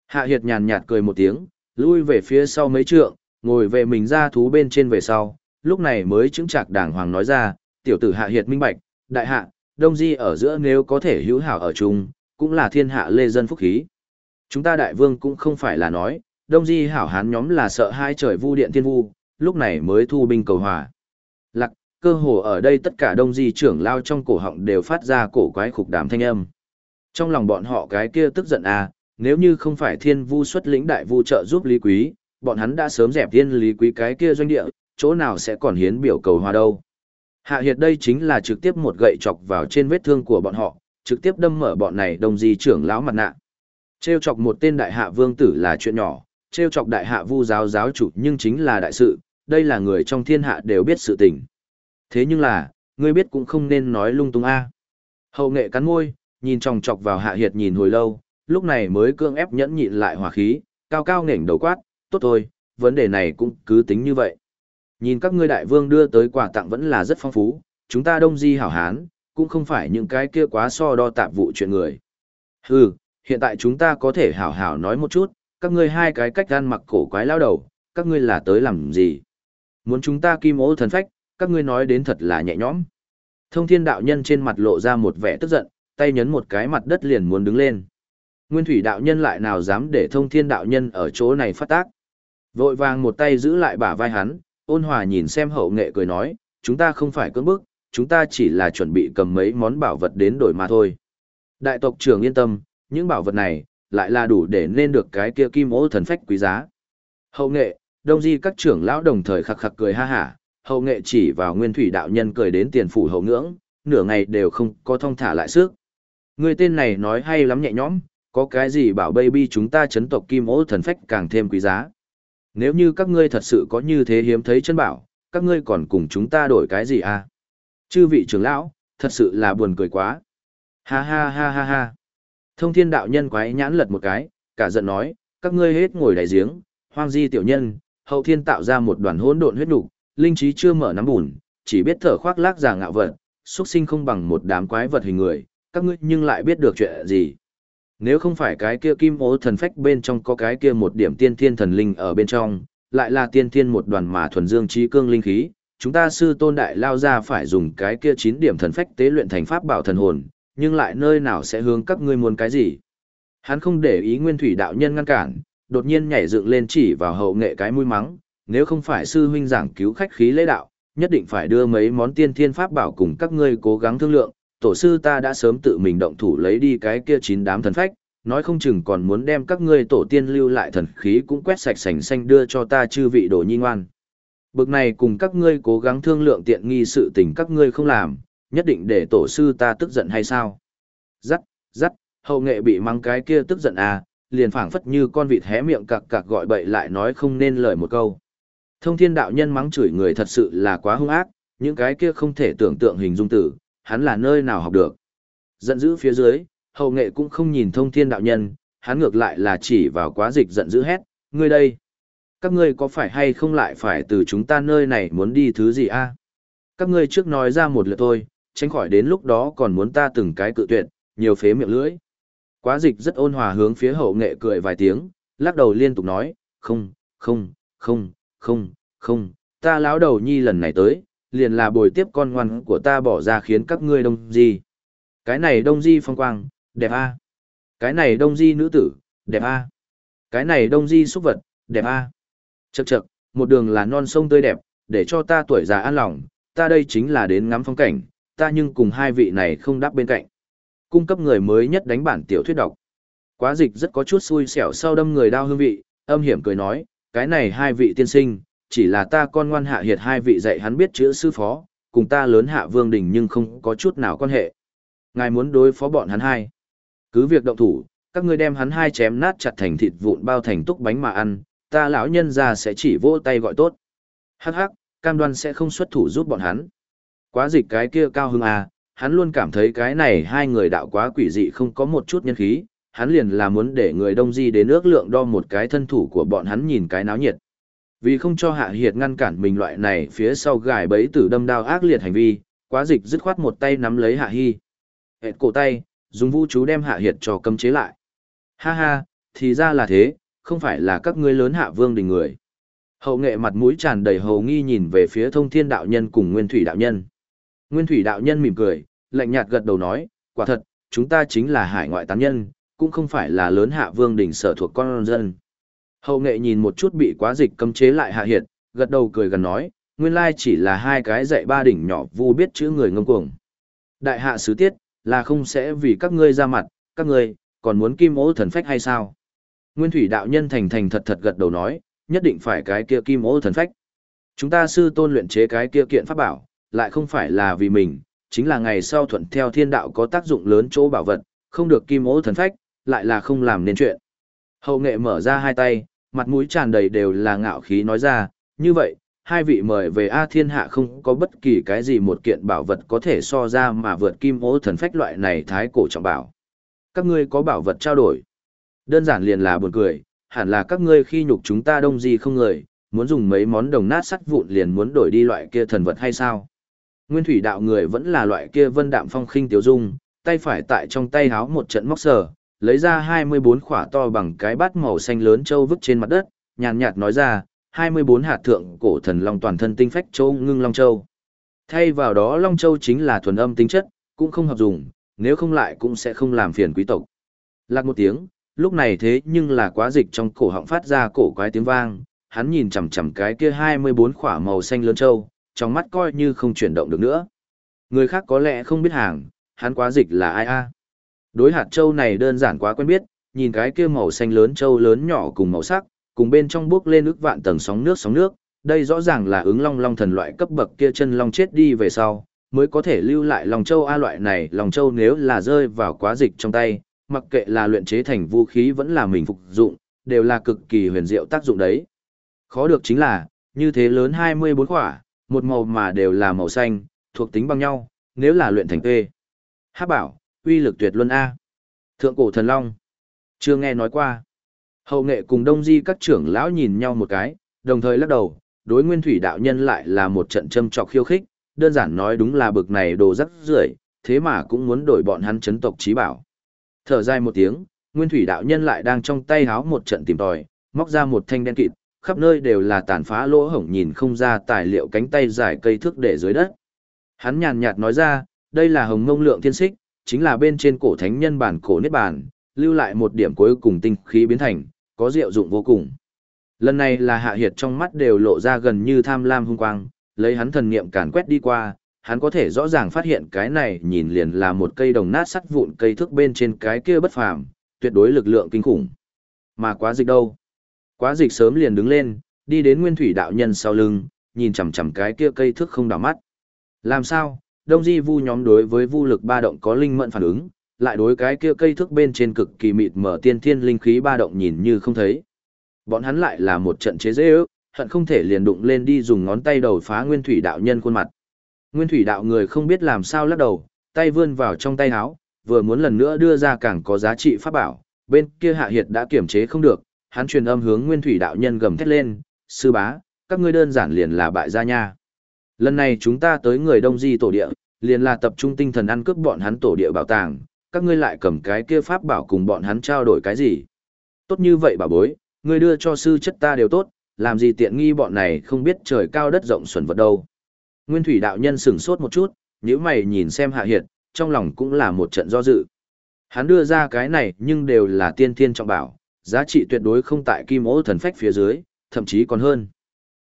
[SPEAKER 1] Hạ Hiệt nhàn nhạt cười một tiếng, lui về phía sau mấy trượng, ngồi về mình ra thú bên trên về sau, lúc này mới chứng chạc đàng hoàng nói ra, tiểu tử Hạ Hiệt minh bạch, đại hạ, đông di ở giữa nếu có thể hữu hảo ở chung, cũng là thiên hạ lê dân phúc khí. Chúng ta đại vương cũng không phải là nói, đông di hảo hán nhóm là sợ hai trời vu điện thiên vu, lúc này mới thu binh cầu hòa. Lạc, cơ hồ ở đây tất cả đông di trưởng lao trong cổ họng đều phát ra cổ quái khục đàm thanh âm. Trong lòng bọn họ cái kia tức giận à, nếu như không phải thiên vu xuất lĩnh đại vu trợ giúp Lý Quý, bọn hắn đã sớm dẹp thiên Lý Quý cái kia doanh địa, chỗ nào sẽ còn hiến biểu cầu hòa đâu. Hạ Hiệt đây chính là trực tiếp một gậy chọc vào trên vết thương của bọn họ, trực tiếp đâm mở bọn này đồng di trưởng lão mặt nạ. Trêu chọc một tên đại hạ vương tử là chuyện nhỏ, trêu chọc đại hạ vu giáo giáo chủ nhưng chính là đại sự, đây là người trong thiên hạ đều biết sự tình. Thế nhưng là, ngươi biết cũng không nên nói lung tung a. Hậu nghệ cắn môi, nhìn chòng chọc vào hạ hiệt nhìn hồi lâu, lúc này mới cương ép nhẫn nhịn lại hỏa khí, cao cao nghển đầu quát, tốt thôi, vấn đề này cũng cứ tính như vậy. Nhìn các ngươi đại vương đưa tới quà tặng vẫn là rất phong phú, chúng ta đông di hảo hán, cũng không phải những cái kia quá so đo tạp vụ chuyện người. Hừ, hiện tại chúng ta có thể hảo hảo nói một chút, các ngươi hai cái cách gan mặc cổ quái lao đầu, các ngươi là tới làm gì? Muốn chúng ta kim ố thần phách, các ngươi nói đến thật là nhẹ nhõm. Thông thiên đạo nhân trên mặt lộ ra một vẻ tức giận, tay nhấn một cái mặt đất liền muốn đứng lên. Nguyên thủy đạo nhân lại nào dám để thông thiên đạo nhân ở chỗ này phát tác. Vội vàng một tay giữ lại bả vai hắn, ôn hòa nhìn xem hậu nghệ cười nói, chúng ta không phải cưỡng bức, chúng ta chỉ là chuẩn bị cầm mấy món bảo vật đến đổi mà thôi. Đại tộc trưởng yên tâm, những bảo vật này, lại là đủ để nên được cái kia kim ô thần phách quý giá. Hậu nghệ, đông di các trưởng lão đồng thời khặc khặc cười ha hả, hậu nghệ chỉ vào nguyên thủy đạo nhân cười đến tiền phủ hậu ngưỡng, nửa ngày đều không có thông thả lại sức. Người tên này nói hay lắm nhẹ nhõm, có cái gì bảo baby chúng ta chấn tộc kim ô thần phách càng thêm quý giá. Nếu như các ngươi thật sự có như thế hiếm thấy chân bảo, các ngươi còn cùng chúng ta đổi cái gì à? Chư vị trưởng lão, thật sự là buồn cười quá. Ha ha ha ha ha. Thông thiên đạo nhân quái nhãn lật một cái, cả giận nói, các ngươi hết ngồi đại giếng, hoang di tiểu nhân, hậu thiên tạo ra một đoàn hỗn độn huyết nục, linh trí chưa mở nắm bùn, chỉ biết thở khoác lác giả ngạo vật, xuất sinh không bằng một đám quái vật hình người, các ngươi nhưng lại biết được chuyện gì. Nếu không phải cái kia kim ố thần phách bên trong có cái kia một điểm tiên thiên thần linh ở bên trong, lại là tiên thiên một đoàn mà thuần dương trí cương linh khí, chúng ta sư tôn đại lao ra phải dùng cái kia chín điểm thần phách tế luyện thành pháp bảo thần hồn, nhưng lại nơi nào sẽ hướng các ngươi muốn cái gì. Hắn không để ý nguyên thủy đạo nhân ngăn cản, đột nhiên nhảy dựng lên chỉ vào hậu nghệ cái mũi mắng, nếu không phải sư huynh giảng cứu khách khí lễ đạo, nhất định phải đưa mấy món tiên thiên pháp bảo cùng các ngươi cố gắng thương lượng, tổ sư ta đã sớm tự mình động thủ lấy đi cái kia chín đám thần phách, nói không chừng còn muốn đem các ngươi tổ tiên lưu lại thần khí cũng quét sạch sành xanh đưa cho ta chư vị đồ nhi ngoan. Bực này cùng các ngươi cố gắng thương lượng tiện nghi sự tình các ngươi không làm, nhất định để tổ sư ta tức giận hay sao? Dắt, dắt, hậu nghệ bị mắng cái kia tức giận à, liền phảng phất như con vịt hé miệng cặc cặc gọi bậy lại nói không nên lời một câu. Thông thiên đạo nhân mắng chửi người thật sự là quá hung ác, những cái kia không thể tưởng tượng hình dung tử, hắn là nơi nào học được. Giận dữ phía dưới, hậu nghệ cũng không nhìn thông thiên đạo nhân, hắn ngược lại là chỉ vào quá dịch giận dữ hét, ngươi đây. Các ngươi có phải hay không lại phải từ chúng ta nơi này muốn đi thứ gì a? Các ngươi trước nói ra một lượt thôi, tránh khỏi đến lúc đó còn muốn ta từng cái cự tuyệt, nhiều phế miệng lưỡi. Quá dịch rất ôn hòa hướng phía hậu nghệ cười vài tiếng, lắc đầu liên tục nói, không, không, không, không, không, ta lão đầu nhi lần này tới, liền là bồi tiếp con ngoan của ta bỏ ra khiến các ngươi đông di. Cái này đông di phong quang, đẹp a. Cái này đông di nữ tử, đẹp a. Cái này đông di xúc vật, đẹp a. Chậc chậc, một đường là non sông tươi đẹp, để cho ta tuổi già an lòng, ta đây chính là đến ngắm phong cảnh, ta nhưng cùng hai vị này không đáp bên cạnh. Cung cấp người mới nhất đánh bản tiểu thuyết đọc. Quá dịch rất có chút xui xẻo sau đâm người đau hương vị, âm hiểm cười nói, cái này hai vị tiên sinh, chỉ là ta con ngoan hạ hiệt hai vị dạy hắn biết chữ sư phó, cùng ta lớn hạ vương đình nhưng không có chút nào quan hệ. Ngài muốn đối phó bọn hắn hai. Cứ việc động thủ, các ngươi đem hắn hai chém nát chặt thành thịt vụn bao thành túc bánh mà ăn, ta lão nhân ra sẽ chỉ vỗ tay gọi tốt. Hắc hắc, cam đoan sẽ không xuất thủ giúp bọn hắn. Quá dịch cái kia cao hưng à, hắn luôn cảm thấy cái này hai người đạo quá quỷ dị không có một chút nhân khí, hắn liền là muốn để người đông di đến ước lượng đo một cái thân thủ của bọn hắn nhìn cái náo nhiệt. Vì không cho hạ hiệt ngăn cản mình loại này phía sau gài bẫy tử đâm đao ác liệt hành vi, quá dịch dứt khoát một tay nắm lấy hạ hy. Hệt cổ tay, dùng vũ chú đem hạ hiệt cho cấm chế lại. Ha ha, thì ra là thế, không phải là các ngươi lớn hạ vương đình người. Hậu nghệ mặt mũi tràn đầy hầu nghi nhìn về phía thông thiên đạo nhân cùng nguyên thủy đạo nhân. Nguyên thủy đạo nhân mỉm cười, lạnh nhạt gật đầu nói, quả thật, chúng ta chính là hải ngoại tán nhân, cũng không phải là lớn hạ vương đỉnh sở thuộc con dân. Hậu nghệ nhìn một chút bị quá dịch cấm chế lại hạ hiệt, gật đầu cười gần nói, nguyên lai chỉ là hai cái dạy ba đỉnh nhỏ vu biết chữ người ngông cuồng. Đại hạ sứ tiết, là không sẽ vì các ngươi ra mặt, các ngươi, còn muốn kim ố thần phách hay sao? Nguyên thủy đạo nhân thành thành thật thật gật đầu nói, nhất định phải cái kia kim ố thần phách. Chúng ta sư tôn luyện chế cái kia kiện pháp bảo, lại không phải là vì mình, chính là ngày sau thuận theo thiên đạo có tác dụng lớn chỗ bảo vật, không được kim ố thần phách, lại là không làm nên chuyện. Hậu nghệ mở ra hai tay, mặt mũi tràn đầy đều là ngạo khí nói ra, như vậy, hai vị mời về A thiên hạ không có bất kỳ cái gì một kiện bảo vật có thể so ra mà vượt kim ố thần phách loại này thái cổ trọng bảo. Các ngươi có bảo vật trao đổi. Đơn giản liền là buồn cười, hẳn là các ngươi khi nhục chúng ta đông gì không người, muốn dùng mấy món đồng nát sắt vụn liền muốn đổi đi loại kia thần vật hay sao? Nguyên thủy đạo người vẫn là loại kia vân đạm phong khinh tiểu dung, tay phải tại trong tay háo một trận móc sờ, lấy ra 24 khỏa to bằng cái bát màu xanh lớn châu vứt trên mặt đất, nhàn nhạt nói ra, 24 hạt thượng cổ thần long toàn thân tinh phách châu ngưng long châu. Thay vào đó long châu chính là thuần âm tính chất, cũng không hợp dùng, nếu không lại cũng sẽ không làm phiền quý tộc. Lạc một tiếng, lúc này thế nhưng là quá dịch trong cổ họng phát ra cổ quái tiếng vang, hắn nhìn chằm chằm cái kia 24 khỏa màu xanh lớn châu, trong mắt coi như không chuyển động được nữa. Người khác có lẽ không biết hàng, hắn quá dịch là ai a? Đối hạt châu này đơn giản quá quen biết, nhìn cái kia màu xanh lớn châu lớn nhỏ cùng màu sắc, cùng bên trong bước lên ức vạn tầng sóng nước sóng nước, đây rõ ràng là ứng long long thần loại cấp bậc kia chân long chết đi về sau, mới có thể lưu lại lòng châu A loại này, lòng châu nếu là rơi vào quá dịch trong tay, mặc kệ là luyện chế thành vũ khí vẫn là mình phục dụng, đều là cực kỳ huyền diệu tác dụng đấy. Khó được chính là, như thế lớn 24 quả, một màu mà đều là màu xanh, thuộc tính bằng nhau, nếu là luyện thành tê. Hát bảo, uy lực tuyệt luân A. Thượng cổ thần long. Chưa nghe nói qua. Hậu nghệ cùng đông di các trưởng lão nhìn nhau một cái, đồng thời lắc đầu, đối nguyên thủy đạo nhân lại là một trận châm trọc khiêu khích, đơn giản nói đúng là bực này đồ rắc rưởi, thế mà cũng muốn đổi bọn hắn chấn tộc trí bảo. Thở dài một tiếng, nguyên thủy đạo nhân lại đang trong tay háo một trận tìm tòi, móc ra một thanh đen kịt, khắp nơi đều là tàn phá lỗ hổng nhìn không ra tài liệu cánh tay dài cây thước để dưới đất. Hắn nhàn nhạt nói ra, đây là hồng ngông lượng thiên xích, chính là bên trên cổ thánh nhân bản cổ niết bàn, lưu lại một điểm cuối cùng tinh khí biến thành, có diệu dụng vô cùng. Lần này là hạ hiệt trong mắt đều lộ ra gần như tham lam hung quang, lấy hắn thần niệm càn quét đi qua, hắn có thể rõ ràng phát hiện cái này nhìn liền là một cây đồng nát sắt vụn cây thước bên trên cái kia bất phàm, tuyệt đối lực lượng kinh khủng. Mà quá dịch đâu? Quá dịch sớm liền đứng lên, đi đến nguyên thủy đạo nhân sau lưng, nhìn chằm chằm cái kia cây thước không đảo mắt. Làm sao? Đông Di Vu nhóm đối với vu lực ba động có linh mẫn phản ứng, lại đối cái kia cây thước bên trên cực kỳ mịt mở tiên thiên linh khí ba động nhìn như không thấy. Bọn hắn lại là một trận chế dễ ước, hận không thể liền đụng lên đi dùng ngón tay đầu phá nguyên thủy đạo nhân khuôn mặt. Nguyên thủy đạo người không biết làm sao lắc đầu, tay vươn vào trong tay áo, vừa muốn lần nữa đưa ra càng có giá trị pháp bảo, bên kia hạ hiệt đã kiểm chế không được, hắn truyền âm hướng nguyên thủy đạo nhân gầm thét lên, sư bá, các ngươi đơn giản liền là bại gia nha. Lần này chúng ta tới người đông di tổ địa, liền là tập trung tinh thần ăn cướp bọn hắn tổ địa bảo tàng, các ngươi lại cầm cái kia pháp bảo cùng bọn hắn trao đổi cái gì. Tốt như vậy bà bối, ngươi đưa cho sư chất ta đều tốt, làm gì tiện nghi bọn này không biết trời cao đất rộng xuẩn vật đâu. Nguyên thủy đạo nhân sửng sốt một chút, nếu mày nhìn xem hạ hiệt, trong lòng cũng là một trận do dự. Hắn đưa ra cái này nhưng đều là tiên thiên trọng bảo, giá trị tuyệt đối không tại kim ố thần phách phía dưới, thậm chí còn hơn.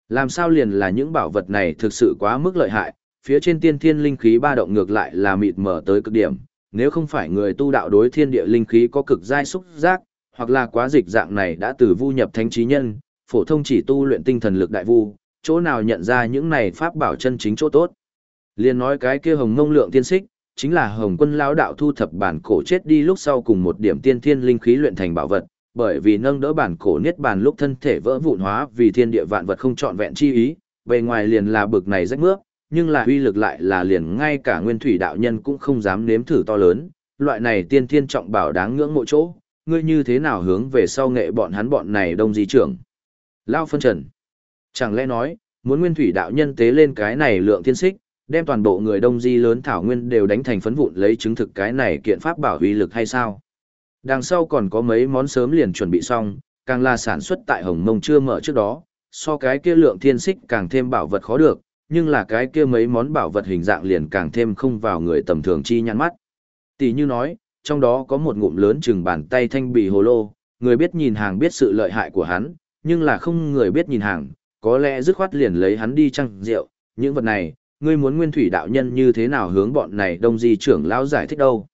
[SPEAKER 1] Làm sao liền là những bảo vật này thực sự quá mức lợi hại, phía trên tiên thiên linh khí ba động ngược lại là mịt mở tới cực điểm, nếu không phải người tu đạo đối thiên địa linh khí có cực giai xúc giác, hoặc là quá dịch dạng này đã từ vu nhập thánh trí nhân, phổ thông chỉ tu luyện tinh thần lực đại vu, chỗ nào nhận ra những này pháp bảo chân chính chỗ tốt. Liên nói cái kia hồng ngông lượng tiên xích, chính là hồng quân lão đạo thu thập bản cổ chết đi lúc sau cùng một điểm tiên thiên linh khí luyện thành bảo vật, bởi vì nâng đỡ bản cổ niết bàn lúc thân thể vỡ vụn hóa vì thiên địa vạn vật không trọn vẹn chi ý, bề ngoài liền là bực này rách mướp, nhưng là uy lực lại là liền ngay cả nguyên thủy đạo nhân cũng không dám nếm thử to lớn, loại này tiên thiên trọng bảo đáng ngưỡng mộ chỗ, ngươi như thế nào hướng về sau nghệ bọn hắn bọn này đông di trưởng. Lao phân trần. Chẳng lẽ nói, muốn nguyên thủy đạo nhân tế lên cái này lượng thiên xích, đem toàn bộ người đông di lớn thảo nguyên đều đánh thành phấn vụn lấy chứng thực cái này kiện pháp bảo uy lực hay sao? Đằng sau còn có mấy món sớm liền chuẩn bị xong, càng là sản xuất tại Hồng Mông chưa mở trước đó, so cái kia lượng thiên xích càng thêm bảo vật khó được, nhưng là cái kia mấy món bảo vật hình dạng liền càng thêm không vào người tầm thường chi nhãn mắt. Tỷ như nói, trong đó có một ngụm lớn chừng bàn tay thanh bì hồ lô, người biết nhìn hàng biết sự lợi hại của hắn, nhưng là không người biết nhìn hàng, có lẽ dứt khoát liền lấy hắn đi trăng rượu, những vật này, ngươi muốn nguyên thủy đạo nhân như thế nào hướng bọn này đông di trưởng lão giải thích đâu.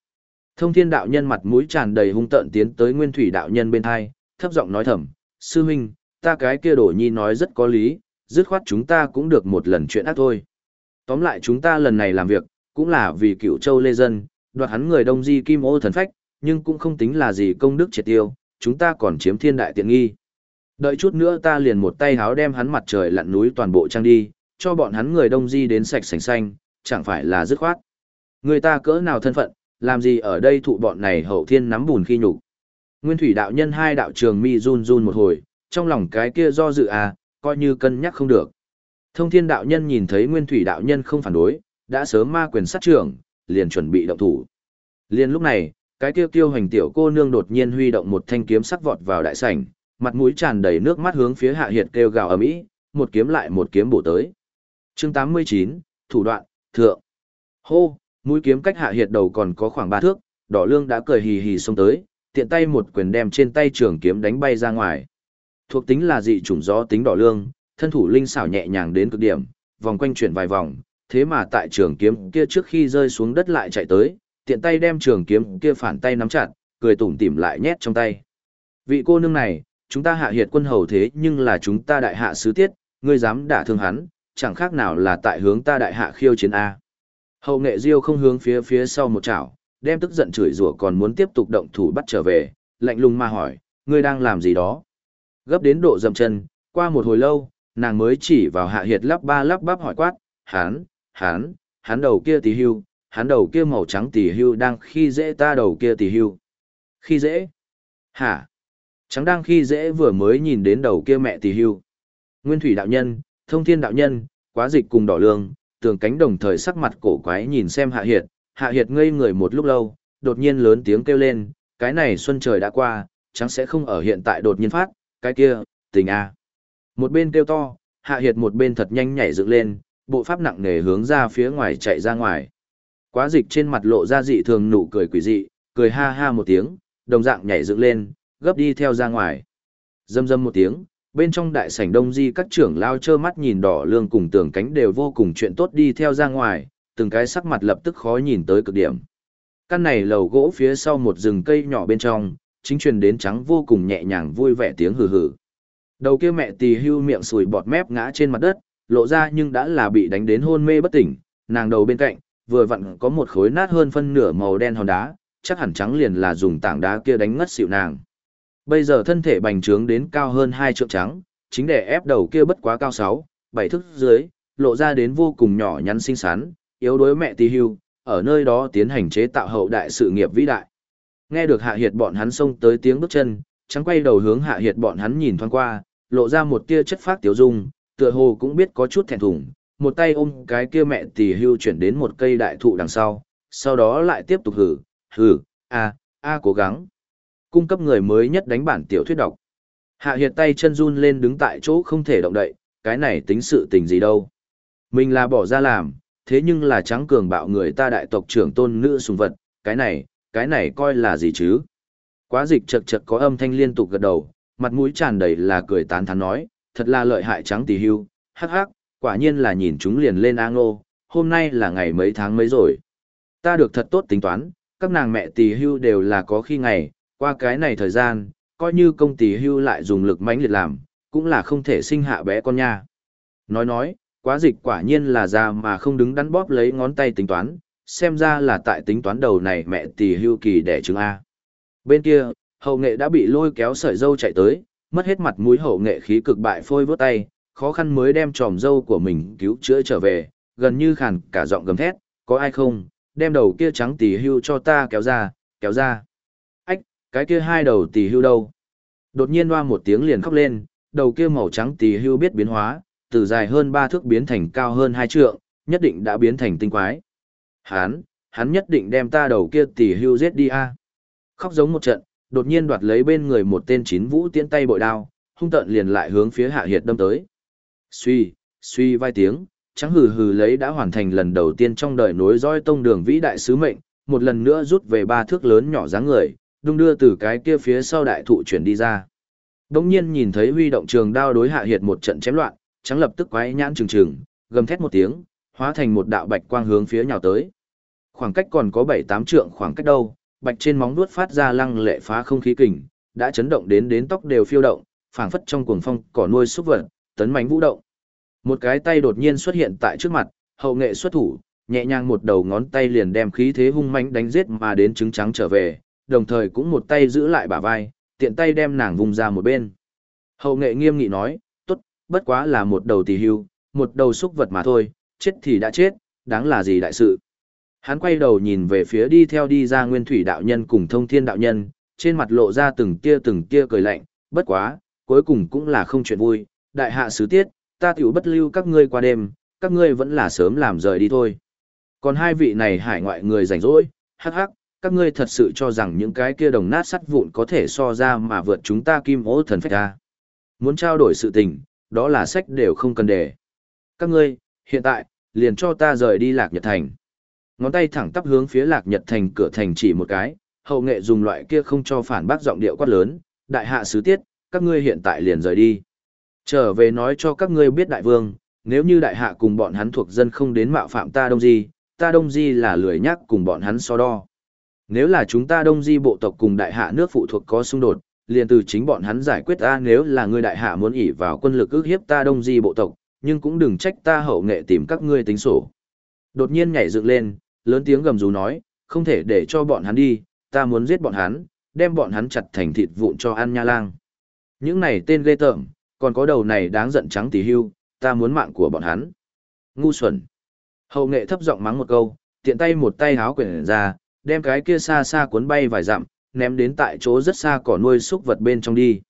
[SPEAKER 1] Thông thiên đạo nhân mặt mũi tràn đầy hung tợn tiến tới nguyên thủy đạo nhân bên thai, thấp giọng nói thầm, sư huynh, ta cái kia đổ nhi nói rất có lý, dứt khoát chúng ta cũng được một lần chuyện ác thôi. Tóm lại chúng ta lần này làm việc, cũng là vì cựu châu lê dân, đoạt hắn người đông di kim ô thần phách, nhưng cũng không tính là gì công đức triệt tiêu, chúng ta còn chiếm thiên đại tiện nghi. Đợi chút nữa ta liền một tay háo đem hắn mặt trời lặn núi toàn bộ trang đi, cho bọn hắn người đông di đến sạch sành xanh, chẳng phải là dứt khoát. Người ta cỡ nào thân phận, làm gì ở đây thụ bọn này hậu thiên nắm bùn khi nhục. Nguyên thủy đạo nhân hai đạo trường mi run run một hồi, trong lòng cái kia do dự à, coi như cân nhắc không được. Thông thiên đạo nhân nhìn thấy nguyên thủy đạo nhân không phản đối, đã sớm ma quyền sát trưởng, liền chuẩn bị động thủ. Liền lúc này, cái kia tiêu hành tiểu cô nương đột nhiên huy động một thanh kiếm sắc vọt vào đại sảnh, mặt mũi tràn đầy nước mắt hướng phía hạ hiệt kêu gào ầm ĩ, một kiếm lại một kiếm bổ tới. Chương 89, thủ đoạn, thượng. Hô, mũi kiếm cách hạ hiệt đầu còn có khoảng ba thước, đỏ lương đã cười hì hì xông tới, tiện tay một quyền đem trên tay trường kiếm đánh bay ra ngoài. Thuộc tính là dị chủng gió tính đỏ lương, thân thủ linh xảo nhẹ nhàng đến cực điểm, vòng quanh chuyển vài vòng, thế mà tại trường kiếm kia trước khi rơi xuống đất lại chạy tới, tiện tay đem trường kiếm kia phản tay nắm chặt, cười tủm tỉm lại nhét trong tay. Vị cô nương này, chúng ta hạ hiệt quân hầu thế nhưng là chúng ta đại hạ sứ tiết, ngươi dám đả thương hắn, chẳng khác nào là tại hướng ta đại hạ khiêu chiến A. Hậu nghệ diêu không hướng phía phía sau một chảo, đem tức giận chửi rủa còn muốn tiếp tục động thủ bắt trở về, lạnh lùng mà hỏi, ngươi đang làm gì đó? Gấp đến độ dầm chân, qua một hồi lâu, nàng mới chỉ vào hạ hiệt lắp ba lắp bắp hỏi quát, hắn, hắn, hắn đầu kia tỷ hưu, hắn đầu kia màu trắng tỷ hưu đang khi dễ ta đầu kia tỷ hưu. Khi dễ? Hả? Trắng đang khi dễ vừa mới nhìn đến đầu kia mẹ tỷ hưu. Nguyên thủy đạo nhân, thông thiên đạo nhân, quá dịch cùng đỏ lương, tường cánh đồng thời sắc mặt cổ quái nhìn xem hạ hiệt, hạ hiệt ngây người một lúc lâu, đột nhiên lớn tiếng kêu lên, cái này xuân trời đã qua, trắng sẽ không ở hiện tại đột nhiên phát, cái kia, tình a. Một bên kêu to, hạ hiệt một bên thật nhanh nhảy dựng lên, bộ pháp nặng nề hướng ra phía ngoài chạy ra ngoài. Quá dịch trên mặt lộ ra dị thường nụ cười quỷ dị, cười ha ha một tiếng, đồng dạng nhảy dựng lên, gấp đi theo ra ngoài. Dâm dâm một tiếng, bên trong đại sảnh đông di các trưởng lao trơ mắt nhìn đỏ lương cùng tường cánh đều vô cùng chuyện tốt đi theo ra ngoài, từng cái sắc mặt lập tức khó nhìn tới cực điểm. Căn này lầu gỗ phía sau một rừng cây nhỏ bên trong, chính truyền đến trắng vô cùng nhẹ nhàng vui vẻ tiếng hừ hừ. Đầu kia mẹ tì hưu miệng sùi bọt mép ngã trên mặt đất, lộ ra nhưng đã là bị đánh đến hôn mê bất tỉnh, nàng đầu bên cạnh, vừa vặn có một khối nát hơn phân nửa màu đen hòn đá, chắc hẳn trắng liền là dùng tảng đá kia đánh ngất xỉu nàng. Bây giờ thân thể bành trướng đến cao hơn hai trượng trắng, chính để ép đầu kia bất quá cao sáu, bảy thước dưới, lộ ra đến vô cùng nhỏ nhắn xinh xắn, yếu đuối mẹ tì hưu, ở nơi đó tiến hành chế tạo hậu đại sự nghiệp vĩ đại. Nghe được hạ hiệt bọn hắn xông tới tiếng bước chân, trắng quay đầu hướng hạ hiệt bọn hắn nhìn thoáng qua, lộ ra một tia chất phát tiểu dung, tựa hồ cũng biết có chút thẹn thùng, một tay ôm cái kia mẹ tỷ hưu chuyển đến một cây đại thụ đằng sau, sau đó lại tiếp tục hử, hử, a, a cố gắng. Cung cấp người mới nhất đánh bản tiểu thuyết đọc. Hạ hiệt tay chân run lên đứng tại chỗ không thể động đậy, cái này tính sự tình gì đâu. Mình là bỏ ra làm, thế nhưng là trắng cường bạo người ta đại tộc trưởng tôn nữ sùng vật, cái này, cái này coi là gì chứ? Quá dịch chật chật có âm thanh liên tục gật đầu, mặt mũi tràn đầy là cười tán thán nói, thật là lợi hại trắng tỷ hưu, hắc hắc, quả nhiên là nhìn chúng liền lên A ngô, hôm nay là ngày mấy tháng mấy rồi. Ta được thật tốt tính toán, các nàng mẹ tỷ hưu đều là có khi ngày, qua cái này thời gian, coi như công tỷ hưu lại dùng lực mãnh liệt làm, cũng là không thể sinh hạ bé con nha. Nói nói, quá dịch quả nhiên là già mà không đứng đắn bóp lấy ngón tay tính toán, xem ra là tại tính toán đầu này mẹ tỷ hưu kỳ đẻ trứng A. Bên kia, hậu nghệ đã bị lôi kéo sợi dâu chạy tới, mất hết mặt mũi hậu nghệ khí cực bại phôi vớt tay, khó khăn mới đem tròm dâu của mình cứu chữa trở về, gần như khàn cả giọng gầm thét, có ai không, đem đầu kia trắng tỷ hưu cho ta kéo ra, kéo ra. Ách, cái kia hai đầu tỷ hưu đâu? Đột nhiên hoa một tiếng liền khóc lên, đầu kia màu trắng tỷ hưu biết biến hóa, từ dài hơn ba thước biến thành cao hơn hai trượng, nhất định đã biến thành tinh quái. Hán, hắn nhất định đem ta đầu kia tỷ hưu giết đi a. Khóc giống một trận, đột nhiên đoạt lấy bên người một tên chín vũ tiễn tay bội đao, hung tợn liền lại hướng phía hạ hiệt đâm tới. Suy, suy vai tiếng, trắng hừ hừ lấy đã hoàn thành lần đầu tiên trong đời nối dõi tông đường vĩ đại sứ mệnh, một lần nữa rút về ba thước lớn nhỏ dáng người, đung đưa từ cái kia phía sau đại thụ chuyển đi ra. Đông nhiên nhìn thấy huy động trường đao đối hạ hiệt một trận chém loạn, trắng lập tức quái nhãn trừng trừng, gầm thét một tiếng, hóa thành một đạo bạch quang hướng phía nhào tới. Khoảng cách còn có 7-8 trượng khoảng cách đâu, bạch trên móng vuốt phát ra lăng lệ phá không khí kình, đã chấn động đến đến tóc đều phiêu động, phảng phất trong cuồng phong cỏ nuôi xúc vật, tấn mãnh vũ động. Một cái tay đột nhiên xuất hiện tại trước mặt, hậu nghệ xuất thủ, nhẹ nhàng một đầu ngón tay liền đem khí thế hung mãnh đánh giết mà đến trứng trắng trở về, đồng thời cũng một tay giữ lại bả vai, tiện tay đem nàng vùng ra một bên. Hậu nghệ nghiêm nghị nói, tốt, bất quá là một đầu tỳ hưu, một đầu xúc vật mà thôi, chết thì đã chết, đáng là gì đại sự. Hắn quay đầu nhìn về phía đi theo đi ra nguyên thủy đạo nhân cùng thông thiên đạo nhân, trên mặt lộ ra từng tia từng tia cười lạnh, bất quá, cuối cùng cũng là không chuyện vui, đại hạ sứ tiết, ta tiểu bất lưu các ngươi qua đêm, các ngươi vẫn là sớm làm rời đi thôi. Còn hai vị này hải ngoại người rảnh rỗi, hắc hắc, các ngươi thật sự cho rằng những cái kia đồng nát sắt vụn có thể so ra mà vượt chúng ta kim ố thần phách ra. Muốn trao đổi sự tình, đó là sách đều không cần để. Các ngươi, hiện tại, liền cho ta rời đi lạc nhật thành. Ngón tay thẳng tắp hướng phía lạc nhật thành cửa thành chỉ một cái, hậu nghệ dùng loại kia không cho phản bác giọng điệu quát lớn, đại hạ sứ tiết, các ngươi hiện tại liền rời đi. Trở về nói cho các ngươi biết đại vương, nếu như đại hạ cùng bọn hắn thuộc dân không đến mạo phạm ta đông di, ta đông di là lười nhắc cùng bọn hắn so đo. Nếu là chúng ta đông di bộ tộc cùng đại hạ nước phụ thuộc có xung đột, liền từ chính bọn hắn giải quyết ta nếu là ngươi đại hạ muốn ỷ vào quân lực ước hiếp ta đông di bộ tộc, nhưng cũng đừng trách ta hậu nghệ tìm các ngươi tính sổ. Đột nhiên nhảy dựng lên, lớn tiếng gầm rú nói, không thể để cho bọn hắn đi, ta muốn giết bọn hắn, đem bọn hắn chặt thành thịt vụn cho ăn nha lang. Những này tên ghê tởm, còn có đầu này đáng giận trắng tỷ hưu, ta muốn mạng của bọn hắn. Ngu xuẩn. Hậu nghệ thấp giọng mắng một câu, tiện tay một tay háo quyển ra, đem cái kia xa xa cuốn bay vài dặm, ném đến tại chỗ rất xa cỏ nuôi súc vật bên trong đi.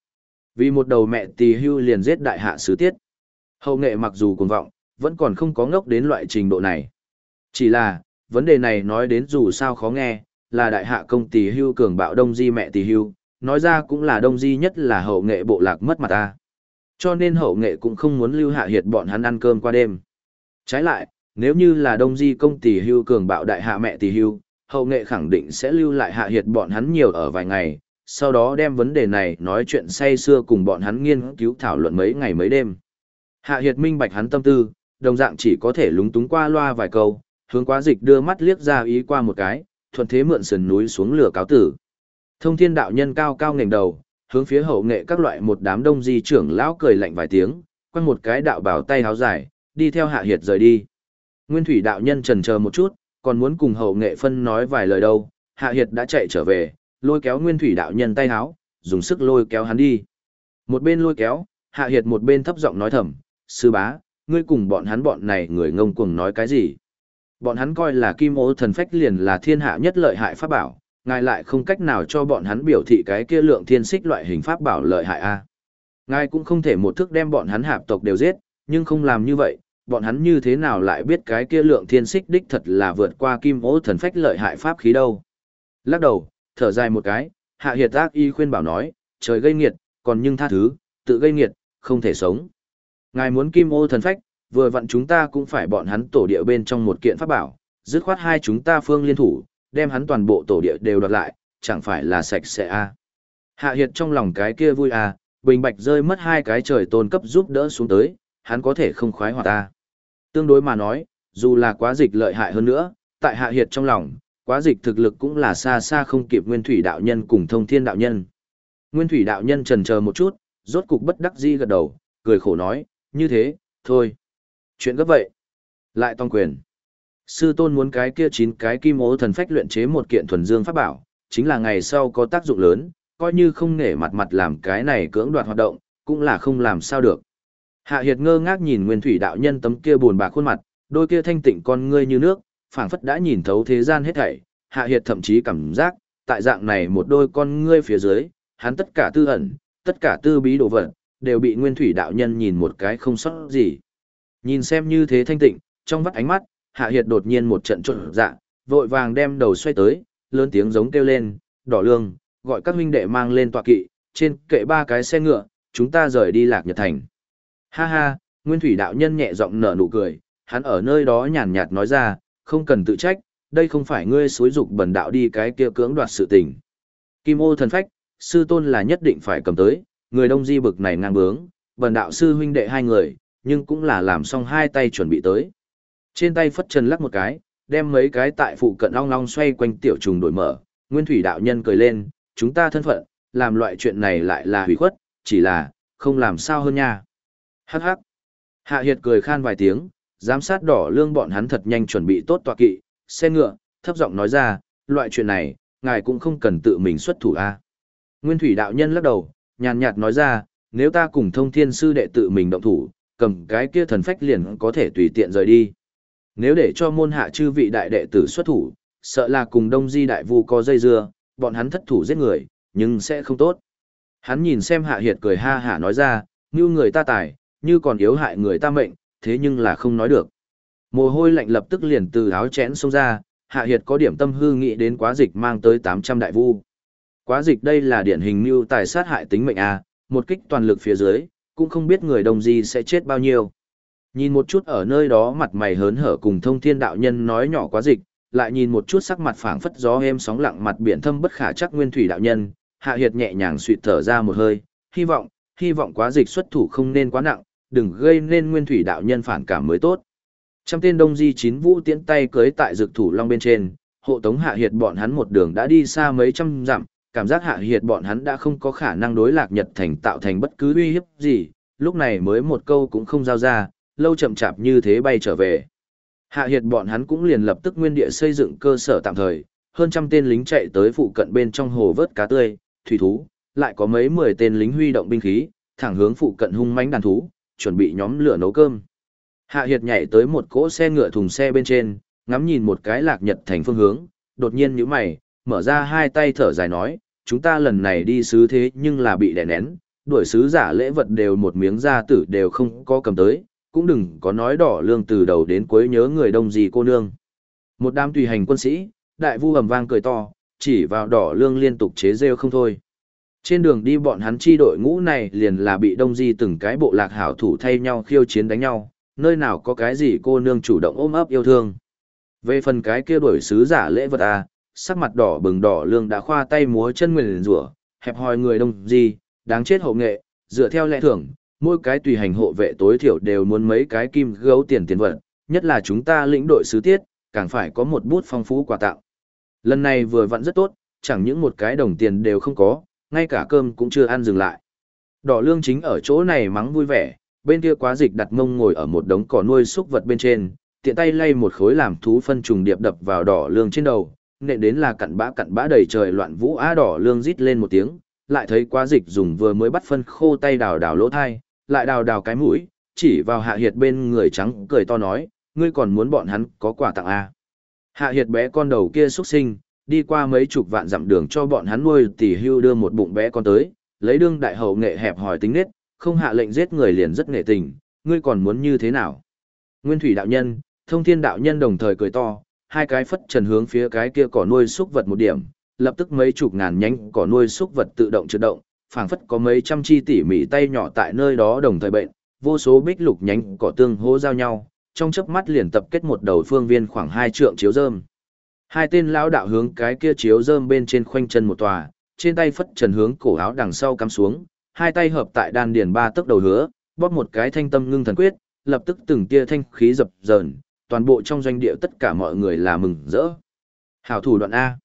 [SPEAKER 1] Vì một đầu mẹ tỳ hưu liền giết đại hạ sứ tiết. Hậu nghệ mặc dù cuồng vọng, vẫn còn không có ngốc đến loại trình độ này. Chỉ là, vấn đề này nói đến dù sao khó nghe, là đại hạ công tỷ hưu cường bạo đông di mẹ tỷ hưu, nói ra cũng là đông di nhất là hậu nghệ bộ lạc mất mặt ta. Cho nên hậu nghệ cũng không muốn lưu hạ hiệt bọn hắn ăn cơm qua đêm. Trái lại, nếu như là đông di công tỷ hưu cường bạo đại hạ mẹ tỷ hưu, hậu nghệ khẳng định sẽ lưu lại hạ hiệt bọn hắn nhiều ở vài ngày, sau đó đem vấn đề này nói chuyện say xưa cùng bọn hắn nghiên cứu thảo luận mấy ngày mấy đêm. Hạ hiệt minh bạch hắn tâm tư, đồng dạng chỉ có thể lúng túng qua loa vài câu, hướng quá dịch đưa mắt liếc ra ý qua một cái, thuận thế mượn sườn núi xuống lửa cáo tử. Thông thiên đạo nhân cao cao ngẩng đầu, hướng phía hậu nghệ các loại một đám đông di trưởng lão cười lạnh vài tiếng, quăng một cái đạo bảo tay háo dài, đi theo hạ hiệt rời đi. Nguyên thủy đạo nhân trần chờ một chút, còn muốn cùng hậu nghệ phân nói vài lời đâu, Hạ Hiệt đã chạy trở về, lôi kéo Nguyên Thủy đạo nhân tay háo, dùng sức lôi kéo hắn đi. Một bên lôi kéo, Hạ Hiệt một bên thấp giọng nói thầm, sư bá, ngươi cùng bọn hắn bọn này người ngông cuồng nói cái gì? Bọn hắn coi là kim ô thần phách liền là thiên hạ nhất lợi hại pháp bảo, ngài lại không cách nào cho bọn hắn biểu thị cái kia lượng thiên xích loại hình pháp bảo lợi hại a. Ngài cũng không thể một thức đem bọn hắn hạp tộc đều giết, nhưng không làm như vậy, bọn hắn như thế nào lại biết cái kia lượng thiên xích đích thật là vượt qua kim ô thần phách lợi hại pháp khí đâu. Lắc đầu, thở dài một cái, hạ hiệt ác y khuyên bảo nói, trời gây nghiệt, còn nhưng tha thứ, tự gây nghiệt, không thể sống. Ngài muốn kim ô thần phách, vừa vặn chúng ta cũng phải bọn hắn tổ địa bên trong một kiện pháp bảo, dứt khoát hai chúng ta phương liên thủ, đem hắn toàn bộ tổ địa đều đoạt lại, chẳng phải là sạch sẽ a. À. Hạ Hiệt trong lòng cái kia vui à, Bình Bạch rơi mất hai cái trời tôn cấp giúp đỡ xuống tới, hắn có thể không khoái hoạt ta. Tương đối mà nói, dù là quá dịch lợi hại hơn nữa, tại Hạ Hiệt trong lòng, quá dịch thực lực cũng là xa xa không kịp Nguyên Thủy đạo nhân cùng Thông Thiên đạo nhân. Nguyên Thủy đạo nhân trần chờ một chút, rốt cục bất đắc dĩ gật đầu, cười khổ nói, như thế, thôi. Chuyện gấp vậy. Lại tông quyền. Sư tôn muốn cái kia chín cái kim ố thần phách luyện chế một kiện thuần dương pháp bảo, chính là ngày sau có tác dụng lớn, coi như không nể mặt mặt làm cái này cưỡng đoạt hoạt động, cũng là không làm sao được. Hạ Hiệt ngơ ngác nhìn Nguyên Thủy đạo nhân tấm kia buồn bạc khuôn mặt, đôi kia thanh tịnh con ngươi như nước, phảng phất đã nhìn thấu thế gian hết thảy, Hạ Hiệt thậm chí cảm giác, tại dạng này một đôi con ngươi phía dưới, hắn tất cả tư ẩn, tất cả tư bí đồ vật, đều bị Nguyên Thủy đạo nhân nhìn một cái không sót gì. Nhìn xem như thế thanh tịnh, trong vắt ánh mắt, Hạ Hiệt đột nhiên một trận trộn dạ, vội vàng đem đầu xoay tới, lớn tiếng giống kêu lên, đỏ lương, gọi các huynh đệ mang lên tọa kỵ, trên kệ ba cái xe ngựa, chúng ta rời đi lạc nhật thành. Ha ha, Nguyên Thủy đạo nhân nhẹ giọng nở nụ cười, hắn ở nơi đó nhàn nhạt nói ra, không cần tự trách, đây không phải ngươi xối dục bẩn đạo đi cái kia cưỡng đoạt sự tình. Kim ô thần phách, sư tôn là nhất định phải cầm tới, người đông di bực này ngang bướng, bần đạo sư huynh đệ hai người, nhưng cũng là làm xong hai tay chuẩn bị tới. Trên tay phất chân lắc một cái, đem mấy cái tại phụ cận long long xoay quanh tiểu trùng đổi mở, nguyên thủy đạo nhân cười lên, chúng ta thân phận, làm loại chuyện này lại là hủy khuất, chỉ là, không làm sao hơn nha. Hắc hắc. Hạ Hiệt cười khan vài tiếng, giám sát đỏ lương bọn hắn thật nhanh chuẩn bị tốt tọa kỵ, xe ngựa, thấp giọng nói ra, loại chuyện này, ngài cũng không cần tự mình xuất thủ a. Nguyên thủy đạo nhân lắc đầu, nhàn nhạt nói ra, nếu ta cùng thông thiên sư đệ tự mình động thủ, cầm cái kia thần phách liền có thể tùy tiện rời đi. Nếu để cho môn hạ chư vị đại đệ tử xuất thủ, sợ là cùng đông di đại vu có dây dưa, bọn hắn thất thủ giết người, nhưng sẽ không tốt. Hắn nhìn xem hạ hiệt cười ha hả nói ra, như người ta tài, như còn yếu hại người ta mệnh, thế nhưng là không nói được. Mồ hôi lạnh lập tức liền từ áo chén xông ra, hạ hiệt có điểm tâm hư nghĩ đến quá dịch mang tới 800 đại vu. Quá dịch đây là điển hình mưu tài sát hại tính mệnh A, một kích toàn lực phía dưới, cũng không biết người đồng gì sẽ chết bao nhiêu. Nhìn một chút ở nơi đó mặt mày hớn hở cùng thông thiên đạo nhân nói nhỏ quá dịch, lại nhìn một chút sắc mặt phảng phất gió êm sóng lặng mặt biển thâm bất khả chắc nguyên thủy đạo nhân, hạ hiệt nhẹ nhàng suỵt thở ra một hơi, hy vọng, hy vọng quá dịch xuất thủ không nên quá nặng, đừng gây nên nguyên thủy đạo nhân phản cảm mới tốt. Trăm tên đông di chín vũ tiễn tay cưới tại dược thủ long bên trên, hộ tống hạ hiệt bọn hắn một đường đã đi xa mấy trăm dặm, cảm giác hạ hiệt bọn hắn đã không có khả năng đối lạc nhật thành tạo thành bất cứ uy hiếp gì, lúc này mới một câu cũng không giao ra, lâu chậm chạp như thế bay trở về. Hạ hiệt bọn hắn cũng liền lập tức nguyên địa xây dựng cơ sở tạm thời, hơn trăm tên lính chạy tới phụ cận bên trong hồ vớt cá tươi, thủy thú, lại có mấy mười tên lính huy động binh khí, thẳng hướng phụ cận hung mãnh đàn thú, chuẩn bị nhóm lửa nấu cơm. Hạ hiệt nhảy tới một cỗ xe ngựa thùng xe bên trên, ngắm nhìn một cái lạc nhật thành phương hướng, đột nhiên nhíu mày, mở ra hai tay thở dài nói, chúng ta lần này đi sứ thế nhưng là bị đè nén, đuổi sứ giả lễ vật đều một miếng da tử đều không có cầm tới, cũng đừng có nói đỏ lương từ đầu đến cuối nhớ người đông gì cô nương. Một đám tùy hành quân sĩ, đại vu ầm vang cười to, chỉ vào đỏ lương liên tục chế rêu không thôi. Trên đường đi bọn hắn chi đội ngũ này liền là bị đông di từng cái bộ lạc hảo thủ thay nhau khiêu chiến đánh nhau, nơi nào có cái gì cô nương chủ động ôm ấp yêu thương. Về phần cái kia đuổi sứ giả lễ vật à, sắc mặt đỏ bừng đỏ lương đã khoa tay múa chân nguyền rủa hẹp hòi người đông di, đáng chết hậu nghệ, dựa theo lẽ thưởng, mỗi cái tùy hành hộ vệ tối thiểu đều muốn mấy cái kim gấu tiền tiền vật, nhất là chúng ta lĩnh đội sứ tiết, càng phải có một bút phong phú quà tặng. Lần này vừa vặn rất tốt, chẳng những một cái đồng tiền đều không có, ngay cả cơm cũng chưa ăn dừng lại. Đỏ lương chính ở chỗ này mắng vui vẻ, bên kia quá dịch đặt mông ngồi ở một đống cỏ nuôi súc vật bên trên, tiện tay lay một khối làm thú phân trùng điệp đập vào đỏ lương trên đầu, nện đến là cặn bã cặn bã đầy trời loạn vũ á đỏ lương rít lên một tiếng, lại thấy quá dịch dùng vừa mới bắt phân khô tay đào đào lỗ thai, lại đào đào cái mũi, chỉ vào hạ hiệt bên người trắng cười to nói, ngươi còn muốn bọn hắn có quà tặng à. Hạ hiệt bé con đầu kia xuất sinh, đi qua mấy chục vạn dặm đường cho bọn hắn nuôi tỷ hưu đưa một bụng bé con tới, lấy đương đại hậu nghệ hẹp hỏi tính nết, không hạ lệnh giết người liền rất nghệ tình, ngươi còn muốn như thế nào? Nguyên thủy đạo nhân, thông thiên đạo nhân đồng thời cười to, hai cái phất trần hướng phía cái kia cỏ nuôi xúc vật một điểm, lập tức mấy chục ngàn nhánh cỏ nuôi xúc vật tự động trượt động, phảng phất có mấy trăm chi tỉ mỉ tay nhỏ tại nơi đó đồng thời bệnh, vô số bích lục nhánh cỏ tương hô giao nhau, trong chớp mắt liền tập kết một đầu phương viên khoảng hai trượng chiếu rơm. Hai tên lão đạo hướng cái kia chiếu rơm bên trên khoanh chân một tòa, trên tay phất trần hướng cổ áo đằng sau cắm xuống, hai tay hợp tại đan điền ba tấc đầu hứa, bóp một cái thanh tâm ngưng thần quyết, lập tức từng tia thanh khí dập dờn, toàn bộ trong doanh địa tất cả mọi người là mừng rỡ. Hảo thủ đoạn A.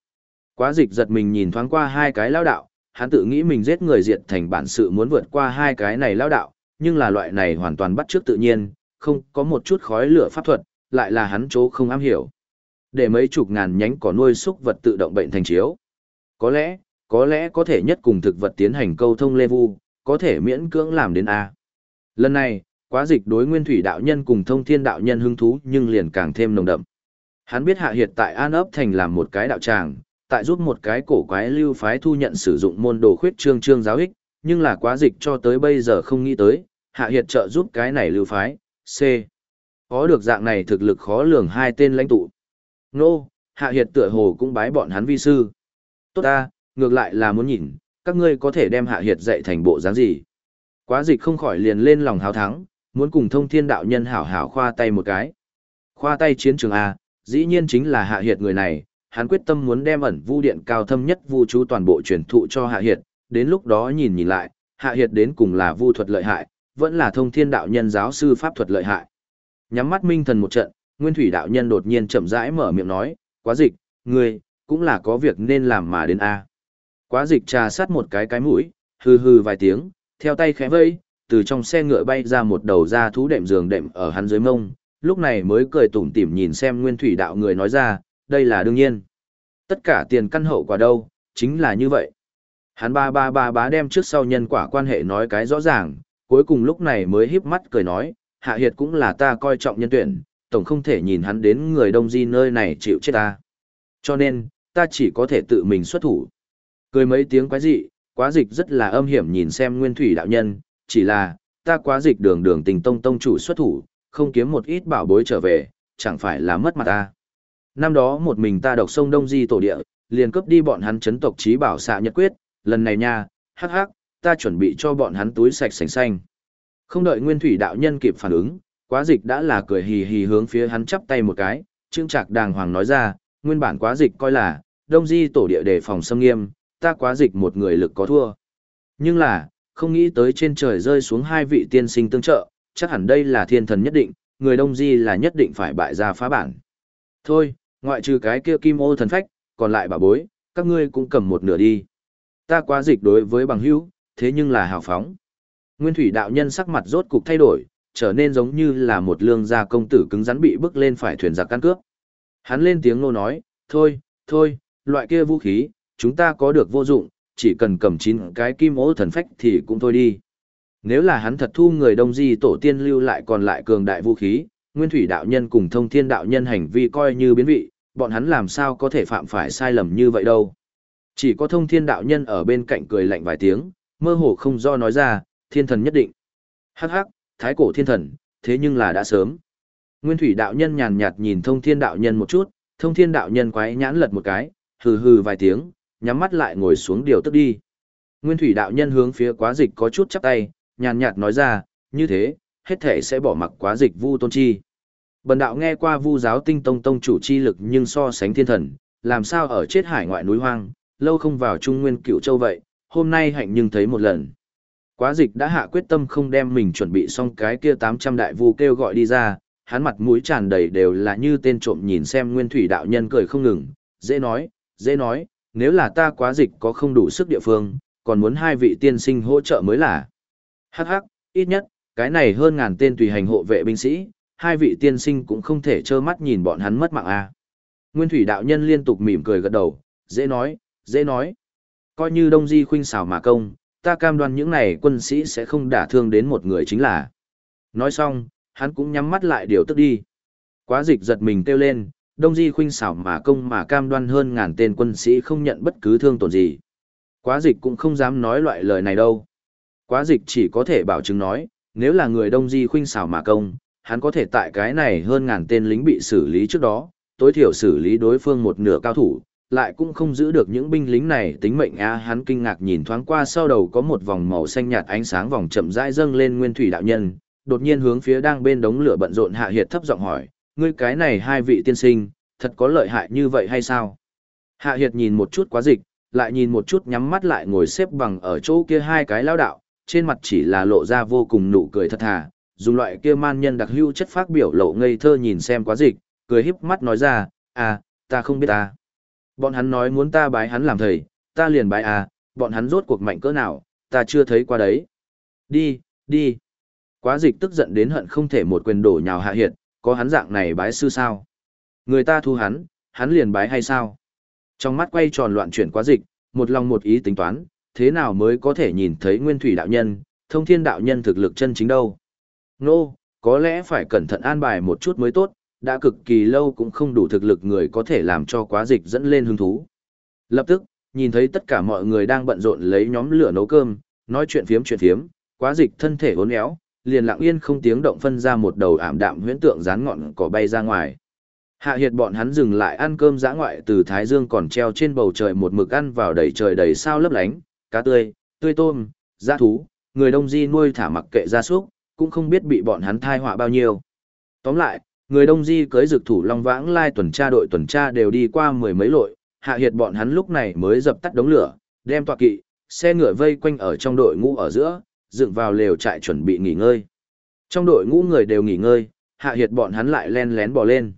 [SPEAKER 1] Quá dịch giật mình nhìn thoáng qua hai cái lão đạo, hắn tự nghĩ mình giết người diệt thành bản sự muốn vượt qua hai cái này lão đạo, nhưng là loại này hoàn toàn bắt trước tự nhiên, không có một chút khói lửa pháp thuật, lại là hắn chỗ không am hiểu. Để mấy chục ngàn nhánh cỏ nuôi xúc vật tự động bệnh thành chiếu. Có lẽ, có lẽ có thể nhất cùng thực vật tiến hành câu thông lê vu, có thể miễn cưỡng làm đến A. Lần này, quá dịch đối nguyên thủy đạo nhân cùng thông thiên đạo nhân hứng thú nhưng liền càng thêm nồng đậm. Hắn biết hạ hiệt tại An ấp thành làm một cái đạo tràng, tại giúp một cái cổ quái lưu phái thu nhận sử dụng môn đồ khuyết trương trương giáo ích, nhưng là quá dịch cho tới bây giờ không nghĩ tới, hạ hiệt trợ giúp cái này lưu phái, C. Có được dạng này thực lực khó lường hai tên lãnh tụ. Nô, hạ hiệt tựa hồ cũng bái bọn hắn vi sư. Tốt ta, ngược lại là muốn nhìn, các ngươi có thể đem hạ hiệt dạy thành bộ dáng gì. Quá dịch không khỏi liền lên lòng hào thắng, muốn cùng thông thiên đạo nhân hảo hảo khoa tay một cái. Khoa tay chiến trường A, dĩ nhiên chính là hạ hiệt người này, hắn quyết tâm muốn đem ẩn vu điện cao thâm nhất vu chú toàn bộ truyền thụ cho hạ hiệt, đến lúc đó nhìn nhìn lại, hạ hiệt đến cùng là vu thuật lợi hại, vẫn là thông thiên đạo nhân giáo sư pháp thuật lợi hại. Nhắm mắt minh thần một trận, nguyên thủy đạo nhân đột nhiên chậm rãi mở miệng nói, quá dịch, ngươi, cũng là có việc nên làm mà đến A. Quá dịch trà sát một cái cái mũi, hừ hừ vài tiếng, theo tay khẽ vây, từ trong xe ngựa bay ra một đầu da thú đệm giường đệm ở hắn dưới mông, lúc này mới cười tủm tỉm nhìn xem nguyên thủy đạo người nói ra, đây là đương nhiên. Tất cả tiền căn hậu quả đâu, chính là như vậy. Hắn ba ba ba bá đem trước sau nhân quả quan hệ nói cái rõ ràng, cuối cùng lúc này mới híp mắt cười nói, hạ hiệt cũng là ta coi trọng nhân tuyển, tổng không thể nhìn hắn đến người đông di nơi này chịu chết ta. Cho nên, ta chỉ có thể tự mình xuất thủ. Cười mấy tiếng quái dị, quá dịch rất là âm hiểm nhìn xem nguyên thủy đạo nhân, chỉ là, ta quá dịch đường đường tình tông tông chủ xuất thủ, không kiếm một ít bảo bối trở về, chẳng phải là mất mặt ta. Năm đó một mình ta độc sông Đông Di tổ địa, liền cướp đi bọn hắn chấn tộc trí bảo xạ nhật quyết, lần này nha, hắc hắc, ta chuẩn bị cho bọn hắn túi sạch sành xanh. Không đợi nguyên thủy đạo nhân kịp phản ứng, quá dịch đã là cười hì hì hướng phía hắn chắp tay một cái, trương trạc đàng hoàng nói ra, nguyên bản quá dịch coi là, Đông Di tổ địa đề phòng xâm nghiêm, ta quá dịch một người lực có thua. Nhưng là, không nghĩ tới trên trời rơi xuống hai vị tiên sinh tương trợ, chắc hẳn đây là thiên thần nhất định, người Đông Di là nhất định phải bại ra phá bản. Thôi, ngoại trừ cái kia kim ô thần phách, còn lại bà bối, các ngươi cũng cầm một nửa đi. Ta quá dịch đối với bằng hữu, thế nhưng là hào phóng. Nguyên thủy đạo nhân sắc mặt rốt cục thay đổi, trở nên giống như là một lương gia công tử cứng rắn bị bước lên phải thuyền giặc căn cước Hắn lên tiếng nô nói, thôi, thôi, loại kia vũ khí, chúng ta có được vô dụng, chỉ cần cầm chín cái kim ố thần phách thì cũng thôi đi. Nếu là hắn thật thu người đông di tổ tiên lưu lại còn lại cường đại vũ khí, nguyên thủy đạo nhân cùng thông thiên đạo nhân hành vi coi như biến vị, bọn hắn làm sao có thể phạm phải sai lầm như vậy đâu. Chỉ có thông thiên đạo nhân ở bên cạnh cười lạnh vài tiếng, mơ hồ không do nói ra, thiên thần nhất định. Hắc hắc, thái cổ thiên thần, thế nhưng là đã sớm. Nguyên thủy đạo nhân nhàn nhạt nhìn thông thiên đạo nhân một chút, thông thiên đạo nhân quái nhãn lật một cái, hừ hừ vài tiếng, nhắm mắt lại ngồi xuống điều tức đi. Nguyên thủy đạo nhân hướng phía quá dịch có chút chắp tay, nhàn nhạt nói ra, như thế, hết thể sẽ bỏ mặc quá dịch vu tôn chi. Bần đạo nghe qua vu giáo tinh tông tông chủ chi lực nhưng so sánh thiên thần, làm sao ở chết hải ngoại núi hoang, lâu không vào trung nguyên cựu châu vậy, hôm nay hạnh nhưng thấy một lần. Quá dịch đã hạ quyết tâm không đem mình chuẩn bị xong cái kia 800 đại vu kêu gọi đi ra, hắn mặt mũi tràn đầy đều là như tên trộm nhìn xem nguyên thủy đạo nhân cười không ngừng, dễ nói, dễ nói, nếu là ta quá dịch có không đủ sức địa phương, còn muốn hai vị tiên sinh hỗ trợ mới là. Hắc hắc, ít nhất, cái này hơn ngàn tên tùy hành hộ vệ binh sĩ, hai vị tiên sinh cũng không thể trơ mắt nhìn bọn hắn mất mạng a. À. Nguyên thủy đạo nhân liên tục mỉm cười gật đầu, dễ nói, dễ nói. Coi như đông di khuynh xảo mà công, ta cam đoan những này quân sĩ sẽ không đả thương đến một người chính là. Nói xong, hắn cũng nhắm mắt lại điều tức đi. Quá dịch giật mình kêu lên, đông di khuynh xảo mà công mà cam đoan hơn ngàn tên quân sĩ không nhận bất cứ thương tổn gì. Quá dịch cũng không dám nói loại lời này đâu. Quá dịch chỉ có thể bảo chứng nói, nếu là người đông di khuynh xảo mà công, hắn có thể tại cái này hơn ngàn tên lính bị xử lý trước đó, tối thiểu xử lý đối phương một nửa cao thủ, lại cũng không giữ được những binh lính này tính mệnh a hắn kinh ngạc nhìn thoáng qua sau đầu có một vòng màu xanh nhạt ánh sáng vòng chậm rãi dâng lên nguyên thủy đạo nhân, đột nhiên hướng phía đang bên đống lửa bận rộn hạ hiệt thấp giọng hỏi, ngươi cái này hai vị tiên sinh, thật có lợi hại như vậy hay sao? Hạ hiệt nhìn một chút quá dịch, lại nhìn một chút nhắm mắt lại ngồi xếp bằng ở chỗ kia hai cái lao đạo, trên mặt chỉ là lộ ra vô cùng nụ cười thật thà, dùng loại kia man nhân đặc hữu chất phát biểu lộ ngây thơ nhìn xem quá dịch, cười híp mắt nói ra, à, ta không biết ta. Bọn hắn nói muốn ta bái hắn làm thầy, ta liền bái à, bọn hắn rốt cuộc mạnh cỡ nào, ta chưa thấy qua đấy. Đi, đi. Quá dịch tức giận đến hận không thể một quyền đổ nhào hạ hiệt, có hắn dạng này bái sư sao? Người ta thu hắn, hắn liền bái hay sao? Trong mắt quay tròn loạn chuyển quá dịch, một lòng một ý tính toán, thế nào mới có thể nhìn thấy nguyên thủy đạo nhân, thông thiên đạo nhân thực lực chân chính đâu? Nô, no, có lẽ phải cẩn thận an bài một chút mới tốt, đã cực kỳ lâu cũng không đủ thực lực người có thể làm cho quá dịch dẫn lên hứng thú. Lập tức, nhìn thấy tất cả mọi người đang bận rộn lấy nhóm lửa nấu cơm, nói chuyện phiếm chuyện phiếm, quá dịch thân thể uốn éo, liền lặng yên không tiếng động phân ra một đầu ảm đạm huyễn tượng rán ngọn cỏ bay ra ngoài. Hạ hiệt bọn hắn dừng lại ăn cơm giã ngoại từ Thái Dương còn treo trên bầu trời một mực ăn vào đầy trời đầy sao lấp lánh, cá tươi, tươi tôm, dã thú, người đông di nuôi thả mặc kệ gia súc, cũng không biết bị bọn hắn thai họa bao nhiêu. Tóm lại, người đông di cưới dực thủ long vãng lai tuần tra đội tuần tra đều đi qua mười mấy lội, hạ hiệt bọn hắn lúc này mới dập tắt đống lửa, đem tọa kỵ, xe ngựa vây quanh ở trong đội ngũ ở giữa, dựng vào lều trại chuẩn bị nghỉ ngơi. Trong đội ngũ người đều nghỉ ngơi, hạ hiệt bọn hắn lại len lén bò lên.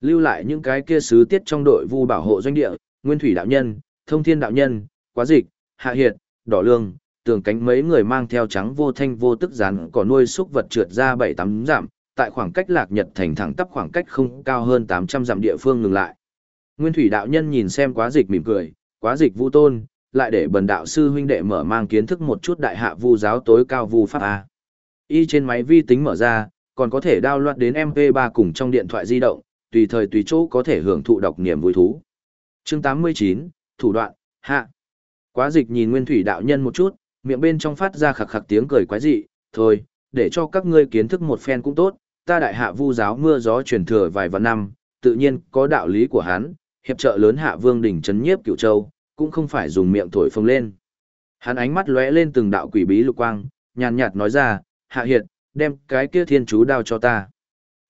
[SPEAKER 1] Lưu lại những cái kia sứ tiết trong đội vu bảo hộ doanh địa, nguyên thủy đạo nhân, thông thiên đạo nhân, quá dịch, hạ hiệt, đỏ lương, tường cánh mấy người mang theo trắng vô thanh vô tức rán có nuôi xúc vật trượt ra bảy tám dặm, tại khoảng cách lạc nhật thành thẳng tắp khoảng cách không cao hơn 800 dặm địa phương ngừng lại. Nguyên thủy đạo nhân nhìn xem quá dịch mỉm cười, quá dịch vu tôn, lại để bần đạo sư huynh đệ mở mang kiến thức một chút đại hạ vu giáo tối cao vu pháp A. Y trên máy vi tính mở ra, còn có thể đao loạt đến MP3 cùng trong điện thoại di động, tùy thời tùy chỗ có thể hưởng thụ đọc niềm vui thú. Chương 89, Thủ đoạn, hạ. Quá dịch nhìn nguyên thủy đạo nhân một chút, miệng bên trong phát ra khặc khặc tiếng cười quái dị, thôi, để cho các ngươi kiến thức một phen cũng tốt, ta đại hạ vu giáo mưa gió truyền thừa vài vạn năm, tự nhiên có đạo lý của hắn, hiệp trợ lớn hạ vương đỉnh chấn nhiếp cựu châu, cũng không phải dùng miệng thổi phồng lên. Hắn ánh mắt lóe lên từng đạo quỷ bí lục quang, nhàn nhạt nói ra, hạ hiệt, đem cái kia thiên chú đao cho ta.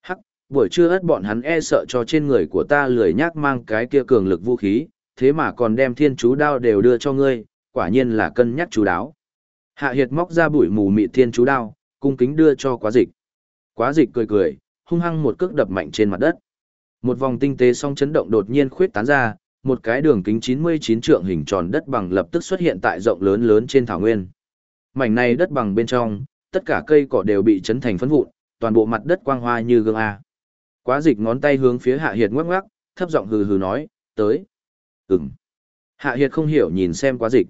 [SPEAKER 1] Hắc, buổi trưa ất bọn hắn e sợ cho trên người của ta lười nhác mang cái kia cường lực vũ khí, thế mà còn đem thiên chú đao đều đưa cho ngươi, quả nhiên là cân nhắc chú đáo. Hạ hiệt móc ra bụi mù mị thiên chú đao, cung kính đưa cho quá dịch. Quá dịch cười cười, hung hăng một cước đập mạnh trên mặt đất. Một vòng tinh tế song chấn động đột nhiên khuyết tán ra, một cái đường kính 99 trượng hình tròn đất bằng lập tức xuất hiện tại rộng lớn lớn trên thảo nguyên. Mảnh này đất bằng bên trong, tất cả cây cỏ đều bị chấn thành phấn vụn, toàn bộ mặt đất quang hoa như gương a. Quá dịch ngón tay hướng phía Hạ Hiệt ngoắc ngoắc, thấp giọng hừ hừ nói, "Tới." Ừm. Hạ Hiệt không hiểu nhìn xem Quá dịch.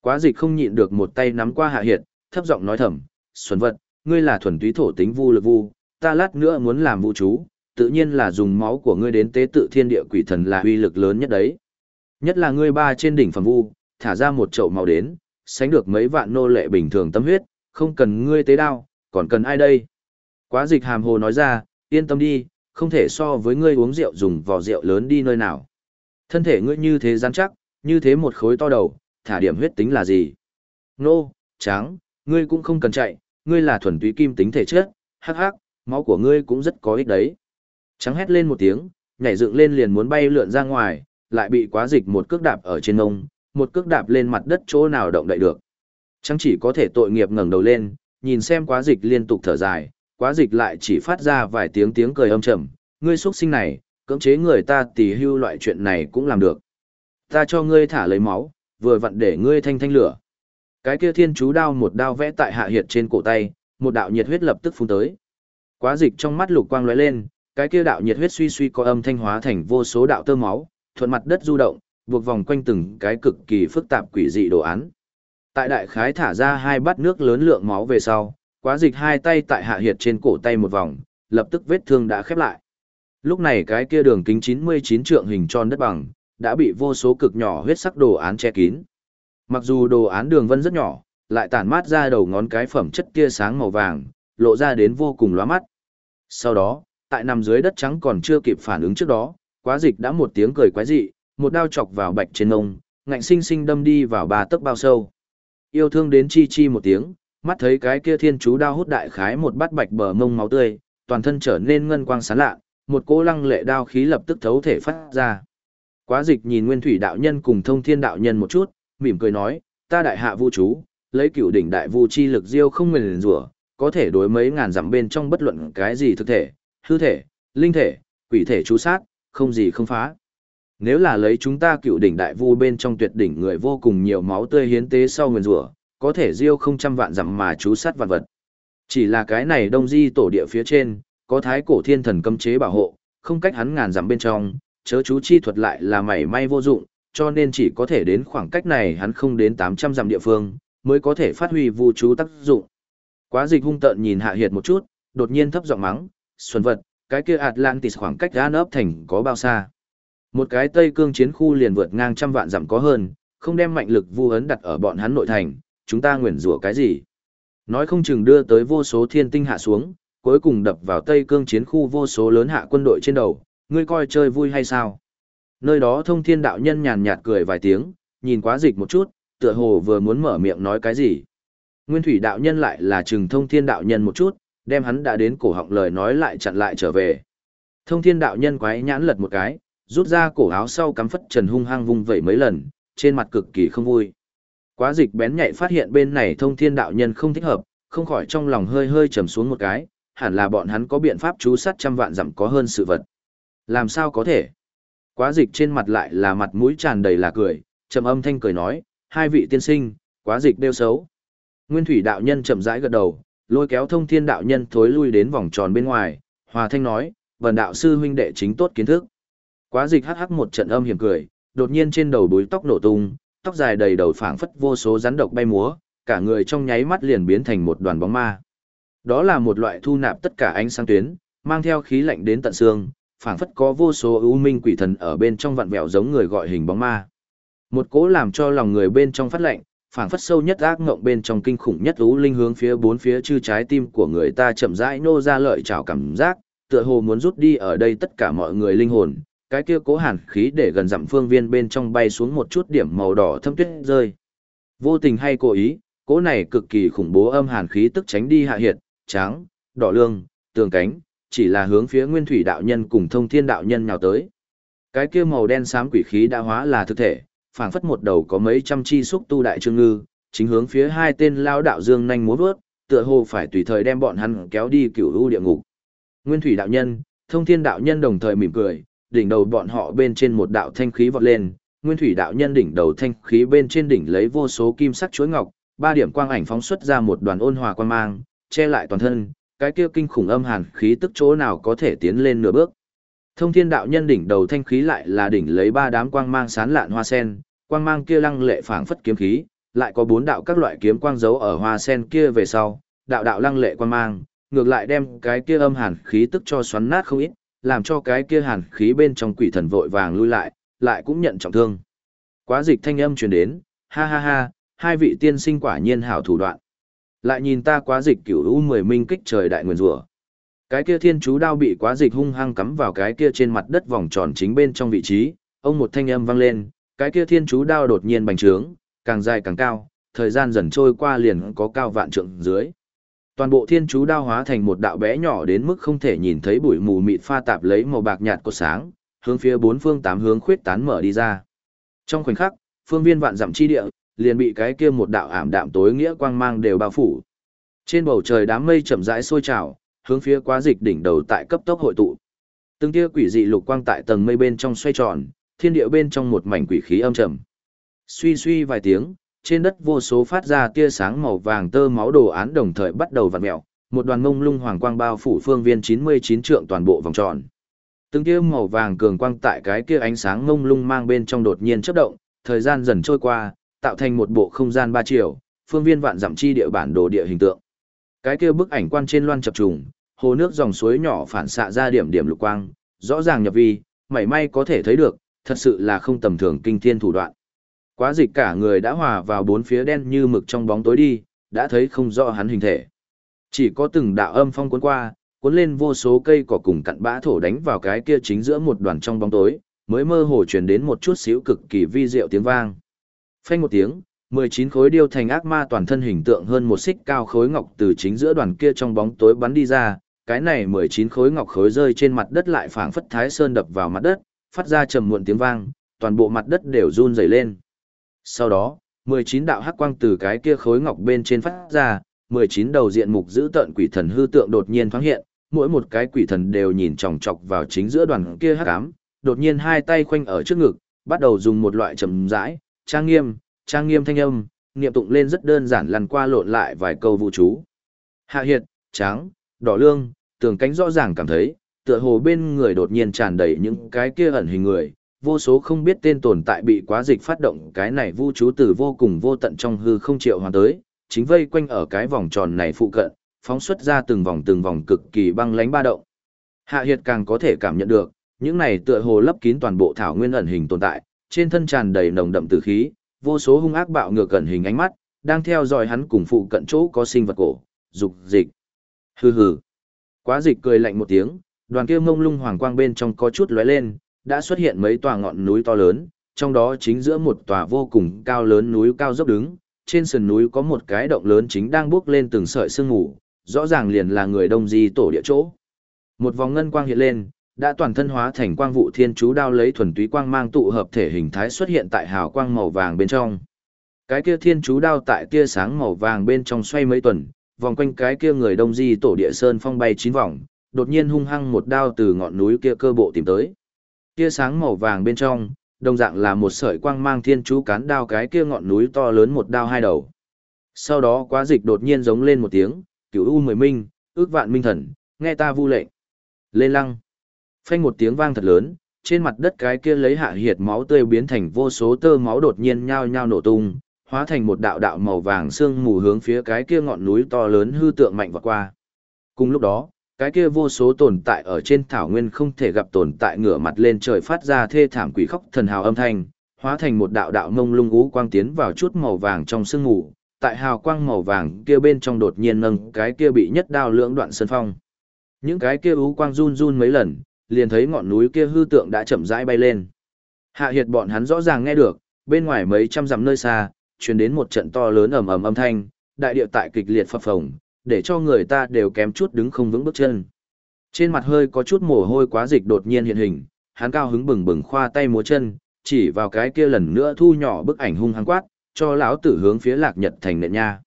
[SPEAKER 1] Quá dịch không nhịn được một tay nắm qua Hạ Hiệt, thấp giọng nói thầm, "Xuân vật, ngươi là thuần túy thổ tính vu lực vu, ta lát nữa muốn làm vũ chú, tự nhiên là dùng máu của ngươi đến tế tự thiên địa quỷ thần là uy lực lớn nhất đấy. Nhất là ngươi ba trên đỉnh phẩm vu, thả ra một chậu máu đến, sánh được mấy vạn nô lệ bình thường tâm huyết, không cần ngươi tế đao, còn cần ai đây? Quá dịch hàm hồ nói ra, yên tâm đi, không thể so với ngươi uống rượu dùng vò rượu lớn đi nơi nào. Thân thể ngươi như thế rắn chắc, như thế một khối to đầu, thả điểm huyết tính là gì? Nô, tráng, ngươi cũng không cần chạy, ngươi là thuần túy kim tính thể chất, hắc hắc, máu của ngươi cũng rất có ích đấy. Trắng hét lên một tiếng, nhảy dựng lên liền muốn bay lượn ra ngoài, lại bị quá dịch một cước đạp ở trên ngông, một cước đạp lên mặt đất chỗ nào động đậy được. Trắng chỉ có thể tội nghiệp ngẩng đầu lên, nhìn xem quá dịch liên tục thở dài, quá dịch lại chỉ phát ra vài tiếng tiếng cười âm trầm, ngươi xuất sinh này, cưỡng chế người ta tỉ hưu loại chuyện này cũng làm được. Ta cho ngươi thả lấy máu, vừa vặn để ngươi thanh thanh lửa. Cái kia thiên chú đao một đao vẽ tại hạ hiệt trên cổ tay, một đạo nhiệt huyết lập tức phun tới. Quá dịch trong mắt lục quang lóe lên, cái kia đạo nhiệt huyết suy suy có âm thanh hóa thành vô số đạo tơ máu, thuận mặt đất du động, buộc vòng quanh từng cái cực kỳ phức tạp quỷ dị đồ án. Tại đại khái thả ra hai bát nước lớn lượng máu về sau, quá dịch hai tay tại hạ hiệt trên cổ tay một vòng, lập tức vết thương đã khép lại. Lúc này cái kia đường kính 99 trượng hình tròn đất bằng, đã bị vô số cực nhỏ huyết sắc đồ án che kín. Mặc dù đồ án đường vân rất nhỏ, lại tản mát ra đầu ngón cái phẩm chất tia sáng màu vàng, lộ ra đến vô cùng lóa mắt. Sau đó, tại nằm dưới đất trắng còn chưa kịp phản ứng trước đó, quá dịch đã một tiếng cười quái dị, một đao chọc vào bạch trên ngông, ngạnh sinh sinh đâm đi vào ba tấc bao sâu. Yêu thương đến chi chi một tiếng, mắt thấy cái kia thiên chú đao hút đại khái một bát bạch bờ mông máu tươi, toàn thân trở nên ngân quang sáng lạ, một cỗ lăng lệ đao khí lập tức thấu thể phát ra. Quá dịch nhìn Nguyên Thủy đạo nhân cùng Thông Thiên đạo nhân một chút, mỉm cười nói, ta đại hạ vu chú, lấy cửu đỉnh đại vu chi lực diêu không nguyền rủa, có thể đối mấy ngàn dặm bên trong bất luận cái gì thực thể, hư thể, linh thể, quỷ thể chú sát, không gì không phá. Nếu là lấy chúng ta cựu đỉnh đại vu bên trong tuyệt đỉnh người vô cùng nhiều máu tươi hiến tế sau nguyên rủa, có thể diêu không trăm vạn dặm mà chú sát vạn vật. Chỉ là cái này đông di tổ địa phía trên, có thái cổ thiên thần cấm chế bảo hộ, không cách hắn ngàn dặm bên trong, chớ chú chi thuật lại là mảy may vô dụng, cho nên chỉ có thể đến khoảng cách này hắn không đến 800 dặm địa phương, mới có thể phát huy vu chú tác dụng. Quá dịch hung tợn nhìn hạ hiệt một chút, đột nhiên thấp giọng mắng, xuân vật, cái kia Atlantis khoảng cách An ấp thành có bao xa. Một cái Tây Cương chiến khu liền vượt ngang trăm vạn dặm có hơn, không đem mạnh lực vu ấn đặt ở bọn hắn nội thành, chúng ta nguyền rủa cái gì? Nói không chừng đưa tới vô số thiên tinh hạ xuống, cuối cùng đập vào Tây Cương chiến khu vô số lớn hạ quân đội trên đầu, ngươi coi chơi vui hay sao? Nơi đó thông thiên đạo nhân nhàn nhạt cười vài tiếng, nhìn quá dịch một chút, tựa hồ vừa muốn mở miệng nói cái gì. Nguyên thủy đạo nhân lại là trừng thông thiên đạo nhân một chút, đem hắn đã đến cổ họng lời nói lại chặn lại trở về. Thông thiên đạo nhân quái nhãn lật một cái, rút ra cổ áo sau cắm phất trần hung hăng vung vẩy mấy lần, trên mặt cực kỳ không vui. Quá dịch bén nhạy phát hiện bên này thông thiên đạo nhân không thích hợp, không khỏi trong lòng hơi hơi trầm xuống một cái, hẳn là bọn hắn có biện pháp chú sát trăm vạn dặm có hơn sự vật. Làm sao có thể? Quá dịch trên mặt lại là mặt mũi tràn đầy là cười, trầm âm thanh cười nói, hai vị tiên sinh, quá dịch đeo xấu. Nguyên thủy đạo nhân chậm rãi gật đầu, lôi kéo thông thiên đạo nhân thối lui đến vòng tròn bên ngoài, hòa thanh nói, vần đạo sư huynh đệ chính tốt kiến thức. Quá dịch hắc hắc một trận âm hiểm cười, đột nhiên trên đầu búi tóc nổ tung, tóc dài đầy đầu phảng phất vô số rắn độc bay múa, cả người trong nháy mắt liền biến thành một đoàn bóng ma. Đó là một loại thu nạp tất cả ánh sáng tuyến, mang theo khí lạnh đến tận xương, phảng phất có vô số ưu minh quỷ thần ở bên trong vặn vẹo giống người gọi hình bóng ma. Một cỗ làm cho lòng người bên trong phát lạnh, phảng phất sâu nhất ác ngộng bên trong kinh khủng nhất lũ linh hướng phía bốn phía chư trái tim của người ta chậm rãi nô ra lợi trào cảm giác, tựa hồ muốn rút đi ở đây tất cả mọi người linh hồn, cái kia cố hàn khí để gần dặm phương viên bên trong bay xuống một chút điểm màu đỏ thâm tuyết rơi. Vô tình hay cố ý, cố này cực kỳ khủng bố âm hàn khí tức tránh đi hạ hiệt, trắng, đỏ lương, tường cánh, chỉ là hướng phía nguyên thủy đạo nhân cùng thông thiên đạo nhân nhào tới. Cái kia màu đen xám quỷ khí đã hóa là thực thể, phảng phất một đầu có mấy trăm chi xúc tu đại trương ngư, chính hướng phía hai tên lao đạo dương nhanh múa vớt, tựa hồ phải tùy thời đem bọn hắn kéo đi cửu u địa ngục. Nguyên thủy đạo nhân, thông thiên đạo nhân đồng thời mỉm cười, đỉnh đầu bọn họ bên trên một đạo thanh khí vọt lên, nguyên thủy đạo nhân đỉnh đầu thanh khí bên trên đỉnh lấy vô số kim sắc chuỗi ngọc, ba điểm quang ảnh phóng xuất ra một đoàn ôn hòa quang mang, che lại toàn thân, cái kia kinh khủng âm hàn khí tức chỗ nào có thể tiến lên nửa bước. Thông thiên đạo nhân đỉnh đầu thanh khí lại là đỉnh lấy ba đám quang mang sán lạn hoa sen, quang mang kia lăng lệ phảng phất kiếm khí, lại có bốn đạo các loại kiếm quang dấu ở hoa sen kia về sau, đạo đạo lăng lệ quang mang, ngược lại đem cái kia âm hàn khí tức cho xoắn nát không ít, làm cho cái kia hàn khí bên trong quỷ thần vội vàng lui lại, lại cũng nhận trọng thương. Quá dịch thanh âm truyền đến, ha ha ha, hai vị tiên sinh quả nhiên hảo thủ đoạn. Lại nhìn ta quá dịch cửu u mười minh kích trời đại nguyên rủa. Cái kia thiên chú đao bị quá dịch hung hăng cắm vào cái kia trên mặt đất vòng tròn chính bên trong vị trí, ông một thanh âm vang lên, cái kia thiên chú đao đột nhiên bành trướng, càng dài càng cao, thời gian dần trôi qua liền có cao vạn trượng dưới. Toàn bộ thiên chú đao hóa thành một đạo bé nhỏ đến mức không thể nhìn thấy bụi mù mịt pha tạp lấy màu bạc nhạt của sáng, hướng phía bốn phương tám hướng khuyết tán mở đi ra. Trong khoảnh khắc, phương viên vạn dặm chi địa, liền bị cái kia một đạo ảm đạm tối nghĩa quang mang đều bao phủ. Trên bầu trời đám mây chậm rãi sôi trào, hướng phía quá dịch đỉnh đầu tại cấp tốc hội tụ. Từng tia quỷ dị lục quang tại tầng mây bên trong xoay tròn, thiên địa bên trong một mảnh quỷ khí âm trầm. Suy suy vài tiếng, trên đất vô số phát ra tia sáng màu vàng tơ máu đồ án đồng thời bắt đầu vặn mèo, một đoàn ngông lung hoàng quang bao phủ phương viên 99 trượng toàn bộ vòng tròn. Từng tia màu vàng cường quang tại cái kia ánh sáng ngông lung mang bên trong đột nhiên chớp động, thời gian dần trôi qua, tạo thành một bộ không gian ba chiều, phương viên vạn dặm chi địa bản đồ địa hình tượng. Cái kia bức ảnh quan trên loan chập trùng, hồ nước dòng suối nhỏ phản xạ ra điểm điểm lục quang, rõ ràng nhập vi, mảy may có thể thấy được, thật sự là không tầm thường kinh thiên thủ đoạn. Quá dịch cả người đã hòa vào bốn phía đen như mực trong bóng tối đi, đã thấy không rõ hắn hình thể. Chỉ có từng đạo âm phong cuốn qua, cuốn lên vô số cây cỏ cùng cặn bã thổ đánh vào cái kia chính giữa một đoàn trong bóng tối, mới mơ hồ truyền đến một chút xíu cực kỳ vi diệu tiếng vang. Phanh một tiếng, 19 khối điêu thành ác ma toàn thân hình tượng hơn một xích cao khối ngọc từ chính giữa đoàn kia trong bóng tối bắn đi ra, cái này 19 khối ngọc khối rơi trên mặt đất lại phảng phất thái sơn đập vào mặt đất, phát ra trầm muộn tiếng vang, toàn bộ mặt đất đều run rẩy lên. Sau đó, 19 đạo hắc quang từ cái kia khối ngọc bên trên phát ra, 19 đầu diện mục giữ tợn quỷ thần hư tượng đột nhiên thoáng hiện, mỗi một cái quỷ thần đều nhìn chòng chọc vào chính giữa đoàn kia hắc ám, đột nhiên hai tay khoanh ở trước ngực, bắt đầu dùng một loại trầm rãi, trang nghiêm, trang nghiêm thanh âm, niệm tụng lên rất đơn giản lăn qua lộn lại vài câu vũ chú. Hạ hiệt, trắng, đỏ lương, tường cánh rõ ràng cảm thấy, tựa hồ bên người đột nhiên tràn đầy những cái kia ẩn hình người, vô số không biết tên tồn tại bị quá dịch phát động cái này vu chú từ vô cùng vô tận trong hư không triệu hoàn tới, chính vây quanh ở cái vòng tròn này phụ cận, phóng xuất ra từng vòng từng vòng cực kỳ băng lánh ba động. Hạ Hiệt càng có thể cảm nhận được, những này tựa hồ lấp kín toàn bộ thảo nguyên ẩn hình tồn tại, trên thân tràn đầy nồng đậm tử khí, vô số hung ác bạo ngược ẩn hình ánh mắt, đang theo dõi hắn cùng phụ cận chỗ có sinh vật cổ, dục dịch. Hừ hừ. Quá dịch cười lạnh một tiếng, đoàn kia mông lung hoàng quang bên trong có chút lóe lên, đã xuất hiện mấy tòa ngọn núi to lớn, trong đó chính giữa một tòa vô cùng cao lớn núi cao dốc đứng, trên sườn núi có một cái động lớn chính đang bước lên từng sợi sương mù, rõ ràng liền là người đông di tổ địa chỗ. Một vòng ngân quang hiện lên, đã toàn thân hóa thành quang vụ thiên chú đao lấy thuần túy quang mang tụ hợp thể hình thái xuất hiện tại hào quang màu vàng bên trong. Cái kia thiên chú đao tại tia sáng màu vàng bên trong xoay mấy tuần, vòng quanh cái kia người đông di tổ địa sơn phong bay chín vòng, đột nhiên hung hăng một đao từ ngọn núi kia cơ bộ tìm tới. Tia sáng màu vàng bên trong, đồng dạng là một sợi quang mang thiên chú cán đao cái kia ngọn núi to lớn một đao hai đầu. Sau đó quá dịch đột nhiên giống lên một tiếng, cửu u mười minh, ước vạn minh thần, nghe ta vu lệnh. Lên lăng. Phanh một tiếng vang thật lớn, trên mặt đất cái kia lấy hạ hiệt máu tươi biến thành vô số tơ máu đột nhiên nhao nhao nổ tung, hóa thành một đạo đạo màu vàng sương mù hướng phía cái kia ngọn núi to lớn hư tượng mạnh vọt qua. Cùng lúc đó, cái kia vô số tồn tại ở trên thảo nguyên không thể gặp tồn tại ngửa mặt lên trời phát ra thê thảm quỷ khóc thần hào âm thanh, hóa thành một đạo đạo mông lung ú quang tiến vào chút màu vàng trong sương mù, tại hào quang màu vàng kia bên trong đột nhiên nâng cái kia bị nhất đao lưỡng đoạn sơn phong. Những cái kia ú quang run run mấy lần, liền thấy ngọn núi kia hư tượng đã chậm rãi bay lên. Hạ hiệt bọn hắn rõ ràng nghe được, bên ngoài mấy trăm dặm nơi xa, truyền đến một trận to lớn ầm ầm âm thanh, đại địa tại kịch liệt phập phồng, để cho người ta đều kém chút đứng không vững bước chân. Trên mặt hơi có chút mồ hôi quá dịch đột nhiên hiện hình, hắn cao hứng bừng bừng khoa tay múa chân, chỉ vào cái kia lần nữa thu nhỏ bức ảnh hung hăng quát, cho lão tử hướng phía Lạc Nhật thành nện nha.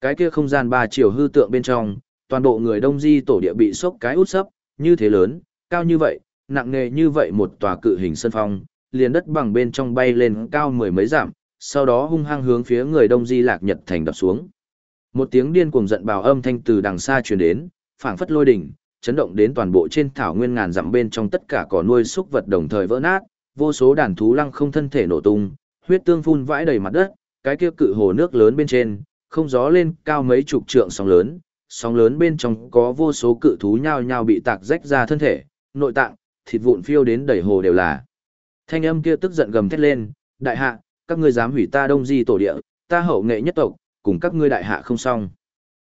[SPEAKER 1] Cái kia không gian ba chiều hư tượng bên trong, toàn bộ người Đông Di tổ địa bị sốc cái út sấp, như thế lớn, cao như vậy, nặng nề như vậy một tòa cự hình sân phong, liền đất bằng bên trong bay lên cao mười mấy dặm, sau đó hung hăng hướng phía người Đông Di Lạc Nhật thành đập xuống. Một tiếng điên cuồng giận bào âm thanh từ đằng xa truyền đến, phảng phất lôi đỉnh, chấn động đến toàn bộ trên thảo nguyên ngàn dặm bên trong tất cả cỏ nuôi súc vật đồng thời vỡ nát, vô số đàn thú lăng không thân thể nổ tung, huyết tương phun vãi đầy mặt đất, cái kia cự hồ nước lớn bên trên, không gió lên cao mấy chục trượng sóng lớn, sóng lớn bên trong có vô số cự thú nhao nhao bị tạc rách ra thân thể, nội tạng, thịt vụn phiêu đến đầy hồ đều là. Thanh âm kia tức giận gầm thét lên, đại hạ, các ngươi dám hủy ta đông di tổ địa, ta hậu nghệ nhất tộc, cùng các ngươi đại hạ không xong.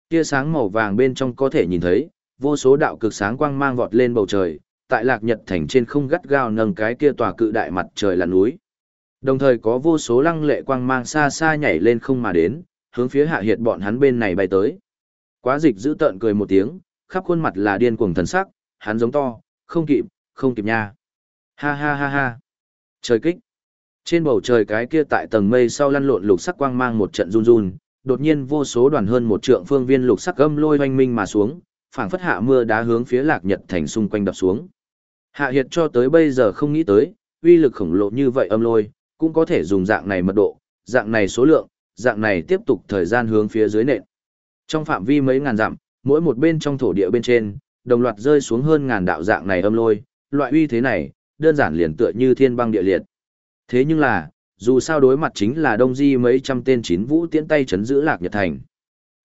[SPEAKER 1] Tia sáng màu vàng bên trong có thể nhìn thấy, vô số đạo cực sáng quang mang vọt lên bầu trời, tại lạc nhật thành trên không gắt gao nâng cái kia tòa cự đại mặt trời là núi. Đồng thời có vô số lăng lệ quang mang xa xa nhảy lên không mà đến, hướng phía hạ hiệt bọn hắn bên này bay tới. Quá dịch giữ tợn cười một tiếng, khắp khuôn mặt là điên cuồng thần sắc, hắn giống to, không kịp, không kịp nha. Ha ha ha ha. Trời kích. Trên bầu trời cái kia tại tầng mây sau lăn lộn lục sắc quang mang một trận run run, đột nhiên vô số đoàn hơn một trượng phương viên lục sắc âm lôi hoanh minh mà xuống, phảng phất hạ mưa đá hướng phía lạc nhật thành xung quanh đập xuống. Hạ hiệt cho tới bây giờ không nghĩ tới, uy lực khổng lồ như vậy âm lôi, cũng có thể dùng dạng này mật độ, dạng này số lượng, dạng này tiếp tục thời gian hướng phía dưới nện. Trong phạm vi mấy ngàn dặm, mỗi một bên trong thổ địa bên trên, đồng loạt rơi xuống hơn ngàn đạo dạng này âm lôi, loại uy thế này, đơn giản liền tựa như thiên băng địa liệt. Thế nhưng là, dù sao đối mặt chính là đông di mấy trăm tên chín vũ tiễn tay chấn giữ lạc nhật thành.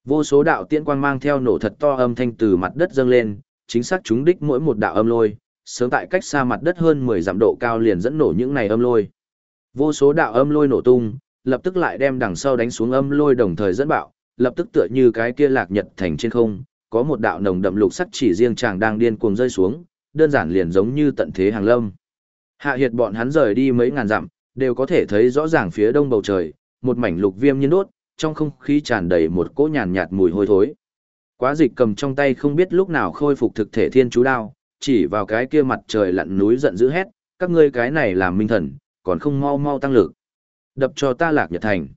[SPEAKER 1] Vô số đạo tiễn quang mang theo nổ thật to âm thanh từ mặt đất dâng lên, chính xác chúng đích mỗi một đạo âm lôi, sớm tại cách xa mặt đất hơn 10 dặm độ cao liền dẫn nổ những này âm lôi. Vô số đạo âm lôi nổ tung, lập tức lại đem đằng sau đánh xuống âm lôi đồng thời dẫn bạo, lập tức tựa như cái kia lạc nhật thành trên không, có một đạo nồng đậm lục sắc chỉ riêng chàng đang điên cuồng rơi xuống, đơn giản liền giống như tận thế hàng lâm. Hạ hiệt bọn hắn rời đi mấy ngàn dặm, đều có thể thấy rõ ràng phía đông bầu trời, một mảnh lục viêm nhiên đốt, trong không khí tràn đầy một cỗ nhàn nhạt mùi hôi thối. Quá dịch cầm trong tay không biết lúc nào khôi phục thực thể thiên chú đao, chỉ vào cái kia mặt trời lặn núi giận dữ hét, các ngươi cái này làm minh thần, còn không mau mau tăng lực. Đập cho ta lạc nhật thành.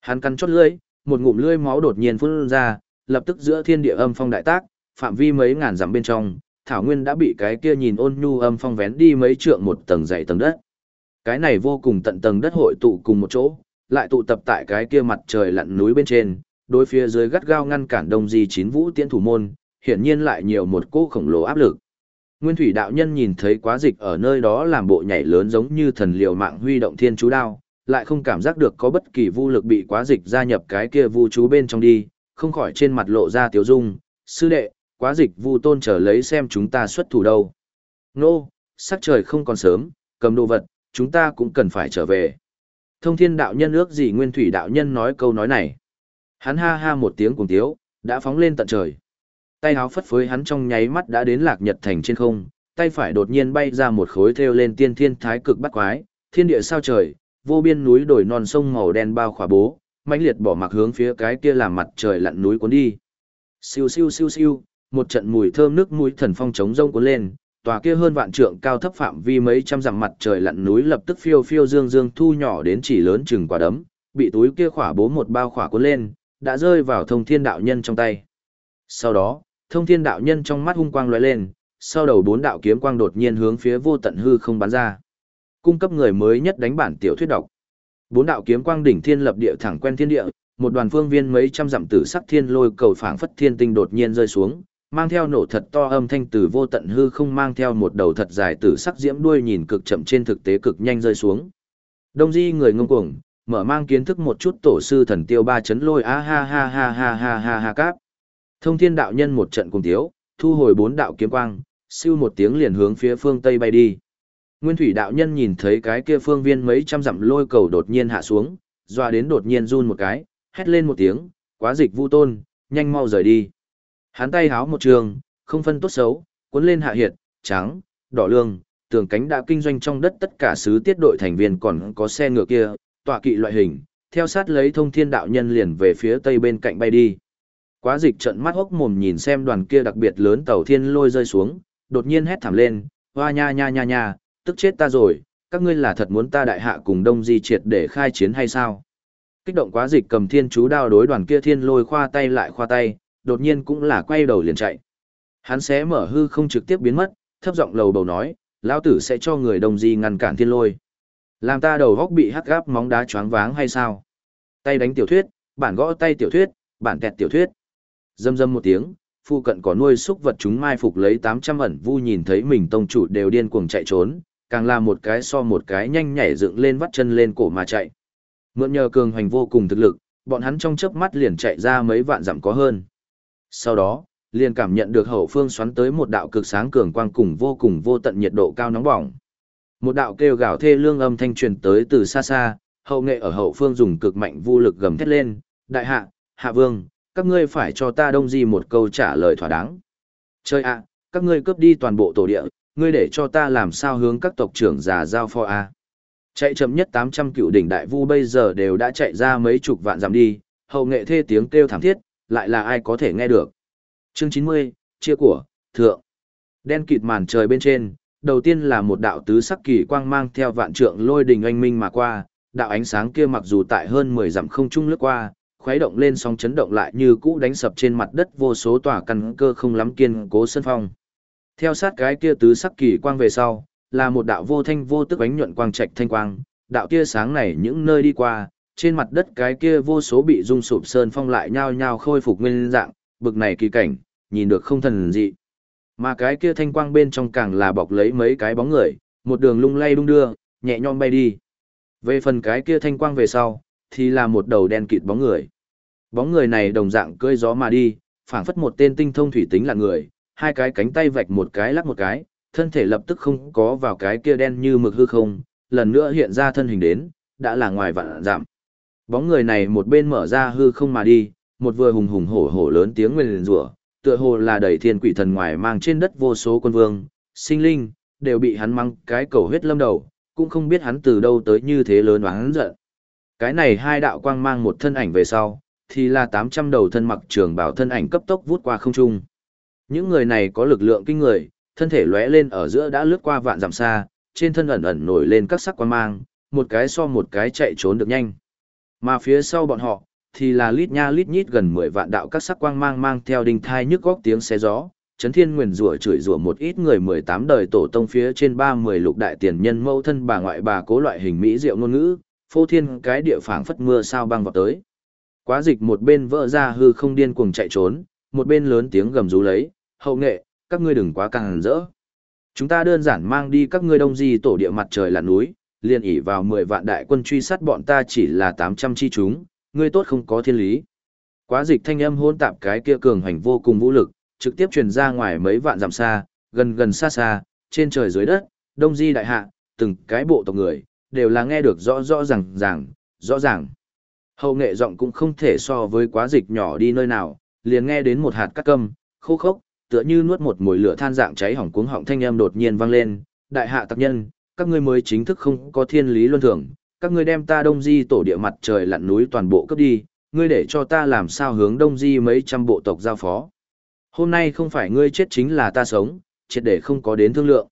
[SPEAKER 1] Hắn cắn chốt lưỡi, một ngụm lưỡi máu đột nhiên phun ra, lập tức giữa thiên địa âm phong đại tác, phạm vi mấy ngàn dặm bên trong, thảo nguyên đã bị cái kia nhìn ôn nhu âm phong vén đi mấy trượng một tầng dày tầng đất. Cái này vô cùng tận tầng đất hội tụ cùng một chỗ, lại tụ tập tại cái kia mặt trời lặn núi bên trên, đối phía dưới gắt gao ngăn cản đông di chín vũ tiễn thủ môn, hiển nhiên lại nhiều một cỗ khổng lồ áp lực. Nguyên thủy đạo nhân nhìn thấy quá dịch ở nơi đó làm bộ nhảy lớn giống như thần liều mạng huy động thiên chú đao, lại không cảm giác được có bất kỳ vu lực bị quá dịch gia nhập cái kia vu chú bên trong đi, không khỏi trên mặt lộ ra tiếu dung, sư đệ, quá dịch vu tôn trở lấy xem chúng ta xuất thủ đâu. Nô, sắc trời không còn sớm, cầm đồ vật, chúng ta cũng cần phải trở về. Thông thiên đạo nhân ước gì nguyên thủy đạo nhân nói câu nói này. Hắn ha ha một tiếng cùng tiếu, đã phóng lên tận trời. Tay háo phất phới hắn trong nháy mắt đã đến lạc nhật thành trên không, tay phải đột nhiên bay ra một khối theo lên tiên thiên thái cực bắt quái, thiên địa sao trời, vô biên núi đồi non sông màu đen bao khỏa bố, mãnh liệt bỏ mặc hướng phía cái kia làm mặt trời lặn núi cuốn đi. Siêu siêu siêu siêu, một trận mùi thơm nước mũi thần phong chống rông cuốn lên, tòa kia hơn vạn trượng cao thấp phạm vi mấy trăm dặm mặt trời lặn núi lập tức phiêu phiêu dương dương thu nhỏ đến chỉ lớn chừng quả đấm, bị túi kia khỏa bố một bao khỏa cuốn lên, đã rơi vào thông thiên đạo nhân trong tay. Sau đó, thông thiên đạo nhân trong mắt hung quang lóe lên, sau đầu bốn đạo kiếm quang đột nhiên hướng phía vô tận hư không bắn ra. Cung cấp người mới nhất đánh bản tiểu thuyết đọc. Bốn đạo kiếm quang đỉnh thiên lập địa thẳng quen thiên địa, một đoàn phương viên mấy trăm dặm tử sắc thiên lôi cầu phảng phất thiên tinh đột nhiên rơi xuống, mang theo nổ thật to âm thanh từ vô tận hư không mang theo một đầu thật dài tử sắc diễm đuôi nhìn cực chậm trên thực tế cực nhanh rơi xuống. Đông Di người ngông cuồng, mở mang kiến thức một chút tổ sư thần tiêu ba chấn lôi a ha ha ha ha ha ha ha cáp. Thông thiên đạo nhân một trận cùng tiếu, thu hồi bốn đạo kiếm quang, siêu một tiếng liền hướng phía phương tây bay đi. Nguyên thủy đạo nhân nhìn thấy cái kia phương viên mấy trăm dặm lôi cầu đột nhiên hạ xuống, doa đến đột nhiên run một cái, hét lên một tiếng, quá dịch vu tôn, nhanh mau rời đi. Hắn tay háo một trường, không phân tốt xấu, cuốn lên hạ hiệt, trắng, đỏ lương, tường cánh đã kinh doanh trong đất tất cả sứ tiết đội thành viên còn có xe ngựa kia, tọa kỵ loại hình, theo sát lấy thông thiên đạo nhân liền về phía tây bên cạnh bay đi. Quá dịch trận mắt hốc mồm nhìn xem đoàn kia đặc biệt lớn tàu thiên lôi rơi xuống, đột nhiên hét thảm lên, hoa nha nha nha nha, tức chết ta rồi, các ngươi là thật muốn ta đại hạ cùng đông di triệt để khai chiến hay sao? Kích động quá dịch cầm thiên chú đao đối đoàn kia thiên lôi khoa tay lại khoa tay, đột nhiên cũng là quay đầu liền chạy. Hắn sẽ mở hư không trực tiếp biến mất, thấp giọng lầu bầu nói, lão tử sẽ cho người đồng gì ngăn cản thiên lôi. Làm ta đầu góc bị hắc gáp móng đá choáng váng hay sao? Tay đánh tiểu thuyết, bản gõ tay tiểu thuyết, bản kẹt tiểu thuyết. Dâm dâm một tiếng, phu cận có nuôi súc vật chúng mai phục lấy 800 ẩn vu nhìn thấy mình tông chủ đều điên cuồng chạy trốn, càng là một cái so một cái nhanh nhảy dựng lên vắt chân lên cổ mà chạy. Mượn nhờ cường hành vô cùng thực lực, bọn hắn trong chớp mắt liền chạy ra mấy vạn dặm có hơn. Sau đó, liền cảm nhận được hậu phương xoắn tới một đạo cực sáng cường quang cùng vô cùng vô tận nhiệt độ cao nóng bỏng. Một đạo kêu gào thê lương âm thanh truyền tới từ xa xa, hậu nghệ ở hậu phương dùng cực mạnh vô lực gầm thét lên, đại hạ, hạ vương, các ngươi phải cho ta đông di một câu trả lời thỏa đáng. Chơi ạ, các ngươi cướp đi toàn bộ tổ địa, ngươi để cho ta làm sao hướng các tộc trưởng già giao pho a. À? Chạy chậm nhất 800 cựu đỉnh đại vu bây giờ đều đã chạy ra mấy chục vạn dặm đi, hậu nghệ thê tiếng kêu thảm thiết, lại là ai có thể nghe được. Chương 90, chia của, thượng. Đen kịt màn trời bên trên, đầu tiên là một đạo tứ sắc kỳ quang mang theo vạn trượng lôi đình oanh minh mà qua, đạo ánh sáng kia mặc dù tại hơn 10 dặm không trung lướt qua, khuấy động lên sóng chấn động lại như cũ đánh sập trên mặt đất vô số tòa căn cơ không lắm kiên cố sân phong. Theo sát cái kia tứ sắc kỳ quang về sau, là một đạo vô thanh vô tức ánh nhuận quang trạch thanh quang, đạo kia sáng này những nơi đi qua, trên mặt đất cái kia vô số bị rung sụp sơn phong lại nhao nhao khôi phục nguyên dạng, bực này kỳ cảnh, nhìn được không thần dị. Mà cái kia thanh quang bên trong càng là bọc lấy mấy cái bóng người, một đường lung lay đung đưa, nhẹ nhõm bay đi. Về phần cái kia thanh quang về sau, thì là một đầu đen kịt bóng người. Bóng người này đồng dạng cơi gió mà đi, phảng phất một tên tinh thông thủy tính là người, hai cái cánh tay vạch một cái lắc một cái, thân thể lập tức không có vào cái kia đen như mực hư không, lần nữa hiện ra thân hình đến, đã là ngoài vạn giảm. Bóng người này một bên mở ra hư không mà đi, một vừa hùng hùng hổ hổ lớn tiếng nguyền rủa, tựa hồ là đẩy thiên quỷ thần ngoài mang trên đất vô số quân vương, sinh linh, đều bị hắn mang cái cầu huyết lâm đầu, cũng không biết hắn từ đâu tới như thế lớn oán giận. Cái này hai đạo quang mang một thân ảnh về sau, thì là 800 đầu thân mặc trường bảo thân ảnh cấp tốc vút qua không trung. Những người này có lực lượng kinh người, thân thể lóe lên ở giữa đã lướt qua vạn dặm xa, trên thân ẩn ẩn nổi lên các sắc quang mang, một cái so một cái chạy trốn được nhanh. Mà phía sau bọn họ, thì là lít nha lít nhít gần 10 vạn đạo các sắc quang mang mang theo đinh thai nhức góc tiếng xé gió, chấn thiên nguyền rủa chửi rủa một ít người 18 đời tổ tông phía trên 30 lục đại tiền nhân mẫu thân bà ngoại bà cố loại hình mỹ diệu ngôn ngữ, phô thiên cái địa phảng phất mưa sao băng vào tới. Quá dịch một bên vỡ ra hư không điên cuồng chạy trốn, một bên lớn tiếng gầm rú lấy, hậu nghệ, các ngươi đừng quá càng rỡ. Chúng ta đơn giản mang đi các ngươi đông di tổ địa mặt trời là núi, liền ỉ vào 10 vạn đại quân truy sát bọn ta chỉ là 800 chi chúng, ngươi tốt không có thiên lý. Quá dịch thanh âm hôn tạp cái kia cường hành vô cùng vũ lực, trực tiếp truyền ra ngoài mấy vạn dặm xa, gần gần xa xa, trên trời dưới đất, đông di đại hạ, từng cái bộ tộc người, đều là nghe được rõ rõ ràng ràng, rõ ràng. Hậu nghệ giọng cũng không thể so với quá dịch nhỏ đi nơi nào, liền nghe đến một hạt cắt câm, khô khốc, tựa như nuốt một mùi lửa than dạng cháy hỏng cuống họng thanh âm đột nhiên vang lên, đại hạ tặc nhân, các ngươi mới chính thức không có thiên lý luân thường, các ngươi đem ta đông di tổ địa mặt trời lặn núi toàn bộ cấp đi, ngươi để cho ta làm sao hướng đông di mấy trăm bộ tộc giao phó. Hôm nay không phải ngươi chết chính là ta sống, triệt để không có đến thương lượng.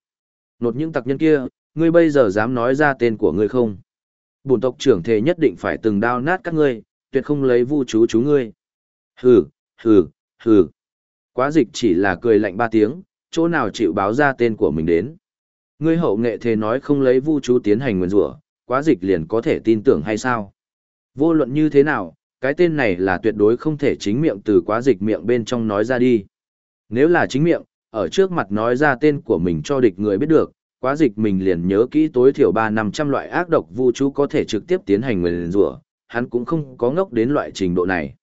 [SPEAKER 1] Nột những tặc nhân kia, ngươi bây giờ dám nói ra tên của ngươi không? Bổn tộc trưởng thề nhất định phải từng đao nát các ngươi, tuyệt không lấy vu chú chú ngươi. Hừ, hừ, hừ. Quá dịch chỉ là cười lạnh ba tiếng, chỗ nào chịu báo ra tên của mình đến. Ngươi hậu nghệ thế nói không lấy vu chú tiến hành nguyên rủa, quá dịch liền có thể tin tưởng hay sao? Vô luận như thế nào, cái tên này là tuyệt đối không thể chính miệng từ quá dịch miệng bên trong nói ra đi. Nếu là chính miệng, ở trước mặt nói ra tên của mình cho địch người biết được, quá dịch mình liền nhớ kỹ tối thiểu ba năm trăm loại ác độc vu chú có thể trực tiếp tiến hành nguyền rủa, hắn cũng không có ngốc đến loại trình độ này.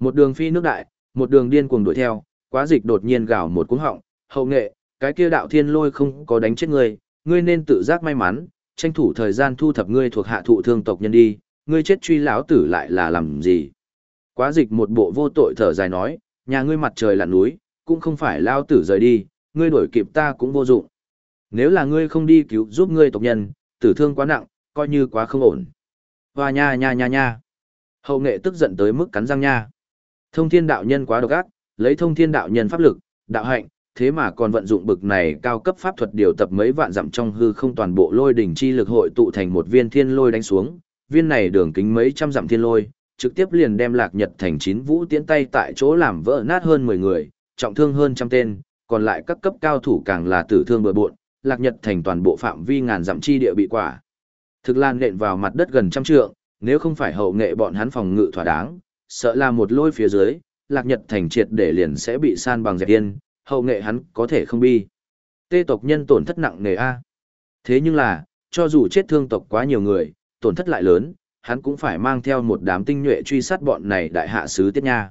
[SPEAKER 1] Một đường phi nước đại, một đường điên cuồng đuổi theo, quá dịch đột nhiên gào một cú họng, hậu nghệ, cái kia đạo thiên lôi không có đánh chết ngươi, ngươi nên tự giác may mắn, tranh thủ thời gian thu thập ngươi thuộc hạ thụ thương tộc nhân đi, ngươi chết truy lão tử lại là làm gì? Quá dịch một bộ vô tội thở dài nói, nhà ngươi mặt trời lặn núi, cũng không phải lao tử rời đi, ngươi đuổi kịp ta cũng vô dụng. Nếu là ngươi không đi cứu giúp ngươi tộc nhân, tử thương quá nặng, coi như quá không ổn. Hoa nha nha nha nha. Hậu nghệ tức giận tới mức cắn răng nha. Thông thiên đạo nhân quá độc ác, lấy thông thiên đạo nhân pháp lực, đạo hạnh, thế mà còn vận dụng bực này cao cấp pháp thuật điều tập mấy vạn dặm trong hư không toàn bộ lôi đỉnh chi lực hội tụ thành một viên thiên lôi đánh xuống, viên này đường kính mấy trăm dặm thiên lôi, trực tiếp liền đem Lạc Nhật thành chín vũ tiến tay tại chỗ làm vỡ nát hơn 10 người, trọng thương hơn trăm tên, còn lại các cấp cao thủ càng là tử thương bừa bộn, Lạc Nhật thành toàn bộ phạm vi ngàn dặm chi địa bị quả. Thực lan nện vào mặt đất gần trăm trượng, nếu không phải hậu nghệ bọn hắn phòng ngự thỏa đáng, sợ là một lôi phía dưới, Lạc Nhật thành triệt để liền sẽ bị san bằng dẹp yên, hậu nghệ hắn có thể không bi. Tê tộc nhân tổn thất nặng nề a. Thế nhưng là, cho dù chết thương tộc quá nhiều người, tổn thất lại lớn, hắn cũng phải mang theo một đám tinh nhuệ truy sát bọn này đại hạ sứ tiết nha.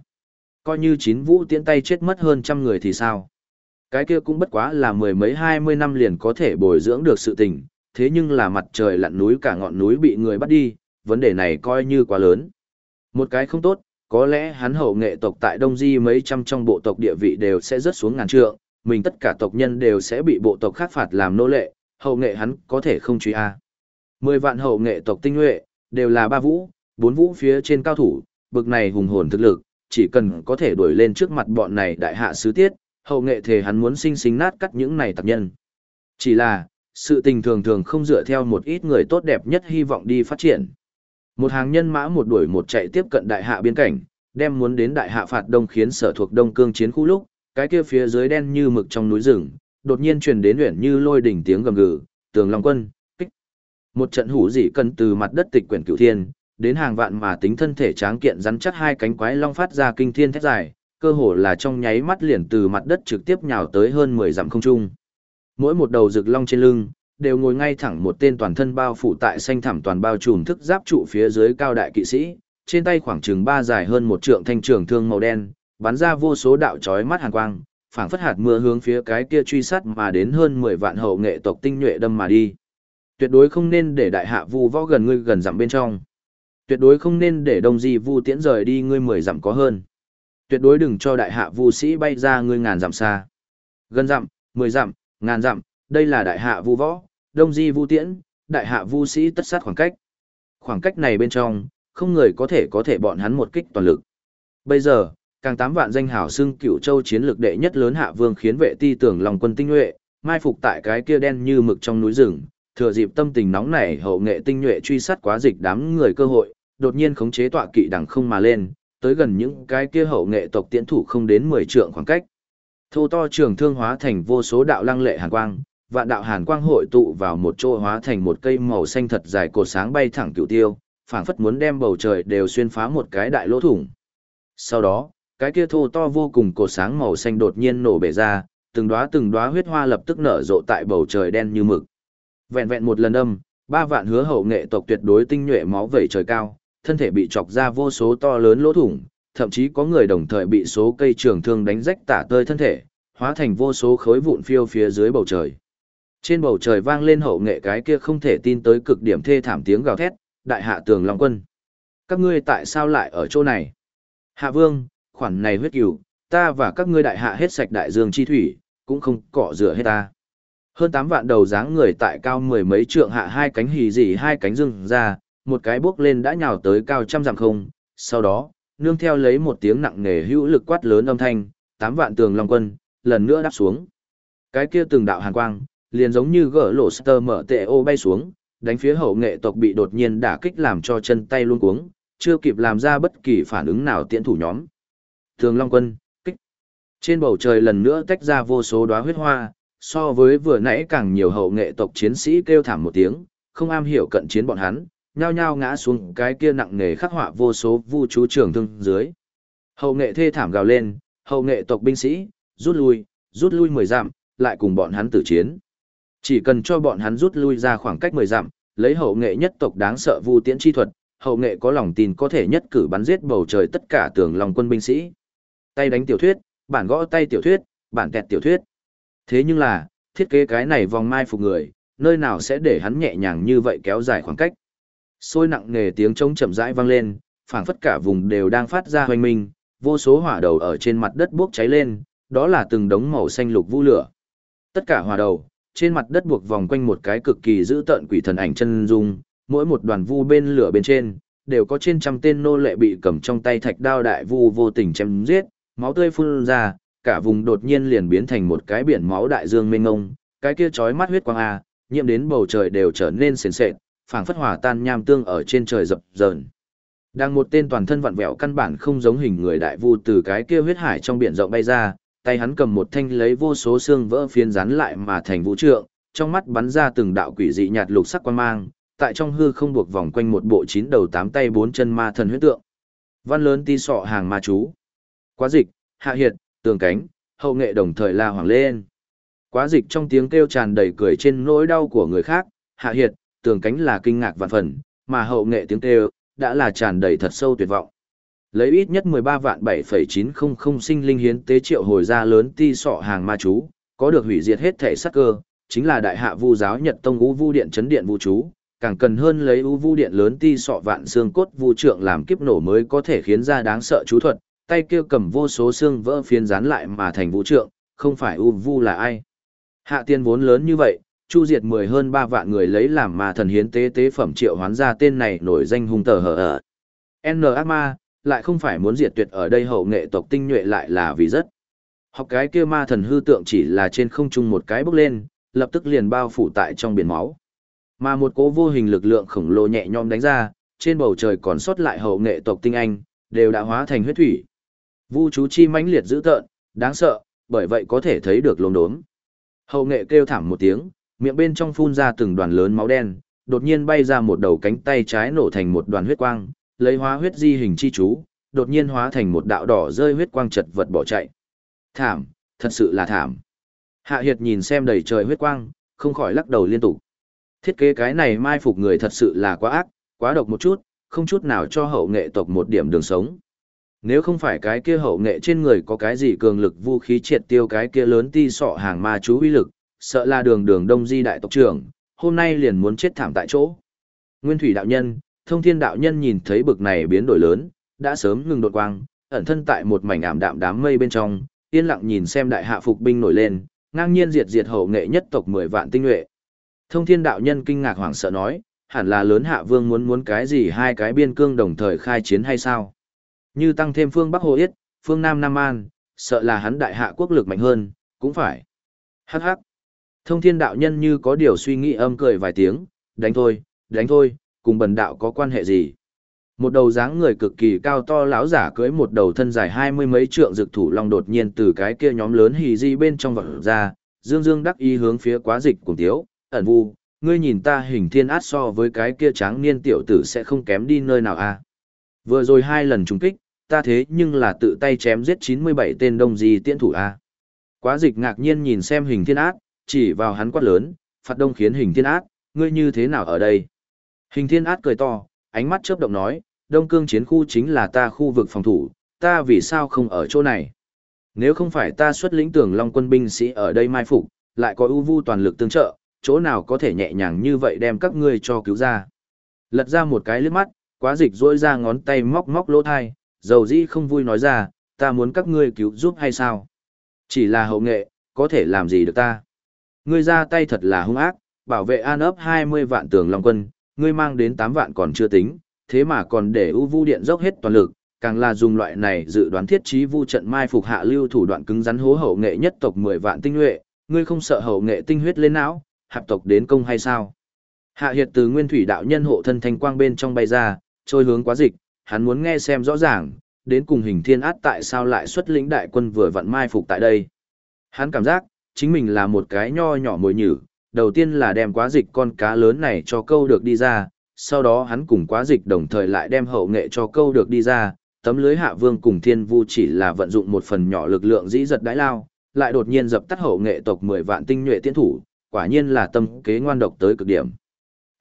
[SPEAKER 1] Coi như chín vũ tiễn tay chết mất hơn trăm người thì sao? Cái kia cũng bất quá là mười mấy hai mươi năm liền có thể bồi dưỡng được sự tình, thế nhưng là mặt trời lặn núi cả ngọn núi bị người bắt đi, vấn đề này coi như quá lớn. Một cái không tốt, có lẽ hắn hậu nghệ tộc tại Đông Di mấy trăm trong bộ tộc địa vị đều sẽ rớt xuống ngàn trượng, mình tất cả tộc nhân đều sẽ bị bộ tộc khác phạt làm nô lệ, hậu nghệ hắn có thể không truy a. Mười vạn hậu nghệ tộc tinh nhuệ, đều là ba vũ, bốn vũ phía trên cao thủ, bực này hùng hồn thực lực, chỉ cần có thể đuổi lên trước mặt bọn này đại hạ sứ tiết, hậu nghệ thể hắn muốn sinh sinh nát cắt những này tập nhân. Chỉ là, sự tình thường thường không dựa theo một ít người tốt đẹp nhất hy vọng đi phát triển. Một hàng nhân mã một đuổi một chạy tiếp cận đại hạ biên cảnh, đem muốn đến đại hạ phạt đông khiến sở thuộc đông cương chiến khu lúc, cái kia phía dưới đen như mực trong núi rừng, đột nhiên truyền đến luyện như lôi đỉnh tiếng gầm gừ, tường long quân, kích. Một trận hủ dị cần từ mặt đất tịch quyển cửu thiên, đến hàng vạn mà tính thân thể tráng kiện rắn chắc hai cánh quái long phát ra kinh thiên thét dài, cơ hồ là trong nháy mắt liền từ mặt đất trực tiếp nhào tới hơn 10 dặm không trung. Mỗi một đầu rực long trên lưng, đều ngồi ngay thẳng một tên toàn thân bao phủ tại xanh thẳm toàn bao trùm thức giáp trụ phía dưới cao đại kỵ sĩ, trên tay khoảng chừng ba dài hơn một trượng thanh trường thương màu đen, bắn ra vô số đạo chói mắt hàn quang, phảng phất hạt mưa hướng phía cái kia truy sát mà đến hơn 10 vạn hậu nghệ tộc tinh nhuệ đâm mà đi. Tuyệt đối không nên để đại hạ vu võ gần ngươi gần dặm bên trong. Tuyệt đối không nên để đông di vu tiễn rời đi ngươi 10 dặm có hơn. Tuyệt đối đừng cho đại hạ vu sĩ bay ra ngươi ngàn dặm xa. Gần dặm, 10 dặm, ngàn dặm, đây là đại hạ vu võ, đông di vu tiễn, đại hạ vu sĩ tất sát khoảng cách. Khoảng cách này bên trong, không người có thể có thể bọn hắn một kích toàn lực. Bây giờ, càng tám vạn danh hảo xưng cựu châu chiến lược đệ nhất lớn hạ vương khiến vệ ti tưởng lòng quân tinh nhuệ, mai phục tại cái kia đen như mực trong núi rừng, thừa dịp tâm tình nóng nảy hậu nghệ tinh nhuệ truy sát quá dịch đám người cơ hội, đột nhiên khống chế tọa kỵ đằng không mà lên, tới gần những cái kia hậu nghệ tộc tiễn thủ không đến 10 trượng khoảng cách. Thô to trường thương hóa thành vô số đạo lăng lệ hàn quang, vạn đạo hàn quang hội tụ vào một chỗ hóa thành một cây màu xanh thật dài cột sáng bay thẳng cựu tiêu, phảng phất muốn đem bầu trời đều xuyên phá một cái đại lỗ thủng. Sau đó, cái kia thô to vô cùng cột sáng màu xanh đột nhiên nổ bể ra, từng đóa từng đóa huyết hoa lập tức nở rộ tại bầu trời đen như mực. Vẹn vẹn một lần âm, ba vạn hứa hậu nghệ tộc tuyệt đối tinh nhuệ máu vẩy trời cao, thân thể bị chọc ra vô số to lớn lỗ thủng, thậm chí có người đồng thời bị số cây trường thương đánh rách tả tơi thân thể, hóa thành vô số khối vụn phiêu phía dưới bầu trời. Trên bầu trời vang lên hậu nghệ cái kia không thể tin tới cực điểm thê thảm tiếng gào thét, đại hạ tường long quân. Các ngươi tại sao lại ở chỗ này? Hạ vương, khoản này huyết cửu, ta và các ngươi đại hạ hết sạch đại dương chi thủy, cũng không cọ rửa hết ta. Hơn 8 vạn đầu dáng người tại cao mười mấy trượng hạ hai cánh hì dị hai cánh rừng ra, một cái bước lên đã nhào tới cao trăm dặm không, sau đó, nương theo lấy một tiếng nặng nề hữu lực quát lớn âm thanh, 8 vạn tường long quân, lần nữa đáp xuống. Cái kia từng đạo hàn quang, liền giống như gỡ lộ sơ mở tệ ô bay xuống, đánh phía hậu nghệ tộc bị đột nhiên đả kích làm cho chân tay luôn cuống, chưa kịp làm ra bất kỳ phản ứng nào tiễn thủ nhóm. Thường Long Quân, kích. Trên bầu trời lần nữa tách ra vô số đóa huyết hoa, so với vừa nãy càng nhiều hậu nghệ tộc chiến sĩ kêu thảm một tiếng, không am hiểu cận chiến bọn hắn, nhao nhao ngã xuống cái kia nặng nề khắc họa vô số vu chú trường thương dưới. Hậu nghệ thê thảm gào lên, hậu nghệ tộc binh sĩ, rút lui, rút lui mười dặm, lại cùng bọn hắn tử chiến. Chỉ cần cho bọn hắn rút lui ra khoảng cách mười dặm, lấy hậu nghệ nhất tộc đáng sợ vu tiễn chi thuật, hậu nghệ có lòng tin có thể nhất cử bắn giết bầu trời tất cả tường lòng quân binh sĩ. Tay đánh tiểu thuyết, bản gõ tay tiểu thuyết, bản kẹt tiểu thuyết. Thế nhưng là, thiết kế cái này vòng mai phục người, nơi nào sẽ để hắn nhẹ nhàng như vậy kéo dài khoảng cách. Sôi nặng nề tiếng trống chậm rãi vang lên, phảng phất cả vùng đều đang phát ra hoành minh, vô số hỏa đầu ở trên mặt đất bốc cháy lên, đó là từng đống màu xanh lục vu lửa. Tất cả hỏa đầu, trên mặt đất buộc vòng quanh một cái cực kỳ dữ tợn quỷ thần ảnh chân dung, mỗi một đoàn vu bên lửa bên trên, đều có trên trăm tên nô lệ bị cầm trong tay thạch đao đại vu vô tình chém giết, máu tươi phun ra, cả vùng đột nhiên liền biến thành một cái biển máu đại dương mênh ngông, cái kia chói mắt huyết quang a, nhiễm đến bầu trời đều trở nên sền sệt, phảng phất hỏa tan nham tương ở trên trời dập dờn. Đang một tên toàn thân vặn vẹo căn bản không giống hình người đại vu từ cái kia huyết hải trong biển rộng bay ra, tay hắn cầm một thanh lấy vô số xương vỡ phiến rắn lại mà thành vũ trượng, trong mắt bắn ra từng đạo quỷ dị nhạt lục sắc quan mang, tại trong hư không buộc vòng quanh một bộ chín đầu tám tay bốn chân ma thần huyết tượng. Văn lớn ti sọ hàng ma chú. Quá dịch, hạ hiệt, tường cánh, hậu nghệ đồng thời la hoàng lên. Quá dịch trong tiếng kêu tràn đầy cười trên nỗi đau của người khác, hạ hiệt, tường cánh là kinh ngạc vạn phần, mà hậu nghệ tiếng kêu, đã là tràn đầy thật sâu tuyệt vọng. Lấy ít nhất 13 vạn 7,900 sinh linh hiến tế triệu hồi ra lớn ti sọ hàng ma chú, có được hủy diệt hết thể sắc cơ, chính là đại hạ vu giáo Nhật Tông Ú Vu Điện chấn điện vu chú, càng cần hơn lấy Ú Vu Điện lớn ti sọ vạn xương cốt vu trượng làm kiếp nổ mới có thể khiến ra đáng sợ chú thuật, tay kia cầm vô số xương vỡ phiến dán lại mà thành vũ trượng, không phải Ú Vu là ai. Hạ tiên vốn lớn như vậy, chu diệt mười hơn ba vạn người lấy làm mà thần hiến tế tế phẩm triệu hoán ra tên này nổi danh hung tờ hở ở. N ác ma, lại không phải muốn diệt tuyệt ở đây hậu nghệ tộc tinh nhuệ lại là vì rất. Học cái kia ma thần hư tượng chỉ là trên không trung một cái bước lên, lập tức liền bao phủ tại trong biển máu. Mà một cố vô hình lực lượng khổng lồ nhẹ nhõm đánh ra, trên bầu trời còn sót lại hậu nghệ tộc tinh anh, đều đã hóa thành huyết thủy. Vu chú chi mãnh liệt dữ tợn, đáng sợ, bởi vậy có thể thấy được lồn đốm. Hậu nghệ kêu thảm một tiếng, miệng bên trong phun ra từng đoàn lớn máu đen, đột nhiên bay ra một đầu cánh tay trái nổ thành một đoàn huyết quang, lấy hóa huyết di hình chi chú, đột nhiên hóa thành một đạo đỏ rơi huyết quang chật vật bỏ chạy. Thảm, thật sự là thảm. Hạ Hiệt nhìn xem đầy trời huyết quang, không khỏi lắc đầu liên tục. Thiết kế cái này mai phục người thật sự là quá ác, quá độc một chút, không chút nào cho hậu nghệ tộc một điểm đường sống. Nếu không phải cái kia hậu nghệ trên người có cái gì cường lực vũ khí triệt tiêu cái kia lớn ti sọ hàng ma chú uy lực, sợ là đường đường đông di đại tộc trưởng, hôm nay liền muốn chết thảm tại chỗ. Nguyên thủy đạo nhân, thông thiên đạo nhân nhìn thấy bực này biến đổi lớn, đã sớm ngừng đột quang, ẩn thân tại một mảnh ảm đạm đám mây bên trong, yên lặng nhìn xem đại hạ phục binh nổi lên, ngang nhiên diệt diệt hậu nghệ nhất tộc 10 vạn tinh nhuệ. Thông thiên đạo nhân kinh ngạc hoảng sợ nói, hẳn là lớn hạ vương muốn muốn cái gì hai cái biên cương đồng thời khai chiến hay sao? Như tăng thêm phương Bắc Hồ Yết, phương Nam Nam An, sợ là hắn đại hạ quốc lực mạnh hơn, cũng phải. Hắc hắc. Thông thiên đạo nhân như có điều suy nghĩ âm cười vài tiếng, đánh thôi, đánh thôi, cùng bần đạo có quan hệ gì? Một đầu dáng người cực kỳ cao to lão giả cưỡi một đầu thân dài hai mươi mấy trượng dược thủ long đột nhiên từ cái kia nhóm lớn hì di bên trong vật ra, dương dương đắc ý hướng phía quá dịch cùng tiếu, ẩn vu, ngươi nhìn ta hình thiên át so với cái kia tráng niên tiểu tử sẽ không kém đi nơi nào a à? Vừa rồi hai lần trùng kích, ta thế nhưng là tự tay chém giết 97 tên đông di tiễn thủ a Quá dịch ngạc nhiên nhìn xem hình thiên át, chỉ vào hắn quát lớn, phạt đông khiến hình thiên át, ngươi như thế nào ở đây? Hình thiên át cười to, ánh mắt chớp động nói, đông cương chiến khu chính là ta khu vực phòng thủ, ta vì sao không ở chỗ này? Nếu không phải ta xuất lĩnh tưởng long quân binh sĩ ở đây mai phục, lại có ưu vu toàn lực tương trợ, chỗ nào có thể nhẹ nhàng như vậy đem các ngươi cho cứu ra. Lật ra một cái lướt mắt, quá dịch rỗi ra ngón tay móc móc lỗ thai, dầu dĩ không vui nói ra, ta muốn các ngươi cứu giúp hay sao? Chỉ là hậu nghệ, có thể làm gì được ta? Ngươi ra tay thật là hung ác, bảo vệ an ấp 20 vạn tường long quân, ngươi mang đến 8 vạn còn chưa tính, thế mà còn để U vu điện dốc hết toàn lực, càng là dùng loại này dự đoán thiết trí vu trận mai phục hạ lưu thủ đoạn cứng rắn hố hậu nghệ nhất tộc 10 vạn tinh nhuệ, ngươi không sợ hậu nghệ tinh huyết lên não, hạp tộc đến công hay sao? Hạ Hiệt từ nguyên thủy đạo nhân hộ thân thanh quang bên trong bay ra, trôi hướng quá dịch, hắn muốn nghe xem rõ ràng, đến cùng hình thiên át tại sao lại xuất lĩnh đại quân vừa vặn mai phục tại đây. Hắn cảm giác, chính mình là một cái nho nhỏ mồi nhử, đầu tiên là đem quá dịch con cá lớn này cho câu được đi ra, sau đó hắn cùng quá dịch đồng thời lại đem hậu nghệ cho câu được đi ra, tấm lưới hạ vương cùng thiên vu chỉ là vận dụng một phần nhỏ lực lượng dĩ giật đái lao, lại đột nhiên dập tắt hậu nghệ tộc 10 vạn tinh nhuệ tiến thủ, quả nhiên là tâm kế ngoan độc tới cực điểm.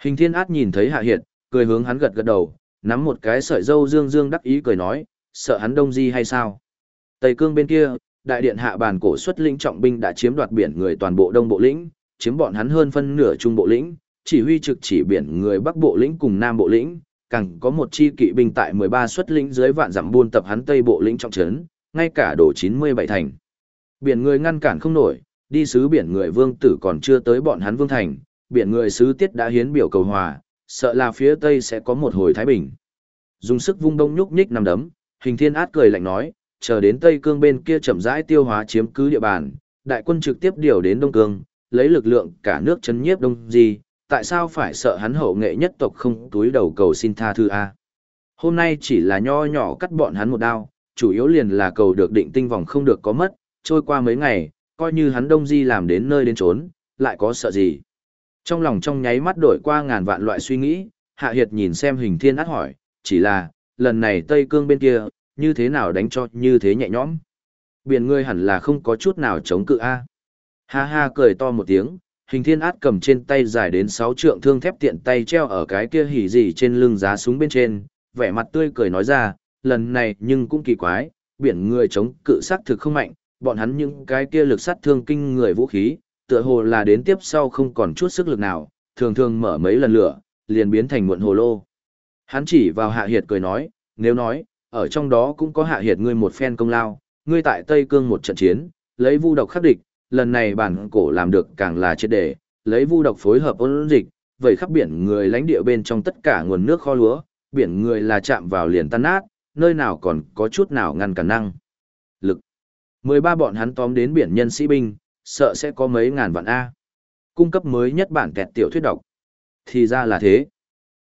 [SPEAKER 1] Hình thiên át nhìn thấy hạ hiệt, cười hướng hắn gật gật đầu, nắm một cái sợi dâu dương dương đắc ý cười nói, sợ hắn đông di hay sao? Tây cương bên kia, đại điện hạ bàn cổ xuất lĩnh trọng binh đã chiếm đoạt biển người toàn bộ đông bộ lĩnh, chiếm bọn hắn hơn phân nửa trung bộ lĩnh, chỉ huy trực chỉ biển người bắc bộ lĩnh cùng nam bộ lĩnh, càng có một chi kỵ binh tại 13 xuất lĩnh dưới vạn dặm buôn tập hắn tây bộ lĩnh trọng trấn, ngay cả đổ 97 thành. Biển người ngăn cản không nổi, đi sứ biển người vương tử còn chưa tới bọn hắn vương thành, biển người sứ tiết đã hiến biểu cầu hòa, sợ là phía tây sẽ có một hồi thái bình. Dùng sức vung đông nhúc nhích nằm đấm, hình thiên át cười lạnh nói, chờ đến tây cương bên kia chậm rãi tiêu hóa chiếm cứ địa bàn, đại quân trực tiếp điều đến đông cương, lấy lực lượng cả nước chấn nhiếp đông Di, tại sao phải sợ hắn hậu nghệ nhất tộc không túi đầu cầu xin tha thư a? Hôm nay chỉ là nho nhỏ cắt bọn hắn một đao chủ yếu liền là cầu được định tinh vòng không được có mất trôi qua mấy ngày coi như hắn đông di làm đến nơi đến trốn lại có sợ gì? Trong lòng trong nháy mắt đổi qua ngàn vạn loại suy nghĩ hạ hiệt nhìn xem hình thiên át hỏi chỉ là lần này tây cương bên kia như thế nào đánh cho như thế nhẹ nhõm? Biển ngươi hẳn là không có chút nào chống cự a ha ha cười to một tiếng Hình thiên át cầm trên tay dài đến 6 trượng thương thép tiện tay treo ở cái kia hỉ gì trên lưng giá súng bên trên, vẻ mặt tươi cười nói ra, lần này nhưng cũng kỳ quái, biển người chống cự sát thực không mạnh, bọn hắn những cái kia lực sát thương kinh người vũ khí, tựa hồ là đến tiếp sau không còn chút sức lực nào, thường thường mở mấy lần lửa, liền biến thành muộn hồ lô. Hắn chỉ vào hạ hiệt cười nói, nếu nói, ở trong đó cũng có hạ hiệt ngươi một phen công lao, ngươi tại Tây Cương một trận chiến, lấy vu độc khắc địch, lần này bản cổ làm được càng là triệt đề, lấy vu độc phối hợp ôn dịch, vậy khắp biển người lãnh địa bên trong tất cả nguồn nước kho lúa, biển người là chạm vào liền tan nát, nơi nào còn có chút nào ngăn cản năng. Lực. 13 bọn hắn tóm đến biển nhân sĩ binh, sợ sẽ có mấy ngàn vạn A. Cung cấp mới nhất bản kẹt tiểu thuyết độc. Thì ra là thế.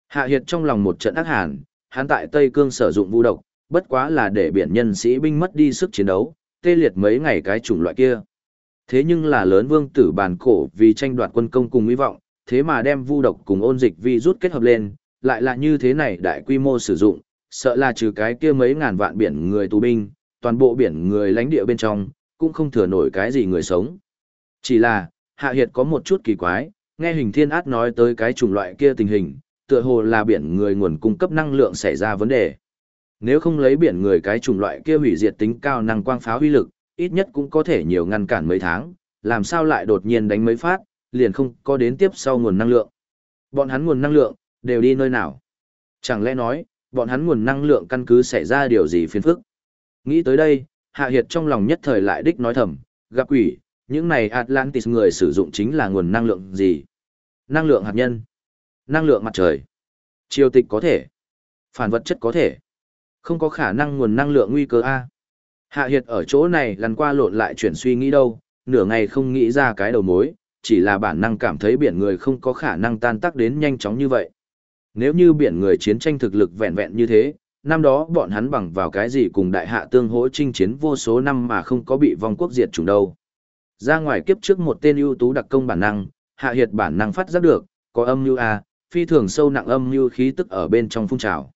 [SPEAKER 1] Hạ Hiệt trong lòng một trận ác hàn, hắn tại Tây Cương sử dụng vu độc, bất quá là để biển nhân sĩ binh mất đi sức chiến đấu, tê liệt mấy ngày cái chủng loại kia. Thế nhưng là lớn vương tử bàn cổ vì tranh đoạt quân công cùng hy vọng, thế mà đem vu độc cùng ôn dịch vi rút kết hợp lên, lại là như thế này đại quy mô sử dụng, sợ là trừ cái kia mấy ngàn vạn biển người tù binh, toàn bộ biển người lãnh địa bên trong, cũng không thừa nổi cái gì người sống. Chỉ là, Hạ Hiệt có một chút kỳ quái, nghe hình thiên át nói tới cái chủng loại kia tình hình, tựa hồ là biển người nguồn cung cấp năng lượng xảy ra vấn đề. Nếu không lấy biển người cái chủng loại kia hủy diệt tính cao năng quang pháo huy lực, ít nhất cũng có thể nhiều ngăn cản mấy tháng, làm sao lại đột nhiên đánh mấy phát, liền không có đến tiếp sau nguồn năng lượng. Bọn hắn nguồn năng lượng, đều đi nơi nào? Chẳng lẽ nói, bọn hắn nguồn năng lượng căn cứ xảy ra điều gì phiền phức? Nghĩ tới đây, Hạ Hiệt trong lòng nhất thời lại đích nói thầm, gặp quỷ, những này Atlantis người sử dụng chính là nguồn năng lượng gì? Năng lượng hạt nhân, năng lượng mặt trời, triều tịch có thể, phản vật chất có thể, không có khả năng nguồn năng lượng nguy cơ A. Hạ Hiệt ở chỗ này lần qua lộn lại chuyển suy nghĩ đâu, nửa ngày không nghĩ ra cái đầu mối, chỉ là bản năng cảm thấy biển người không có khả năng tan tác đến nhanh chóng như vậy. Nếu như biển người chiến tranh thực lực vẹn vẹn như thế, năm đó bọn hắn bằng vào cái gì cùng đại hạ tương hỗ chinh chiến vô số năm mà không có bị vong quốc diệt chủng đâu. Ra ngoài kiếp trước một tên ưu tú đặc công bản năng, hạ hiệt bản năng phát giác được, có âm như a, phi thường sâu nặng âm như khí tức ở bên trong phun trào.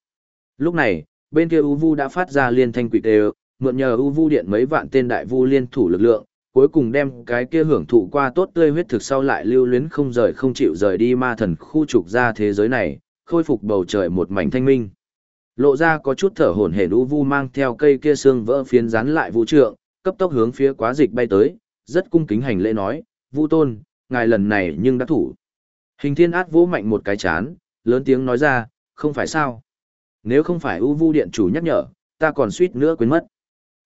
[SPEAKER 1] Lúc này, bên kia U Vu đã phát ra liên thanh quỷ đều, mượn nhờ U Vu điện mấy vạn tên đại vu liên thủ lực lượng, cuối cùng đem cái kia hưởng thụ qua tốt tươi huyết thực sau lại lưu luyến không rời không chịu rời đi ma thần khu trục ra thế giới này, khôi phục bầu trời một mảnh thanh minh. Lộ ra có chút thở hổn hển u vu mang theo cây kia xương vỡ phiến rắn lại vũ trượng, cấp tốc hướng phía quá dịch bay tới, rất cung kính hành lễ nói, "Vu tôn, ngài lần này nhưng đã thủ." Hình Thiên Át vỗ mạnh một cái chán, lớn tiếng nói ra, "Không phải sao? Nếu không phải U Vu điện chủ nhắc nhở, ta còn suýt nữa quên mất."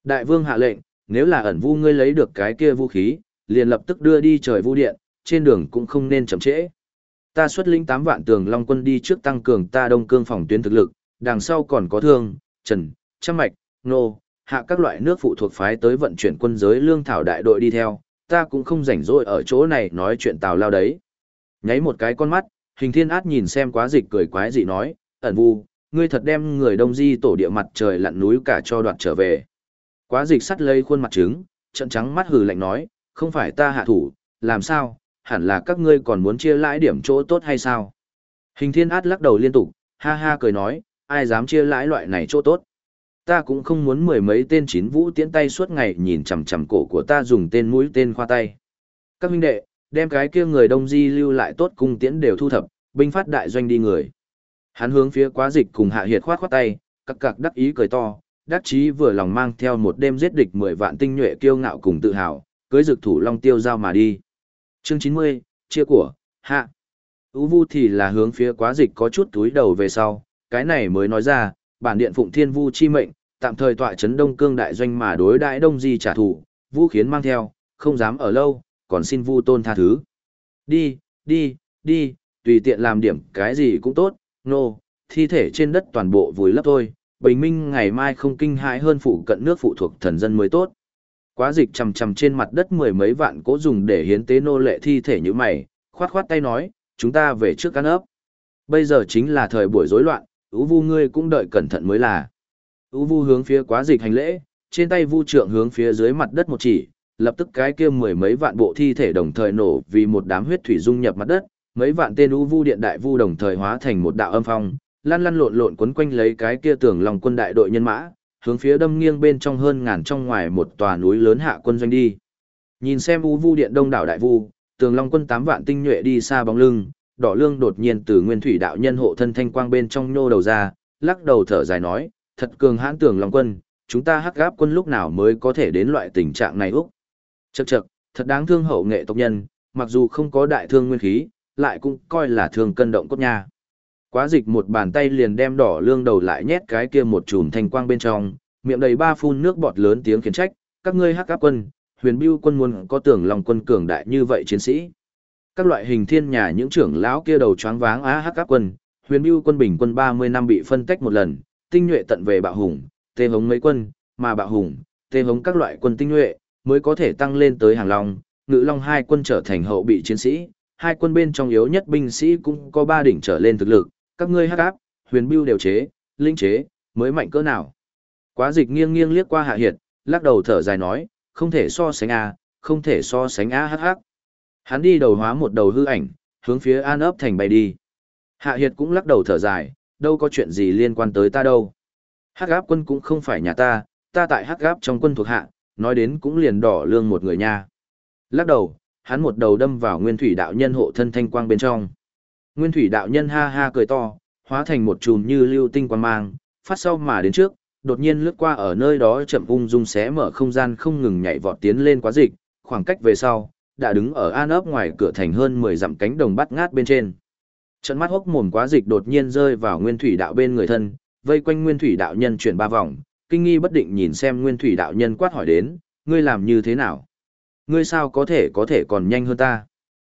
[SPEAKER 1] Đại vương hạ lệnh, nếu là ẩn vu ngươi lấy được cái kia vũ khí, liền lập tức đưa đi trời vu điện, trên đường cũng không nên chậm trễ. Ta xuất lĩnh 8 vạn tường long quân đi trước tăng cường ta đông cương phòng tuyến thực lực, đằng sau còn có thương, trần, trăm mạch, nô, hạ các loại nước phụ thuộc phái tới vận chuyển quân giới lương thảo đại đội đi theo, ta cũng không rảnh rỗi ở chỗ này nói chuyện tào lao đấy. Nháy một cái con mắt, hình thiên át nhìn xem quá dịch cười quái dị nói, ẩn vu, ngươi thật đem người đông di tổ địa mặt trời lặn núi cả cho đoạt trở về. Quá dịch sắt lấy khuôn mặt trứng, trận trắng mắt hừ lạnh nói, không phải ta hạ thủ, làm sao, hẳn là các ngươi còn muốn chia lãi điểm chỗ tốt hay sao? Hình thiên át lắc đầu liên tục, ha ha cười nói, ai dám chia lãi loại này chỗ tốt? Ta cũng không muốn mười mấy tên chín vũ tiễn tay suốt ngày nhìn chằm chằm cổ của ta dùng tên mũi tên khoa tay. Các huynh đệ, đem cái kia người đông di lưu lại tốt cung tiễn đều thu thập, binh phát đại doanh đi người. Hắn hướng phía quá dịch cùng hạ hiệt khoát khoát tay, cặc cặc đắc ý cười to, đắc chí vừa lòng mang theo một đêm giết địch mười vạn tinh nhuệ kiêu ngạo cùng tự hào, cưới dực thủ long tiêu giao mà đi. Chương chín mươi chia của, hạ. Ú vu thì là hướng phía quá dịch có chút túi đầu về sau, cái này mới nói ra, bản điện phụng thiên vu chi mệnh, tạm thời tọa chấn đông cương đại doanh mà đối đại đông di trả thù, vu khiến mang theo, không dám ở lâu, còn xin vu tôn tha thứ. Đi, đi, đi, tùy tiện làm điểm cái gì cũng tốt, nô, no, thi thể trên đất toàn bộ vùi lấp thôi, bình minh ngày mai không kinh hãi hơn phụ cận nước phụ thuộc thần dân mới tốt. Quá dịch chầm chầm trên mặt đất mười mấy vạn cố dùng để hiến tế nô lệ thi thể như mày, khoát khoát tay nói, chúng ta về trước căn ấp. Bây giờ chính là thời buổi rối loạn, ú vu ngươi cũng đợi cẩn thận mới là. ú vu hướng phía quá dịch hành lễ, trên tay vu trượng hướng phía dưới mặt đất một chỉ, lập tức cái kia mười mấy vạn bộ thi thể đồng thời nổ vì một đám huyết thủy dung nhập mặt đất, mấy vạn tên ú vu điện đại vu đồng thời hóa thành một đạo âm phong, lăn lăn lộn lộn quấn quanh lấy cái kia tưởng lòng quân đại đội nhân mã, hướng phía đâm nghiêng bên trong hơn ngàn trong ngoài một tòa núi lớn hạ quân doanh đi. Nhìn xem u vu điện đông đảo đại vu, tường long quân tám vạn tinh nhuệ đi xa bóng lưng, đỏ lương đột nhiên từ nguyên thủy đạo nhân hộ thân thanh quang bên trong nhô đầu ra, lắc đầu thở dài nói, thật cường hãn tường long quân, chúng ta hắc gáp quân lúc nào mới có thể đến loại tình trạng này úc. Chậc chậc, thật đáng thương hậu nghệ tộc nhân, mặc dù không có đại thương nguyên khí, lại cũng coi là thương cân động cốt nha. Quá dịch một bàn tay liền đem đỏ lương đầu lại nhét cái kia một chùm thanh quang bên trong, miệng đầy ba phun nước bọt lớn tiếng khiển trách, các ngươi hắc áp quân, huyền bưu quân muốn có tưởng lòng quân cường đại như vậy chiến sĩ. Các loại hình thiên nhà những trưởng lão kia đầu choáng váng á hắc áp quân, huyền bưu quân bình quân 30 năm bị phân tách một lần, tinh nhuệ tận về bạo hùng, tê hống mấy quân, mà bạo hùng, tê hống các loại quân tinh nhuệ, mới có thể tăng lên tới hàng long, ngự long hai quân trở thành hậu bị chiến sĩ, hai quân bên trong yếu nhất binh sĩ cũng có ba đỉnh trở lên thực lực, các ngươi hắc áp, huyền bưu đều chế, linh chế, mới mạnh cỡ nào. Quá dịch nghiêng nghiêng liếc qua hạ hiệt, lắc đầu thở dài nói, không thể so sánh a, không thể so sánh a hắc hắc. Hắn đi đầu hóa một đầu hư ảnh, hướng phía an ấp thành bay đi. Hạ hiệt cũng lắc đầu thở dài, đâu có chuyện gì liên quan tới ta đâu. Hắc áp quân cũng không phải nhà ta, ta tại hắc áp trong quân thuộc hạ, nói đến cũng liền đỏ lương một người nha. Lắc đầu, hắn một đầu đâm vào nguyên thủy đạo nhân hộ thân thanh quang bên trong. Nguyên thủy đạo nhân ha ha cười to, hóa thành một chùm như lưu tinh quang mang, phát sau mà đến trước, đột nhiên lướt qua ở nơi đó chậm ung dung xé mở không gian không ngừng nhảy vọt tiến lên quá dịch, khoảng cách về sau, đã đứng ở an ấp ngoài cửa thành hơn 10 dặm cánh đồng bắt ngát bên trên. Trận mắt hốc mồm quá dịch đột nhiên rơi vào nguyên thủy đạo bên người thân, vây quanh nguyên thủy đạo nhân chuyển ba vòng, kinh nghi bất định nhìn xem nguyên thủy đạo nhân quát hỏi đến, ngươi làm như thế nào? Ngươi sao có thể có thể còn nhanh hơn ta?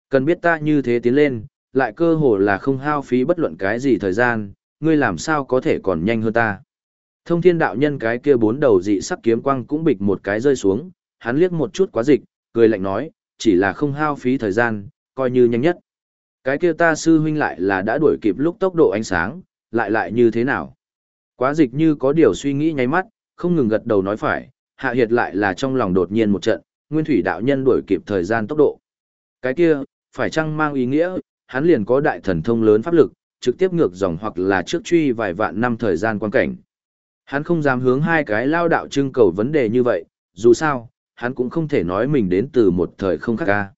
[SPEAKER 1] Cần biết ta như thế tiến lên, lại cơ hồ là không hao phí bất luận cái gì thời gian, ngươi làm sao có thể còn nhanh hơn ta? Thông thiên đạo nhân cái kia bốn đầu dị sắc kiếm quang cũng bịch một cái rơi xuống, hắn liếc một chút quá dịch, cười lạnh nói, chỉ là không hao phí thời gian, coi như nhanh nhất. Cái kia ta sư huynh lại là đã đuổi kịp lúc tốc độ ánh sáng, lại lại như thế nào? Quá dịch như có điều suy nghĩ nháy mắt, không ngừng gật đầu nói phải, hạ hiệt lại là trong lòng đột nhiên một trận, nguyên thủy đạo nhân đuổi kịp thời gian tốc độ. Cái kia, phải chăng mang ý nghĩa, hắn liền có đại thần thông lớn pháp lực, trực tiếp ngược dòng hoặc là trước truy vài vạn năm thời gian quan cảnh. Hắn không dám hướng hai cái lao đạo trưng cầu vấn đề như vậy, dù sao, hắn cũng không thể nói mình đến từ một thời không khác ca.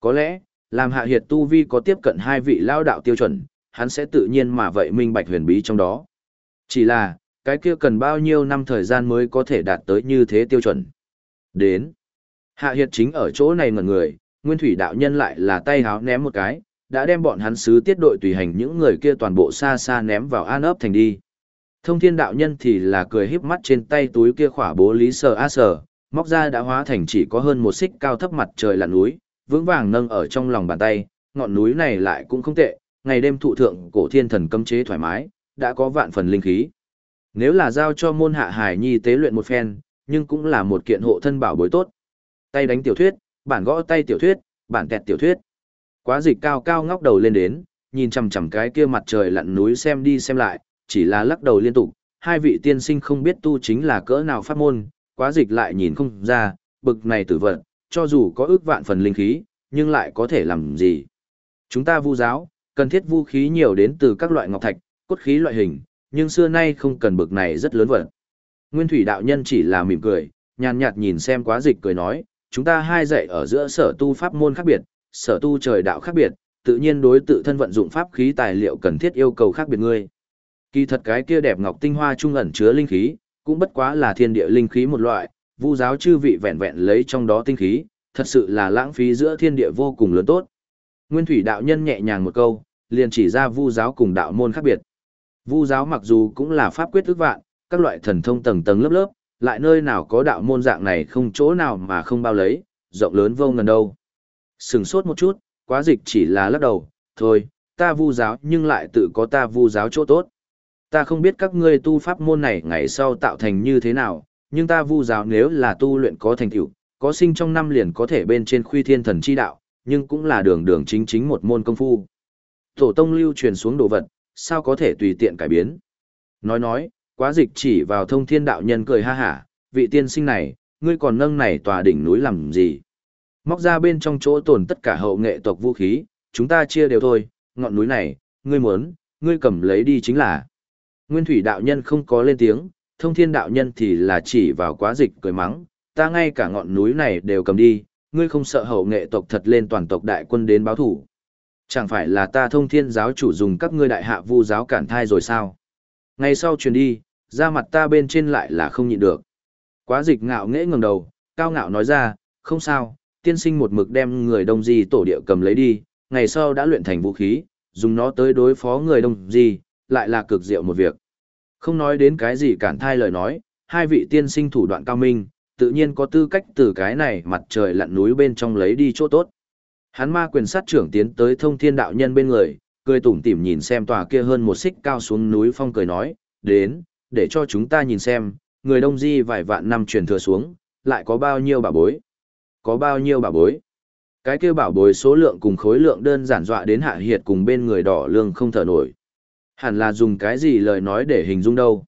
[SPEAKER 1] Có lẽ, làm hạ hiệt tu vi có tiếp cận hai vị lao đạo tiêu chuẩn, hắn sẽ tự nhiên mà vậy minh bạch huyền bí trong đó. Chỉ là, cái kia cần bao nhiêu năm thời gian mới có thể đạt tới như thế tiêu chuẩn. Đến, hạ hiệt chính ở chỗ này ngẩn người, nguyên thủy đạo nhân lại là tay háo ném một cái, đã đem bọn hắn sứ tiết đội tùy hành những người kia toàn bộ xa xa ném vào an ấp thành đi. Thông thiên đạo nhân thì là cười híp mắt trên tay túi kia khỏa bố lý sờ a sờ, móc ra đã hóa thành chỉ có hơn một xích cao thấp mặt trời lặn núi, vững vàng nâng ở trong lòng bàn tay, ngọn núi này lại cũng không tệ, ngày đêm thụ thượng cổ thiên thần cấm chế thoải mái, đã có vạn phần linh khí. Nếu là giao cho môn hạ hải nhi tế luyện một phen, nhưng cũng là một kiện hộ thân bảo bối tốt. Tay đánh tiểu thuyết, bản gõ tay tiểu thuyết, bản kẹt tiểu thuyết. Quá dịch cao cao ngóc đầu lên đến, nhìn chằm chằm cái kia mặt trời lặn núi xem đi xem lại, chỉ là lắc đầu liên tục, hai vị tiên sinh không biết tu chính là cỡ nào pháp môn, quá dịch lại nhìn không ra, bực này tử vận, cho dù có ước vạn phần linh khí, nhưng lại có thể làm gì. Chúng ta vu giáo, cần thiết vũ khí nhiều đến từ các loại ngọc thạch, cốt khí loại hình, nhưng xưa nay không cần bực này rất lớn vật. Nguyên thủy đạo nhân chỉ là mỉm cười, nhàn nhạt nhìn xem quá dịch cười nói, chúng ta hai dạy ở giữa sở tu pháp môn khác biệt, sở tu trời đạo khác biệt, tự nhiên đối tự thân vận dụng pháp khí tài liệu cần thiết yêu cầu khác biệt ngươi. Kỳ thật cái kia đẹp ngọc tinh hoa trung ẩn chứa linh khí, cũng bất quá là thiên địa linh khí một loại, vu giáo chư vị vẹn vẹn lấy trong đó tinh khí, thật sự là lãng phí giữa thiên địa vô cùng lớn tốt. Nguyên thủy đạo nhân nhẹ nhàng một câu, liền chỉ ra vu giáo cùng đạo môn khác biệt. Vu giáo mặc dù cũng là pháp quyết ước vạn, các loại thần thông tầng tầng lớp lớp, lại nơi nào có đạo môn dạng này không chỗ nào mà không bao lấy, rộng lớn vô ngần đâu. Sừng sốt một chút, quá dịch chỉ là lắc đầu, thôi, ta vu giáo nhưng lại tự có ta vu giáo chỗ tốt. Ta không biết các ngươi tu pháp môn này ngày sau tạo thành như thế nào, nhưng ta vu giáo nếu là tu luyện có thành tựu, có sinh trong năm liền có thể bên trên khuy thiên thần chi đạo, nhưng cũng là đường đường chính chính một môn công phu. Tổ tông lưu truyền xuống đồ vật, sao có thể tùy tiện cải biến. Nói nói, quá dịch chỉ vào thông thiên đạo nhân cười ha hả, vị tiên sinh này, ngươi còn nâng này tòa đỉnh núi làm gì? Móc ra bên trong chỗ tồn tất cả hậu nghệ tộc vũ khí, chúng ta chia đều thôi, ngọn núi này, ngươi muốn, ngươi cầm lấy đi chính là. Nguyên thủy đạo nhân không có lên tiếng, thông thiên đạo nhân thì là chỉ vào quá dịch cười mắng, ta ngay cả ngọn núi này đều cầm đi, ngươi không sợ hậu nghệ tộc thật lên toàn tộc đại quân đến báo thủ. Chẳng phải là ta thông thiên giáo chủ dùng các ngươi đại hạ vu giáo cản thai rồi sao? Ngày sau truyền đi, ra mặt ta bên trên lại là không nhịn được. Quá dịch ngạo nghễ ngẩng đầu, cao ngạo nói ra, không sao, tiên sinh một mực đem người đông di tổ địa cầm lấy đi, ngày sau đã luyện thành vũ khí, dùng nó tới đối phó người đông di, lại là cực diệu một việc. Không nói đến cái gì cản thai lời nói, hai vị tiên sinh thủ đoạn cao minh, tự nhiên có tư cách từ cái này mặt trời lặn núi bên trong lấy đi chỗ tốt. Hắn ma quyền sát trưởng tiến tới thông thiên đạo nhân bên người, cười tủm tỉm nhìn xem tòa kia hơn một xích cao xuống núi phong cười nói, đến, để cho chúng ta nhìn xem, người đông di vài vạn năm truyền thừa xuống, lại có bao nhiêu bà bối. Có bao nhiêu bảo bối. Cái kia bảo bối số lượng cùng khối lượng đơn giản dọa đến hạ hiệt cùng bên người đỏ lương không thở nổi. Hẳn là dùng cái gì lời nói để hình dung đâu.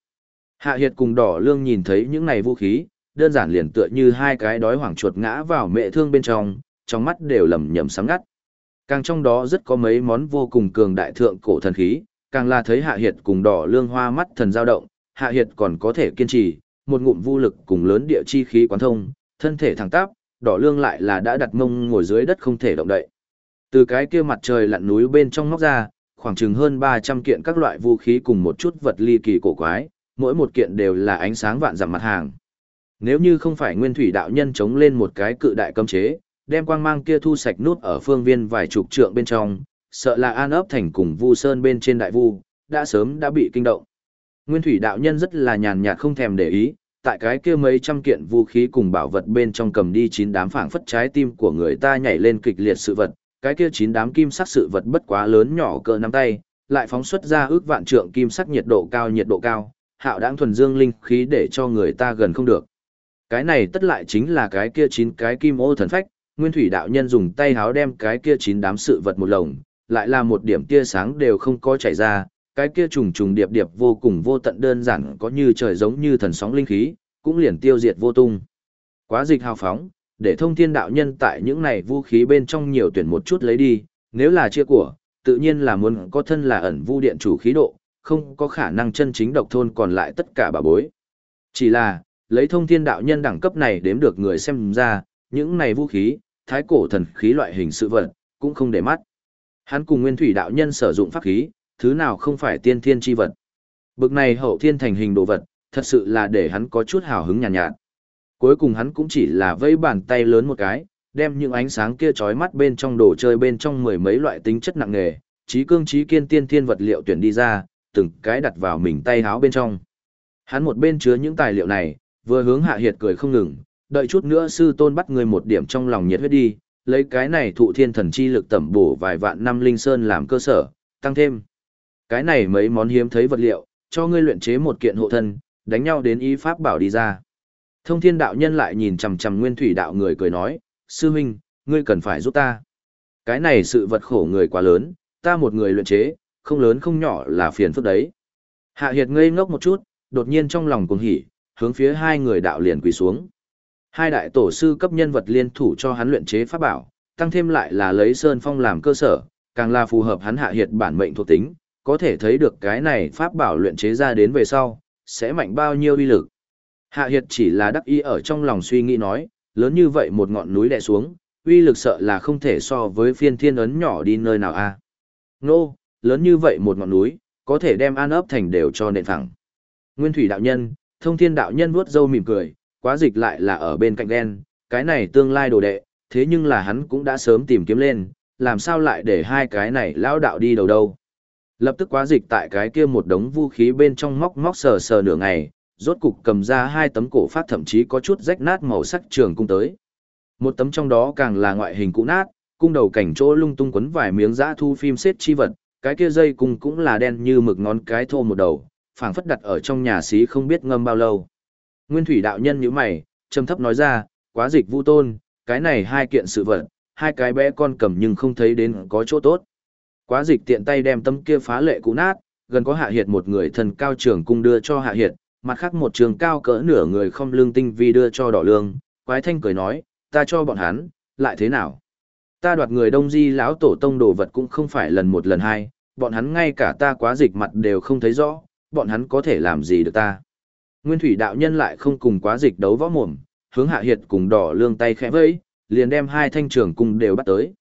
[SPEAKER 1] Hạ hiệt cùng đỏ lương nhìn thấy những này vũ khí, đơn giản liền tựa như hai cái đói hoảng chuột ngã vào mẹ thương bên trong, trong mắt đều lầm nhầm sáng ngắt. Càng trong đó rất có mấy món vô cùng cường đại thượng cổ thần khí, càng là thấy hạ hiệt cùng đỏ lương hoa mắt thần dao động, Hạ Hiệt còn có thể kiên trì, một ngụm vô lực cùng lớn địa chi khí quán thông, thân thể thẳng tắp, đỏ lương lại là đã đặt mông ngồi dưới đất không thể động đậy. Từ cái kia mặt trời lặn núi bên trong móc ra, khoảng chừng hơn 300 kiện các loại vũ khí cùng một chút vật ly kỳ cổ quái, mỗi một kiện đều là ánh sáng vạn dặm mặt hàng. Nếu như không phải nguyên thủy đạo nhân chống lên một cái cự đại cấm chế, đem quang mang kia thu sạch nút ở phương viên vài chục trượng bên trong, sợ là an ấp thành cùng vu sơn bên trên đại vu, đã sớm đã bị kinh động. Nguyên thủy đạo nhân rất là nhàn nhạt không thèm để ý, tại cái kia mấy trăm kiện vũ khí cùng bảo vật bên trong cầm đi chín đám phảng phất trái tim của người ta nhảy lên kịch liệt sự vật, cái kia chín đám kim sắc sự vật bất quá lớn nhỏ cỡ nắm tay, lại phóng xuất ra ước vạn trượng kim sắc nhiệt độ cao nhiệt độ cao, hạo đãng thuần dương linh khí để cho người ta gần không được. Cái này tất lại chính là cái kia chín cái kim ô thần phách, nguyên thủy đạo nhân dùng tay háo đem cái kia chín đám sự vật một lồng, lại là một điểm tia sáng đều không có chảy ra, cái kia trùng trùng điệp điệp vô cùng vô tận đơn giản có như trời giống như thần sóng linh khí, cũng liền tiêu diệt vô tung. Quá dịch hào phóng, để thông thiên đạo nhân tại những này vũ khí bên trong nhiều tuyển một chút lấy đi, nếu là chia của, tự nhiên là muốn có thân là ẩn vu điện chủ khí độ, không có khả năng chân chính độc thôn còn lại tất cả bà bối. Chỉ là, lấy thông thiên đạo nhân đẳng cấp này đếm được người xem ra, những này vũ khí, thái cổ thần khí loại hình sự vật, cũng không để mắt. Hắn cùng nguyên thủy đạo nhân sử dụng pháp khí, thứ nào không phải tiên thiên chi vật. Bực này hậu thiên thành hình đồ vật, thật sự là để hắn có chút hào hứng nhàn nhạt, nhạt. Cuối cùng hắn cũng chỉ là vẫy bàn tay lớn một cái, đem những ánh sáng kia chói mắt bên trong đồ chơi bên trong mười mấy loại tính chất nặng nề, trí cương trí kiên tiên thiên vật liệu tuyển đi ra, từng cái đặt vào mình tay háo bên trong. Hắn một bên chứa những tài liệu này, vừa hướng hạ hiệt cười không ngừng, đợi chút nữa sư tôn bắt người một điểm trong lòng nhiệt huyết đi, lấy cái này thụ thiên thần chi lực tẩm bổ vài vạn năm linh sơn làm cơ sở, tăng thêm. Cái này mấy món hiếm thấy vật liệu, cho ngươi luyện chế một kiện hộ thân, đánh nhau đến ý pháp bảo đi ra. Thông thiên đạo nhân lại nhìn chằm chằm nguyên thủy đạo người cười nói, sư huynh, ngươi cần phải giúp ta. Cái này sự vật khổ người quá lớn, ta một người luyện chế, không lớn không nhỏ là phiền phức đấy. Hạ Hiệt ngây ngốc một chút, đột nhiên trong lòng cuồng hỉ, hướng phía hai người đạo liền quỳ xuống. Hai đại tổ sư cấp nhân vật liên thủ cho hắn luyện chế pháp bảo, tăng thêm lại là lấy sơn phong làm cơ sở, càng là phù hợp hắn Hạ Hiệt bản mệnh thuộc tính, có thể thấy được cái này pháp bảo luyện chế ra đến về sau, sẽ mạnh bao nhiêu uy lực. Hạ Hiệt chỉ là đắc ý ở trong lòng suy nghĩ nói, lớn như vậy một ngọn núi đè xuống, uy lực sợ là không thể so với phiên thiên ấn nhỏ đi nơi nào a. Nô, lớn như vậy một ngọn núi, có thể đem an ấp thành đều cho nền phẳng. Nguyên thủy đạo nhân, thông thiên đạo nhân vuốt dâu mỉm cười, quá dịch lại là ở bên cạnh đen, cái này tương lai đồ đệ, thế nhưng là hắn cũng đã sớm tìm kiếm lên, làm sao lại để hai cái này lão đạo đi đầu đâu. Lập tức quá dịch tại cái kia một đống vũ khí bên trong móc móc sờ sờ nửa ngày, rốt cục cầm ra hai tấm cổ phát thậm chí có chút rách nát màu sắc trường cung tới. Một tấm trong đó càng là ngoại hình cũ nát, cung đầu cảnh chỗ lung tung quấn vài miếng dã thu phim xếp chi vật, cái kia dây cung cũng là đen như mực ngón cái thô một đầu, phảng phất đặt ở trong nhà xí không biết ngâm bao lâu. Nguyên thủy đạo nhân như mày, trầm thấp nói ra, quá dịch vu tôn, cái này hai kiện sự vật, hai cái bé con cầm nhưng không thấy đến có chỗ tốt. Quá dịch tiện tay đem tấm kia phá lệ cũ nát, gần có hạ hiệt một người thần cao trưởng cung đưa cho hạ hiệt, mặt khác một trường cao cỡ nửa người không lương tinh vi đưa cho đỏ lương, quái thanh cười nói, ta cho bọn hắn, lại thế nào? Ta đoạt người đông di lão tổ tông đồ vật cũng không phải lần một lần hai, bọn hắn ngay cả ta quá dịch mặt đều không thấy rõ, bọn hắn có thể làm gì được ta. Nguyên thủy đạo nhân lại không cùng quá dịch đấu võ mồm, hướng hạ hiệt cùng đỏ lương tay khẽ vẫy, liền đem hai thanh trường cung đều bắt tới.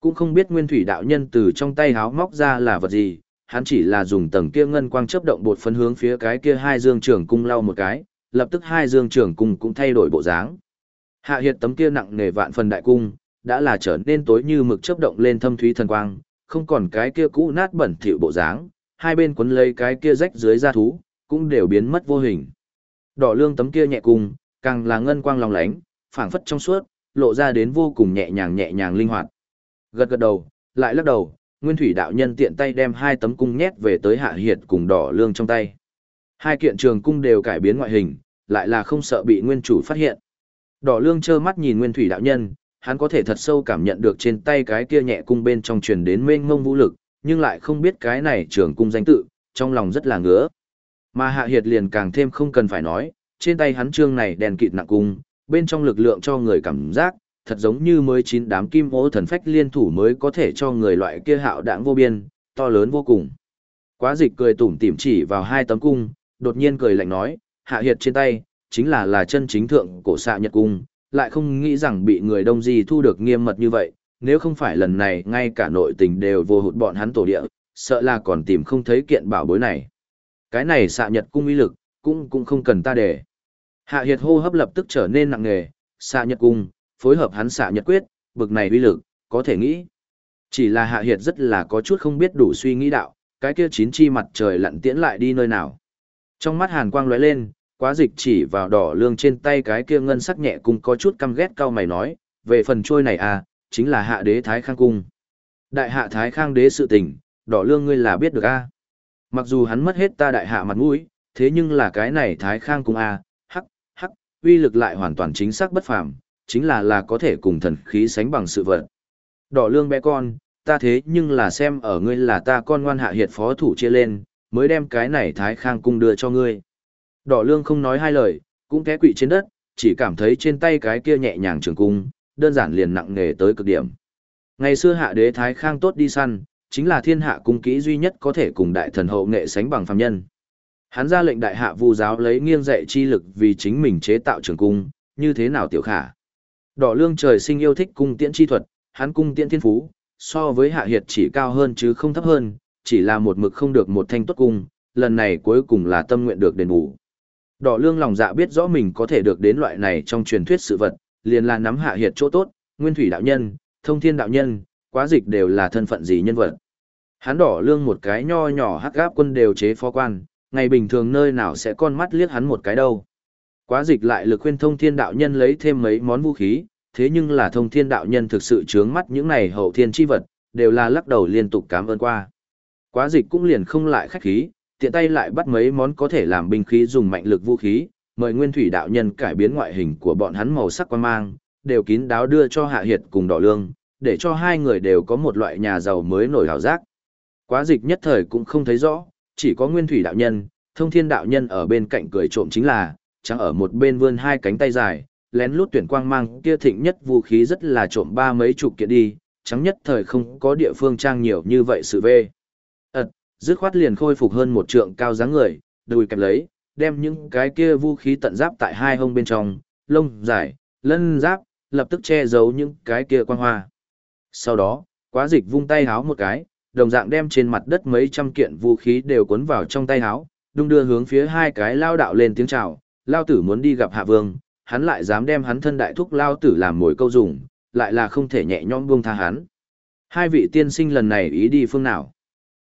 [SPEAKER 1] Cũng không biết nguyên thủy đạo nhân từ trong tay háo móc ra là vật gì, hắn chỉ là dùng tầng kia ngân quang chấp động bột phân hướng phía cái kia hai dương trường cung lau một cái, lập tức hai dương trường cung cũng thay đổi bộ dáng. Hạ hiệt tấm kia nặng nề vạn phần đại cung, đã là trở nên tối như mực chấp động lên thâm thúy thần quang, không còn cái kia cũ nát bẩn thỉu bộ dáng, hai bên quấn lấy cái kia rách dưới da thú, cũng đều biến mất vô hình. Đỏ lương tấm kia nhẹ cung, càng là ngân quang lòng lánh, phảng phất trong suốt, lộ ra đến vô cùng nhẹ nhàng nhẹ nhàng linh hoạt. Gật gật đầu, lại lắc đầu, Nguyên Thủy đạo nhân tiện tay đem hai tấm cung nhét về tới Hạ Hiệt cùng đỏ lương trong tay. Hai kiện trường cung đều cải biến ngoại hình, lại là không sợ bị nguyên chủ phát hiện. Đỏ lương trơ mắt nhìn Nguyên Thủy đạo nhân, hắn có thể thật sâu cảm nhận được trên tay cái kia nhẹ cung bên trong truyền đến mênh mông vũ lực, nhưng lại không biết cái này trường cung danh tự, trong lòng rất là ngứa. Mà Hạ Hiệt liền càng thêm không cần phải nói, trên tay hắn trương này đèn kịt nặng cung, bên trong lực lượng cho người cảm giác, thật giống như mới chín đám kim ô thần phách liên thủ mới có thể cho người loại kia hạo đảng vô biên, to lớn vô cùng. Quá dịch cười tủm tỉm chỉ vào hai tấm cung, đột nhiên cười lạnh nói, hạ hiệt trên tay, chính là là chân chính thượng cổ xạ nhật cung, lại không nghĩ rằng bị người đông di thu được nghiêm mật như vậy, nếu không phải lần này ngay cả nội tình đều vô hụt bọn hắn tổ địa, sợ là còn tìm không thấy kiện bảo bối này. Cái này xạ nhật cung uy lực, cũng cũng không cần ta để. Hạ hiệt hô hấp lập tức trở nên nặng nề, xạ nhật cung, phối hợp hắn xạ nhật quyết, bực này uy lực, có thể nghĩ. Chỉ là hạ hiệt rất là có chút không biết đủ suy nghĩ đạo, cái kia chín chi mặt trời lặn tiễn lại đi nơi nào. Trong mắt hàn quang lóe lên, quá dịch chỉ vào đỏ lương trên tay cái kia ngân sắc nhẹ cùng có chút căm ghét cao mày nói, về phần trôi này à, chính là hạ đế Thái Khang cung. Đại hạ Thái Khang đế sự tình, đỏ lương ngươi là biết được a Mặc dù hắn mất hết ta đại hạ mặt mũi, thế nhưng là cái này Thái Khang cung a hắc, hắc, uy lực lại hoàn toàn chính xác bất phàm, chính là là có thể cùng thần khí sánh bằng sự vật. Đỏ lương bé con, ta thế nhưng là xem ở ngươi là ta con ngoan hạ hiệt phó thủ chia lên, mới đem cái này Thái Khang cung đưa cho ngươi. Đỏ lương không nói hai lời, cũng té quỵ trên đất, chỉ cảm thấy trên tay cái kia nhẹ nhàng trường cung, đơn giản liền nặng nghề tới cực điểm. Ngày xưa hạ đế Thái Khang tốt đi săn, chính là thiên hạ cung kỹ duy nhất có thể cùng đại thần hậu nghệ sánh bằng phàm nhân. Hắn ra lệnh đại hạ vu giáo lấy nghiêng dạy chi lực vì chính mình chế tạo trường cung, như thế nào tiểu khả. Đỏ lương trời sinh yêu thích cung tiễn chi thuật, hắn cung tiễn thiên phú, so với hạ hiệt chỉ cao hơn chứ không thấp hơn, chỉ là một mực không được một thanh tốt cung, lần này cuối cùng là tâm nguyện được đền bù. Đỏ lương lòng dạ biết rõ mình có thể được đến loại này trong truyền thuyết sự vật, liền là nắm hạ hiệt chỗ tốt, nguyên thủy đạo nhân, thông thiên đạo nhân, quá dịch đều là thân phận gì nhân vật. Hắn đỏ lương một cái nho nhỏ hắc gáp quân đều chế phó quan, ngày bình thường nơi nào sẽ con mắt liếc hắn một cái đâu. Quá dịch lại lực khuyên thông thiên đạo nhân lấy thêm mấy món vũ khí, thế nhưng là thông thiên đạo nhân thực sự chướng mắt những này hậu thiên chi vật, đều là lắc đầu liên tục cảm ơn qua. Quá dịch cũng liền không lại khách khí, tiện tay lại bắt mấy món có thể làm binh khí dùng mạnh lực vũ khí, mời nguyên thủy đạo nhân cải biến ngoại hình của bọn hắn màu sắc quan mang, đều kín đáo đưa cho hạ hiệt cùng đỏ lương, để cho hai người đều có một loại nhà giàu mới nổi hào giác. Quá dịch nhất thời cũng không thấy rõ, chỉ có nguyên thủy đạo nhân, thông thiên đạo nhân ở bên cạnh cười trộm chính là, chẳng ở một bên vươn hai cánh tay dài, lén lút tuyển quang mang kia thịnh nhất vũ khí rất là trộm ba mấy chục kiện đi, chẳng nhất thời không có địa phương trang nhiều như vậy sự vê. Ật, dứt khoát liền khôi phục hơn một trượng cao dáng người, đùi kẹp lấy, đem những cái kia vũ khí tận giáp tại hai hông bên trong, lông dài, lân giáp, lập tức che giấu những cái kia quang hoa. Sau đó, quá dịch vung tay háo một cái, đồng dạng đem trên mặt đất mấy trăm kiện vũ khí đều cuốn vào trong tay háo, đung đưa hướng phía hai cái lao đạo lên tiếng chào, lao tử muốn đi gặp hạ vương, hắn lại dám đem hắn thân đại thúc lao tử làm mồi câu dùng, lại là không thể nhẹ nhõm buông tha hắn. Hai vị tiên sinh lần này ý đi phương nào?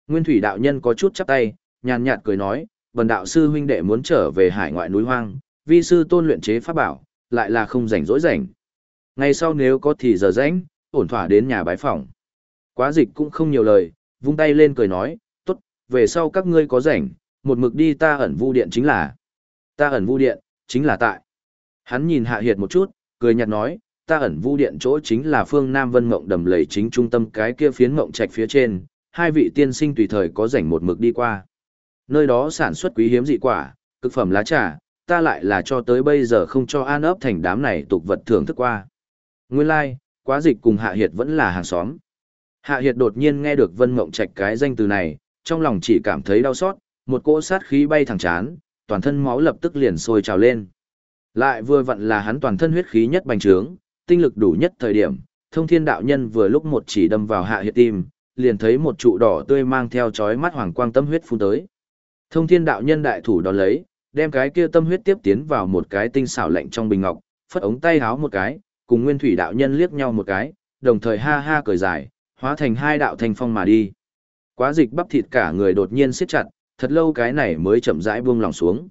[SPEAKER 1] Nguyên thủy đạo nhân có chút chắp tay, nhàn nhạt cười nói, bần đạo sư huynh đệ muốn trở về hải ngoại núi hoang, vi sư tôn luyện chế pháp bảo, lại là không rảnh rỗi rảnh. Ngày sau nếu có thì giờ rảnh, ổn thỏa đến nhà bái phỏng. Quá dịch cũng không nhiều lời, vung tay lên cười nói, tốt, về sau các ngươi có rảnh, một mực đi ta ẩn vu điện chính là. Ta ẩn vu điện, chính là tại. Hắn nhìn hạ hiệt một chút, cười nhạt nói, ta ẩn vu điện chỗ chính là phương Nam Vân Mộng đầm lầy chính trung tâm cái kia phiến mộng trạch phía trên, hai vị tiên sinh tùy thời có rảnh một mực đi qua. Nơi đó sản xuất quý hiếm dị quả, cực phẩm lá trà, ta lại là cho tới bây giờ không cho an ấp thành đám này tục vật thưởng thức qua. Nguyên lai, like, quá dịch cùng Hạ Hiệt vẫn là hàng xóm. Hạ Hiệt đột nhiên nghe được Vân Mộng Trạch cái danh từ này, trong lòng chỉ cảm thấy đau xót, một cỗ sát khí bay thẳng chán, toàn thân máu lập tức liền sôi trào lên. Lại vừa vặn là hắn toàn thân huyết khí nhất bành trướng, tinh lực đủ nhất thời điểm, thông thiên đạo nhân vừa lúc một chỉ đâm vào Hạ Hiệt tim, liền thấy một trụ đỏ tươi mang theo chói mắt hoàng quang tâm huyết phun tới. Thông thiên đạo nhân đại thủ đón lấy, đem cái kia tâm huyết tiếp tiến vào một cái tinh xảo lạnh trong bình ngọc, phất ống tay háo một cái, cùng nguyên thủy đạo nhân liếc nhau một cái, đồng thời ha ha cười dài, hóa thành hai đạo thành phong mà đi. Quá dịch bắp thịt cả người đột nhiên siết chặt, thật lâu cái này mới chậm rãi buông lòng xuống.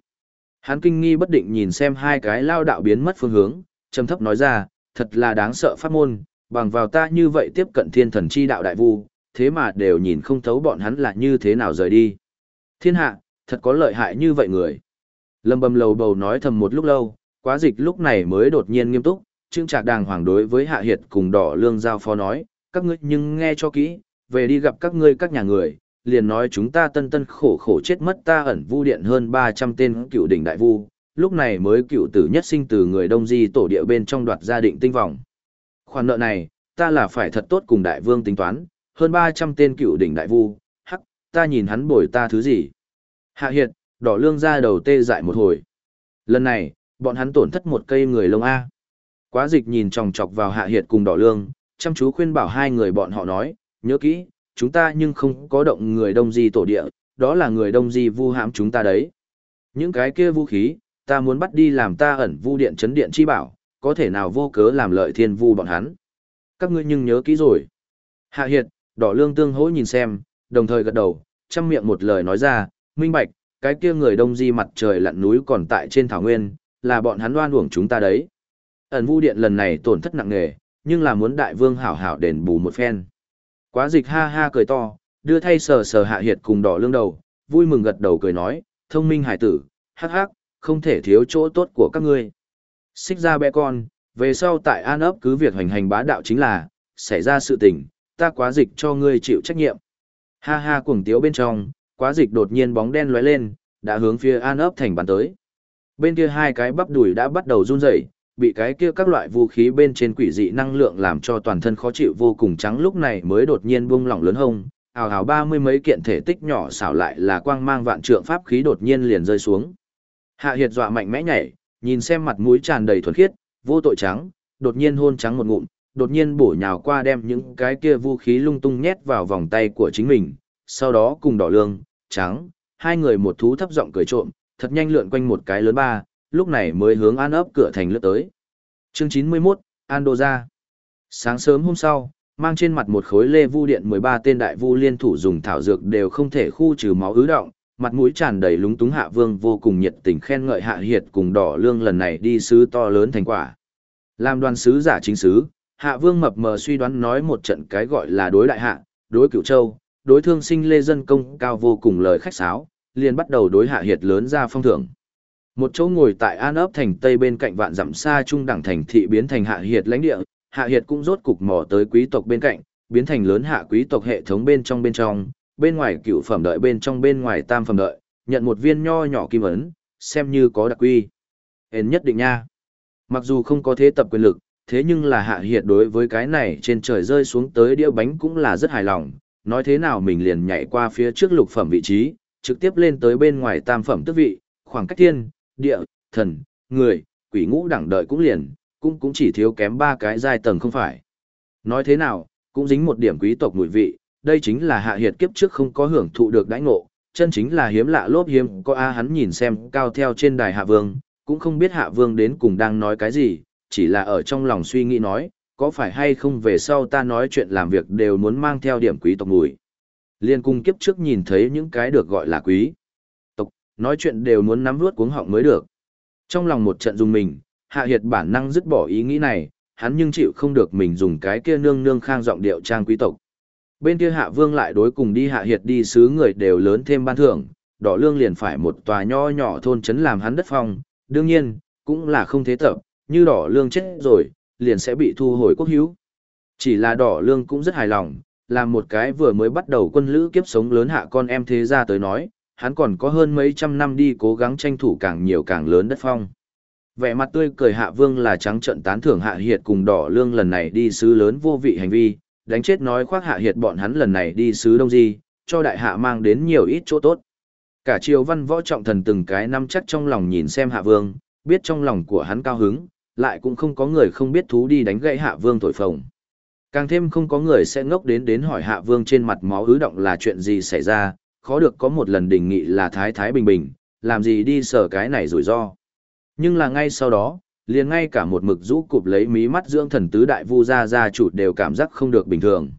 [SPEAKER 1] Hắn kinh nghi bất định nhìn xem hai cái lao đạo biến mất phương hướng, trầm thấp nói ra, thật là đáng sợ pháp môn, bằng vào ta như vậy tiếp cận thiên thần chi đạo đại vu, thế mà đều nhìn không thấu bọn hắn là như thế nào rời đi. Thiên hạ, thật có lợi hại như vậy người. Lâm bầm lầu bầu nói thầm một lúc lâu, quá dịch lúc này mới đột nhiên nghiêm túc, trương trạc đàng hoàng đối với hạ hiệt cùng đỏ lương giao phó nói, các ngươi nhưng nghe cho kỹ, về đi gặp các ngươi các nhà người, liền nói chúng ta tân tân khổ khổ chết mất ta ẩn vu điện hơn 300 tên cựu đỉnh đại vu, lúc này mới cựu tử nhất sinh từ người đông di tổ địa bên trong đoạt gia định tinh vọng. Khoản nợ này, ta là phải thật tốt cùng đại vương tính toán, hơn 300 tên cựu đỉnh đại vu, hắc, ta nhìn hắn bồi ta thứ gì. Hạ hiệt, đỏ lương ra đầu tê dại một hồi. Lần này, bọn hắn tổn thất một cây người lông A. Quá dịch nhìn chòng chọc vào hạ hiệt cùng đỏ lương, chăm chú khuyên bảo hai người bọn họ nói, nhớ kỹ, chúng ta nhưng không có động người đông di tổ địa, đó là người đông di vu hãm chúng ta đấy. Những cái kia vũ khí, ta muốn bắt đi làm ta ẩn vu điện chấn điện chi bảo, có thể nào vô cớ làm lợi thiên vu bọn hắn. Các ngươi nhưng nhớ kỹ rồi. Hạ hiệt, đỏ lương tương hỗ nhìn xem, đồng thời gật đầu, chăm miệng một lời nói ra, minh bạch, cái kia người đông di mặt trời lặn núi còn tại trên thảo nguyên, là bọn hắn đoan uổng chúng ta đấy. Ẩn vu điện lần này tổn thất nặng nề, nhưng là muốn đại vương hảo hảo đền bù một phen. Quá dịch ha ha cười to, đưa thay sờ sờ hạ hiệt cùng đỏ lương đầu, vui mừng gật đầu cười nói, thông minh hải tử, hắc hắc, không thể thiếu chỗ tốt của các ngươi. Xích ra bé con, về sau tại an ấp cứ việc hành hành bá đạo chính là, xảy ra sự tình, ta quá dịch cho ngươi chịu trách nhiệm. Ha ha cuồng tiếu bên trong, quá dịch đột nhiên bóng đen lóe lên, đã hướng phía an ấp thành bắn tới. Bên kia hai cái bắp đùi đã bắt đầu run rẩy, bị cái kia các loại vũ khí bên trên quỷ dị năng lượng làm cho toàn thân khó chịu vô cùng trắng lúc này mới đột nhiên buông lỏng lớn hông, ào ào ba mươi mấy kiện thể tích nhỏ xảo lại là quang mang vạn trượng pháp khí đột nhiên liền rơi xuống. Hạ Hiệt dọa mạnh mẽ nhảy, nhìn xem mặt mũi tràn đầy thuần khiết, vô tội trắng, đột nhiên hôn trắng một ngụm, đột nhiên bổ nhào qua đem những cái kia vũ khí lung tung nhét vào vòng tay của chính mình, sau đó cùng đỏ lương, trắng, hai người một thú thấp giọng cười trộm, thật nhanh lượn quanh một cái lớn ba, lúc này mới hướng an ấp cửa thành lướt tới. Chương 91, An Đô ra. Sáng sớm hôm sau, mang trên mặt một khối lê vu điện 13 tên đại vu liên thủ dùng thảo dược đều không thể khu trừ máu ứ động, mặt mũi tràn đầy lúng túng hạ vương vô cùng nhiệt tình khen ngợi hạ hiệt cùng đỏ lương lần này đi sứ to lớn thành quả. Làm đoàn sứ giả chính sứ, hạ vương mập mờ suy đoán nói một trận cái gọi là đối đại hạ, đối cửu châu, đối thương sinh lê dân công cao vô cùng lời khách sáo, liền bắt đầu đối hạ hiệt lớn ra phong thưởng. Một chỗ ngồi tại An ấp thành Tây bên cạnh vạn dặm xa trung đẳng thành thị biến thành hạ hiệt lãnh địa, hạ hiệt cũng rốt cục mò tới quý tộc bên cạnh, biến thành lớn hạ quý tộc hệ thống bên trong bên trong, bên ngoài cựu phẩm đợi bên trong bên ngoài tam phẩm đợi, nhận một viên nho nhỏ kim ấn, xem như có đặc quy. Hên nhất định nha. Mặc dù không có thế tập quyền lực, thế nhưng là hạ hiệt đối với cái này trên trời rơi xuống tới đĩa bánh cũng là rất hài lòng, nói thế nào mình liền nhảy qua phía trước lục phẩm vị trí, trực tiếp lên tới bên ngoài tam phẩm tước vị, khoảng cách thiên, địa, thần, người, quỷ ngũ đẳng đợi cũng liền, cũng cũng chỉ thiếu kém ba cái giai tầng không phải. Nói thế nào, cũng dính một điểm quý tộc mùi vị, đây chính là hạ hiệt kiếp trước không có hưởng thụ được đãi ngộ, chân chính là hiếm lạ lốp hiếm có a hắn nhìn xem cao theo trên đài hạ vương, cũng không biết hạ vương đến cùng đang nói cái gì, chỉ là ở trong lòng suy nghĩ nói, có phải hay không về sau ta nói chuyện làm việc đều muốn mang theo điểm quý tộc mùi. Liên cung kiếp trước nhìn thấy những cái được gọi là quý nói chuyện đều muốn nắm vuốt cuống họng mới được. Trong lòng một trận dùng mình, hạ hiệt bản năng dứt bỏ ý nghĩ này, hắn nhưng chịu không được mình dùng cái kia nương nương khang giọng điệu trang quý tộc. Bên kia hạ vương lại đối cùng đi hạ hiệt đi xứ người đều lớn thêm ban thưởng, đỏ lương liền phải một tòa nho nhỏ thôn trấn làm hắn đất phong, đương nhiên, cũng là không thế tập, như đỏ lương chết rồi, liền sẽ bị thu hồi quốc hữu. Chỉ là đỏ lương cũng rất hài lòng, làm một cái vừa mới bắt đầu quân lữ kiếp sống lớn hạ con em thế ra tới nói, hắn còn có hơn mấy trăm năm đi cố gắng tranh thủ càng nhiều càng lớn đất phong. Vẻ mặt tươi cười hạ vương là trắng trận tán thưởng hạ hiệt cùng đỏ lương lần này đi sứ lớn vô vị hành vi, đánh chết nói khoác hạ hiệt bọn hắn lần này đi sứ đông di, cho đại hạ mang đến nhiều ít chỗ tốt. Cả triều văn võ trọng thần từng cái năm chắc trong lòng nhìn xem hạ vương, biết trong lòng của hắn cao hứng, lại cũng không có người không biết thú đi đánh gãy hạ vương thổi phồng. Càng thêm không có người sẽ ngốc đến đến hỏi hạ vương trên mặt máu ứ động là chuyện gì xảy ra, khó được có một lần đình nghị là thái thái bình bình, làm gì đi sở cái này rủi ro. Nhưng là ngay sau đó, liền ngay cả một mực rũ cụp lấy mí mắt dưỡng thần tứ đại vu gia gia chủ đều cảm giác không được bình thường.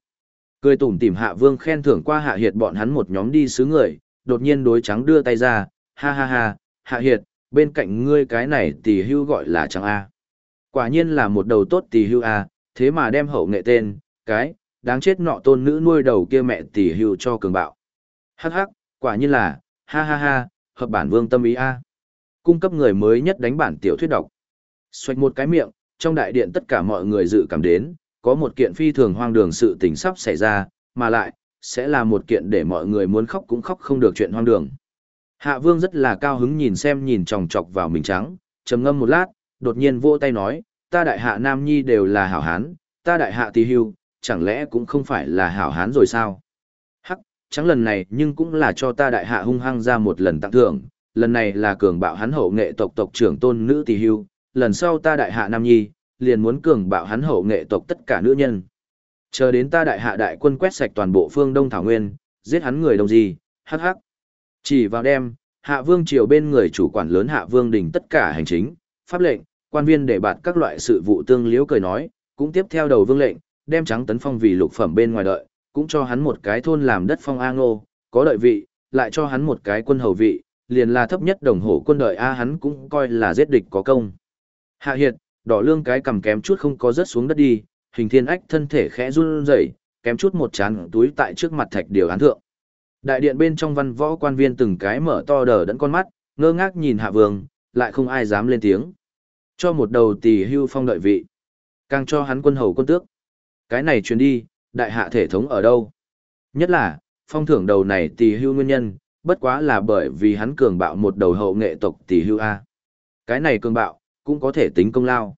[SPEAKER 1] Cười tủm tỉm hạ vương khen thưởng qua hạ hiệt bọn hắn một nhóm đi xứ người, đột nhiên đối trắng đưa tay ra, ha ha ha, hạ hiệt, bên cạnh ngươi cái này tỷ hưu gọi là trắng A. Quả nhiên là một đầu tốt tỷ hưu A, thế mà đem hậu nghệ tên, cái, đáng chết nọ tôn nữ nuôi đầu kia mẹ tỷ hưu cho cường bạo. Hắc hắc, quả nhiên là, ha ha ha, hợp bản vương tâm ý A. Cung cấp người mới nhất đánh bản tiểu thuyết đọc. Xoạch một cái miệng, trong đại điện tất cả mọi người dự cảm đến, có một kiện phi thường hoang đường sự tình sắp xảy ra, mà lại, sẽ là một kiện để mọi người muốn khóc cũng khóc không được chuyện hoang đường. Hạ vương rất là cao hứng nhìn xem nhìn tròng trọc vào mình trắng, trầm ngâm một lát, đột nhiên vỗ tay nói, ta đại hạ nam nhi đều là hảo hán, ta đại hạ tì hưu, chẳng lẽ cũng không phải là hảo hán rồi sao? Trắng lần này nhưng cũng là cho ta đại hạ hung hăng ra một lần tặng thưởng, lần này là cường bạo hắn hậu nghệ tộc tộc trưởng tôn nữ tỷ hưu, lần sau ta đại hạ Nam Nhi, liền muốn cường bạo hắn hậu nghệ tộc tất cả nữ nhân. Chờ đến ta đại hạ đại quân quét sạch toàn bộ phương Đông Thảo Nguyên, giết hắn người đồng gì, hắc hắc. Chỉ vào đêm, hạ vương triều bên người chủ quản lớn hạ vương đình tất cả hành chính, pháp lệnh, quan viên để bạt các loại sự vụ tương liễu cười nói, cũng tiếp theo đầu vương lệnh, đem trắng tấn phong vì lục phẩm bên ngoài đợi, cũng cho hắn một cái thôn làm đất phong A ngô, có đợi vị, lại cho hắn một cái quân hầu vị, liền là thấp nhất đồng hồ quân đợi A hắn cũng coi là giết địch có công. Hạ hiệt, đỏ lương cái cầm kém chút không có rớt xuống đất đi, hình thiên ách thân thể khẽ run rẩy, kém chút một chán túi tại trước mặt thạch điều án thượng. Đại điện bên trong văn võ quan viên từng cái mở to đờ đẫn con mắt, ngơ ngác nhìn hạ vương, lại không ai dám lên tiếng. Cho một đầu tỷ hưu phong đợi vị. Càng cho hắn quân hầu quân tước. Cái này truyền đi, đại hạ thể thống ở đâu? Nhất là, phong thưởng đầu này tỷ hưu nguyên nhân, bất quá là bởi vì hắn cường bạo một đầu hậu nghệ tộc tỷ hưu A. Cái này cường bạo, cũng có thể tính công lao.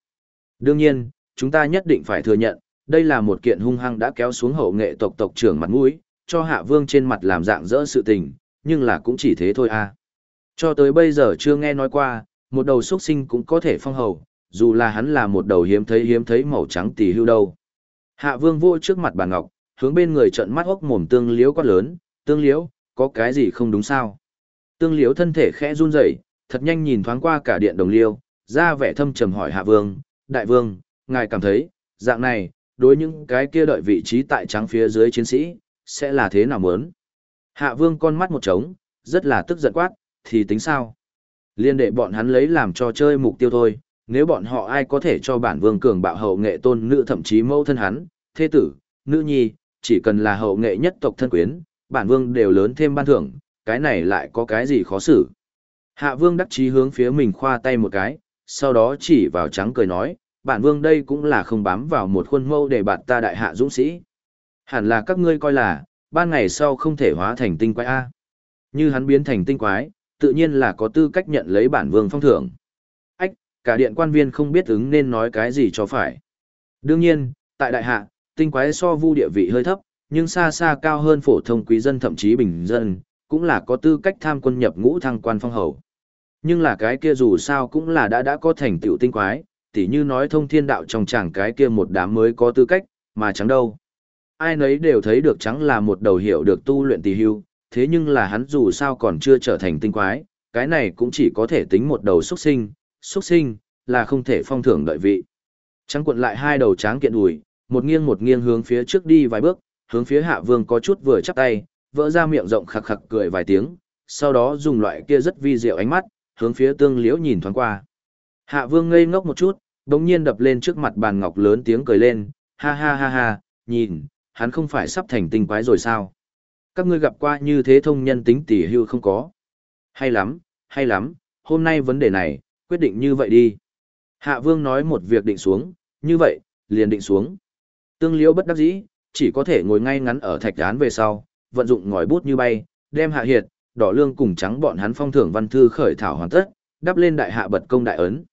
[SPEAKER 1] Đương nhiên, chúng ta nhất định phải thừa nhận, đây là một kiện hung hăng đã kéo xuống hậu nghệ tộc tộc trưởng mặt mũi, cho hạ vương trên mặt làm dạng dỡ sự tình, nhưng là cũng chỉ thế thôi a. Cho tới bây giờ chưa nghe nói qua, một đầu xuất sinh cũng có thể phong hầu, dù là hắn là một đầu hiếm thấy hiếm thấy màu trắng tỷ hưu đâu. Hạ vương vô trước mặt bà Ngọc, hướng bên người trận mắt hốc mồm tương liếu quát lớn, tương liếu, có cái gì không đúng sao? Tương liếu thân thể khẽ run rẩy, thật nhanh nhìn thoáng qua cả điện đồng liêu, ra vẻ thâm trầm hỏi hạ vương, đại vương, ngài cảm thấy, dạng này, đối những cái kia đợi vị trí tại trắng phía dưới chiến sĩ, sẽ là thế nào mớn? Hạ vương con mắt một trống, rất là tức giận quát, thì tính sao? Liên đệ bọn hắn lấy làm cho chơi mục tiêu thôi, nếu bọn họ ai có thể cho bản vương cường bạo hậu nghệ tôn nữ thậm chí mẫu thân hắn, thế tử, nữ nhi, chỉ cần là hậu nghệ nhất tộc thân quyến, bản vương đều lớn thêm ban thưởng, cái này lại có cái gì khó xử. Hạ vương đắc chí hướng phía mình khoa tay một cái, sau đó chỉ vào trắng cười nói, bản vương đây cũng là không bám vào một khuôn mẫu để bạn ta đại hạ dũng sĩ. Hẳn là các ngươi coi là, ban ngày sau không thể hóa thành tinh quái A. Như hắn biến thành tinh quái, tự nhiên là có tư cách nhận lấy bản vương phong thưởng. Cả điện quan viên không biết ứng nên nói cái gì cho phải. Đương nhiên, tại đại hạ, tinh quái so vu địa vị hơi thấp, nhưng xa xa cao hơn phổ thông quý dân thậm chí bình dân, cũng là có tư cách tham quân nhập ngũ thăng quan phong hầu. Nhưng là cái kia dù sao cũng là đã đã có thành tựu tinh quái, tỉ như nói thông thiên đạo trong chẳng cái kia một đám mới có tư cách, mà chẳng đâu. Ai nấy đều thấy được trắng là một đầu hiệu được tu luyện tỷ hưu, thế nhưng là hắn dù sao còn chưa trở thành tinh quái, cái này cũng chỉ có thể tính một đầu xuất sinh, xuất sinh, là không thể phong thưởng đợi vị. Trắng cuộn lại hai đầu tráng kiện đùi, một nghiêng một nghiêng hướng phía trước đi vài bước, hướng phía hạ vương có chút vừa chắp tay, vỡ ra miệng rộng khặc khặc cười vài tiếng, sau đó dùng loại kia rất vi diệu ánh mắt, hướng phía tương liễu nhìn thoáng qua. Hạ vương ngây ngốc một chút, đống nhiên đập lên trước mặt bàn ngọc lớn tiếng cười lên, ha ha ha ha, nhìn, hắn không phải sắp thành tinh quái rồi sao? Các ngươi gặp qua như thế thông nhân tính tỉ hưu không có. Hay lắm, hay lắm, hôm nay vấn đề này, quyết định như vậy đi. Hạ vương nói một việc định xuống, như vậy, liền định xuống. Tương liễu bất đắc dĩ, chỉ có thể ngồi ngay ngắn ở thạch án về sau, vận dụng ngòi bút như bay, đem hạ hiệt, đỏ lương cùng trắng bọn hắn phong thưởng văn thư khởi thảo hoàn tất, đắp lên đại hạ bật công đại ấn.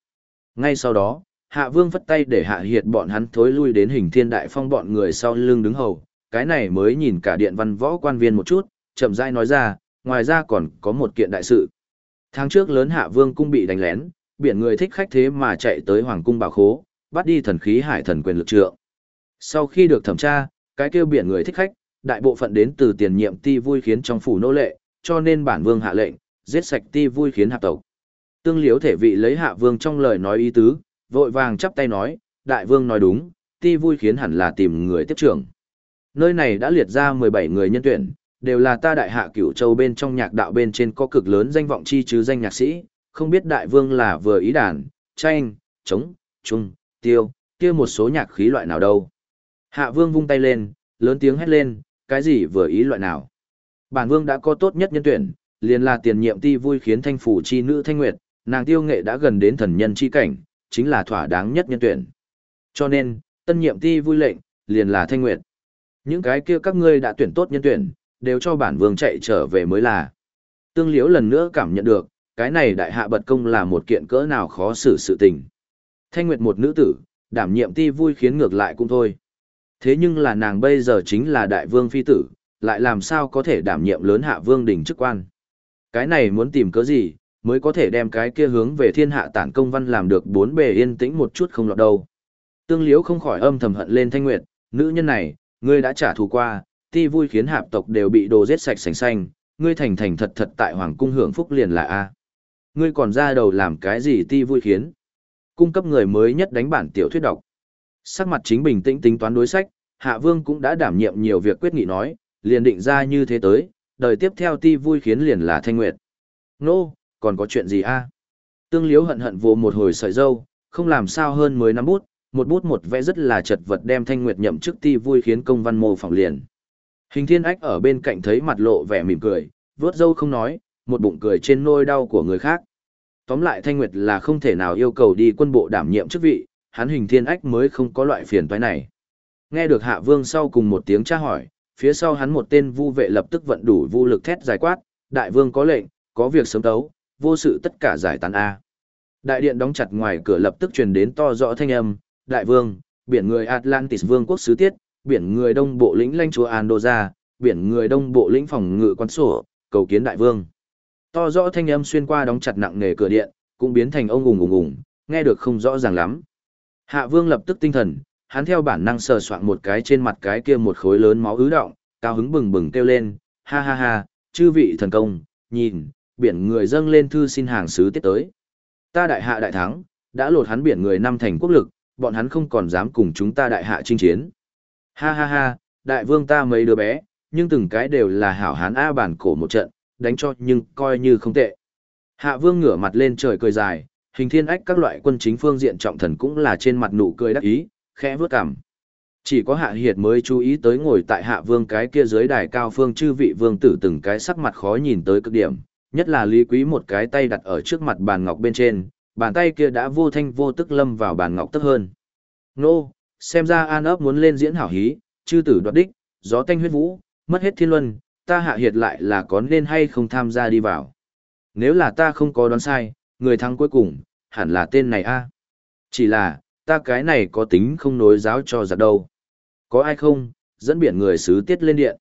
[SPEAKER 1] Ngay sau đó, hạ vương phất tay để hạ hiệt bọn hắn thối lui đến hình thiên đại phong bọn người sau lưng đứng hầu, cái này mới nhìn cả điện văn võ quan viên một chút, chậm rãi nói ra, ngoài ra còn có một kiện đại sự. Tháng trước lớn hạ vương cung bị đánh lén, biển người thích khách thế mà chạy tới hoàng cung bảo khố, bắt đi thần khí hải thần quyền lực trượng. Sau khi được thẩm tra, cái kêu biển người thích khách, đại bộ phận đến từ tiền nhiệm ti vui khiến trong phủ nô lệ, cho nên bản vương hạ lệnh, giết sạch ti vui khiến hạ tộc. Tương liếu thể vị lấy hạ vương trong lời nói ý tứ, vội vàng chắp tay nói, đại vương nói đúng, ti vui khiến hẳn là tìm người tiếp trưởng. Nơi này đã liệt ra 17 người nhân tuyển, đều là ta đại hạ cửu châu bên trong nhạc đạo bên trên có cực lớn danh vọng chi chứ danh nhạc sĩ, không biết đại vương là vừa ý đàn, tranh, trống, trung, tiêu, kia một số nhạc khí loại nào đâu. Hạ vương vung tay lên, lớn tiếng hét lên, cái gì vừa ý loại nào. Bản vương đã có tốt nhất nhân tuyển, liền là tiền nhiệm ti vui khiến thanh phủ chi nữ thanh nguyệt, nàng tiêu nghệ đã gần đến thần nhân chi cảnh, chính là thỏa đáng nhất nhân tuyển. Cho nên, tân nhiệm ti vui lệnh, liền là thanh nguyệt. Những cái kia các ngươi đã tuyển tốt nhân tuyển, đều cho bản vương chạy trở về mới là. Tương liễu lần nữa cảm nhận được, cái này đại hạ bật công là một kiện cỡ nào khó xử sự tình. Thanh nguyệt một nữ tử, đảm nhiệm ti vui khiến ngược lại cũng thôi. Thế nhưng là nàng bây giờ chính là đại vương phi tử, lại làm sao có thể đảm nhiệm lớn hạ vương đỉnh chức quan. Cái này muốn tìm cớ gì, mới có thể đem cái kia hướng về thiên hạ tản công văn làm được bốn bề yên tĩnh một chút không lọt đâu. Tương Liễu không khỏi âm thầm hận lên Thanh Nguyệt, nữ nhân này, ngươi đã trả thù qua, ti vui khiến hạp tộc đều bị đồ giết sạch sành xanh, ngươi thành thành thật thật tại hoàng cung hưởng phúc liền là a. Ngươi còn ra đầu làm cái gì ti vui khiến? Cung cấp người mới nhất đánh bản tiểu thuyết đọc. Sắc mặt chính bình tĩnh tính toán đối sách, Hạ Vương cũng đã đảm nhiệm nhiều việc quyết nghị nói, liền định ra như thế tới, đời tiếp theo ti vui khiến liền là Thanh Nguyệt. Nô, còn có chuyện gì a? Tương Liễu hận hận vô một hồi sợi dâu, không làm sao hơn mới năm bút, một bút một vẽ rất là chật vật đem Thanh Nguyệt nhậm chức ti vui khiến công văn mô phỏng liền. Hình Thiên Ách ở bên cạnh thấy mặt lộ vẻ mỉm cười, vớt dâu không nói, một bụng cười trên nôi đau của người khác. Tóm lại Thanh Nguyệt là không thể nào yêu cầu đi quân bộ đảm nhiệm chức vị, hắn Hình Thiên Ách mới không có loại phiền toái này. Nghe được Hạ Vương sau cùng một tiếng tra hỏi, phía sau hắn một tên vu vệ lập tức vận đủ vu lực thét giải quát, đại vương có lệnh, có việc sớm tấu, vô sự tất cả giải tán A. Đại điện đóng chặt ngoài cửa lập tức truyền đến to rõ thanh âm, đại vương, biển người Atlantis vương quốc sứ tiết, biển người đông bộ lĩnh lãnh chúa Andoja, biển người đông bộ lĩnh phòng ngự quan sổ, cầu kiến đại vương. To rõ thanh âm xuyên qua đóng chặt nặng nề cửa điện, cũng biến thành ông ùng ùng ùng, nghe được không rõ ràng lắm. Hạ vương lập tức tinh thần, hắn theo bản năng sờ soạn một cái trên mặt cái kia một khối lớn máu ứ động, cao hứng bừng bừng kêu lên, ha ha ha, chư vị thần công, nhìn, biển người dâng lên thư xin hàng sứ tiết tới. Ta đại hạ đại thắng, đã lột hắn biển người năm thành quốc lực, bọn hắn không còn dám cùng chúng ta đại hạ chinh chiến. Ha ha ha, đại vương ta mấy đứa bé, nhưng từng cái đều là hảo hán A bản cổ một trận, đánh cho nhưng coi như không tệ. Hạ vương ngửa mặt lên trời cười dài, hình thiên ách các loại quân chính phương diện trọng thần cũng là trên mặt nụ cười đắc ý, khẽ vướt cằm. Chỉ có hạ hiệt mới chú ý tới ngồi tại hạ vương cái kia dưới đài cao phương chư vị vương tử từng cái sắc mặt khó nhìn tới cực điểm, nhất là lý quý một cái tay đặt ở trước mặt bàn ngọc bên trên, bàn tay kia đã vô thanh vô tức lâm vào bàn ngọc tức hơn. Nô, xem ra an ấp muốn lên diễn hảo hí, chư tử đoạt đích, gió tanh huyết vũ, mất hết thiên luân, ta hạ hiệt lại là có nên hay không tham gia đi vào. Nếu là ta không có đoán sai, người thắng cuối cùng, hẳn là tên này a. Chỉ là, ta cái này có tính không nối giáo cho giặc đâu. Có ai không, dẫn biển người sứ tiết lên điện.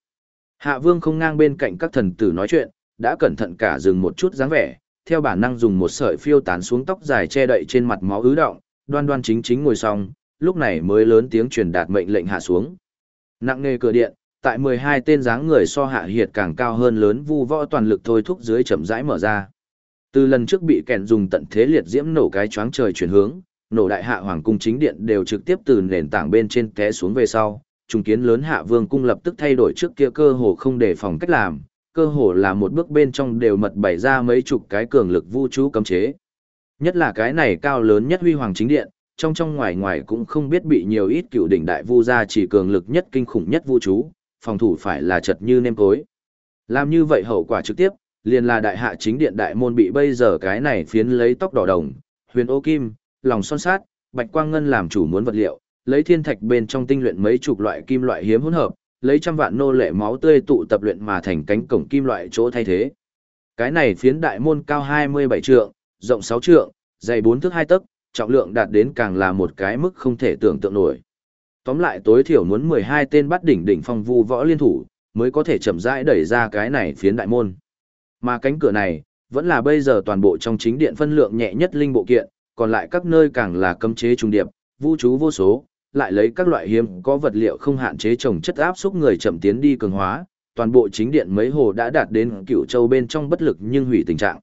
[SPEAKER 1] Hạ vương không ngang bên cạnh các thần tử nói chuyện, đã cẩn thận cả dừng một chút dáng vẻ, theo bản năng dùng một sợi phiêu tán xuống tóc dài che đậy trên mặt máu ứ động, đoan đoan chính chính ngồi xong, lúc này mới lớn tiếng truyền đạt mệnh lệnh hạ xuống. Nặng nề cửa điện, tại 12 tên dáng người so hạ hiệt càng cao hơn lớn vu võ toàn lực thôi thúc dưới chậm rãi mở ra. Từ lần trước bị kèn dùng tận thế liệt diễm nổ cái choáng trời chuyển hướng, nổ đại hạ hoàng cung chính điện đều trực tiếp từ nền tảng bên trên té xuống về sau, trung kiến lớn hạ vương cung lập tức thay đổi trước kia cơ hồ không để phòng cách làm, cơ hồ là một bước bên trong đều mật bày ra mấy chục cái cường lực vu trụ cấm chế. Nhất là cái này cao lớn nhất huy hoàng chính điện, trong trong ngoài ngoài cũng không biết bị nhiều ít cựu đỉnh đại vu ra chỉ cường lực nhất kinh khủng nhất vu trụ, phòng thủ phải là chật như nêm cối. Làm như vậy hậu quả trực tiếp, liền là đại hạ chính điện đại môn bị bây giờ cái này phiến lấy tóc đỏ đồng, huyền ô kim, lòng son sát, bạch quang ngân làm chủ muốn vật liệu, lấy thiên thạch bên trong tinh luyện mấy chục loại kim loại hiếm hỗn hợp, lấy trăm vạn nô lệ máu tươi tụ tập luyện mà thành cánh cổng kim loại chỗ thay thế. Cái này phiến đại môn cao 27 trượng, rộng 6 trượng, dày 4 thước 2 tấc, trọng lượng đạt đến càng là một cái mức không thể tưởng tượng nổi. Tóm lại tối thiểu muốn 12 tên bắt đỉnh đỉnh phong vu võ liên thủ, mới có thể chậm rãi đẩy ra cái này phiến đại môn. Mà cánh cửa này, vẫn là bây giờ toàn bộ trong chính điện phân lượng nhẹ nhất linh bộ kiện, còn lại các nơi càng là cấm chế trung điệp, vũ trú vô số, lại lấy các loại hiếm có vật liệu không hạn chế trồng chất áp xúc người chậm tiến đi cường hóa, toàn bộ chính điện mấy hồ đã đạt đến cựu châu bên trong bất lực nhưng hủy tình trạng.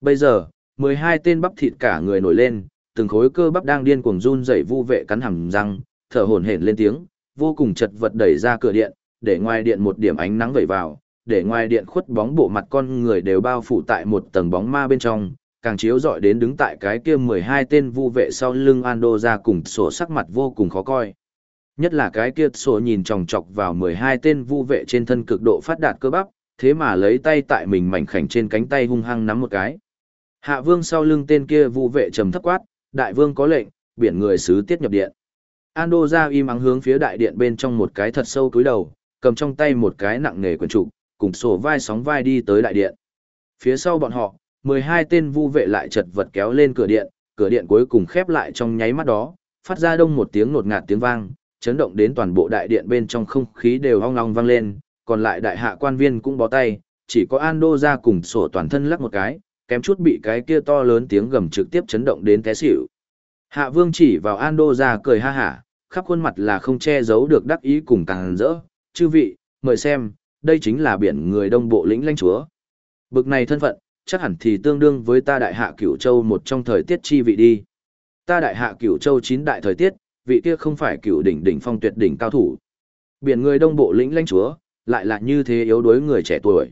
[SPEAKER 1] Bây giờ, 12 tên bắp thịt cả người nổi lên, từng khối cơ bắp đang điên cuồng run rẩy vu vệ cắn hàm răng, thở hổn hển lên tiếng, vô cùng chật vật đẩy ra cửa điện, để ngoài điện một điểm ánh nắng vẩy vào, để ngoài điện khuất bóng bộ mặt con người đều bao phủ tại một tầng bóng ma bên trong, càng chiếu rọi đến đứng tại cái kia 12 tên vu vệ sau lưng Ando ra cùng sổ sắc mặt vô cùng khó coi. Nhất là cái kia sổ nhìn chòng chọc vào 12 tên vu vệ trên thân cực độ phát đạt cơ bắp, thế mà lấy tay tại mình mảnh khảnh trên cánh tay hung hăng nắm một cái. Hạ vương sau lưng tên kia vu vệ trầm thấp quát, đại vương có lệnh, biển người sứ tiết nhập điện. Ando ra im ắng hướng phía đại điện bên trong một cái thật sâu cúi đầu, cầm trong tay một cái nặng nề quyển trụ, cùng sổ vai sóng vai đi tới đại điện. Phía sau bọn họ, 12 tên vu vệ lại chật vật kéo lên cửa điện, cửa điện cuối cùng khép lại trong nháy mắt đó, phát ra đông một tiếng nột ngạt tiếng vang, chấn động đến toàn bộ đại điện bên trong không khí đều ong ong vang lên, còn lại đại hạ quan viên cũng bó tay, chỉ có Ando ra cùng sổ toàn thân lắc một cái, kém chút bị cái kia to lớn tiếng gầm trực tiếp chấn động đến té xỉu. Hạ Vương chỉ vào Ando ra cười ha hả, khắp khuôn mặt là không che giấu được đắc ý cùng càng rỡ. Chư vị, mời xem, đây chính là biển người đông bộ lĩnh lãnh chúa. Bực này thân phận, chắc hẳn thì tương đương với ta đại hạ cửu châu một trong thời tiết chi vị đi. Ta đại hạ cửu châu chín đại thời tiết, vị kia không phải cửu đỉnh đỉnh phong tuyệt đỉnh cao thủ. Biển người đông bộ lĩnh lãnh chúa, lại là như thế yếu đuối người trẻ tuổi.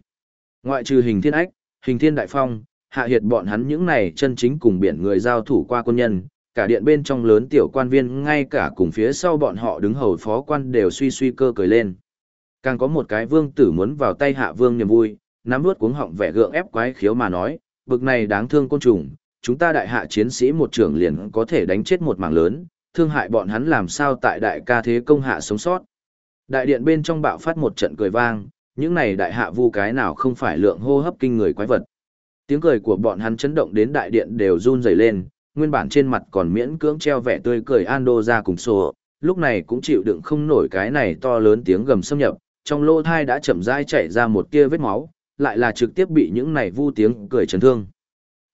[SPEAKER 1] Ngoại trừ hình thiên ách, hình thiên đại phong, hạ hiệt bọn hắn những này chân chính cùng biển người giao thủ qua quân nhân, cả điện bên trong lớn tiểu quan viên ngay cả cùng phía sau bọn họ đứng hầu phó quan đều suy suy cơ cười lên. Càng có một cái vương tử muốn vào tay hạ vương niềm vui, nắm nuốt cuống họng vẻ gượng ép quái khiếu mà nói, bực này đáng thương côn trùng, chúng ta đại hạ chiến sĩ một trưởng liền có thể đánh chết một mảng lớn, thương hại bọn hắn làm sao tại đại ca thế công hạ sống sót. Đại điện bên trong bạo phát một trận cười vang, những này đại hạ vu cái nào không phải lượng hô hấp kinh người quái vật. Tiếng cười của bọn hắn chấn động đến đại điện đều run rẩy lên, nguyên bản trên mặt còn miễn cưỡng treo vẻ tươi cười Ando ra cùng sổ, lúc này cũng chịu đựng không nổi cái này to lớn tiếng gầm xâm nhập, trong lỗ thai đã chậm rãi chảy ra một tia vết máu, lại là trực tiếp bị những này vu tiếng cười chấn thương.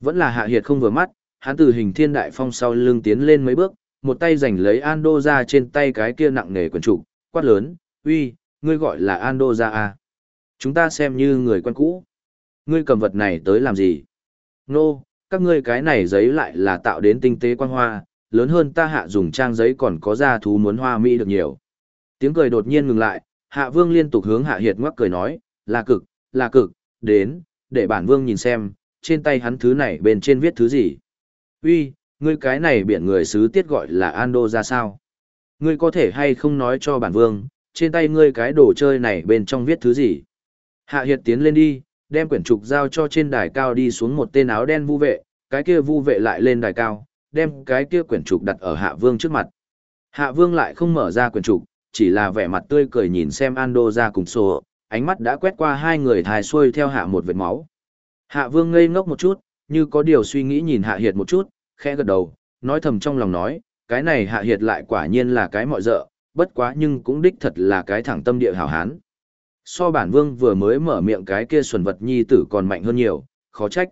[SPEAKER 1] Vẫn là hạ hiệt không vừa mắt, hắn từ hình thiên đại phong sau lưng tiến lên mấy bước, một tay giành lấy Ando ra trên tay cái kia nặng nề quần trụ, quát lớn, uy, ngươi gọi là Ando ra à? Chúng ta xem như người quen cũ. Ngươi cầm vật này tới làm gì? Nô, các ngươi cái này giấy lại là tạo đến tinh tế quan hoa, lớn hơn ta hạ dùng trang giấy còn có ra thú muốn hoa mỹ được nhiều. Tiếng cười đột nhiên ngừng lại, hạ vương liên tục hướng hạ hiệt ngoắc cười nói, là cực, là cực, đến, để bản vương nhìn xem, trên tay hắn thứ này bên trên viết thứ gì. Uy, ngươi cái này biển người xứ tiết gọi là Ando ra sao? Ngươi có thể hay không nói cho bản vương, trên tay ngươi cái đồ chơi này bên trong viết thứ gì? Hạ hiệt tiến lên đi, đem quyển trục giao cho trên đài cao đi xuống một tên áo đen vu vệ, cái kia vu vệ lại lên đài cao, đem cái kia quyển trục đặt ở Hạ Vương trước mặt. Hạ Vương lại không mở ra quyển trục, chỉ là vẻ mặt tươi cười nhìn xem Ando ra cùng sổ, ánh mắt đã quét qua hai người thài xuôi theo hạ một vệt máu. Hạ Vương ngây ngốc một chút, như có điều suy nghĩ nhìn Hạ Hiệt một chút, khẽ gật đầu, nói thầm trong lòng nói, cái này Hạ Hiệt lại quả nhiên là cái mọi dợ, bất quá nhưng cũng đích thật là cái thẳng tâm địa hảo hán. So bản vương vừa mới mở miệng cái kia xuẩn vật nhi tử còn mạnh hơn nhiều, khó trách.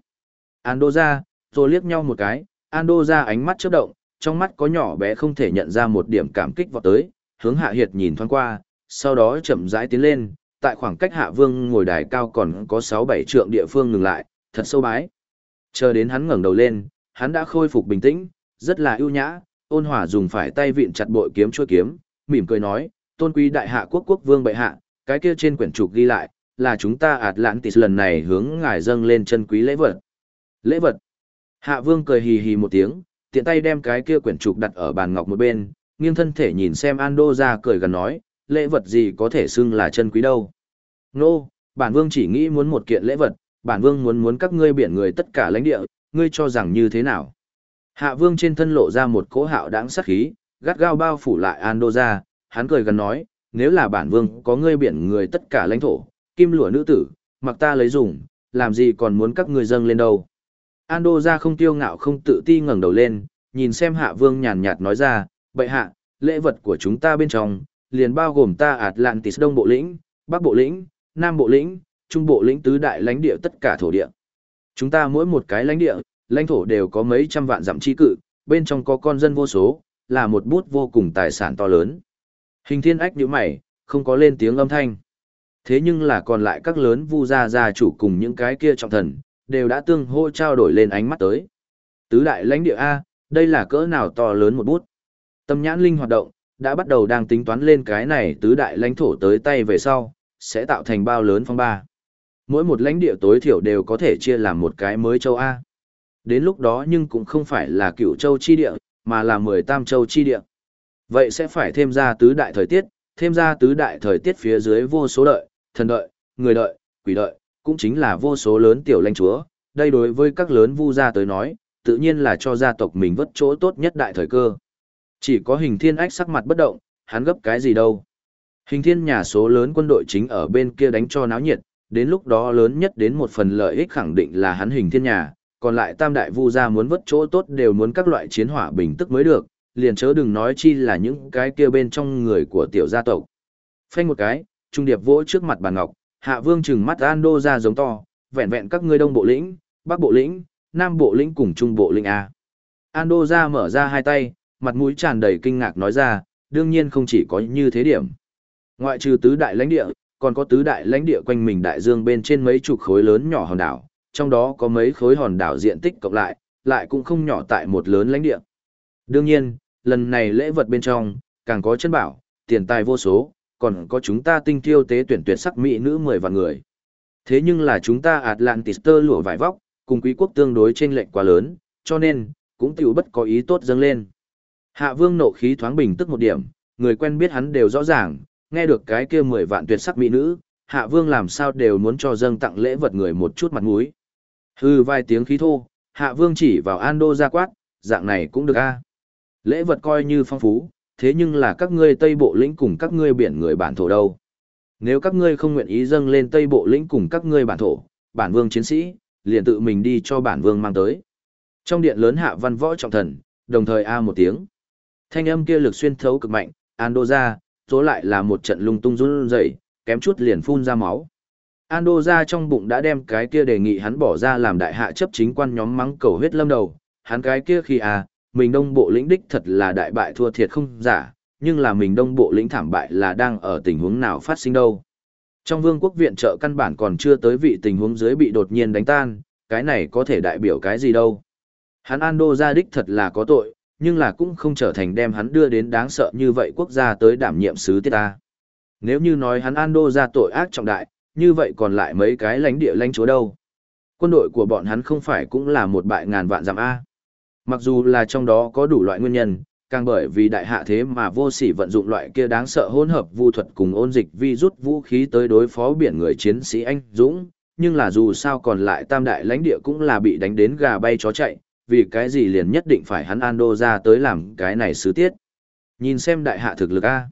[SPEAKER 1] Ando ra, rồi liếc nhau một cái, Ando ra ánh mắt chớp động, trong mắt có nhỏ bé không thể nhận ra một điểm cảm kích vọt tới, hướng Hạ Hiệt nhìn thoáng qua, sau đó chậm rãi tiến lên, tại khoảng cách Hạ Vương ngồi đài cao còn có 6-7 trượng địa phương ngừng lại, thật sâu bái. Chờ đến hắn ngẩng đầu lên, hắn đã khôi phục bình tĩnh, rất là ưu nhã, ôn hòa dùng phải tay vịn chặt bội kiếm chua kiếm, mỉm cười nói, tôn quý đại hạ quốc quốc vương bệ hạ, cái kia trên quyển trục ghi lại, là chúng ta Atlantis lần này hướng ngài dâng lên chân quý lễ vật. Lễ vật. Hạ vương cười hì hì một tiếng, tiện tay đem cái kia quyển trục đặt ở bàn ngọc một bên, nghiêng thân thể nhìn xem Ando ra cười gần nói, lễ vật gì có thể xưng là chân quý đâu. Nô, no, bản vương chỉ nghĩ muốn một kiện lễ vật, bản vương muốn muốn các ngươi biển người tất cả lãnh địa, ngươi cho rằng như thế nào. Hạ vương trên thân lộ ra một cỗ hạo đáng sắc khí, gắt gao bao phủ lại Ando ra, hắn cười gần nói, nếu là bản vương có ngươi biển người tất cả lãnh thổ, kim lụa nữ tử, mặc ta lấy dùng, làm gì còn muốn các ngươi dâng lên đâu. Ando ra không tiêu ngạo không tự ti ngẩng đầu lên, nhìn xem hạ vương nhàn nhạt nói ra, bệ hạ, lễ vật của chúng ta bên trong, liền bao gồm ta Atlantis Đông Bộ Lĩnh, Bắc Bộ Lĩnh, Nam Bộ Lĩnh, Trung Bộ Lĩnh tứ đại lãnh địa tất cả thổ địa. Chúng ta mỗi một cái lãnh địa, lãnh thổ đều có mấy trăm vạn dặm chi cự, bên trong có con dân vô số, là một bút vô cùng tài sản to lớn. Hình thiên ách nhíu mày, không có lên tiếng âm thanh. Thế nhưng là còn lại các lớn vu gia gia chủ cùng những cái kia trọng thần, đều đã tương hô trao đổi lên ánh mắt tới. Tứ đại lãnh địa A, đây là cỡ nào to lớn một bút. Tâm nhãn linh hoạt động, đã bắt đầu đang tính toán lên cái này tứ đại lãnh thổ tới tay về sau, sẽ tạo thành bao lớn phong ba. Mỗi một lãnh địa tối thiểu đều có thể chia làm một cái mới châu A. Đến lúc đó nhưng cũng không phải là cửu châu chi địa, mà là mười tam châu chi địa. Vậy sẽ phải thêm ra tứ đại thời tiết, thêm ra tứ đại thời tiết phía dưới vô số đợi, thần đợi, người đợi, quỷ đợi, cũng chính là vô số lớn tiểu lãnh chúa. Đây đối với các lớn vu gia tới nói, tự nhiên là cho gia tộc mình vất chỗ tốt nhất đại thời cơ. Chỉ có hình thiên ách sắc mặt bất động, hắn gấp cái gì đâu. Hình thiên nhà số lớn quân đội chính ở bên kia đánh cho náo nhiệt, đến lúc đó lớn nhất đến một phần lợi ích khẳng định là hắn hình thiên nhà, còn lại tam đại vu gia muốn vất chỗ tốt đều muốn các loại chiến hỏa bình tức mới được, liền chớ đừng nói chi là những cái kia bên trong người của tiểu gia tộc. Phanh một cái, trung điệp vỗ trước mặt bàn ngọc, hạ vương trừng mắt an đô ra giống to, vẹn vẹn các ngươi đông bộ lĩnh, Bắc Bộ lĩnh, Nam Bộ lĩnh cùng Trung Bộ lĩnh A. Ando ra mở ra hai tay, mặt mũi tràn đầy kinh ngạc nói ra, đương nhiên không chỉ có như thế điểm. Ngoại trừ tứ đại lãnh địa, còn có tứ đại lãnh địa quanh mình đại dương bên trên mấy chục khối lớn nhỏ hòn đảo, trong đó có mấy khối hòn đảo diện tích cộng lại, lại cũng không nhỏ tại một lớn lãnh địa. Đương nhiên, lần này lễ vật bên trong, càng có chân bảo, tiền tài vô số, còn có chúng ta tinh thiêu tế tuyển tuyệt sắc mỹ nữ 10 vạn người. Thế nhưng là chúng ta Atlantis tơ lụa vải vóc, cùng quý quốc tương đối trên lệnh quá lớn, cho nên, cũng tiểu bất có ý tốt dâng lên. Hạ vương nộ khí thoáng bình tức một điểm, người quen biết hắn đều rõ ràng, nghe được cái kia 10 vạn tuyệt sắc mỹ nữ, hạ vương làm sao đều muốn cho dâng tặng lễ vật người một chút mặt mũi. Hư vài tiếng khí thô, hạ vương chỉ vào an đô ra quát, dạng này cũng được a. Lễ vật coi như phong phú, thế nhưng là các ngươi Tây Bộ lĩnh cùng các ngươi biển người bản thổ đâu. Nếu các ngươi không nguyện ý dâng lên Tây Bộ lĩnh cùng các ngươi bản thổ, bản vương chiến sĩ, liền tự mình đi cho bản vương mang tới. Trong điện lớn hạ văn võ trọng thần, đồng thời a một tiếng. Thanh âm kia lực xuyên thấu cực mạnh, Ando ra, tố lại là một trận lung tung run rẩy, kém chút liền phun ra máu. Ando ra trong bụng đã đem cái kia đề nghị hắn bỏ ra làm đại hạ chấp chính quan nhóm mắng cầu huyết lâm đầu, hắn cái kia khi à, mình đông bộ lĩnh đích thật là đại bại thua thiệt không giả, nhưng là mình đông bộ lĩnh thảm bại là đang ở tình huống nào phát sinh đâu. Trong vương quốc viện trợ căn bản còn chưa tới vị tình huống dưới bị đột nhiên đánh tan, cái này có thể đại biểu cái gì đâu. Hắn Ando ra đích thật là có tội, nhưng là cũng không trở thành đem hắn đưa đến đáng sợ như vậy quốc gia tới đảm nhiệm sứ tiết ta. Nếu như nói hắn Ando ra tội ác trọng đại, như vậy còn lại mấy cái lãnh địa lãnh chúa đâu. Quân đội của bọn hắn không phải cũng là một bại ngàn vạn giảm A. Mặc dù là trong đó có đủ loại nguyên nhân, càng bởi vì đại hạ thế mà vô sỉ vận dụng loại kia đáng sợ hỗn hợp vu thuật cùng ôn dịch vi rút vũ khí tới đối phó biển người chiến sĩ anh Dũng, nhưng là dù sao còn lại tam đại lãnh địa cũng là bị đánh đến gà bay chó chạy, vì cái gì liền nhất định phải hắn Ando ra tới làm cái này sứ tiết. Nhìn xem đại hạ thực lực A.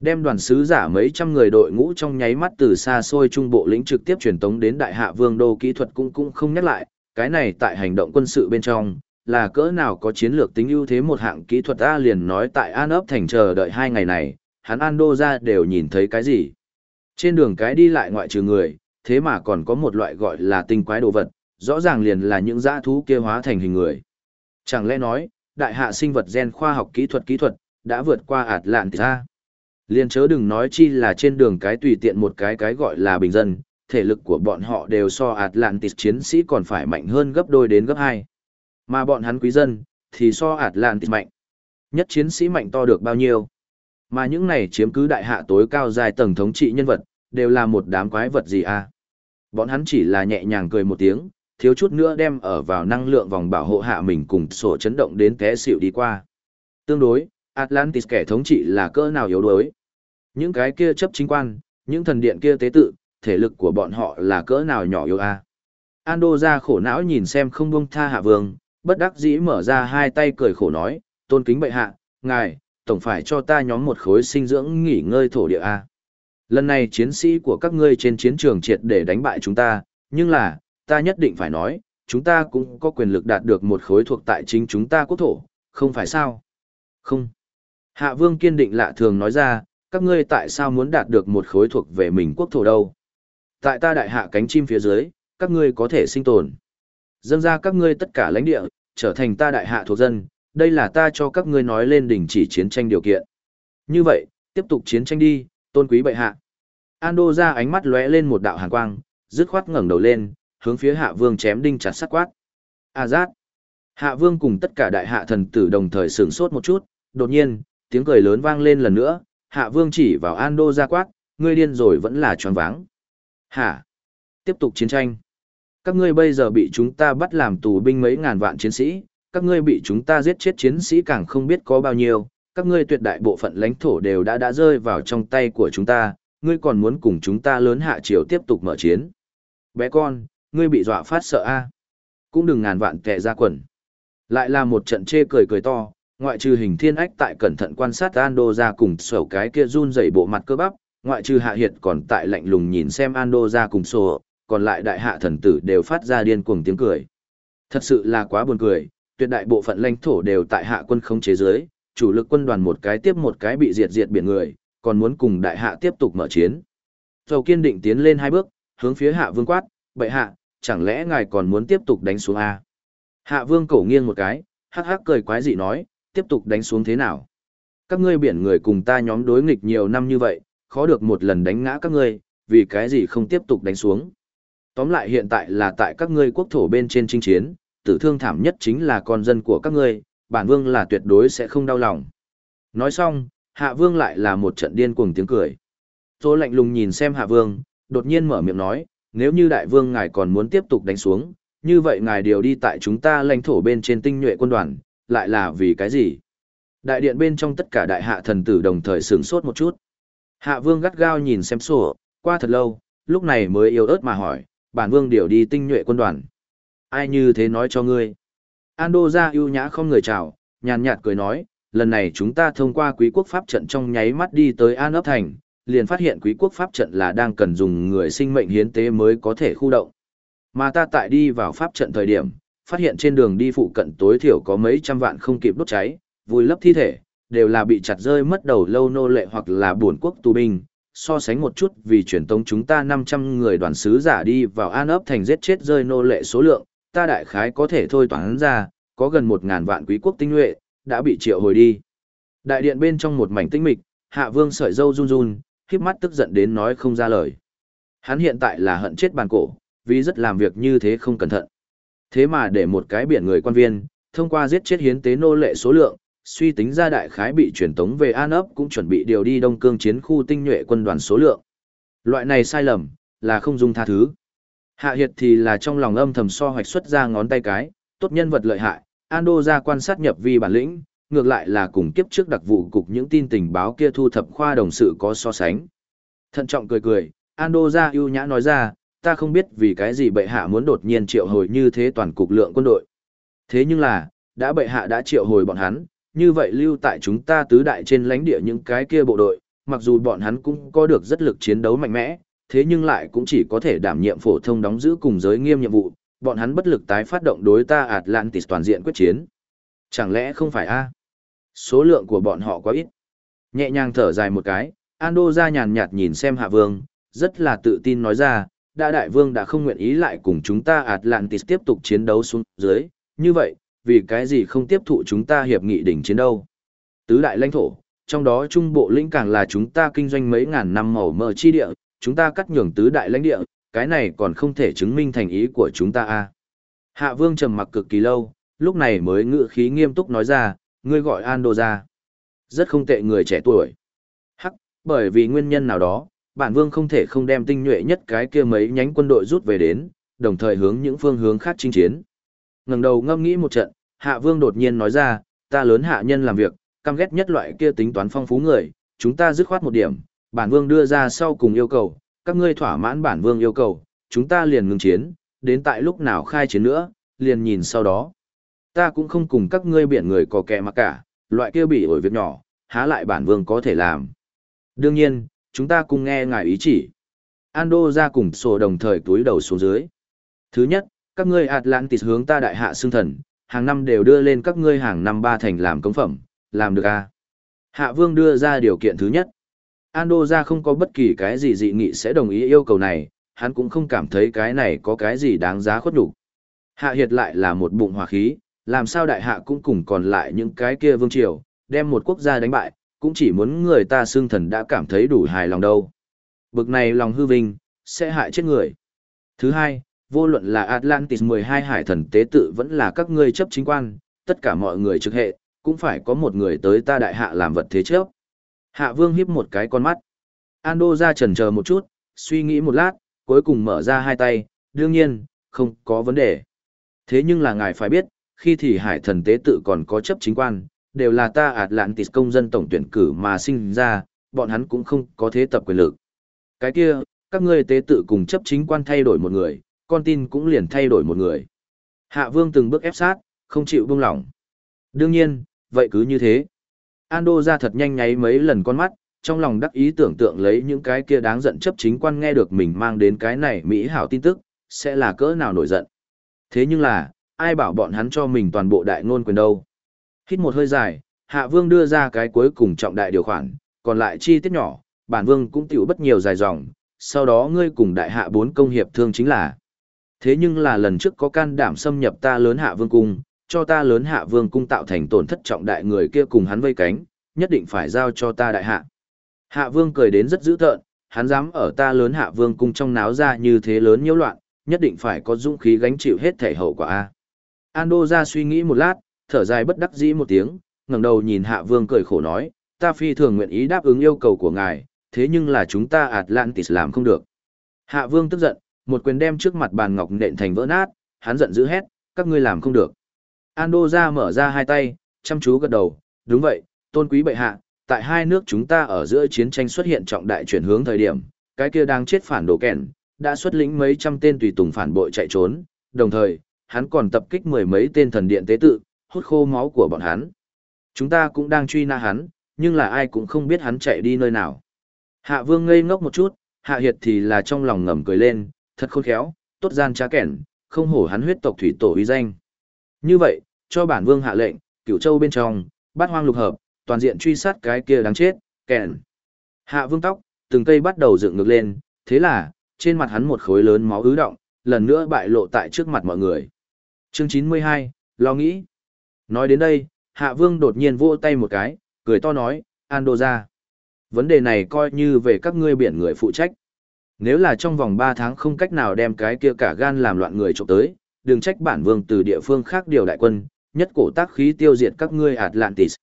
[SPEAKER 1] Đem đoàn sứ giả mấy trăm người đội ngũ trong nháy mắt từ xa xôi trung bộ lĩnh trực tiếp truyền tống đến đại hạ vương đô kỹ thuật cũng cũng không nhắc lại, cái này tại hành động quân sự bên trong, là cỡ nào có chiến lược tính ưu thế một hạng kỹ thuật A liền nói tại An ấp thành chờ đợi hai ngày này, hắn An đô ra đều nhìn thấy cái gì. Trên đường cái đi lại ngoại trừ người, thế mà còn có một loại gọi là tinh quái đồ vật, rõ ràng liền là những dã thú kia hóa thành hình người. Chẳng lẽ nói, đại hạ sinh vật gen khoa học kỹ thuật kỹ thuật, đã vượt qua ạt lạn ra. Liên chớ đừng nói chi là trên đường cái tùy tiện một cái cái gọi là bình dân, thể lực của bọn họ đều so Atlantis chiến sĩ còn phải mạnh hơn gấp đôi đến gấp hai. Mà bọn hắn quý dân, thì so Atlantis mạnh. Nhất chiến sĩ mạnh to được bao nhiêu. Mà những này chiếm cứ đại hạ tối cao dài tầng thống trị nhân vật, đều là một đám quái vật gì à. Bọn hắn chỉ là nhẹ nhàng cười một tiếng, thiếu chút nữa đem ở vào năng lượng vòng bảo hộ hạ mình cùng sổ chấn động đến té xỉu đi qua. Tương đối, Atlantis kẻ thống trị là cỡ nào yếu đuối. Những cái kia chấp chính quan, những thần điện kia tế tự, thể lực của bọn họ là cỡ nào nhỏ yếu a. À. Ando ra khổ não nhìn xem không buông tha hạ vương, bất đắc dĩ mở ra hai tay cười khổ nói, tôn kính bệ hạ, ngài, tổng phải cho ta nhóm một khối sinh dưỡng nghỉ ngơi thổ địa A. Lần này chiến sĩ của các ngươi trên chiến trường triệt để đánh bại chúng ta, nhưng là, ta nhất định phải nói, chúng ta cũng có quyền lực đạt được một khối thuộc tại chính chúng ta quốc thổ, không phải sao? Không. Hạ vương kiên định lạ thường nói ra, các ngươi tại sao muốn đạt được một khối thuộc về mình quốc thổ đâu? Tại ta đại hạ cánh chim phía dưới, các ngươi có thể sinh tồn. Dâng ra các ngươi tất cả lãnh địa, trở thành ta đại hạ thuộc dân, đây là ta cho các ngươi nói lên đình chỉ chiến tranh điều kiện. Như vậy, tiếp tục chiến tranh đi, tôn quý bệ hạ. Ando ra ánh mắt lóe lên một đạo hàn quang, dứt khoát ngẩng đầu lên, hướng phía hạ vương chém đinh chặt sắt quát. A giác. Hạ vương cùng tất cả đại hạ thần tử đồng thời sửng sốt một chút, đột nhiên, tiếng cười lớn vang lên lần nữa, hạ vương chỉ vào Ando ra quát, ngươi điên rồi vẫn là tròn váng. Hả? Tiếp tục chiến tranh. Các ngươi bây giờ bị chúng ta bắt làm tù binh mấy ngàn vạn chiến sĩ, các ngươi bị chúng ta giết chết chiến sĩ càng không biết có bao nhiêu, các ngươi tuyệt đại bộ phận lãnh thổ đều đã đã rơi vào trong tay của chúng ta, ngươi còn muốn cùng chúng ta lớn hạ triều tiếp tục mở chiến. Bé con, ngươi bị dọa phát sợ a Cũng đừng ngàn vạn kẻ ra quần. Lại là một trận chê cười cười to, ngoại trừ hình thiên ách tại cẩn thận quan sát Ando ra cùng sổ cái kia run rẩy bộ mặt cơ bắp, ngoại trừ hạ hiệt còn tại lạnh lùng nhìn xem Ando ra cùng sổ, còn lại đại hạ thần tử đều phát ra điên cuồng tiếng cười. Thật sự là quá buồn cười, tuyệt đại bộ phận lãnh thổ đều tại hạ quân không chế giới, chủ lực quân đoàn một cái tiếp một cái bị diệt diệt biển người, còn muốn cùng đại hạ tiếp tục mở chiến. Dầu kiên định tiến lên hai bước, hướng phía hạ vương quát, bệ hạ, chẳng lẽ ngài còn muốn tiếp tục đánh xuống A? Hạ vương cổ nghiêng một cái, hắc hắc cười quái dị nói, tiếp tục đánh xuống thế nào? Các ngươi biển người cùng ta nhóm đối nghịch nhiều năm như vậy, khó được một lần đánh ngã các ngươi, vì cái gì không tiếp tục đánh xuống? Tóm lại hiện tại là tại các ngươi quốc thổ bên trên chinh chiến, tử thương thảm nhất chính là con dân của các ngươi, bản vương là tuyệt đối sẽ không đau lòng. Nói xong, hạ vương lại là một trận điên cuồng tiếng cười. Tô lạnh lùng nhìn xem hạ vương, đột nhiên mở miệng nói, nếu như đại vương ngài còn muốn tiếp tục đánh xuống, như vậy ngài điều đi tại chúng ta lãnh thổ bên trên tinh nhuệ quân đoàn, lại là vì cái gì? Đại điện bên trong tất cả đại hạ thần tử đồng thời sửng sốt một chút. Hạ vương gắt gao nhìn xem sổ, qua thật lâu, lúc này mới yếu ớt mà hỏi, bản vương điều đi tinh nhuệ quân đoàn. Ai như thế nói cho ngươi? Ando ra ưu nhã không người chào, nhàn nhạt cười nói, lần này chúng ta thông qua quý quốc pháp trận trong nháy mắt đi tới An ấp thành, liền phát hiện quý quốc pháp trận là đang cần dùng người sinh mệnh hiến tế mới có thể khu động. Mà ta tại đi vào pháp trận thời điểm, phát hiện trên đường đi phụ cận tối thiểu có mấy trăm vạn không kịp đốt cháy, vùi lấp thi thể, đều là bị chặt rơi mất đầu lâu nô lệ hoặc là buồn quốc tù binh. So sánh một chút vì truyền tống chúng ta 500 người đoàn sứ giả đi vào An ấp thành giết chết rơi nô lệ số lượng, ta đại khái có thể thôi toán ra, có gần 1.000 vạn quý quốc tinh nhuệ, đã bị triệu hồi đi. Đại điện bên trong một mảnh tinh mịch, hạ vương sợi dâu run run, khiếp mắt tức giận đến nói không ra lời. Hắn hiện tại là hận chết bàn cổ, vì rất làm việc như thế không cẩn thận. Thế mà để một cái biển người quan viên, thông qua giết chết hiến tế nô lệ số lượng, suy tính ra đại khái bị truyền tống về An ấp cũng chuẩn bị điều đi Đông Cương chiến khu tinh nhuệ quân đoàn số lượng. Loại này sai lầm, là không dung tha thứ. Hạ Hiệt thì là trong lòng âm thầm so hoạch xuất ra ngón tay cái, tốt nhân vật lợi hại, Ando ra quan sát nhập vi bản lĩnh, ngược lại là cùng kiếp trước đặc vụ cục những tin tình báo kia thu thập khoa đồng sự có so sánh. Thận trọng cười cười, Ando ra ưu nhã nói ra, ta không biết vì cái gì bệ hạ muốn đột nhiên triệu hồi như thế toàn cục lượng quân đội. Thế nhưng là, đã bệ hạ đã triệu hồi bọn hắn, như vậy lưu tại chúng ta tứ đại trên lãnh địa những cái kia bộ đội, mặc dù bọn hắn cũng có được rất lực chiến đấu mạnh mẽ, thế nhưng lại cũng chỉ có thể đảm nhiệm phổ thông đóng giữ cùng giới nghiêm nhiệm vụ, bọn hắn bất lực tái phát động đối ta Atlantis toàn diện quyết chiến. Chẳng lẽ không phải a? Số lượng của bọn họ quá ít. Nhẹ nhàng thở dài một cái, Ando ra nhàn nhạt nhìn xem Hạ Vương, rất là tự tin nói ra, đã đại vương đã không nguyện ý lại cùng chúng ta Atlantis tiếp tục chiến đấu xuống dưới, như vậy, vì cái gì không tiếp thụ chúng ta hiệp nghị đỉnh chiến đâu. Tứ đại lãnh thổ, trong đó trung bộ lĩnh càng là chúng ta kinh doanh mấy ngàn năm màu mờ chi địa, chúng ta cắt nhường tứ đại lãnh địa, cái này còn không thể chứng minh thành ý của chúng ta a. À. Hạ Vương trầm mặc cực kỳ lâu, lúc này mới ngự khí nghiêm túc nói ra, ngươi gọi An Đô ra. Rất không tệ người trẻ tuổi. Hắc, bởi vì nguyên nhân nào đó, bản vương không thể không đem tinh nhuệ nhất cái kia mấy nhánh quân đội rút về đến, đồng thời hướng những phương hướng khác chinh chiến. Ngẩng đầu ngâm nghĩ một trận, Hạ Vương đột nhiên nói ra, ta lớn hạ nhân làm việc, căm ghét nhất loại kia tính toán phong phú người, chúng ta dứt khoát một điểm, bản vương đưa ra sau cùng yêu cầu, các ngươi thỏa mãn bản vương yêu cầu, chúng ta liền ngừng chiến, đến tại lúc nào khai chiến nữa, liền nhìn sau đó. Ta cũng không cùng các ngươi biển người có kẻ mà cả, loại kia bị ổi việc nhỏ, há lại bản vương có thể làm. Đương nhiên, chúng ta cùng nghe ngài ý chỉ. Ando ra cùng sổ đồng thời túi đầu xuống dưới. Thứ nhất, các ngươi Atlantis hướng ta đại hạ xương thần, hàng năm đều đưa lên các ngươi hàng năm ba thành làm cống phẩm, làm được à? Hạ vương đưa ra điều kiện thứ nhất. Ando ra không có bất kỳ cái gì dị nghị sẽ đồng ý yêu cầu này, hắn cũng không cảm thấy cái này có cái gì đáng giá khuất đủ. Hạ hiệt lại là một bụng hòa khí, làm sao đại hạ cũng cùng còn lại những cái kia vương triều, đem một quốc gia đánh bại, cũng chỉ muốn người ta xương thần đã cảm thấy đủ hài lòng đâu. Bực này lòng hư vinh, sẽ hại chết người. Thứ hai, vô luận là Atlantis 12 hải thần tế tự vẫn là các ngươi chấp chính quan, tất cả mọi người trực hệ, cũng phải có một người tới ta đại hạ làm vật thế trước. Hạ vương hiếp một cái con mắt. Ando ra trần chờ một chút, suy nghĩ một lát, cuối cùng mở ra hai tay, đương nhiên, không có vấn đề. Thế nhưng là ngài phải biết, khi thì hải thần tế tự còn có chấp chính quan, đều là ta Atlantis công dân tổng tuyển cử mà sinh ra, bọn hắn cũng không có thế tập quyền lực. Cái kia, các ngươi tế tự cùng chấp chính quan thay đổi một người, con tin cũng liền thay đổi một người. Hạ vương từng bước ép sát, không chịu buông lỏng. Đương nhiên, vậy cứ như thế. Ando ra thật nhanh nháy mấy lần con mắt, trong lòng đắc ý tưởng tượng lấy những cái kia đáng giận chấp chính quan nghe được mình mang đến cái này mỹ hảo tin tức, sẽ là cỡ nào nổi giận. Thế nhưng là, ai bảo bọn hắn cho mình toàn bộ đại ngôn quyền đâu. Hít một hơi dài, Hạ Vương đưa ra cái cuối cùng trọng đại điều khoản, còn lại chi tiết nhỏ, bản Vương cũng tiểu bất nhiều dài dòng, sau đó ngươi cùng đại hạ bốn công hiệp thương chính là. Thế nhưng là lần trước có can đảm xâm nhập ta lớn hạ vương cung, cho ta lớn hạ vương cung tạo thành tổn thất trọng đại người kia cùng hắn vây cánh, nhất định phải giao cho ta đại hạ. Hạ vương cười đến rất dữ tợn, hắn dám ở ta lớn hạ vương cung trong náo ra như thế lớn nhiễu loạn, nhất định phải có dũng khí gánh chịu hết thể hậu quả a. Ando ra suy nghĩ một lát, thở dài bất đắc dĩ một tiếng, ngẩng đầu nhìn Hạ Vương cười khổ nói, ta phi thường nguyện ý đáp ứng yêu cầu của ngài, thế nhưng là chúng ta Atlantis làm không được. Hạ Vương tức giận, một quyền đem trước mặt bàn ngọc nện thành vỡ nát, hắn giận dữ hét, các ngươi làm không được. Ando ra mở ra hai tay, chăm chú gật đầu, đúng vậy, tôn quý bệ hạ, tại hai nước chúng ta ở giữa chiến tranh xuất hiện trọng đại chuyển hướng thời điểm, cái kia đang chết phản đồ kèn, đã xuất lĩnh mấy trăm tên tùy tùng phản bội chạy trốn, đồng thời, hắn còn tập kích mười mấy tên thần điện tế tự, hút khô máu của bọn hắn. Chúng ta cũng đang truy na hắn, nhưng là ai cũng không biết hắn chạy đi nơi nào. Hạ vương ngây ngốc một chút, hạ hiệt thì là trong lòng ngầm cười lên, thật khôn khéo, tốt gian trá kẻn, không hổ hắn huyết tộc thủy tổ uy danh. Như vậy, cho bản vương hạ lệnh, cửu châu bên trong, bát hoang lục hợp, toàn diện truy sát cái kia đáng chết, kẻn. Hạ vương tóc, từng cây bắt đầu dựng ngược lên, thế là, trên mặt hắn một khối lớn máu ứ động, lần nữa bại lộ tại trước mặt mọi người. Chương 92, lo nghĩ. Nói đến đây, Hạ Vương đột nhiên vỗ tay một cái, cười to nói, Ando ra. Vấn đề này coi như về các ngươi biển người phụ trách. Nếu là trong vòng 3 tháng không cách nào đem cái kia cả gan làm loạn người trộm tới, đừng trách bản vương từ địa phương khác điều đại quân, nhất cổ tác khí tiêu diệt các ngươi Atlantis.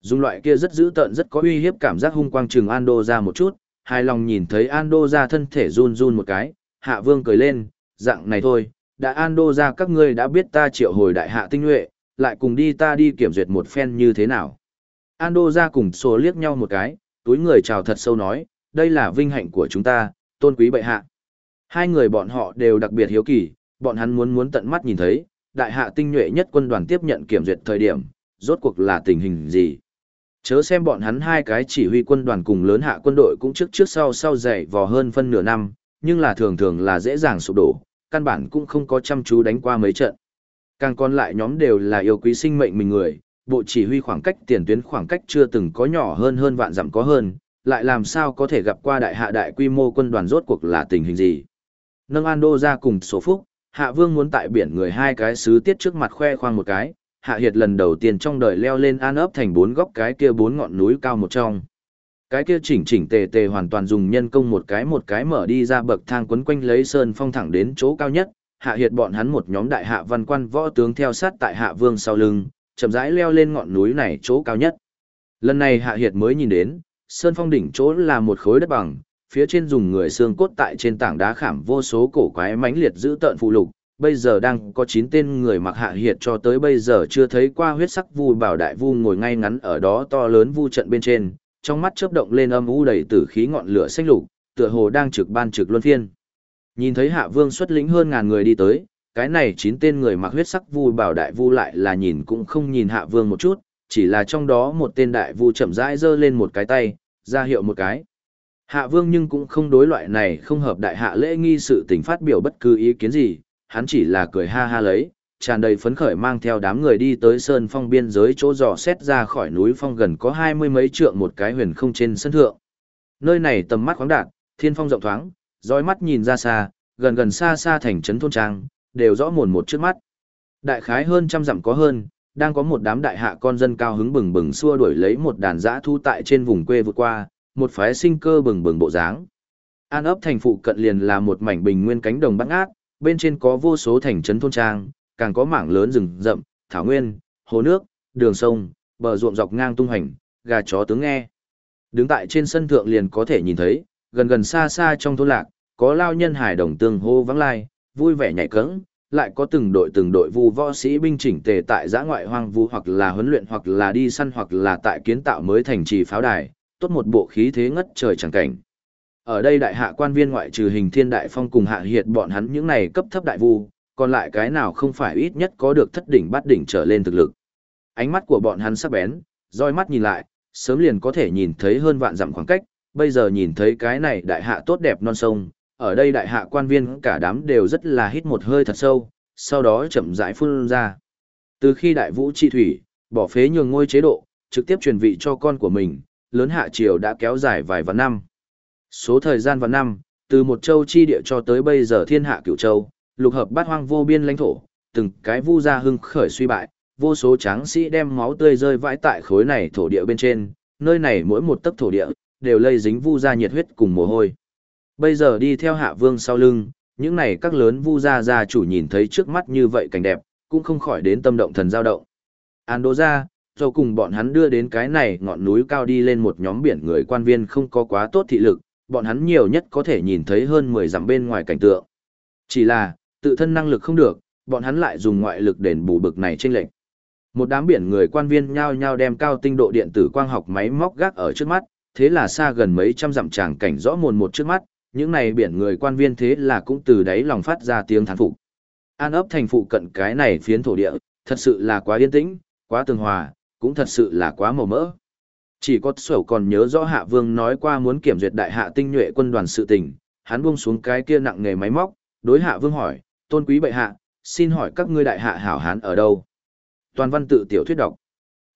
[SPEAKER 1] Dùng loại kia rất dữ tợn rất có uy hiếp cảm giác hung quang trừng Ando ra một chút, hài lòng nhìn thấy Ando ra thân thể run run một cái, Hạ Vương cười lên, dạng này thôi, đã Ando ra các ngươi đã biết ta triệu hồi đại hạ tinh nhuệ, lại cùng đi ta đi kiểm duyệt một phen như thế nào. Ando ra cùng số liếc nhau một cái, túi người chào thật sâu nói, đây là vinh hạnh của chúng ta, tôn quý bệ hạ. Hai người bọn họ đều đặc biệt hiếu kỳ, bọn hắn muốn muốn tận mắt nhìn thấy, đại hạ tinh nhuệ nhất quân đoàn tiếp nhận kiểm duyệt thời điểm, rốt cuộc là tình hình gì. Chớ xem bọn hắn hai cái chỉ huy quân đoàn cùng lớn hạ quân đội cũng trước trước sau sau dày vò hơn phân nửa năm, nhưng là thường thường là dễ dàng sụp đổ, căn bản cũng không có chăm chú đánh qua mấy trận. Càng còn lại nhóm đều là yêu quý sinh mệnh mình người, bộ chỉ huy khoảng cách tiền tuyến khoảng cách chưa từng có nhỏ hơn hơn vạn dặm có hơn, lại làm sao có thể gặp qua đại hạ đại quy mô quân đoàn rốt cuộc là tình hình gì. Nâng Ando ra cùng số phúc, Hạ Vương muốn tại biển người hai cái sứ tiết trước mặt khoe khoang một cái, Hạ Hiệt lần đầu tiên trong đời leo lên an ấp thành bốn góc cái kia bốn ngọn núi cao một trong. Cái kia chỉnh chỉnh tề tề hoàn toàn dùng nhân công một cái một cái mở đi ra bậc thang quấn quanh lấy sơn phong thẳng đến chỗ cao nhất, hạ hiệt bọn hắn một nhóm đại hạ văn quan võ tướng theo sát tại hạ vương sau lưng, chậm rãi leo lên ngọn núi này chỗ cao nhất. Lần này hạ hiệt mới nhìn đến, sơn phong đỉnh chỗ là một khối đất bằng, phía trên dùng người xương cốt tại trên tảng đá khảm vô số cổ quái mãnh liệt giữ tợn phụ lục, bây giờ đang có 9 tên người mặc hạ hiệt cho tới bây giờ chưa thấy qua huyết sắc vu bảo đại vu ngồi ngay ngắn ở đó to lớn vu trận bên trên, trong mắt chớp động lên âm u đầy tử khí ngọn lửa xanh lục, tựa hồ đang trực ban trực luân phiên. Nhìn thấy Hạ Vương xuất lĩnh hơn ngàn người đi tới, cái này chín tên người mặc huyết sắc vu bảo đại vu lại là nhìn cũng không nhìn Hạ Vương một chút, chỉ là trong đó một tên đại vu chậm rãi giơ lên một cái tay, ra hiệu một cái. Hạ Vương nhưng cũng không đối loại này không hợp đại hạ lễ nghi sự tình phát biểu bất cứ ý kiến gì, hắn chỉ là cười ha ha lấy, tràn đầy phấn khởi mang theo đám người đi tới sơn phong biên giới chỗ dò xét ra khỏi núi phong gần có hai mươi mấy trượng một cái huyền không trên sân thượng. Nơi này tầm mắt khoáng đạt, thiên phong rộng thoáng, dõi mắt nhìn ra xa, gần gần xa xa thành trấn thôn trang, đều rõ mồn một trước mắt. Đại khái hơn trăm dặm có hơn, đang có một đám đại hạ con dân cao hứng bừng bừng xua đuổi lấy một đàn dã thu tại trên vùng quê vượt qua, một phái sinh cơ bừng bừng bộ dáng. An ấp thành phụ cận liền là một mảnh bình nguyên cánh đồng bát ngát, bên trên có vô số thành trấn thôn trang, càng có mảng lớn rừng rậm, thảo nguyên, hồ nước, đường sông, bờ ruộng dọc ngang tung hành, gà chó tướng nghe. Đứng tại trên sân thượng liền có thể nhìn thấy, gần gần xa xa trong thôn lạc, có lao nhân hải đồng tương hô vắng lai, vui vẻ nhảy cẫng, lại có từng đội từng đội vu võ sĩ binh chỉnh tề tại giã ngoại hoang vu hoặc là huấn luyện hoặc là đi săn hoặc là tại kiến tạo mới thành trì pháo đài, tốt một bộ khí thế ngất trời chẳng cảnh. Ở đây đại hạ quan viên ngoại trừ hình thiên đại phong cùng hạ hiệt bọn hắn những này cấp thấp đại vu, còn lại cái nào không phải ít nhất có được thất đỉnh bát đỉnh trở lên thực lực. Ánh mắt của bọn hắn sắc bén, roi mắt nhìn lại, sớm liền có thể nhìn thấy hơn vạn dặm khoảng cách, bây giờ nhìn thấy cái này đại hạ tốt đẹp non sông, ở đây đại hạ quan viên cả đám đều rất là hít một hơi thật sâu, sau đó chậm rãi phun ra. Từ khi đại vũ trị thủy, bỏ phế nhường ngôi chế độ, trực tiếp truyền vị cho con của mình, lớn hạ triều đã kéo dài vài vạn năm. Số thời gian vạn năm, từ một châu chi địa cho tới bây giờ thiên hạ cửu châu, lục hợp bát hoang vô biên lãnh thổ, từng cái vu gia hưng khởi suy bại, vô số tráng sĩ đem máu tươi rơi vãi tại khối này thổ địa bên trên, nơi này mỗi một tấc thổ địa đều lây dính vu gia nhiệt huyết cùng mồ hôi. Bây giờ đi theo Hạ Vương sau lưng, những này các lớn vu gia gia chủ nhìn thấy trước mắt như vậy cảnh đẹp, cũng không khỏi đến tâm động thần giao động. An đô ra, rồi cùng bọn hắn đưa đến cái này ngọn núi cao đi lên một nhóm biển người quan viên không có quá tốt thị lực, bọn hắn nhiều nhất có thể nhìn thấy hơn 10 dặm bên ngoài cảnh tượng. Chỉ là, tự thân năng lực không được, bọn hắn lại dùng ngoại lực đền bù bực này trên lệnh. Một đám biển người quan viên nhao nhao đem cao tinh độ điện tử quang học máy móc gác ở trước mắt, thế là xa gần mấy trăm dặm tràng cảnh rõ mồn một trước mắt, những này biển người quan viên thế là cũng từ đấy lòng phát ra tiếng thán phục. An ấp thành phụ cận cái này phiến thổ địa, thật sự là quá yên tĩnh, quá tường hòa, cũng thật sự là quá màu mỡ. Chỉ có sổ còn nhớ rõ Hạ Vương nói qua muốn kiểm duyệt đại hạ tinh nhuệ quân đoàn sự tình, hắn buông xuống cái kia nặng nghề máy móc, đối Hạ Vương hỏi, tôn quý bệ hạ, xin hỏi các ngươi đại hạ hảo hán ở đâu? Toàn văn tự tiểu thuyết đọc.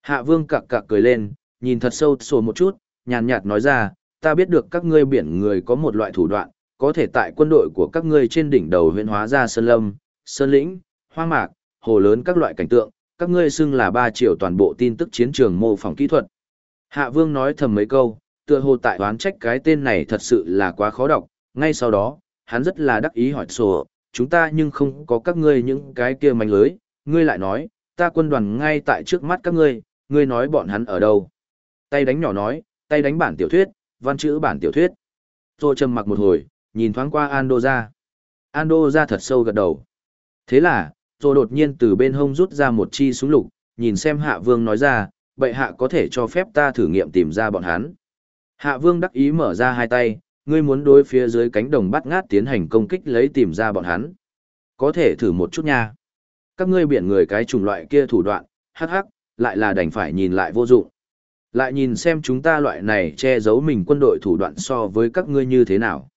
[SPEAKER 1] Hạ Vương cặc cặc cười lên, nhìn thật sâu sổ một chút, nhàn nhạt nói ra, ta biết được các ngươi biển người có một loại thủ đoạn, có thể tại quân đội của các ngươi trên đỉnh đầu huyện hóa ra sơn lâm, sơn lĩnh, hoang mạc, hồ lớn các loại cảnh tượng, các ngươi xưng là ba triệu toàn bộ tin tức chiến trường mô phỏng kỹ thuật. Hạ Vương nói thầm mấy câu, tựa hồ tại đoán trách cái tên này thật sự là quá khó đọc, ngay sau đó, hắn rất là đắc ý hỏi sổ, chúng ta nhưng không có các ngươi những cái kia manh lưới, ngươi lại nói, ta quân đoàn ngay tại trước mắt các ngươi, ngươi nói bọn hắn ở đâu. Tay đánh nhỏ nói, tay đánh bản tiểu thuyết, văn chữ bản tiểu thuyết. Tô trầm mặc một hồi, nhìn thoáng qua Ando ra. Ando ra thật sâu gật đầu. Thế là, Tô đột nhiên từ bên hông rút ra một chi súng lục, nhìn xem hạ vương nói ra, bệ hạ có thể cho phép ta thử nghiệm tìm ra bọn hắn. Hạ vương đắc ý mở ra hai tay, ngươi muốn đối phía dưới cánh đồng bắt ngát tiến hành công kích lấy tìm ra bọn hắn. Có thể thử một chút nha. Các ngươi biển người cái chủng loại kia thủ đoạn, hắc hắc, lại là đành phải nhìn lại vô dụng. Lại nhìn xem chúng ta loại này che giấu mình quân đội thủ đoạn so với các ngươi như thế nào.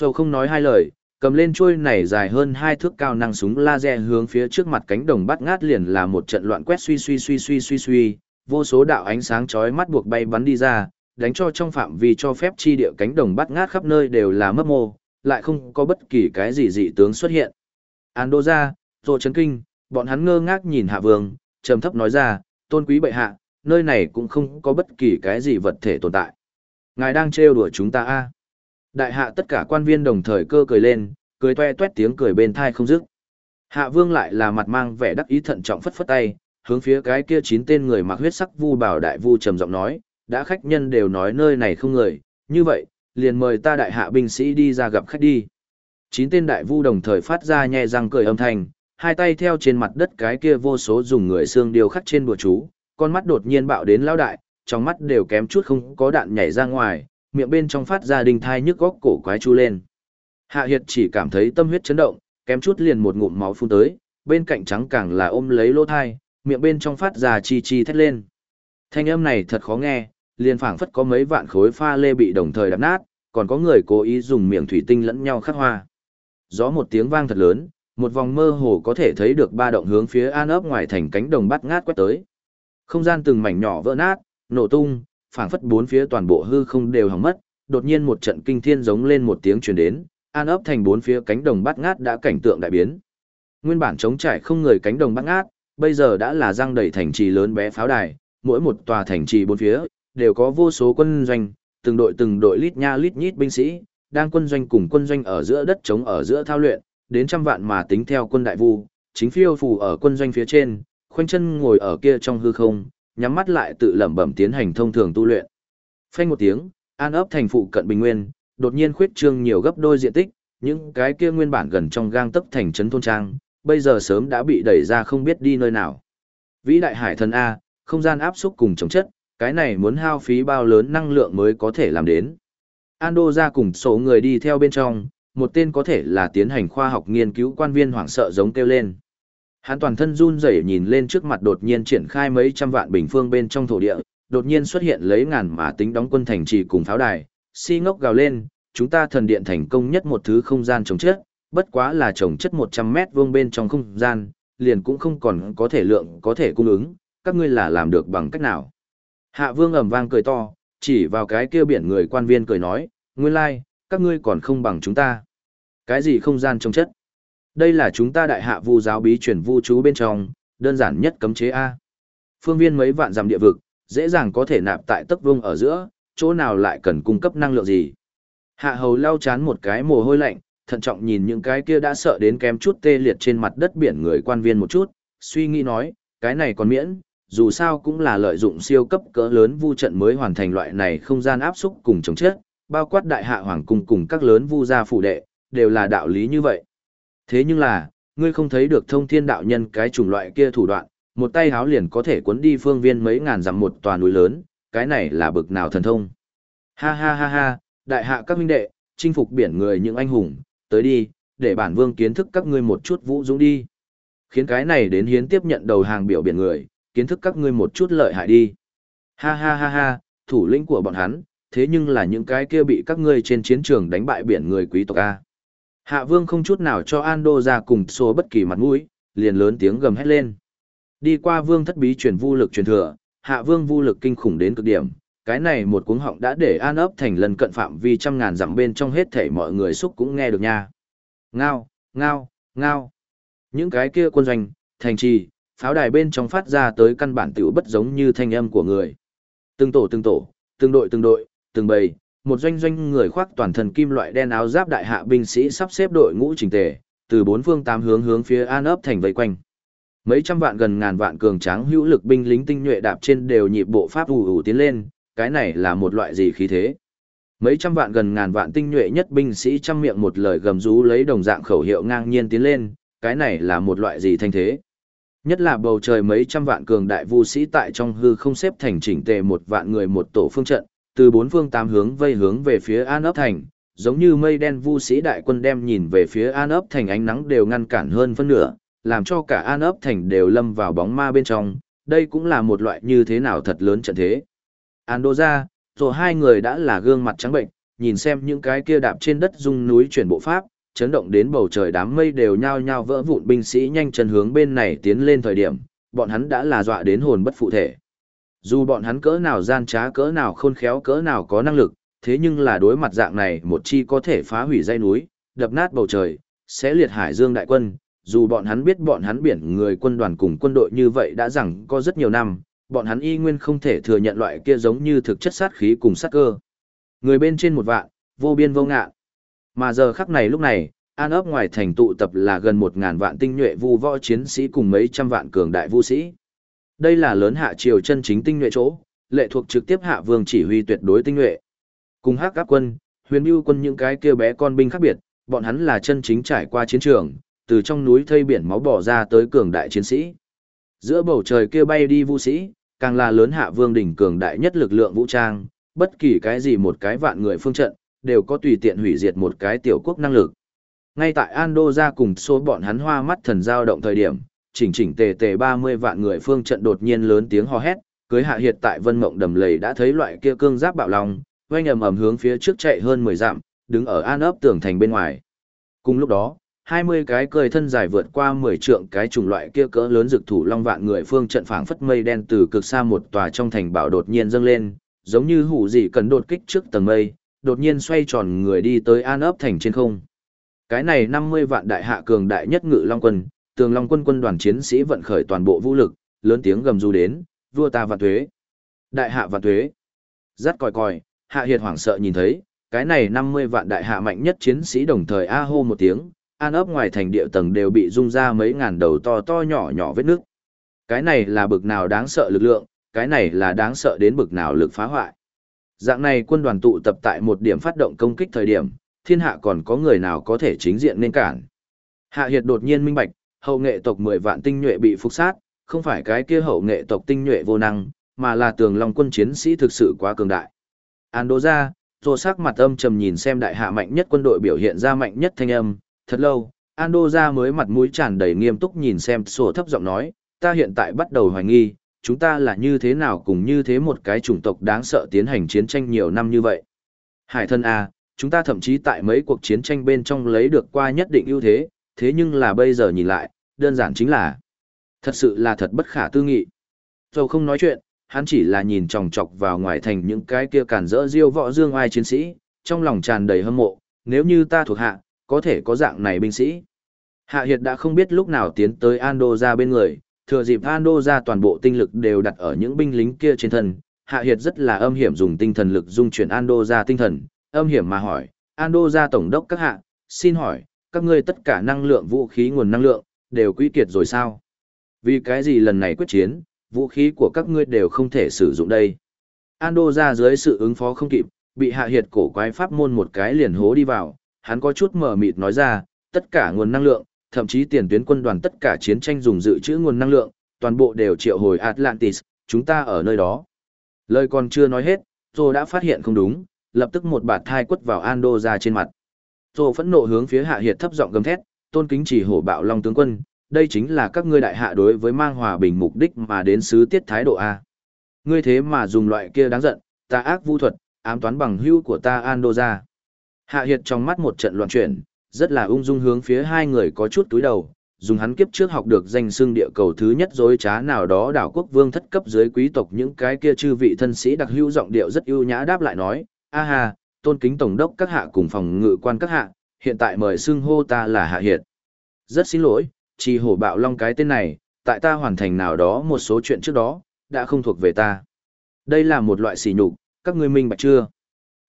[SPEAKER 1] Dầu không nói hai lời, cầm lên chuôi này dài hơn hai thước cao năng súng laser hướng phía trước mặt cánh đồng bắt ngát liền là một trận loạn quét suy suy suy suy suy suy, vô số đạo ánh sáng chói mắt buộc bay bắn đi ra, đánh cho trong phạm vi cho phép chi địa cánh đồng bắt ngát khắp nơi đều là mấp mô, lại không có bất kỳ cái gì dị tướng xuất hiện. Ando Tô rồi chấn kinh, bọn hắn ngơ ngác nhìn hạ vương, trầm thấp nói ra, tôn quý bệ hạ, nơi này cũng không có bất kỳ cái gì vật thể tồn tại. Ngài đang trêu đùa chúng ta a Đại hạ tất cả quan viên đồng thời cơ cười lên, cười toe toét tiếng cười bên thai không dứt. Hạ vương lại là mặt mang vẻ đắc ý thận trọng phất phất tay, hướng phía cái kia chín tên người mặc huyết sắc vu bảo đại vu trầm giọng nói, đã khách nhân đều nói nơi này không người, như vậy, liền mời ta đại hạ binh sĩ đi ra gặp khách đi. Chín tên đại vu đồng thời phát ra nhẹ răng cười âm thanh, hai tay theo trên mặt đất cái kia vô số dùng người xương điều khắc trên bùa chú, con mắt đột nhiên bạo đến lao đại, trong mắt đều kém chút không có đạn nhảy ra ngoài, miệng bên trong phát ra đình thai nhức góc cổ quái chu lên. Hạ Hiệt chỉ cảm thấy tâm huyết chấn động, kém chút liền một ngụm máu phun tới, bên cạnh trắng càng là ôm lấy lỗ thai, miệng bên trong phát ra chi chi thét lên. Thanh âm này thật khó nghe, liền phảng phất có mấy vạn khối pha lê bị đồng thời đập nát, còn có người cố ý dùng miệng thủy tinh lẫn nhau khắc hoa. Gió một tiếng vang thật lớn, một vòng mơ hồ có thể thấy được ba động hướng phía an ấp ngoài thành cánh đồng bắt ngát quét tới. Không gian từng mảnh nhỏ vỡ nát, nổ tung, phảng phất bốn phía toàn bộ hư không đều hỏng mất, đột nhiên một trận kinh thiên giống lên một tiếng truyền đến, an ấp thành bốn phía cánh đồng bát ngát đã cảnh tượng đại biến. Nguyên bản trống trải không người cánh đồng bát ngát, bây giờ đã là răng đầy thành trì lớn bé pháo đài, mỗi một tòa thành trì bốn phía đều có vô số quân doanh, từng đội từng đội lít nha lít nhít binh sĩ, đang quân doanh cùng quân doanh ở giữa đất trống ở giữa thao luyện, đến trăm vạn mà tính theo quân đại vu, chính phiêu phù ở quân doanh phía trên, khoanh chân ngồi ở kia trong hư không, nhắm mắt lại tự lẩm bẩm tiến hành thông thường tu luyện. Phanh một tiếng, an ấp thành phụ cận bình nguyên, đột nhiên khuyết trương nhiều gấp đôi diện tích, những cái kia nguyên bản gần trong gang tấc thành trấn thôn trang, bây giờ sớm đã bị đẩy ra không biết đi nơi nào. Vĩ đại hải thần A, không gian áp xúc cùng chống chất, cái này muốn hao phí bao lớn năng lượng mới có thể làm đến. Ando ra cùng số người đi theo bên trong, một tên có thể là tiến hành khoa học nghiên cứu quan viên hoảng sợ giống kêu lên. Hắn toàn thân run rẩy nhìn lên trước mặt đột nhiên triển khai mấy trăm vạn bình phương bên trong thổ địa, đột nhiên xuất hiện lấy ngàn mà tính đóng quân thành trì cùng pháo đài, si ngốc gào lên, chúng ta thần điện thành công nhất một thứ không gian trồng chất, bất quá là trồng chất 100 mét vuông bên trong không gian, liền cũng không còn có thể lượng có thể cung ứng, các ngươi là làm được bằng cách nào. Hạ vương ẩm vang cười to, chỉ vào cái kia biển người quan viên cười nói, nguyên lai, like, các ngươi còn không bằng chúng ta. Cái gì không gian trồng chất? Đây là chúng ta đại hạ vu giáo bí truyền vu chú bên trong, đơn giản nhất cấm chế A. Phương viên mấy vạn dặm địa vực, dễ dàng có thể nạp tại tấc vương ở giữa, chỗ nào lại cần cung cấp năng lượng gì. Hạ hầu lau chán một cái mồ hôi lạnh, thận trọng nhìn những cái kia đã sợ đến kém chút tê liệt trên mặt đất biển người quan viên một chút, suy nghĩ nói, cái này còn miễn, dù sao cũng là lợi dụng siêu cấp cỡ lớn vu trận mới hoàn thành loại này không gian áp xúc cùng chống chết, bao quát đại hạ hoàng cung cùng các lớn vu gia phủ đệ, đều là đạo lý như vậy. Thế nhưng là, ngươi không thấy được thông thiên đạo nhân cái chủng loại kia thủ đoạn, một tay háo liền có thể cuốn đi phương viên mấy ngàn dặm một tòa núi lớn, cái này là bực nào thần thông. Ha ha ha ha, đại hạ các huynh đệ, chinh phục biển người những anh hùng, tới đi, để bản vương kiến thức các ngươi một chút vũ dũng đi. Khiến cái này đến hiến tiếp nhận đầu hàng biểu biển người, kiến thức các ngươi một chút lợi hại đi. Ha ha ha ha, thủ lĩnh của bọn hắn, thế nhưng là những cái kia bị các ngươi trên chiến trường đánh bại biển người quý tộc A. Hạ vương không chút nào cho Ando ra cùng số bất kỳ mặt mũi, liền lớn tiếng gầm hét lên. Đi qua vương thất bí truyền vu lực truyền thừa, hạ vương vu lực kinh khủng đến cực điểm, cái này một cuống họng đã để an ấp thành lần cận phạm vi trăm ngàn dặm bên trong hết thể mọi người xúc cũng nghe được nha. Ngao, ngao, ngao. Những cái kia quân doanh, thành trì, pháo đài bên trong phát ra tới căn bản tiểu bất giống như thanh âm của người. Từng tổ từng tổ, từng đội từng đội, từng bầy, một doanh doanh người khoác toàn thân kim loại đen áo giáp đại hạ binh sĩ sắp xếp đội ngũ chỉnh tề, từ bốn phương tám hướng hướng phía An ấp thành vây quanh. Mấy trăm vạn gần ngàn vạn cường tráng hữu lực binh lính tinh nhuệ đạp trên đều nhịp bộ pháp ù ù tiến lên, cái này là một loại gì khí thế? Mấy trăm vạn gần ngàn vạn tinh nhuệ nhất binh sĩ trăm miệng một lời gầm rú lấy đồng dạng khẩu hiệu ngang nhiên tiến lên, cái này là một loại gì thanh thế? Nhất là bầu trời mấy trăm vạn cường đại vu sĩ tại trong hư không xếp thành chỉnh tề một vạn người một tổ phương trận, từ bốn phương tám hướng vây hướng về phía An ấp thành, giống như mây đen vu sĩ đại quân đem nhìn về phía An ấp thành ánh nắng đều ngăn cản hơn phân nửa, làm cho cả An ấp thành đều lâm vào bóng ma bên trong, đây cũng là một loại như thế nào thật lớn trận thế. An đô ra, rồi hai người đã là gương mặt trắng bệnh, nhìn xem những cái kia đạp trên đất dung núi chuyển bộ pháp, chấn động đến bầu trời đám mây đều nhao nhao vỡ vụn binh sĩ nhanh chân hướng bên này tiến lên thời điểm, bọn hắn đã là dọa đến hồn bất phụ thể. Dù bọn hắn cỡ nào gian trá cỡ nào khôn khéo cỡ nào có năng lực, thế nhưng là đối mặt dạng này một chi có thể phá hủy dây núi, đập nát bầu trời, sẽ liệt hải dương đại quân, dù bọn hắn biết bọn hắn biển người quân đoàn cùng quân đội như vậy đã rằng có rất nhiều năm, bọn hắn y nguyên không thể thừa nhận loại kia giống như thực chất sát khí cùng sát cơ. Người bên trên một vạn, vô biên vô ngạ. Mà giờ khắc này lúc này, an ấp ngoài thành tụ tập là gần một ngàn vạn tinh nhuệ vu võ chiến sĩ cùng mấy trăm vạn cường đại vũ sĩ. Đây là lớn hạ triều chân chính tinh nhuệ chỗ, lệ thuộc trực tiếp hạ vương chỉ huy tuyệt đối tinh nhuệ. Cùng hắc các quân, huyền bưu quân những cái kia bé con binh khác biệt, bọn hắn là chân chính trải qua chiến trường, từ trong núi thây biển máu bỏ ra tới cường đại chiến sĩ. Giữa bầu trời kia bay đi vũ sĩ, càng là lớn hạ vương đỉnh cường đại nhất lực lượng vũ trang, bất kỳ cái gì một cái vạn người phương trận, đều có tùy tiện hủy diệt một cái tiểu quốc năng lực. Ngay tại Ando ra cùng số bọn hắn hoa mắt thần giao động thời điểm, chỉnh chỉnh tề tề 30 vạn người phương trận đột nhiên lớn tiếng hò hét, cưới hạ hiệt tại vân mộng đầm lầy đã thấy loại kia cương giáp bạo lòng, oanh ầm ầm hướng phía trước chạy hơn 10 dặm, đứng ở an ấp tường thành bên ngoài. Cùng lúc đó, 20 cái cười thân dài vượt qua 10 trượng cái chủng loại kia cỡ lớn rực thủ long vạn người phương trận phảng phất mây đen từ cực xa một tòa trong thành bảo đột nhiên dâng lên, giống như hủ gì cần đột kích trước tầng mây, đột nhiên xoay tròn người đi tới an ấp thành trên không. Cái này 50 vạn đại hạ cường đại nhất ngự long quân, tường long quân quân đoàn chiến sĩ vận khởi toàn bộ vũ lực, lớn tiếng gầm rú đến, vua ta và thuế. Đại hạ và thuế. Rắt còi còi, hạ hiệt hoảng sợ nhìn thấy, cái này 50 vạn đại hạ mạnh nhất chiến sĩ đồng thời a hô một tiếng, an ấp ngoài thành địa tầng đều bị rung ra mấy ngàn đầu to to nhỏ nhỏ vết nước. Cái này là bực nào đáng sợ lực lượng, cái này là đáng sợ đến bực nào lực phá hoại. Dạng này quân đoàn tụ tập tại một điểm phát động công kích thời điểm, thiên hạ còn có người nào có thể chính diện nên cản. Hạ Hiệt đột nhiên minh bạch, hậu nghệ tộc 10 vạn tinh nhuệ bị phục sát, không phải cái kia hậu nghệ tộc tinh nhuệ vô năng, mà là tường long quân chiến sĩ thực sự quá cường đại. An đô ra, rồi sắc mặt âm trầm nhìn xem đại hạ mạnh nhất quân đội biểu hiện ra mạnh nhất thanh âm, thật lâu, An đô ra mới mặt mũi tràn đầy nghiêm túc nhìn xem sổ thấp giọng nói, ta hiện tại bắt đầu hoài nghi, chúng ta là như thế nào cùng như thế một cái chủng tộc đáng sợ tiến hành chiến tranh nhiều năm như vậy. Hải thân A, à, chúng ta thậm chí tại mấy cuộc chiến tranh bên trong lấy được qua nhất định ưu thế, thế nhưng là bây giờ nhìn lại, đơn giản chính là thật sự là thật bất khả tư nghị. Dầu không nói chuyện, hắn chỉ là nhìn chòng chọc vào ngoài thành những cái kia cản rỡ diêu võ dương ai chiến sĩ, trong lòng tràn đầy hâm mộ, nếu như ta thuộc hạ, có thể có dạng này binh sĩ. Hạ Hiệt đã không biết lúc nào tiến tới Ando ra bên người, thừa dịp Ando ra toàn bộ tinh lực đều đặt ở những binh lính kia trên thân. Hạ Hiệt rất là âm hiểm dùng tinh thần lực dung chuyển Ando ra tinh thần, âm hiểm mà hỏi, Ando ra tổng đốc các hạ, xin hỏi, các ngươi tất cả năng lượng vũ khí nguồn năng lượng, đều quy kiệt rồi sao? Vì cái gì lần này quyết chiến, vũ khí của các ngươi đều không thể sử dụng đây? Ando ra dưới sự ứng phó không kịp, bị hạ hiệt cổ quái pháp môn một cái liền hố đi vào, hắn có chút mở mịt nói ra, tất cả nguồn năng lượng, thậm chí tiền tuyến quân đoàn tất cả chiến tranh dùng dự trữ nguồn năng lượng, toàn bộ đều triệu hồi Atlantis, chúng ta ở nơi đó. Lời còn chưa nói hết, rồi đã phát hiện không đúng, lập tức một bạt thai quất vào Ando ra trên mặt. Tô phẫn nộ hướng phía hạ hiệt thấp giọng gầm thét, tôn kính chỉ hổ bạo long tướng quân, đây chính là các ngươi đại hạ đối với mang hòa bình mục đích mà đến sứ tiết thái độ A. Ngươi thế mà dùng loại kia đáng giận, ta ác vu thuật, ám toán bằng hữu của ta Andoja. Hạ Hiệt trong mắt một trận loạn chuyển, rất là ung dung hướng phía hai người có chút túi đầu, dùng hắn kiếp trước học được danh xưng địa cầu thứ nhất dối trá nào đó đảo quốc vương thất cấp dưới quý tộc những cái kia chư vị thân sĩ đặc hữu giọng điệu rất ưu nhã đáp lại nói, a ha, tôn kính tổng đốc các hạ cùng phòng ngự quan các hạ, hiện tại mời xưng hô ta là Hạ Hiệt. Rất xin lỗi, chỉ hổ bạo long cái tên này, tại ta hoàn thành nào đó một số chuyện trước đó, đã không thuộc về ta. Đây là một loại sỉ nhục, các ngươi minh bạch chưa?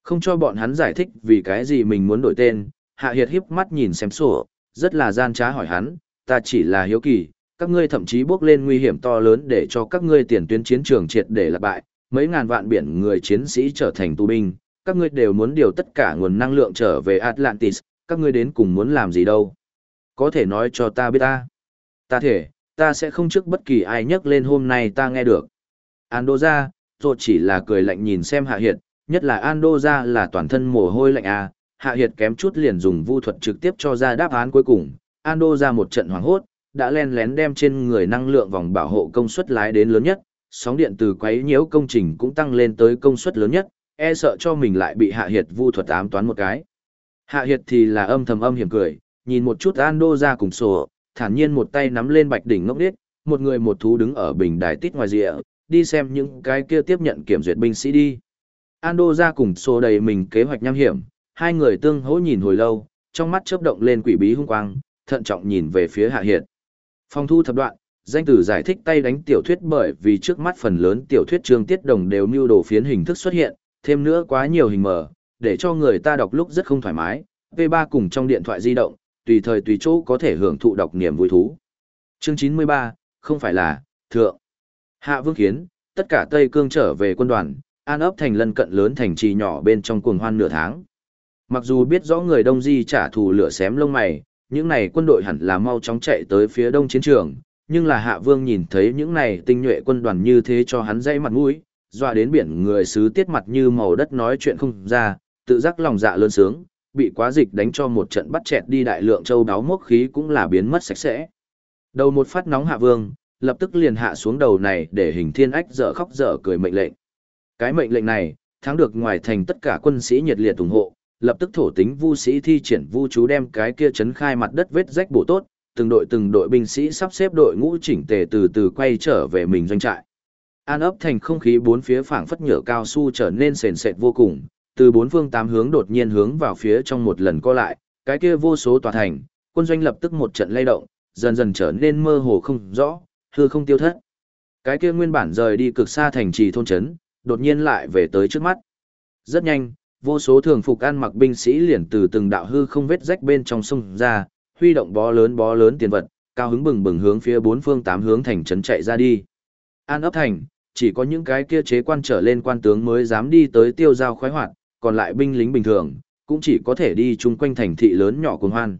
[SPEAKER 1] Không cho bọn hắn giải thích vì cái gì mình muốn đổi tên, Hạ Hiệt hiếp mắt nhìn xem sổ, rất là gian trá hỏi hắn, ta chỉ là hiếu kỳ, các ngươi thậm chí bước lên nguy hiểm to lớn để cho các ngươi tiền tuyến chiến trường triệt để lạc bại, mấy ngàn vạn biển người chiến sĩ trở thành tù binh, các ngươi đều muốn điều tất cả nguồn năng lượng trở về Atlantis, các ngươi đến cùng muốn làm gì đâu. Có thể nói cho ta biết ta. Ta thể, ta sẽ không trước bất kỳ ai nhắc lên hôm nay ta nghe được. Andoja, rồi chỉ là cười lạnh nhìn xem Hạ Hiệt, nhất là Andoja là toàn thân mồ hôi lạnh à, Hạ Hiệt kém chút liền dùng vu thuật trực tiếp cho ra đáp án cuối cùng. Andoja một trận hoảng hốt, đã len lén đem trên người năng lượng vòng bảo hộ công suất lái đến lớn nhất, sóng điện từ quấy nhiễu công trình cũng tăng lên tới công suất lớn nhất, e sợ cho mình lại bị Hạ Hiệt vu thuật ám toán một cái. Hạ Hiệt thì là âm thầm âm hiểm cười, nhìn một chút Ando ra cùng sổ, thản nhiên một tay nắm lên bạch đỉnh ngốc điếc, một người một thú đứng ở bình đài tít ngoài rìa, đi xem những cái kia tiếp nhận kiểm duyệt binh sĩ đi. Ando ra cùng sổ đầy mình kế hoạch nham hiểm, hai người tương hỗ nhìn hồi lâu, trong mắt chớp động lên quỷ bí hung quang, thận trọng nhìn về phía Hạ Hiệt. Phong thu thập đoạn, danh tử giải thích tay đánh tiểu thuyết bởi vì trước mắt phần lớn tiểu thuyết chương tiết đồng đều mưu đồ phiến hình thức xuất hiện, thêm nữa quá nhiều hình mờ, để cho người ta đọc lúc rất không thoải mái, V3 cùng trong điện thoại di động, tùy thời tùy chỗ có thể hưởng thụ đọc niềm vui thú. Chương 93, không phải là, thượng. Hạ Vương Kiến, tất cả Tây Cương trở về quân đoàn, an ấp thành lân cận lớn thành trì nhỏ bên trong cuồng hoan nửa tháng. Mặc dù biết rõ người Đông Di trả thù lửa xém lông mày, những này quân đội hẳn là mau chóng chạy tới phía đông chiến trường, nhưng là Hạ Vương nhìn thấy những này tinh nhuệ quân đoàn như thế cho hắn dây mặt mũi, dọa đến biển người xứ tiết mặt như màu đất nói chuyện không ra, tự giác lòng dạ lớn sướng, bị quá dịch đánh cho một trận bắt chẹt đi đại lượng châu đáo mốc khí cũng là biến mất sạch sẽ. Đầu một phát nóng Hạ Vương, lập tức liền hạ xuống đầu này để hình thiên ách dở khóc dở cười mệnh lệnh. Cái mệnh lệnh này, thắng được ngoài thành tất cả quân sĩ nhiệt liệt ủng hộ, lập tức thổ tính vu sĩ thi triển vu chú đem cái kia chấn khai mặt đất vết rách bổ tốt, từng đội từng đội binh sĩ sắp xếp đội ngũ chỉnh tề từ từ quay trở về mình doanh trại. An ấp thành không khí bốn phía phảng phất nhựa cao su trở nên sền sệt vô cùng, từ bốn phương tám hướng đột nhiên hướng vào phía trong một lần co lại, cái kia vô số tòa thành, quân doanh lập tức một trận lay động, dần dần trở nên mơ hồ không rõ, hư không tiêu thất. Cái kia nguyên bản rời đi cực xa thành trì thôn trấn, đột nhiên lại về tới trước mắt. Rất nhanh, vô số thường phục ăn mặc binh sĩ liền từ từng đạo hư không vết rách bên trong sông ra, huy động bó lớn bó lớn tiền vật, cao hứng bừng bừng hướng phía bốn phương tám hướng thành trấn chạy ra đi. An ấp thành, chỉ có những cái kia chế quan trở lên quan tướng mới dám đi tới tiêu giao khoái hoạt, còn lại binh lính bình thường, cũng chỉ có thể đi chung quanh thành thị lớn nhỏ cùng hoan.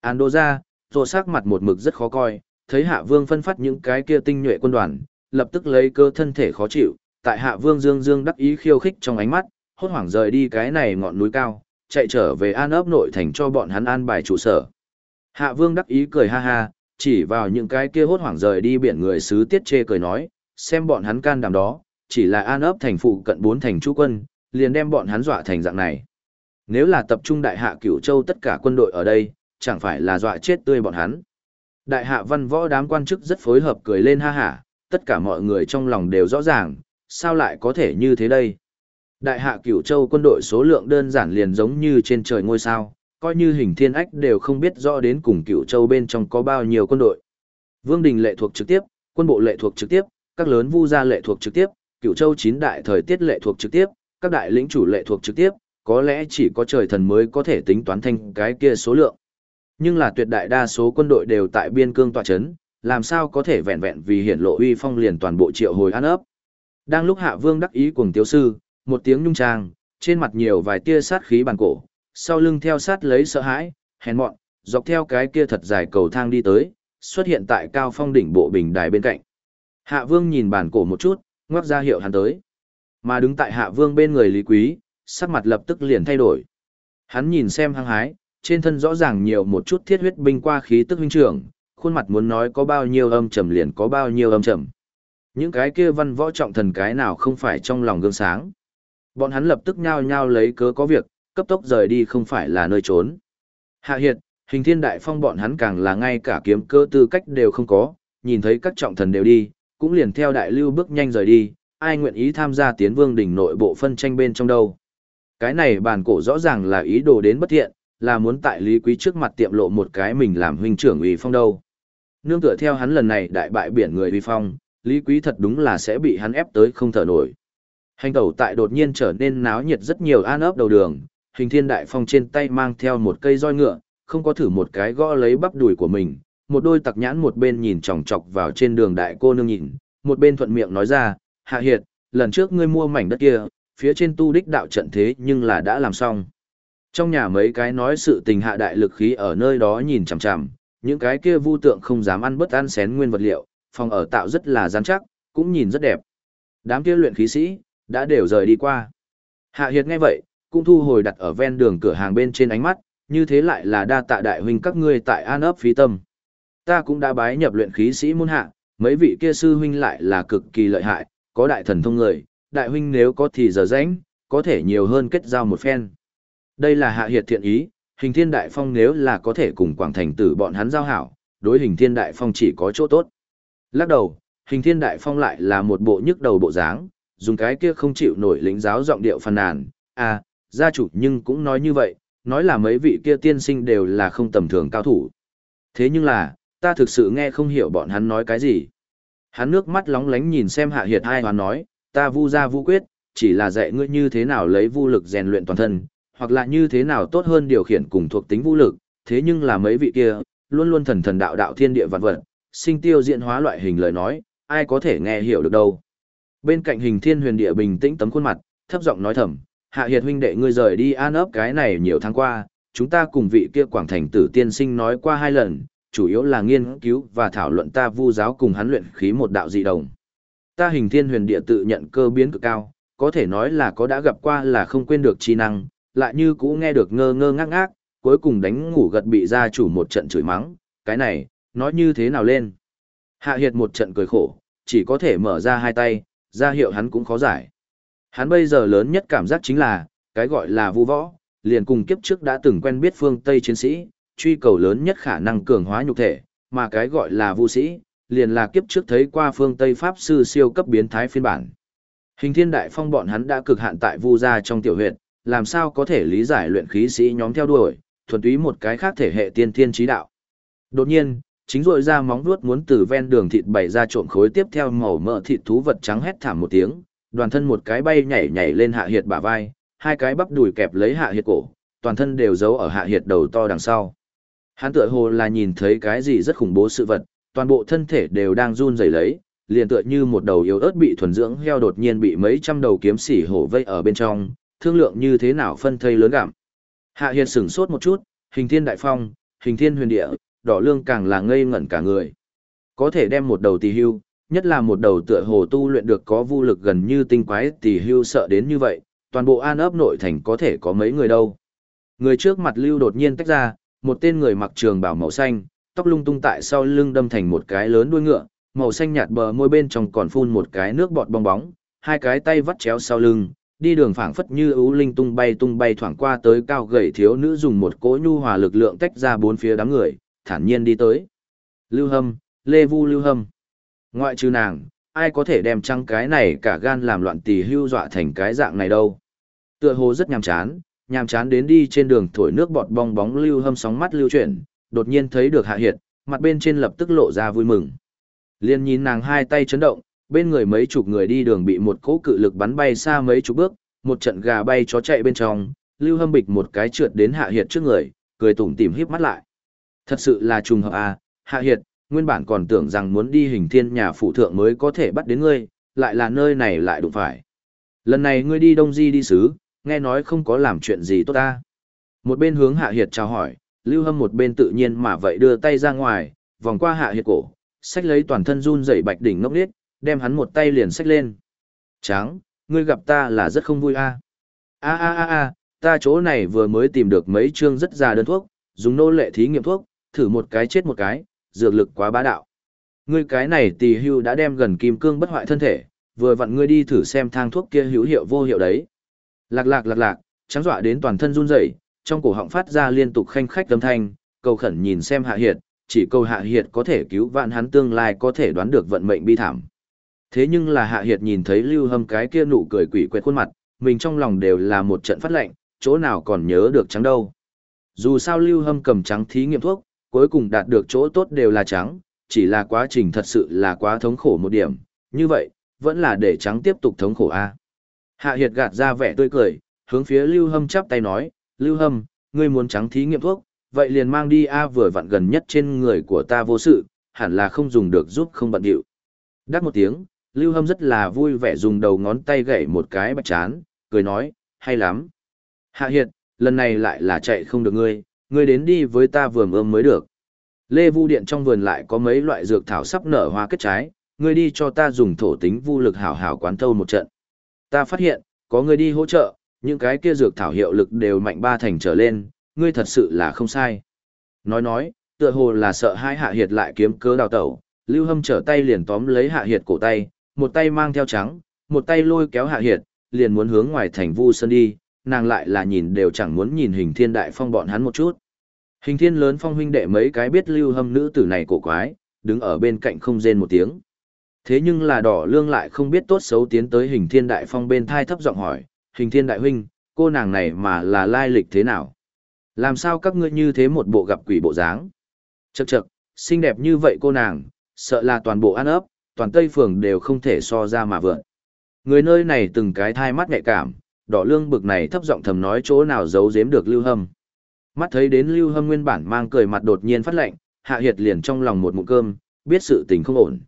[SPEAKER 1] An đô ra, rồi sắc mặt một mực rất khó coi, thấy hạ vương phân phát những cái kia tinh nhuệ quân đoàn, lập tức lấy cơ thân thể khó chịu, tại hạ vương dương dương đắc ý khiêu khích trong ánh mắt, hốt hoảng rời đi cái này ngọn núi cao, chạy trở về an ấp nội thành cho bọn hắn an bài trụ sở. Hạ vương đắc ý cười ha ha, chỉ vào những cái kia hốt hoảng rời đi biển người xứ tiết chê cười nói, xem bọn hắn can đảm đó, chỉ là an ấp thành phụ cận bốn thành chú quân, liền đem bọn hắn dọa thành dạng này. Nếu là tập trung đại hạ cửu châu tất cả quân đội ở đây, chẳng phải là dọa chết tươi bọn hắn. Đại hạ văn võ đám quan chức rất phối hợp cười lên ha hả, tất cả mọi người trong lòng đều rõ ràng, sao lại có thể như thế đây? Đại hạ cửu châu quân đội số lượng đơn giản liền giống như trên trời ngôi sao, coi như hình thiên ách đều không biết rõ đến cùng cựu châu bên trong có bao nhiêu quân đội. Vương đình lệ thuộc trực tiếp, quân bộ lệ thuộc trực tiếp, các lớn vu gia lệ thuộc trực tiếp, cựu châu chín đại thời tiết lệ thuộc trực tiếp, các đại lĩnh chủ lệ thuộc trực tiếp, có lẽ chỉ có trời thần mới có thể tính toán thành cái kia số lượng. Nhưng là tuyệt đại đa số quân đội đều tại biên cương tọa chấn, làm sao có thể vẹn vẹn vì hiển lộ uy phong liền toàn bộ triệu hồi an ấp. Đang lúc Hạ Vương đắc ý cùng tiểu sư, một tiếng nhung trang, trên mặt nhiều vài tia sát khí bàn cổ, sau lưng theo sát lấy sợ hãi, hèn mọn, dọc theo cái kia thật dài cầu thang đi tới, xuất hiện tại cao phong đỉnh bộ bình đài bên cạnh. Hạ Vương nhìn bản cổ một chút, ngoắc ra hiệu hắn tới. Mà đứng tại Hạ Vương bên người Lý Quý, sắc mặt lập tức liền thay đổi. Hắn nhìn xem hăng hái, trên thân rõ ràng nhiều một chút thiết huyết binh qua khí tức huynh trưởng, khuôn mặt muốn nói có bao nhiêu âm trầm liền có bao nhiêu âm trầm. Những cái kia văn võ trọng thần cái nào không phải trong lòng gương sáng. Bọn hắn lập tức nhao nhao lấy cớ có việc, cấp tốc rời đi không phải là nơi trốn. Hạ hiệt, hình thiên đại phong bọn hắn càng là ngay cả kiếm cơ tư cách đều không có, nhìn thấy các trọng thần đều đi, cũng liền theo đại lưu bước nhanh rời đi, ai nguyện ý tham gia tiến vương đỉnh nội bộ phân tranh bên trong đâu. Cái này bản cổ rõ ràng là ý đồ đến bất thiện, là muốn tại Lý Quý trước mặt tiệm lộ một cái mình làm huynh trưởng uy phong đâu. Nương tựa theo hắn lần này đại bại biển người uy phong, Lý Quý thật đúng là sẽ bị hắn ép tới không thở nổi. Hành tẩu tại đột nhiên trở nên náo nhiệt rất nhiều an ấp đầu đường, hình thiên đại phong trên tay mang theo một cây roi ngựa, không có thử một cái gõ lấy bắp đùi của mình, một đôi tặc nhãn một bên nhìn chòng chọc vào trên đường đại cô nương nhìn, một bên thuận miệng nói ra, hạ hiệt, lần trước ngươi mua mảnh đất kia, phía trên tu đích đạo trận thế nhưng là đã làm xong. Trong nhà mấy cái nói sự tình hạ đại lực khí ở nơi đó nhìn chằm chằm, những cái kia vu tượng không dám ăn bất ăn xén nguyên vật liệu, phòng ở tạo rất là rắn chắc, cũng nhìn rất đẹp. Đám kia luyện khí sĩ, đã đều rời đi qua. Hạ Hiệt nghe vậy, cũng thu hồi đặt ở ven đường cửa hàng bên trên ánh mắt, như thế lại là đa tạ đại huynh các ngươi tại An ấp phí tâm. Ta cũng đã bái nhập luyện khí sĩ môn hạ, mấy vị kia sư huynh lại là cực kỳ lợi hại, có đại thần thông người, đại huynh nếu có thì giờ rãnh, có thể nhiều hơn kết giao một phen. Đây là hạ hiệt thiện ý, hình thiên đại phong nếu là có thể cùng quảng thành tử bọn hắn giao hảo, đối hình thiên đại phong chỉ có chỗ tốt. Lắc đầu, hình thiên đại phong lại là một bộ nhức đầu bộ dáng, dùng cái kia không chịu nổi lĩnh giáo giọng điệu phàn nàn, à, gia chủ nhưng cũng nói như vậy, nói là mấy vị kia tiên sinh đều là không tầm thường cao thủ. Thế nhưng là, ta thực sự nghe không hiểu bọn hắn nói cái gì. Hắn nước mắt lóng lánh nhìn xem hạ hiệt hai hoán nói, ta vu ra vu quyết, chỉ là dạy ngươi như thế nào lấy vu lực rèn luyện toàn thân, hoặc là như thế nào tốt hơn điều khiển cùng thuộc tính vũ lực, thế nhưng là mấy vị kia, luôn luôn thần thần đạo đạo thiên địa vạn vật, sinh tiêu diện hóa loại hình lời nói, ai có thể nghe hiểu được đâu. Bên cạnh hình thiên huyền địa bình tĩnh tấm khuôn mặt, thấp giọng nói thầm, hạ hiệt huynh đệ ngươi rời đi an ấp cái này nhiều tháng qua, chúng ta cùng vị kia quảng thành tử tiên sinh nói qua hai lần, chủ yếu là nghiên cứu và thảo luận ta vu giáo cùng hắn luyện khí một đạo dị đồng. Ta hình thiên huyền địa tự nhận cơ biến cực cao, có thể nói là có đã gặp qua là không quên được chi năng, lại như cũ nghe được ngơ ngơ ngác ngác, cuối cùng đánh ngủ gật bị gia chủ một trận chửi mắng, cái này, nói như thế nào lên. Hạ Hiệt một trận cười khổ, chỉ có thể mở ra hai tay, ra hiệu hắn cũng khó giải. Hắn bây giờ lớn nhất cảm giác chính là, cái gọi là vu võ, liền cùng kiếp trước đã từng quen biết phương Tây chiến sĩ, truy cầu lớn nhất khả năng cường hóa nhục thể, mà cái gọi là vu sĩ, liền là kiếp trước thấy qua phương Tây Pháp sư siêu cấp biến thái phiên bản. Hình thiên đại phong bọn hắn đã cực hạn tại vu gia trong tiểu huyệt, làm sao có thể lý giải luyện khí sĩ nhóm theo đuổi, thuần túy một cái khác thể hệ tiên thiên trí đạo. Đột nhiên, chính rội ra móng vuốt muốn từ ven đường thịt bày ra trộm khối tiếp theo màu mỡ thịt thú vật trắng hét thảm một tiếng, đoàn thân một cái bay nhảy nhảy lên hạ hiệt bả vai, hai cái bắp đùi kẹp lấy hạ hiệt cổ, toàn thân đều giấu ở hạ hiệt đầu to đằng sau. Hắn tựa hồ là nhìn thấy cái gì rất khủng bố sự vật, toàn bộ thân thể đều đang run rẩy lấy, liền tựa như một đầu yếu ớt bị thuần dưỡng heo đột nhiên bị mấy trăm đầu kiếm sỉ hổ vây ở bên trong, thương lượng như thế nào phân thây lớn gặm. Hạ Hiệt sửng sốt một chút, hình thiên đại phong, hình thiên huyền địa, đỏ lương càng là ngây ngẩn cả người. Có thể đem một đầu tỳ hưu, nhất là một đầu tựa hồ tu luyện được có vô lực gần như tinh quái tỳ hưu sợ đến như vậy, toàn bộ an ấp nội thành có thể có mấy người đâu. Người trước mặt lưu đột nhiên tách ra, một tên người mặc trường bào màu xanh, tóc lung tung tại sau lưng đâm thành một cái lớn đuôi ngựa, màu xanh nhạt bờ môi bên trong còn phun một cái nước bọt bong bóng, hai cái tay vắt chéo sau lưng, đi đường phảng phất như ưu linh tung bay tung bay thoảng qua tới cao gầy thiếu nữ dùng một cỗ nhu hòa lực lượng tách ra bốn phía đám người, thản nhiên đi tới. Lưu Hâm, Lê Vu Lưu Hâm. Ngoại trừ nàng, ai có thể đem trăng cái này cả gan làm loạn tỳ hưu dọa thành cái dạng này đâu. Tựa hồ rất nhàm chán, nhàm chán đến đi trên đường thổi nước bọt bong bóng lưu hâm sóng mắt lưu chuyển, đột nhiên thấy được Hạ Hiệt, mặt bên trên lập tức lộ ra vui mừng. Liên nhìn nàng hai tay chấn động, bên người mấy chục người đi đường bị một cỗ cự lực bắn bay xa mấy chục bước, một trận gà bay chó chạy bên trong, Lưu Hâm bịch một cái trượt đến Hạ Hiệt trước người, cười tủm tỉm híp mắt lại. Thật sự là trùng hợp à, Hạ Hiệt, nguyên bản còn tưởng rằng muốn đi hình thiên nhà phụ thượng mới có thể bắt đến ngươi, lại là nơi này lại đụng phải. Lần này ngươi đi Đông Di đi xứ, nghe nói không có làm chuyện gì tốt ta. Một bên hướng Hạ Hiệt chào hỏi, Lưu Hâm một bên tự nhiên mà vậy đưa tay ra ngoài, vòng qua Hạ Hiệt cổ, xách lấy toàn thân run rẩy bạch đỉnh ngốc điếc, đem hắn một tay liền xách lên. Tráng, ngươi gặp ta là rất không vui a. A a a a, ta chỗ này vừa mới tìm được mấy chương rất già đơn thuốc, dùng nô lệ thí nghiệm thuốc, thử một cái chết một cái, dược lực quá bá đạo. Ngươi cái này tỳ hưu đã đem gần kim cương bất hoại thân thể, vừa vặn ngươi đi thử xem thang thuốc kia hữu hiệu vô hiệu đấy. Lạc lạc lạc lạc, trắng dọa đến toàn thân run rẩy, trong cổ họng phát ra liên tục khanh khách âm thanh, cầu khẩn nhìn xem Hạ Hiệt, chỉ cầu Hạ Hiệt có thể cứu vạn hắn tương lai có thể đoán được vận mệnh bi thảm. Thế nhưng là Hạ Hiệt nhìn thấy Lưu Hâm cái kia nụ cười quỷ quệt khuôn mặt, mình trong lòng đều là một trận phát lệnh, chỗ nào còn nhớ được trắng đâu. Dù sao Lưu Hâm cầm trắng thí nghiệm thuốc, cuối cùng đạt được chỗ tốt đều là trắng, chỉ là quá trình thật sự là quá thống khổ một điểm, như vậy, vẫn là để trắng tiếp tục thống khổ a. Hạ Hiệt gạt ra vẻ tươi cười, hướng phía Lưu Hâm chắp tay nói, Lưu Hâm, ngươi muốn trắng thí nghiệm thuốc, vậy liền mang đi a vừa vặn gần nhất trên người của ta vô sự, hẳn là không dùng được giúp không bận điệu. Đắt một tiếng, Lưu Hâm rất là vui vẻ dùng đầu ngón tay gậy một cái bạch chán, cười nói, hay lắm. Hạ Hiệt, lần này lại là chạy không được ngươi, ngươi đến đi với ta vườn ươm mới được. Lê Vu Điện trong vườn lại có mấy loại dược thảo sắp nở hoa kết trái, ngươi đi cho ta dùng thổ tính vu lực hảo hảo quán thâu một trận. Ta phát hiện, có ngươi đi hỗ trợ, những cái kia dược thảo hiệu lực đều mạnh ba thành trở lên, ngươi thật sự là không sai. Nói nói, tựa hồ là sợ hai hạ hiệt lại kiếm cớ đào tẩu, Lưu Hâm trở tay liền tóm lấy hạ hiệt cổ tay, một tay mang theo trắng, một tay lôi kéo hạ hiệt, liền muốn hướng ngoài thành Vu Sơn đi, nàng lại là nhìn đều chẳng muốn nhìn hình thiên đại phong bọn hắn một chút. Hình thiên lớn phong huynh đệ mấy cái biết lưu hâm nữ tử này cổ quái, đứng ở bên cạnh không rên một tiếng. Thế nhưng là đỏ lương lại không biết tốt xấu tiến tới hình thiên đại phong bên thai thấp giọng hỏi, hình thiên đại huynh, cô nàng này mà là lai lịch thế nào? Làm sao các ngươi như thế một bộ gặp quỷ bộ dáng? Chậc chậc, xinh đẹp như vậy cô nàng, sợ là toàn bộ ăn ấp, toàn Tây Phường đều không thể so ra mà vượn. Người nơi này từng cái thai mắt nhạy cảm, đỏ lương bực này thấp giọng thầm nói chỗ nào giấu giếm được lưu hâm. Mắt thấy đến lưu hâm nguyên bản mang cười mặt đột nhiên phát lệnh, hạ hiệt liền trong lòng một mụn cơm, biết sự tình không ổn.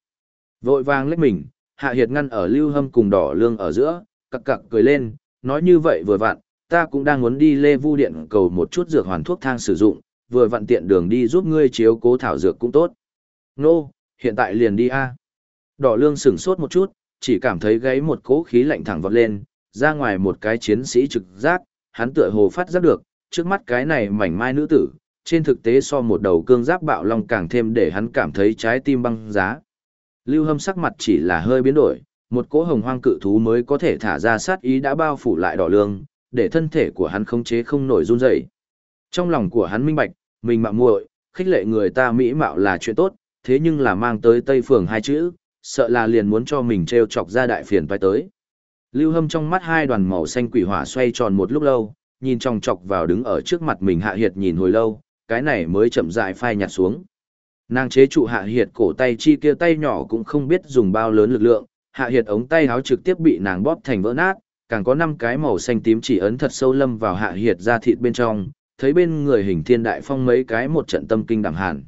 [SPEAKER 1] Vội vàng lách mình, hạ hiệt ngăn ở lưu hâm cùng đỏ lương ở giữa, cặc cặc cười lên, nói như vậy vừa vặn, ta cũng đang muốn đi lê vu điện cầu một chút dược hoàn thuốc thang sử dụng, vừa vặn tiện đường đi giúp ngươi chiếu cố thảo dược cũng tốt. Nô, hiện tại liền đi a. Đỏ lương sửng sốt một chút, chỉ cảm thấy gáy một cỗ khí lạnh thẳng vọt lên, ra ngoài một cái chiến sĩ trực giác, hắn tựa hồ phát giác được, trước mắt cái này mảnh mai nữ tử, trên thực tế so một đầu cương giáp bạo long càng thêm để hắn cảm thấy trái tim băng giá. Lưu Hâm sắc mặt chỉ là hơi biến đổi, một cỗ hồng hoang cự thú mới có thể thả ra sát ý đã bao phủ lại đỏ lương, để thân thể của hắn khống chế không nổi run rẩy. Trong lòng của hắn minh bạch, mình mạo muội, khích lệ người ta mỹ mạo là chuyện tốt, thế nhưng là mang tới Tây Phường hai chữ, sợ là liền muốn cho mình treo chọc ra đại phiền toái tới. Lưu Hâm trong mắt hai đoàn màu xanh quỷ hỏa xoay tròn một lúc lâu, nhìn trong chọc vào đứng ở trước mặt mình Hạ Hiệt nhìn hồi lâu, cái này mới chậm rãi phai nhạt xuống. Nàng chế trụ Hạ Hiệt cổ tay chi kia tay nhỏ cũng không biết dùng bao lớn lực lượng, Hạ Hiệt ống tay háo trực tiếp bị nàng bóp thành vỡ nát, càng có năm cái màu xanh tím chỉ ấn thật sâu lâm vào Hạ Hiệt ra thịt bên trong, thấy bên người hình thiên đại phong mấy cái một trận tâm kinh đẳng hàn.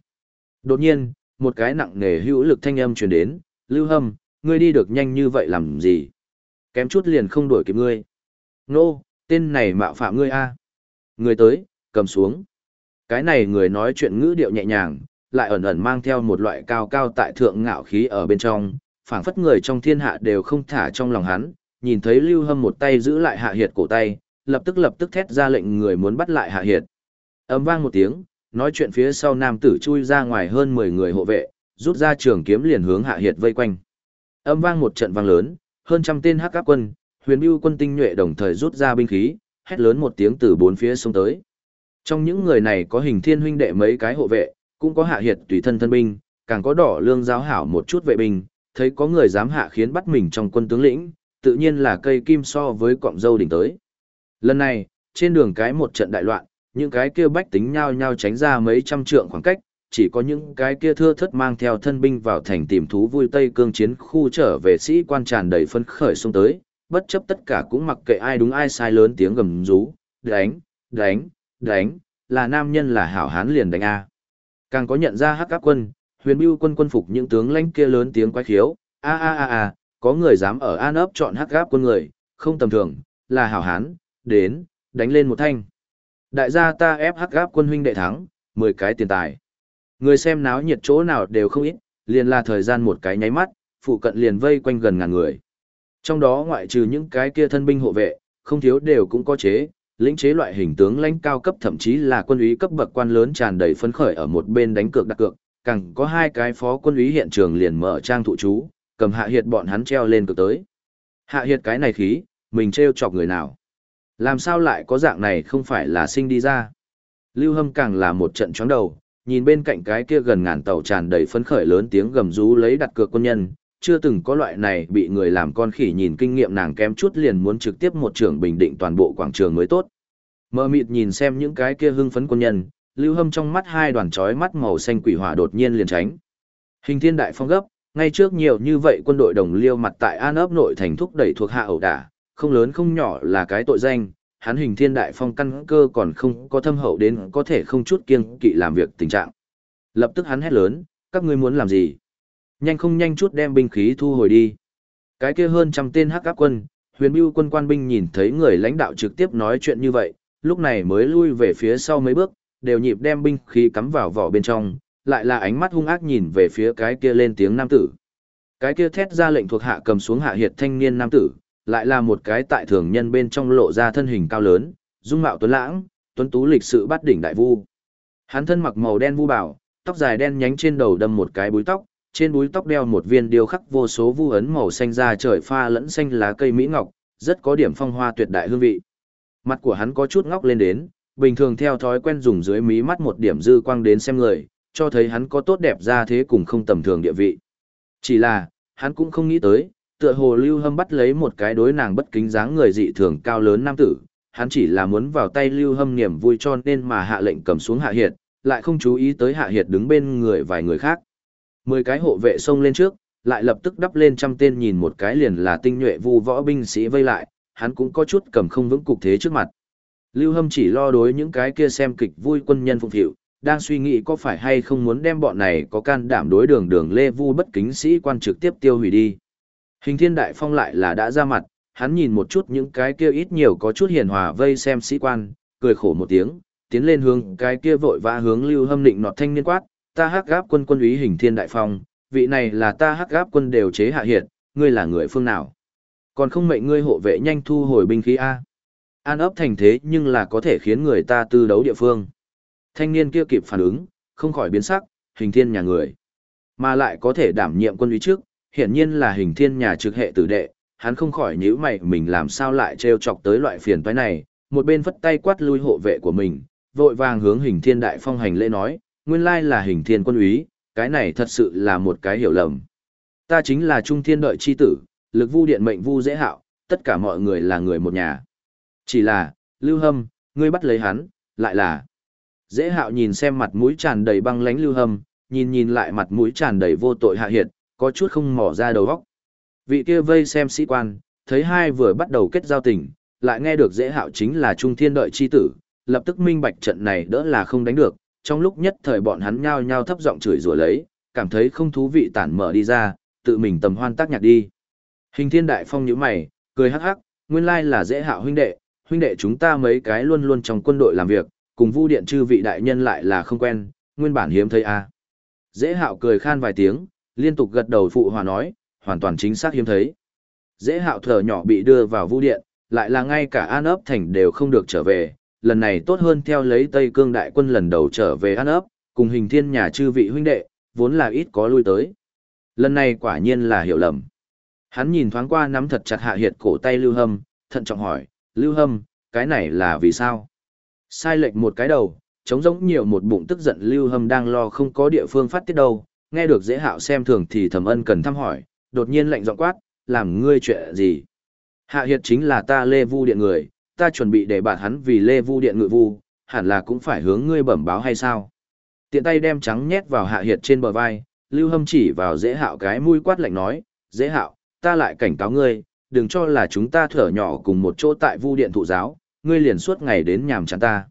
[SPEAKER 1] Đột nhiên, một cái nặng nề hữu lực thanh âm truyền đến, Lưu Hâm, ngươi đi được nhanh như vậy làm gì? Kém chút liền không đuổi kịp ngươi. Nô, tên này mạo phạm ngươi a. Người tới, cầm xuống. Cái này người nói chuyện ngữ điệu nhẹ nhàng, lại ẩn ẩn mang theo một loại cao cao tại thượng ngạo khí ở bên trong, phảng phất người trong thiên hạ đều không thả trong lòng hắn, nhìn thấy Lưu Hâm một tay giữ lại Hạ Hiệt cổ tay, lập tức lập tức thét ra lệnh người muốn bắt lại Hạ Hiệt. ầm vang một tiếng, nói chuyện phía sau nam tử chui ra ngoài hơn 10 người hộ vệ, rút ra trường kiếm liền hướng Hạ Hiệt vây quanh. Âm vang một trận vang lớn, hơn trăm tên hắc áp quân, huyền bưu quân tinh nhuệ đồng thời rút ra binh khí, hét lớn một tiếng từ bốn phía xông tới. Trong những người này có hình thiên huynh đệ mấy cái hộ vệ, cũng có hạ hiệt tùy thân thân binh, càng có đỏ lương giáo hảo một chút vệ binh, thấy có người dám hạ khiến bắt mình trong quân tướng lĩnh, tự nhiên là cây kim so với cọng dâu đỉnh tới. Lần này, trên đường cái một trận đại loạn, những cái kia bách tính nhao nhao tránh ra mấy trăm trượng khoảng cách, chỉ có những cái kia thưa thất mang theo thân binh vào thành tìm thú vui Tây Cương chiến khu trở về sĩ quan tràn đầy phấn khởi xông tới, bất chấp tất cả cũng mặc kệ ai đúng ai sai lớn tiếng gầm rú, đánh, đánh, đánh, là nam nhân là hảo hán liền đánh A. Càng có nhận ra hắc các quân, huyền bưu quân quân phục những tướng lãnh kia lớn tiếng quái khiếu, a a a a, có người dám ở an ấp chọn hắc gáp quân người, không tầm thường, là hảo hán, đến, đánh lên một thanh. Đại gia ta ép hắc gáp quân huynh đệ thắng, 10 cái tiền tài. Người xem náo nhiệt chỗ nào đều không ít, liền là thời gian một cái nháy mắt, phụ cận liền vây quanh gần ngàn người. Trong đó ngoại trừ những cái kia thân binh hộ vệ, không thiếu đều cũng có chế, lĩnh chế loại hình tướng lãnh cao cấp thậm chí là quân úy cấp bậc quan lớn tràn đầy phấn khởi ở một bên đánh cược đặt cược, càng có hai cái phó quân úy hiện trường liền mở trang thụ chú, cầm hạ hiệt bọn hắn treo lên cược tới. Hạ hiệt cái này khí, mình treo chọc người nào? Làm sao lại có dạng này không phải là sinh đi ra? Lưu Hâm càng là một trận chóng đầu, nhìn bên cạnh cái kia gần ngàn tàu tràn đầy phấn khởi lớn tiếng gầm rú lấy đặt cược quân nhân, chưa từng có loại này bị người làm con khỉ nhìn kinh nghiệm nàng kém chút liền muốn trực tiếp một trường bình định toàn bộ quảng trường mới tốt. Mơ mịt nhìn xem những cái kia hưng phấn quân nhân, lưu hâm trong mắt hai đoàn chói mắt màu xanh quỷ hỏa đột nhiên liền tránh. Hình thiên đại phong gấp, ngay trước nhiều như vậy quân đội đồng liêu mặt tại an ấp nội thành thúc đẩy thuộc hạ ẩu đả, không lớn không nhỏ là cái tội danh, hắn hình thiên đại phong căn cơ còn không có thâm hậu đến có thể không chút kiêng kỵ làm việc tình trạng. Lập tức hắn hét lớn, các ngươi muốn làm gì? Nhanh không nhanh chút đem binh khí thu hồi đi. Cái kia hơn trăm tên hắc áp quân, huyền bưu quân quan binh nhìn thấy người lãnh đạo trực tiếp nói chuyện như vậy, lúc này mới lui về phía sau mấy bước, đều nhịp đem binh khí cắm vào vỏ bên trong, lại là ánh mắt hung ác nhìn về phía cái kia lên tiếng nam tử. Cái kia thét ra lệnh thuộc hạ cầm xuống hạ hiệt thanh niên nam tử, lại là một cái tại thường nhân bên trong lộ ra thân hình cao lớn, dung mạo tuấn lãng, tuấn tú lịch sự bắt đỉnh đại vu. Hắn thân mặc màu đen vu bảo, tóc dài đen nhánh trên đầu đâm một cái búi tóc, trên búi tóc đeo một viên điêu khắc vô số vu ấn màu xanh da trời pha lẫn xanh lá cây mỹ ngọc, rất có điểm phong hoa tuyệt đại hương vị. Mặt của hắn có chút ngóc lên đến, bình thường theo thói quen dùng dưới mí mắt một điểm dư quang đến xem người, cho thấy hắn có tốt đẹp ra thế cùng không tầm thường địa vị. Chỉ là, hắn cũng không nghĩ tới, tựa hồ Lưu Hâm bắt lấy một cái đối nàng bất kính dáng người dị thường cao lớn nam tử, hắn chỉ là muốn vào tay Lưu Hâm niềm vui cho nên mà hạ lệnh cầm xuống hạ hiệt, lại không chú ý tới hạ hiệt đứng bên người vài người khác. Mười cái hộ vệ xông lên trước, lại lập tức đắp lên trăm tên nhìn một cái liền là tinh nhuệ vu võ binh sĩ vây lại, hắn cũng có chút cầm không vững cục thế trước mặt. Lưu Hâm chỉ lo đối những cái kia xem kịch vui quân nhân phụng thiệu, đang suy nghĩ có phải hay không muốn đem bọn này có can đảm đối đường đường lê vu bất kính sĩ quan trực tiếp tiêu hủy đi. Hình thiên đại phong lại là đã ra mặt, hắn nhìn một chút những cái kia ít nhiều có chút hiền hòa vây xem sĩ quan, cười khổ một tiếng, tiến lên hướng cái kia vội vã hướng lưu hâm định nọt thanh niên quát, ta hắc gáp quân quân úy hình thiên đại phong, vị này là ta hắc gáp quân đều chế hạ hiệt, ngươi là người phương nào? Còn không mệnh ngươi hộ vệ nhanh thu hồi binh khí A. An ấp thành thế nhưng là có thể khiến người ta tư đấu địa phương. Thanh niên kia kịp phản ứng, không khỏi biến sắc, hình thiên nhà người. Mà lại có thể đảm nhiệm quân úy trước, hiển nhiên là hình thiên nhà trực hệ tử đệ, hắn không khỏi nhíu mày mình làm sao lại trêu chọc tới loại phiền toái này, một bên vất tay quát lui hộ vệ của mình, vội vàng hướng hình thiên đại phong hành lễ nói, nguyên lai là hình thiên quân úy, cái này thật sự là một cái hiểu lầm. Ta chính là trung thiên đợi chi tử, lực vu điện mệnh vu dễ hạo, tất cả mọi người là người một nhà. Chỉ là, lưu hâm, ngươi bắt lấy hắn, lại là. Dễ hạo nhìn xem mặt mũi tràn đầy băng lánh lưu hâm, nhìn nhìn lại mặt mũi tràn đầy vô tội hạ hiệt, có chút không mỏ ra đầu góc. Vị kia vây xem sĩ quan, thấy hai vừa bắt đầu kết giao tình, lại nghe được dễ hạo chính là trung thiên đợi chi tử, lập tức minh bạch trận này đỡ là không đánh được, trong lúc nhất thời bọn hắn nhao nhao thấp giọng chửi rủa lấy, cảm thấy không thú vị tản mở đi ra, tự mình tầm hoan tác nhạc đi. Hình thiên đại phong nhíu mày, cười hắc hắc, nguyên lai là dễ hạo huynh đệ, huynh đệ chúng ta mấy cái luôn luôn trong quân đội làm việc, cùng vu điện chư vị đại nhân lại là không quen, nguyên bản hiếm thấy a. À. Dễ hạo cười khan vài tiếng, liên tục gật đầu phụ hòa nói, hoàn toàn chính xác hiếm thấy. Dễ hạo thở nhỏ bị đưa vào vu điện, lại là ngay cả an ấp thành đều không được trở về, lần này tốt hơn theo lấy Tây Cương đại quân lần đầu trở về ăn ấp, cùng hình thiên nhà chư vị huynh đệ, vốn là ít có lui tới. Lần này quả nhiên là hiểu lầm. Hắn nhìn thoáng qua nắm thật chặt hạ hiệt cổ tay Lưu Hâm, thận trọng hỏi, Lưu Hâm, cái này là vì sao? Sai lệch một cái đầu, trống giống nhiều một bụng tức giận Lưu Hâm đang lo không có địa phương phát tiết đâu, nghe được dễ hạo xem thường thì thầm ân cần thăm hỏi, đột nhiên lạnh giọng quát, làm ngươi chuyện gì? Hạ hiệt chính là ta lê vu điện người, ta chuẩn bị để bạn hắn vì Lê Vu Điện ngự vu, hẳn là cũng phải hướng ngươi bẩm báo hay sao? Tiện tay đem trắng nhét vào hạ hiệt trên bờ vai, Lưu Hâm chỉ vào dễ hạo cái mũi quát lạnh nói, dễ hạo, ta lại cảnh cáo ngươi, đừng cho là chúng ta thở nhỏ cùng một chỗ tại Vu Điện thụ giáo, ngươi liền suốt ngày đến nhàm chán ta.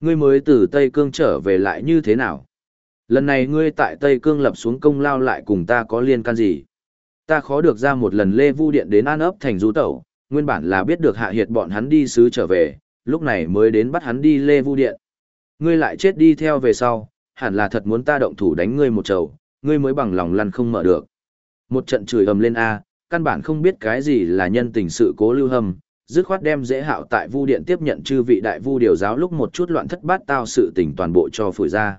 [SPEAKER 1] Ngươi mới từ Tây Cương trở về lại như thế nào? Lần này ngươi tại Tây Cương lập xuống công lao lại cùng ta có liên can gì? Ta khó được ra một lần Lê Vu Điện đến An ấp thành du tẩu, nguyên bản là biết được hạ hiệt bọn hắn đi sứ trở về, lúc này mới đến bắt hắn đi Lê Vu Điện. Ngươi lại chết đi theo về sau, hẳn là thật muốn ta động thủ đánh ngươi một trầu, ngươi mới bằng lòng lăn không mở được. Một trận chửi ầm lên A, căn bản không biết cái gì là nhân tình sự cố lưu hâm, dứt khoát đem dễ hạo tại vu điện tiếp nhận chư vị đại vu điều giáo lúc một chút loạn thất bát tao sự tình toàn bộ cho phủi ra.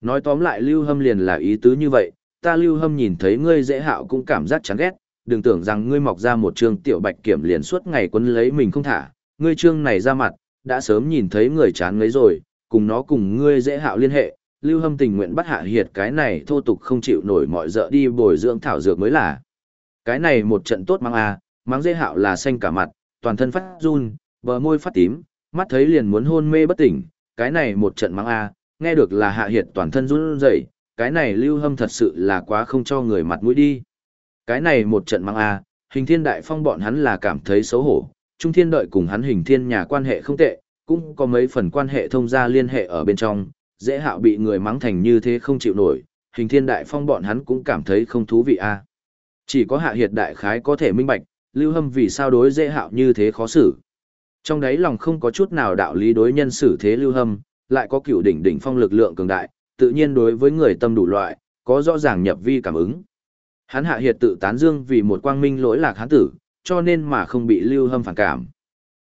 [SPEAKER 1] Nói tóm lại lưu hâm liền là ý tứ như vậy, ta lưu hâm nhìn thấy ngươi dễ hạo cũng cảm giác chán ghét, đừng tưởng rằng ngươi mọc ra một trương tiểu bạch kiểm liền suốt ngày quấn lấy mình không thả, ngươi trương này ra mặt, đã sớm nhìn thấy người chán ngấy rồi, cùng nó cùng ngươi dễ hạo liên hệ, lưu hâm tình nguyện bắt hạ hiệt cái này thô tục không chịu nổi mọi dợ đi bồi dưỡng thảo dược mới là. Cái này một trận tốt mang a, à, mang dễ hạo là xanh cả mặt, toàn thân phát run, bờ môi phát tím, mắt thấy liền muốn hôn mê bất tỉnh, cái này một trận mang a, nghe được là hạ hiệt toàn thân run rẩy, cái này lưu hâm thật sự là quá không cho người mặt mũi đi. Cái này một trận mang a, hình thiên đại phong bọn hắn là cảm thấy xấu hổ, trung thiên đợi cùng hắn hình thiên nhà quan hệ không tệ, cũng có mấy phần quan hệ thông gia liên hệ ở bên trong, dễ hạo bị người mắng thành như thế không chịu nổi, hình thiên đại phong bọn hắn cũng cảm thấy không thú vị a. Chỉ có hạ hiệt đại khái có thể minh bạch, lưu hâm vì sao đối dễ hạo như thế khó xử. Trong đấy lòng không có chút nào đạo lý đối nhân xử thế lưu hâm, lại có cựu đỉnh đỉnh phong lực lượng cường đại, tự nhiên đối với người tâm đủ loại, có rõ ràng nhập vi cảm ứng. Hắn hạ hiệt tự tán dương vì một quang minh lỗi lạc hán tử, cho nên mà không bị lưu hâm phản cảm.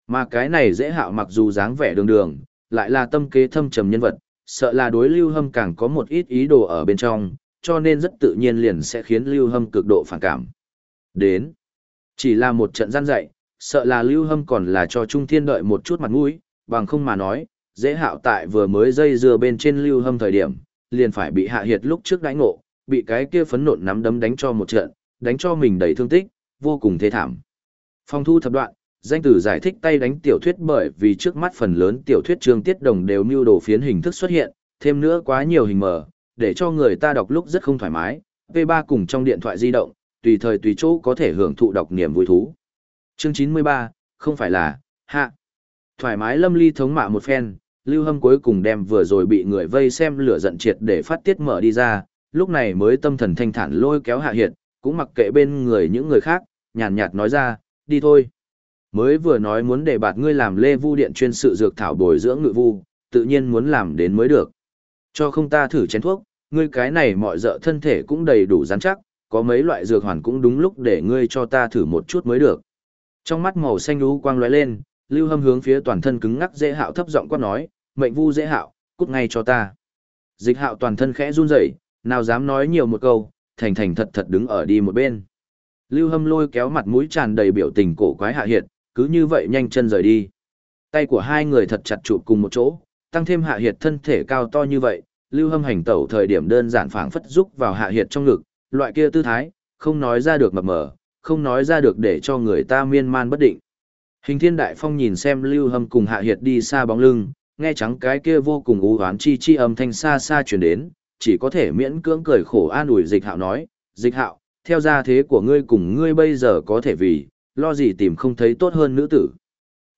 [SPEAKER 1] Mà cái này dễ hạo mặc dù dáng vẻ đường đường, lại là tâm kế thâm trầm nhân vật, sợ là đối lưu hâm càng có một ít ý đồ ở bên trong, cho nên rất tự nhiên liền sẽ khiến lưu hâm cực độ phản cảm. Đến, chỉ là một trận gian dạy, sợ là lưu hâm còn là cho Trung Thiên đợi một chút mặt mũi, bằng không mà nói, dễ hạo tại vừa mới dây dưa bên trên lưu hâm thời điểm, liền phải bị hạ hiệt lúc trước đánh ngộ, bị cái kia phấn nộn nắm đấm đánh cho một trận, đánh cho mình đầy thương tích, vô cùng thê thảm. Phong thu thập đoạn, danh từ giải thích tay đánh tiểu thuyết bởi vì trước mắt phần lớn tiểu thuyết chương tiết đồng đều mưu đồ phiến hình thức xuất hiện, thêm nữa quá nhiều hình mờ, để cho người ta đọc lúc rất không thoải mái. V3 cùng trong điện thoại di động, tùy thời tùy chỗ có thể hưởng thụ đọc niềm vui thú. Chương 93, không phải là, hạ. Thoải mái lâm ly thống mạ một phen, lưu hâm cuối cùng đem vừa rồi bị người vây xem lửa giận triệt để phát tiết mở đi ra, lúc này mới tâm thần thanh thản lôi kéo hạ hiệt, cũng mặc kệ bên người những người khác, nhàn nhạt nói ra, đi thôi. Mới vừa nói muốn để bạt ngươi làm lê vu điện chuyên sự dược thảo bồi dưỡng ngự vu, tự nhiên muốn làm đến mới được. Cho không ta thử chén thuốc, ngươi cái này mọi dợ thân thể cũng đầy đủ rắn chắc, có mấy loại dược hoàn cũng đúng lúc để ngươi cho ta thử một chút mới được. Trong mắt màu xanh lú quang lóe lên, Lưu Hâm hướng phía toàn thân cứng ngắc dễ hạo thấp giọng quát nói, "Mệnh Vu dễ hạo, cút ngay cho ta." Dịch Hạo toàn thân khẽ run rẩy, nào dám nói nhiều một câu, thành thành thật thật đứng ở đi một bên. Lưu Hâm lôi kéo mặt mũi tràn đầy biểu tình cổ quái hạ hiệt, cứ như vậy nhanh chân rời đi. Tay của hai người thật chặt chụp cùng một chỗ, tăng thêm hạ hiệt thân thể cao to như vậy, lưu hâm hành tẩu thời điểm đơn giản phảng phất rúc vào hạ hiệt trong ngực, loại kia tư thái, không nói ra được mập mờ, không nói ra được để cho người ta miên man bất định. Hình thiên đại phong nhìn xem lưu hâm cùng hạ hiệt đi xa bóng lưng, nghe trắng cái kia vô cùng ú hoán chi chi âm thanh xa xa truyền đến, chỉ có thể miễn cưỡng cười khổ an ủi dịch hạo nói, dịch hạo, theo gia thế của ngươi cùng ngươi bây giờ có thể vì, lo gì tìm không thấy tốt hơn nữ tử.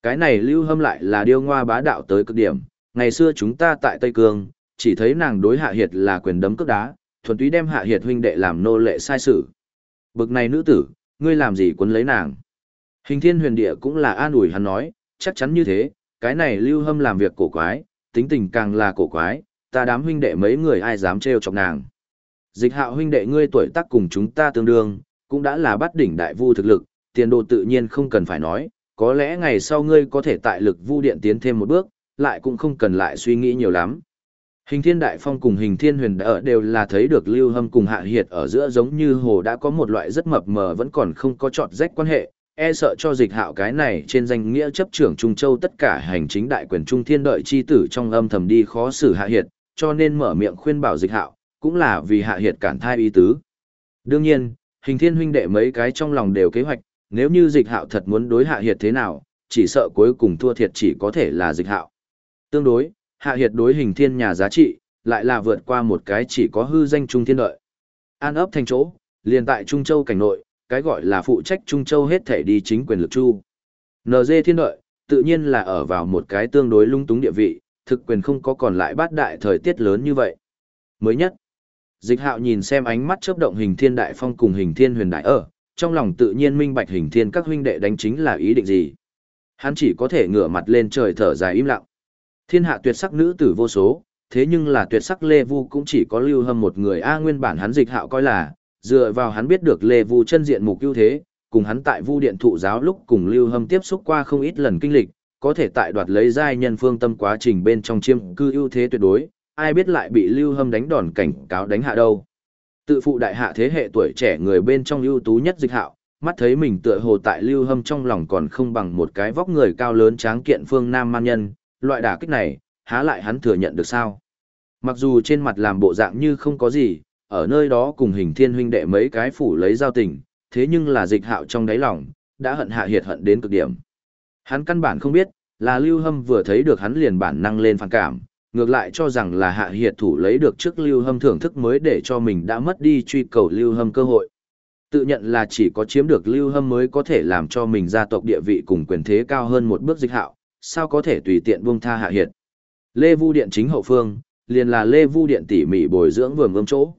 [SPEAKER 1] Cái này lưu hâm lại là điêu ngoa bá đạo tới cực điểm, ngày xưa chúng ta tại Tây Cương, chỉ thấy nàng đối hạ hiệt là quyền đấm cước đá, thuần túy đem hạ hiệt huynh đệ làm nô lệ sai sự. Bực này nữ tử, ngươi làm gì quấn lấy nàng? Hình thiên huyền địa cũng là an ủi hắn nói, chắc chắn như thế, cái này lưu hâm làm việc cổ quái, tính tình càng là cổ quái, ta đám huynh đệ mấy người ai dám trêu chọc nàng. Dịch hạo huynh đệ ngươi tuổi tác cùng chúng ta tương đương, cũng đã là bắt đỉnh đại vu thực lực, tiền đồ tự nhiên không cần phải nói, có lẽ ngày sau ngươi có thể tại lực vu điện tiến thêm một bước, lại cũng không cần lại suy nghĩ nhiều lắm. Hình thiên đại phong cùng hình thiên huyền ở đều là thấy được lưu hâm cùng hạ hiệt ở giữa giống như hồ đã có một loại rất mập mờ vẫn còn không có trọt rách quan hệ, e sợ cho dịch hạo cái này trên danh nghĩa chấp trưởng Trung Châu tất cả hành chính đại quyền Trung Thiên đợi chi tử trong âm thầm đi khó xử hạ hiệt, cho nên mở miệng khuyên bảo dịch hạo, cũng là vì hạ hiệt cản thai ý tứ. Đương nhiên, hình thiên huynh đệ mấy cái trong lòng đều kế hoạch, nếu như dịch hạo thật muốn đối hạ hiệt thế nào, chỉ sợ cuối cùng thua thiệt chỉ có thể là dịch hạo. Tương đối, hạ hiệt đối hình thiên nhà giá trị, lại là vượt qua một cái chỉ có hư danh trung thiên đợi. An ấp thành chỗ, liền tại Trung Châu cảnh nội, cái gọi là phụ trách Trung Châu hết thể đi chính quyền lực chu. NG thiên đợi, tự nhiên là ở vào một cái tương đối lung túng địa vị, thực quyền không có còn lại bát đại thời tiết lớn như vậy. Mới nhất, dịch hạo nhìn xem ánh mắt chớp động hình thiên đại phong cùng hình thiên huyền đại ở, trong lòng tự nhiên minh bạch hình thiên các huynh đệ đánh chính là ý định gì. Hắn chỉ có thể ngửa mặt lên trời thở dài im lặng. Thiên hạ tuyệt sắc nữ tử vô số, thế nhưng là tuyệt sắc Lê Vu cũng chỉ có lưu hâm một người A nguyên bản hắn dịch hạo coi là, dựa vào hắn biết được Lê Vu chân diện mục ưu thế, cùng hắn tại Vu điện thụ giáo lúc cùng lưu hâm tiếp xúc qua không ít lần kinh lịch, có thể tại đoạt lấy giai nhân phương tâm quá trình bên trong chiêm cư ưu thế tuyệt đối, ai biết lại bị lưu hâm đánh đòn cảnh cáo đánh hạ đâu. Tự phụ đại hạ thế hệ tuổi trẻ người bên trong ưu tú nhất dịch hạo, mắt thấy mình tựa hồ tại lưu hâm trong lòng còn không bằng một cái vóc người cao lớn tráng kiện phương nam man nhân, loại đả kích này, há lại hắn thừa nhận được sao. Mặc dù trên mặt làm bộ dạng như không có gì, ở nơi đó cùng hình thiên huynh đệ mấy cái phủ lấy giao tình, thế nhưng là dịch hạo trong đáy lòng, đã hận hạ hiệt hận đến cực điểm. Hắn căn bản không biết, là Lưu Hâm vừa thấy được hắn liền bản năng lên phản cảm, ngược lại cho rằng là hạ hiệt thủ lấy được trước Lưu Hâm thưởng thức mới để cho mình đã mất đi truy cầu Lưu Hâm cơ hội. Tự nhận là chỉ có chiếm được Lưu Hâm mới có thể làm cho mình gia tộc địa vị cùng quyền thế cao hơn một bước dịch hạo, sao có thể tùy tiện buông tha hạ hiệt. Lê Vu Điện chính hậu phương, liền là Lê Vu Điện tỉ mỉ bồi dưỡng vườn ươm chỗ.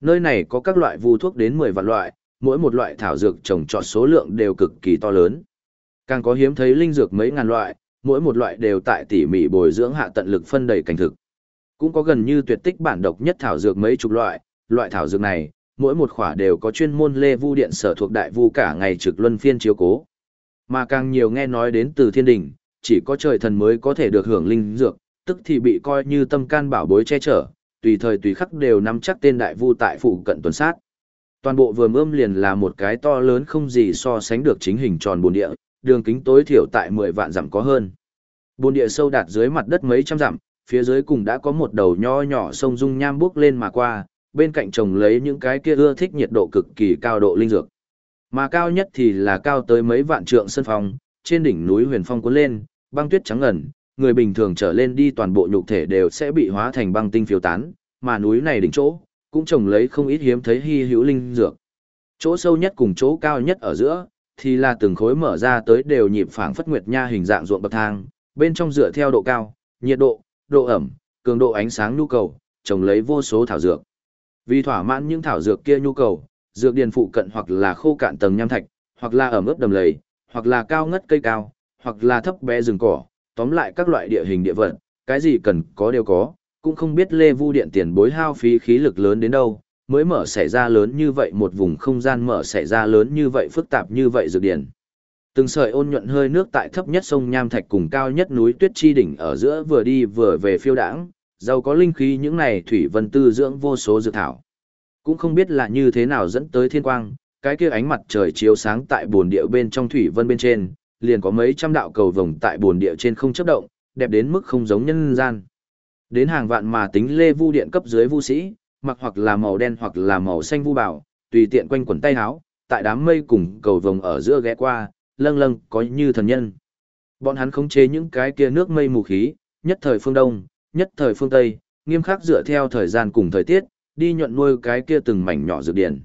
[SPEAKER 1] Nơi này có các loại vu thuốc đến 10 vạn loại, mỗi một loại thảo dược trồng trọt số lượng đều cực kỳ to lớn. Càng có hiếm thấy linh dược mấy ngàn loại, mỗi một loại đều tại tỉ mỉ bồi dưỡng hạ tận lực phân đầy cảnh thực. Cũng có gần như tuyệt tích bản độc nhất thảo dược mấy chục loại, loại thảo dược này, mỗi một khỏa đều có chuyên môn lê vu điện sở thuộc đại vu cả ngày trực luân phiên chiếu cố. Mà càng nhiều nghe nói đến từ thiên đình, chỉ có trời thần mới có thể được hưởng linh dược, tức thì bị coi như tâm can bảo bối che chở, tùy thời tùy khắc đều nắm chắc tên đại vu tại phụ cận tuần sát. Toàn bộ vườn ươm liền là một cái to lớn không gì so sánh được chính hình tròn bồn địa, đường kính tối thiểu tại 10 vạn dặm có hơn. Bồn địa sâu đạt dưới mặt đất mấy trăm dặm, phía dưới cùng đã có một đầu nho nhỏ sông dung nham bước lên mà qua, bên cạnh trồng lấy những cái kia ưa thích nhiệt độ cực kỳ cao độ linh dược. Mà cao nhất thì là cao tới mấy vạn trượng sân phong, trên đỉnh núi huyền phong cuốn lên, băng tuyết trắng ngần, người bình thường trở lên đi toàn bộ nhục thể đều sẽ bị hóa thành băng tinh phiêu tán, mà núi này đỉnh chỗ, cũng trồng lấy không ít hiếm thấy hy hữu linh dược. Chỗ sâu nhất cùng chỗ cao nhất ở giữa, thì là từng khối mở ra tới đều nhịp phảng phất nguyệt nha hình dạng ruộng bậc thang, bên trong dựa theo độ cao, nhiệt độ, độ ẩm, cường độ ánh sáng nhu cầu, trồng lấy vô số thảo dược. Vì thỏa mãn những thảo dược kia nhu cầu, dược điền phụ cận hoặc là khô cạn tầng nham thạch, hoặc là ẩm ướt đầm lầy, hoặc là cao ngất cây cao, hoặc là thấp bé rừng cỏ, tóm lại các loại địa hình địa vật, cái gì cần có đều có, cũng không biết Lê Vu Điện tiền bối hao phí khí lực lớn đến đâu, mới mở xảy ra lớn như vậy một vùng không gian mở xảy ra lớn như vậy phức tạp như vậy dược điển. Từng sợi ôn nhuận hơi nước tại thấp nhất sông Nham Thạch cùng cao nhất núi Tuyết Chi đỉnh ở giữa vừa đi vừa về phiêu đãng, giàu có linh khí những này thủy vân tư dưỡng vô số dược thảo. Cũng không biết là như thế nào dẫn tới thiên quang, cái kia ánh mặt trời chiếu sáng tại bồn địa bên trong thủy vân bên trên, liền có mấy trăm đạo cầu vồng tại bồn địa trên không chấp động, đẹp đến mức không giống nhân gian. Đến hàng vạn mà tính lê vu điện cấp dưới vu sĩ, mặc hoặc là màu đen hoặc là màu xanh vu bảo, tùy tiện quanh quần tay áo, tại đám mây cùng cầu vồng ở giữa ghé qua, lâng lâng có như thần nhân. Bọn hắn khống chế những cái kia nước mây mù khí, nhất thời phương đông, nhất thời phương tây, nghiêm khắc dựa theo thời gian cùng thời tiết, đi nhuận nuôi cái kia từng mảnh nhỏ dược điện.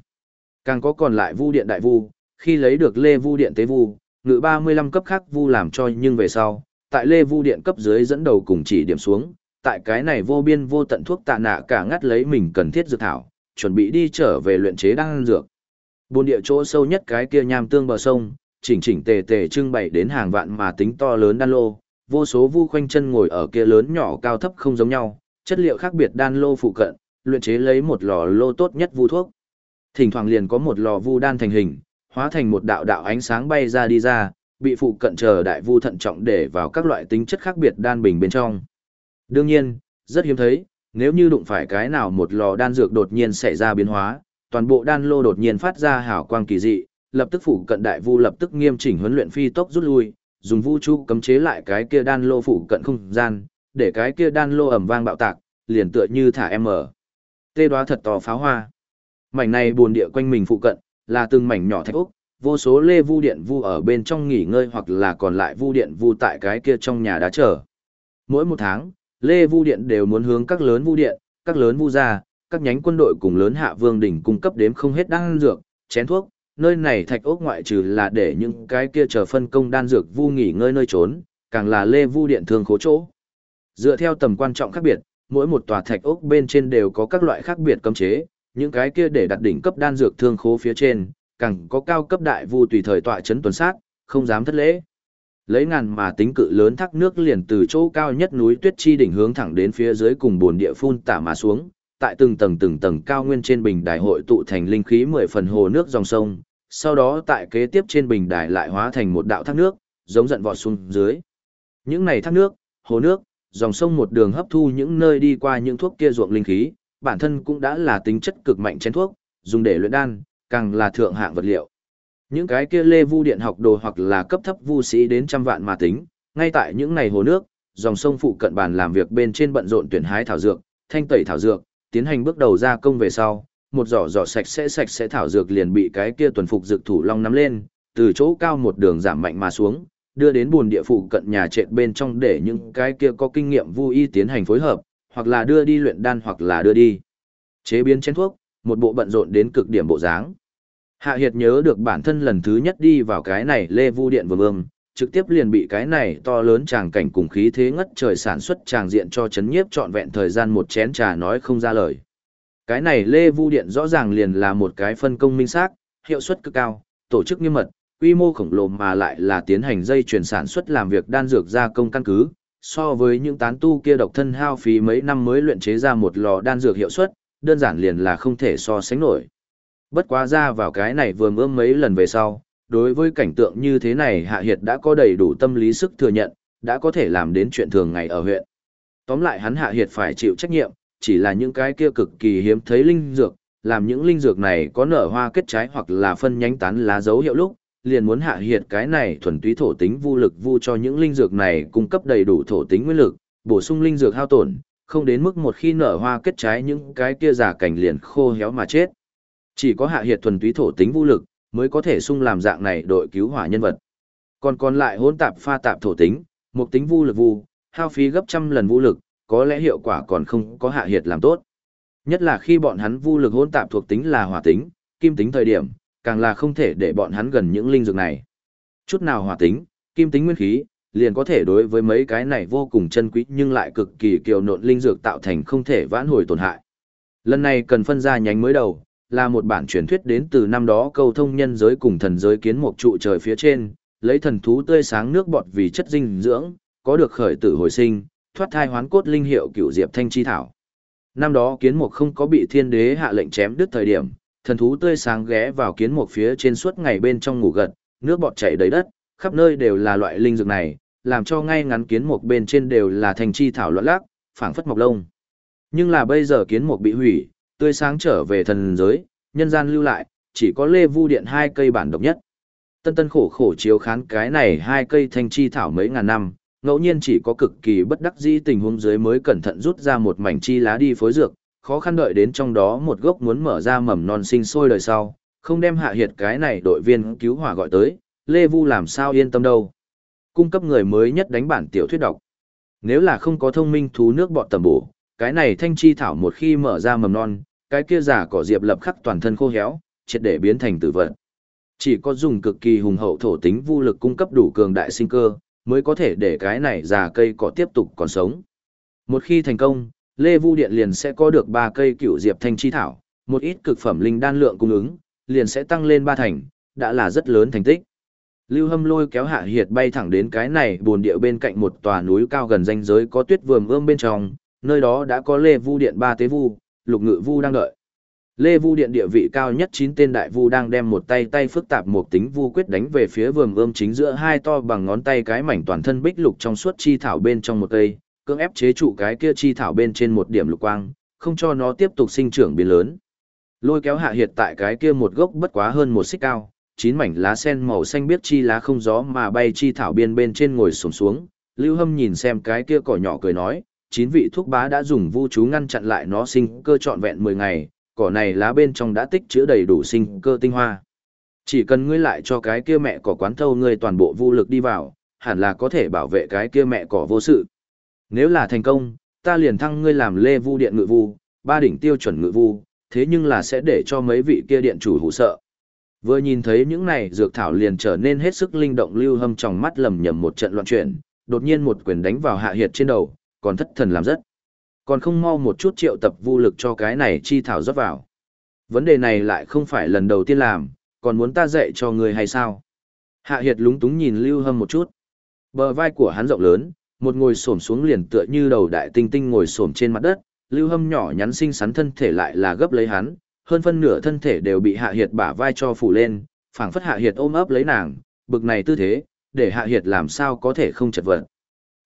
[SPEAKER 1] Càng có còn lại vu điện đại vu, khi lấy được lê vu điện tế vu, ngự 35 cấp khác vu làm cho nhưng về sau, tại lê vu điện cấp dưới dẫn đầu cùng chỉ điểm xuống, tại cái này vô biên vô tận thuốc tạ nạ cả ngắt lấy mình cần thiết dược thảo, chuẩn bị đi trở về luyện chế đan dược. Bồn địa chỗ sâu nhất cái kia nham tương bờ sông, chỉnh chỉnh tề tề trưng bày đến hàng vạn mà tính to lớn đan lô, vô số vu khoanh chân ngồi ở kia lớn nhỏ cao thấp không giống nhau, chất liệu khác biệt đan lô phụ cận, luyện chế lấy một lò lô tốt nhất vu thuốc. Thỉnh thoảng liền có một lò vu đan thành hình, hóa thành một đạo đạo ánh sáng bay ra đi ra, bị phụ cận chờ đại vu thận trọng để vào các loại tính chất khác biệt đan bình bên trong. Đương nhiên, rất hiếm thấy, nếu như đụng phải cái nào một lò đan dược đột nhiên xảy ra biến hóa, toàn bộ đan lô đột nhiên phát ra hào quang kỳ dị, lập tức phủ cận đại vu lập tức nghiêm chỉnh huấn luyện phi tốc rút lui, dùng vu chu cấm chế lại cái kia đan lô phủ cận không gian, để cái kia đan lô ầm vang bạo tạc, liền tựa như thả em ở. Tê đoá thật to pháo hoa. Mảnh này buồn địa quanh mình phụ cận, là từng mảnh nhỏ thạch ốc, vô số lê vu điện vu ở bên trong nghỉ ngơi hoặc là còn lại vu điện vu tại cái kia trong nhà đá chờ. Mỗi một tháng, lê vu điện đều muốn hướng các lớn vu điện, các lớn vu gia, các nhánh quân đội cùng lớn hạ vương đỉnh cung cấp đếm không hết đan dược, chén thuốc, nơi này thạch ốc ngoại trừ là để những cái kia chờ phân công đan dược vu nghỉ ngơi nơi trốn, càng là lê vu điện thường khố chỗ. Dựa theo tầm quan trọng khác biệt, mỗi một tòa thạch ốc bên trên đều có các loại khác biệt cấm chế, những cái kia để đặt đỉnh cấp đan dược thương khố phía trên, càng có cao cấp đại vu tùy thời tọa chấn tuần sát, không dám thất lễ. Lấy ngàn mà tính cự lớn thác nước liền từ chỗ cao nhất núi tuyết chi đỉnh hướng thẳng đến phía dưới cùng bồn địa phun tả mà xuống, tại từng tầng từng tầng cao nguyên trên bình đài hội tụ thành linh khí mười phần hồ nước dòng sông, sau đó tại kế tiếp trên bình đài lại hóa thành một đạo thác nước, giống giận vọt xuống dưới. Những này thác nước, hồ nước, dòng sông một đường hấp thu những nơi đi qua những thuốc kia ruộng linh khí, bản thân cũng đã là tính chất cực mạnh chén thuốc, dùng để luyện đan, càng là thượng hạng vật liệu. Những cái kia lê vu điện học đồ hoặc là cấp thấp vu sĩ đến trăm vạn mà tính, ngay tại những ngày hồ nước, dòng sông phụ cận bàn làm việc bên trên bận rộn tuyển hái thảo dược, thanh tẩy thảo dược, tiến hành bước đầu ra công về sau, một giỏ giỏ sạch sẽ sạch sẽ thảo dược liền bị cái kia tuần phục dược thủ long nắm lên, từ chỗ cao một đường giảm mạnh mà xuống, đưa đến buồn địa phụ cận nhà trệt bên trong để những cái kia có kinh nghiệm vu y tiến hành phối hợp, hoặc là đưa đi luyện đan hoặc là đưa đi chế biến chén thuốc, một bộ bận rộn đến cực điểm bộ dáng. Hạ Hiệt nhớ được bản thân lần thứ nhất đi vào cái này Lê Vu Điện vừa vương trực tiếp liền bị cái này to lớn tràng cảnh cùng khí thế ngất trời sản xuất tràng diện cho chấn nhiếp trọn vẹn thời gian một chén trà nói không ra lời. Cái này Lê Vu Điện rõ ràng liền là một cái phân công minh xác, hiệu suất cực cao, tổ chức nghiêm mật, quy mô khổng lồ mà lại là tiến hành dây chuyển sản xuất làm việc đan dược gia công căn cứ, so với những tán tu kia độc thân hao phí mấy năm mới luyện chế ra một lò đan dược hiệu suất, đơn giản liền là không thể so sánh nổi. Bất quá ra vào cái này vừa mơ mấy lần về sau, đối với cảnh tượng như thế này Hạ Hiệt đã có đầy đủ tâm lý sức thừa nhận, đã có thể làm đến chuyện thường ngày ở huyện. Tóm lại hắn Hạ Hiệt phải chịu trách nhiệm, chỉ là những cái kia cực kỳ hiếm thấy linh dược, làm những linh dược này có nở hoa kết trái hoặc là phân nhánh tán lá dấu hiệu lúc, liền muốn hạ hiệt cái này thuần túy thổ tính vô lực vu cho những linh dược này cung cấp đầy đủ thổ tính nguyên lực, bổ sung linh dược hao tổn, không đến mức một khi nở hoa kết trái những cái kia giả cảnh liền khô héo mà chết. Chỉ có hạ hiệt thuần túy thổ tính vũ lực, mới có thể sung làm dạng này đội cứu hỏa nhân vật. Còn còn lại hỗn tạp pha tạp thổ tính, một tính vũ lực vu, hao phí gấp trăm lần vũ lực, có lẽ hiệu quả còn không có hạ hiệt làm tốt. Nhất là khi bọn hắn vũ lực hỗn tạp thuộc tính là hỏa tính, kim tính thời điểm, càng là không thể để bọn hắn gần những linh dược này. Chút nào hỏa tính, kim tính nguyên khí, liền có thể đối với mấy cái này vô cùng chân quý nhưng lại cực kỳ kiều nộn linh dược tạo thành không thể vãn hồi tổn hại. Lần này cần phân ra nhánh mới đầu, là một bản truyền thuyết đến từ năm đó câu thông nhân giới cùng thần giới kiến một trụ trời phía trên, lấy thần thú tươi sáng nước bọt vì chất dinh dưỡng, có được khởi tử hồi sinh, thoát thai hoán cốt linh hiệu cửu diệp thanh chi thảo. Năm đó kiến mục không có bị thiên đế hạ lệnh chém đứt thời điểm, thần thú tươi sáng ghé vào kiến mục phía trên suốt ngày bên trong ngủ gật, nước bọt chảy đầy đất, khắp nơi đều là loại linh dược này, làm cho ngay ngắn kiến mục bên trên đều là thành chi thảo loạn lác, phảng phất mọc lông. Nhưng là bây giờ kiến mục bị hủy, tươi sáng trở về thần giới, nhân gian lưu lại, chỉ có lê vu điện hai cây bản độc nhất. Tân tân khổ khổ chiếu khán cái này hai cây thanh chi thảo mấy ngàn năm, ngẫu nhiên chỉ có cực kỳ bất đắc dĩ tình huống dưới mới cẩn thận rút ra một mảnh chi lá đi phối dược, khó khăn đợi đến trong đó một gốc muốn mở ra mầm non sinh sôi đời sau, không đem hạ hiệt cái này đội viên cứu hỏa gọi tới, Lê Vu làm sao yên tâm đâu. Cung cấp người mới nhất đánh bản tiểu thuyết đọc. Nếu là không có thông minh thú nước bọt tầm bổ, cái này thanh chi thảo một khi mở ra mầm non, cái kia giả cỏ diệp lập khắc toàn thân khô héo, triệt để biến thành tử vật. Chỉ có dùng cực kỳ hùng hậu thổ tính vô lực cung cấp đủ cường đại sinh cơ, mới có thể để cái này già cây cỏ tiếp tục còn sống. Một khi thành công, Lê Vu Điện liền sẽ có được ba cây cựu diệp thanh chi thảo, một ít cực phẩm linh đan lượng cung ứng, liền sẽ tăng lên ba thành, đã là rất lớn thành tích. Lưu Hâm lôi kéo Hạ Hiệt bay thẳng đến cái này buồn địa bên cạnh một tòa núi cao gần danh giới có tuyết vườm ươm bên trong, nơi đó đã có Lê Vu Điện ba tế vu, lục ngự vu đang đợi. Lê Vu Điện địa vị cao nhất chín tên đại vu đang đem một tay tay phức tạp một tính vu quyết đánh về phía vườn ươm chính giữa hai to bằng ngón tay cái mảnh toàn thân bích lục trong suốt chi thảo bên trong một cây, cưỡng ép chế trụ cái kia chi thảo bên trên một điểm lục quang, không cho nó tiếp tục sinh trưởng biến lớn. Lôi kéo hạ hiệt tại cái kia một gốc bất quá hơn một xích cao, chín mảnh lá sen màu xanh biết chi lá không gió mà bay chi thảo biên bên trên ngồi sổng xuống, Lưu Hâm nhìn xem cái kia cỏ nhỏ cười nói, chín vị thuốc bá đã dùng vu chú ngăn chặn lại nó sinh cơ trọn vẹn 10 ngày, cỏ này lá bên trong đã tích chứa đầy đủ sinh cơ tinh hoa. Chỉ cần ngươi lại cho cái kia mẹ cỏ quán thâu ngươi toàn bộ vô lực đi vào, hẳn là có thể bảo vệ cái kia mẹ cỏ vô sự. Nếu là thành công, ta liền thăng ngươi làm lê vu điện ngự vu, ba đỉnh tiêu chuẩn ngự vu, thế nhưng là sẽ để cho mấy vị kia điện chủ hủ sợ. Vừa nhìn thấy những này dược thảo liền trở nên hết sức linh động lưu hâm trong mắt lầm nhầm một trận loạn chuyển, đột nhiên một quyền đánh vào hạ hiệt trên đầu, còn thất thần làm rất. Còn không mau một chút triệu tập vô lực cho cái này chi thảo rót vào. Vấn đề này lại không phải lần đầu tiên làm, còn muốn ta dạy cho người hay sao? Hạ hiệt lúng túng nhìn lưu hâm một chút. Bờ vai của hắn rộng lớn, một ngồi xổm xuống liền tựa như đầu đại tinh tinh ngồi xổm trên mặt đất, lưu hâm nhỏ nhắn xinh xắn thân thể lại là gấp lấy hắn, hơn phân nửa thân thể đều bị hạ hiệt bả vai cho phủ lên, phảng phất hạ hiệt ôm ấp lấy nàng, bực này tư thế, để hạ hiệt làm sao có thể không chật vật.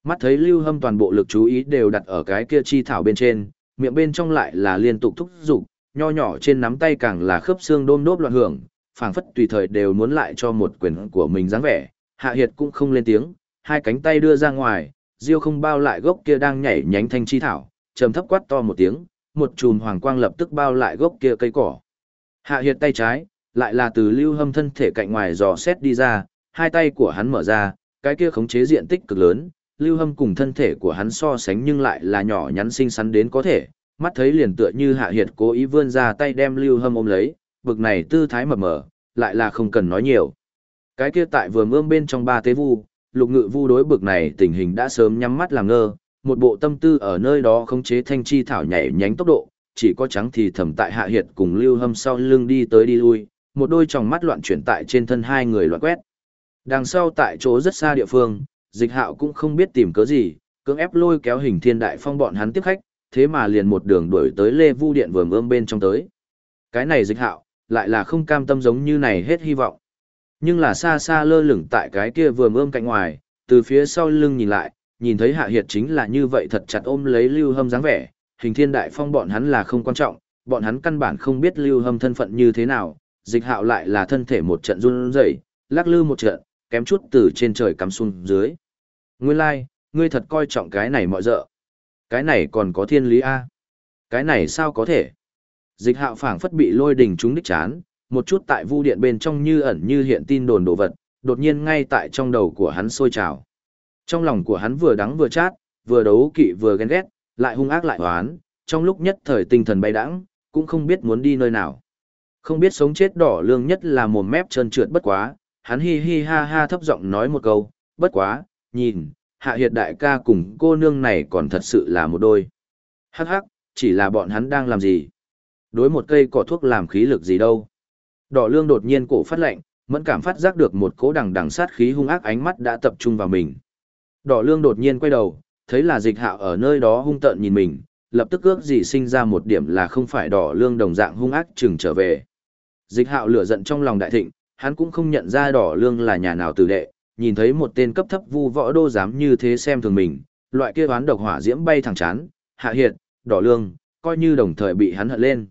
[SPEAKER 1] Mắt thấy lưu hâm toàn bộ lực chú ý đều đặt ở cái kia chi thảo bên trên, miệng bên trong lại là liên tục thúc giục, nho nhỏ trên nắm tay càng là khớp xương đôm đốp loạn hưởng, phảng phất tùy thời đều muốn lại cho một quyền của mình dáng vẻ, hạ hiệt cũng không lên tiếng, hai cánh tay đưa ra ngoài, diêu không bao lại gốc kia đang nhảy nhánh thanh chi thảo, trầm thấp quát to một tiếng, một chùm hoàng quang lập tức bao lại gốc kia cây cỏ. Hạ hiệt tay trái, lại là từ lưu hâm thân thể cạnh ngoài dò xét đi ra, hai tay của hắn mở ra, cái kia khống chế diện tích cực lớn, lưu hâm cùng thân thể của hắn so sánh nhưng lại là nhỏ nhắn xinh xắn đến có thể, mắt thấy liền tựa như hạ hiệt cố ý vươn ra tay đem lưu hâm ôm lấy, bực này tư thái mập mờ, lại là không cần nói nhiều. Cái kia tại vừa mương bên trong ba tế vu, lục ngự vu đối bực này tình hình đã sớm nhắm mắt làm ngơ, một bộ tâm tư ở nơi đó khống chế thanh chi thảo nhảy nhánh tốc độ, chỉ có trắng thì thầm tại hạ hiệt cùng lưu hâm sau lưng đi tới đi lui, một đôi tròng mắt loạn chuyển tại trên thân hai người loạn quét. Đằng sau tại chỗ rất xa địa phương, dịch hạo cũng không biết tìm cớ gì, cưỡng ép lôi kéo hình thiên đại phong bọn hắn tiếp khách, thế mà liền một đường đuổi tới lê vu điện vườn ươm bên trong tới. Cái này dịch hạo, lại là không cam tâm giống như này hết hy vọng. Nhưng là xa xa lơ lửng tại cái kia vườn ươm cạnh ngoài, từ phía sau lưng nhìn lại, nhìn thấy hạ hiệt chính là như vậy thật chặt ôm lấy lưu hâm dáng vẻ, hình thiên đại phong bọn hắn là không quan trọng, bọn hắn căn bản không biết lưu hâm thân phận như thế nào, dịch hạo lại là thân thể một trận run rẩy, lắc lư một trận, kém chút từ trên trời cắm xuống dưới. Nguyên lai, like, ngươi thật coi trọng cái này mọi dợ. Cái này còn có thiên lý A. Cái này sao có thể? Dịch hạo phảng phất bị lôi đình chúng đích chán, một chút tại vu điện bên trong như ẩn như hiện tin đồn đồ vật, đột nhiên ngay tại trong đầu của hắn sôi trào. Trong lòng của hắn vừa đắng vừa chát, vừa đấu kỵ vừa ghen ghét, lại hung ác lại hoán, trong lúc nhất thời tinh thần bay đãng, cũng không biết muốn đi nơi nào. Không biết sống chết đỏ lương nhất là mồm mép trơn trượt bất quá, hắn hi hi ha ha thấp giọng nói một câu, bất quá, nhìn, hạ hiệt đại ca cùng cô nương này còn thật sự là một đôi. Hắc hắc, chỉ là bọn hắn đang làm gì? Đối một cây cỏ thuốc làm khí lực gì đâu? Đỏ lương đột nhiên cổ phát lạnh, mẫn cảm phát giác được một cố đằng đằng sát khí hung ác ánh mắt đã tập trung vào mình. Đỏ lương đột nhiên quay đầu, thấy là dịch hạo ở nơi đó hung tợn nhìn mình, lập tức ước gì sinh ra một điểm là không phải đỏ lương đồng dạng hung ác chừng trở về. Dịch hạo lửa giận trong lòng đại thịnh, hắn cũng không nhận ra đỏ lương là nhà nào tử đệ, nhìn thấy một tên cấp thấp vu võ đô dám như thế xem thường mình, loại kia oán độc hỏa diễm bay thẳng chán, hạ hiện, đỏ lương, coi như đồng thời bị hắn hận lên.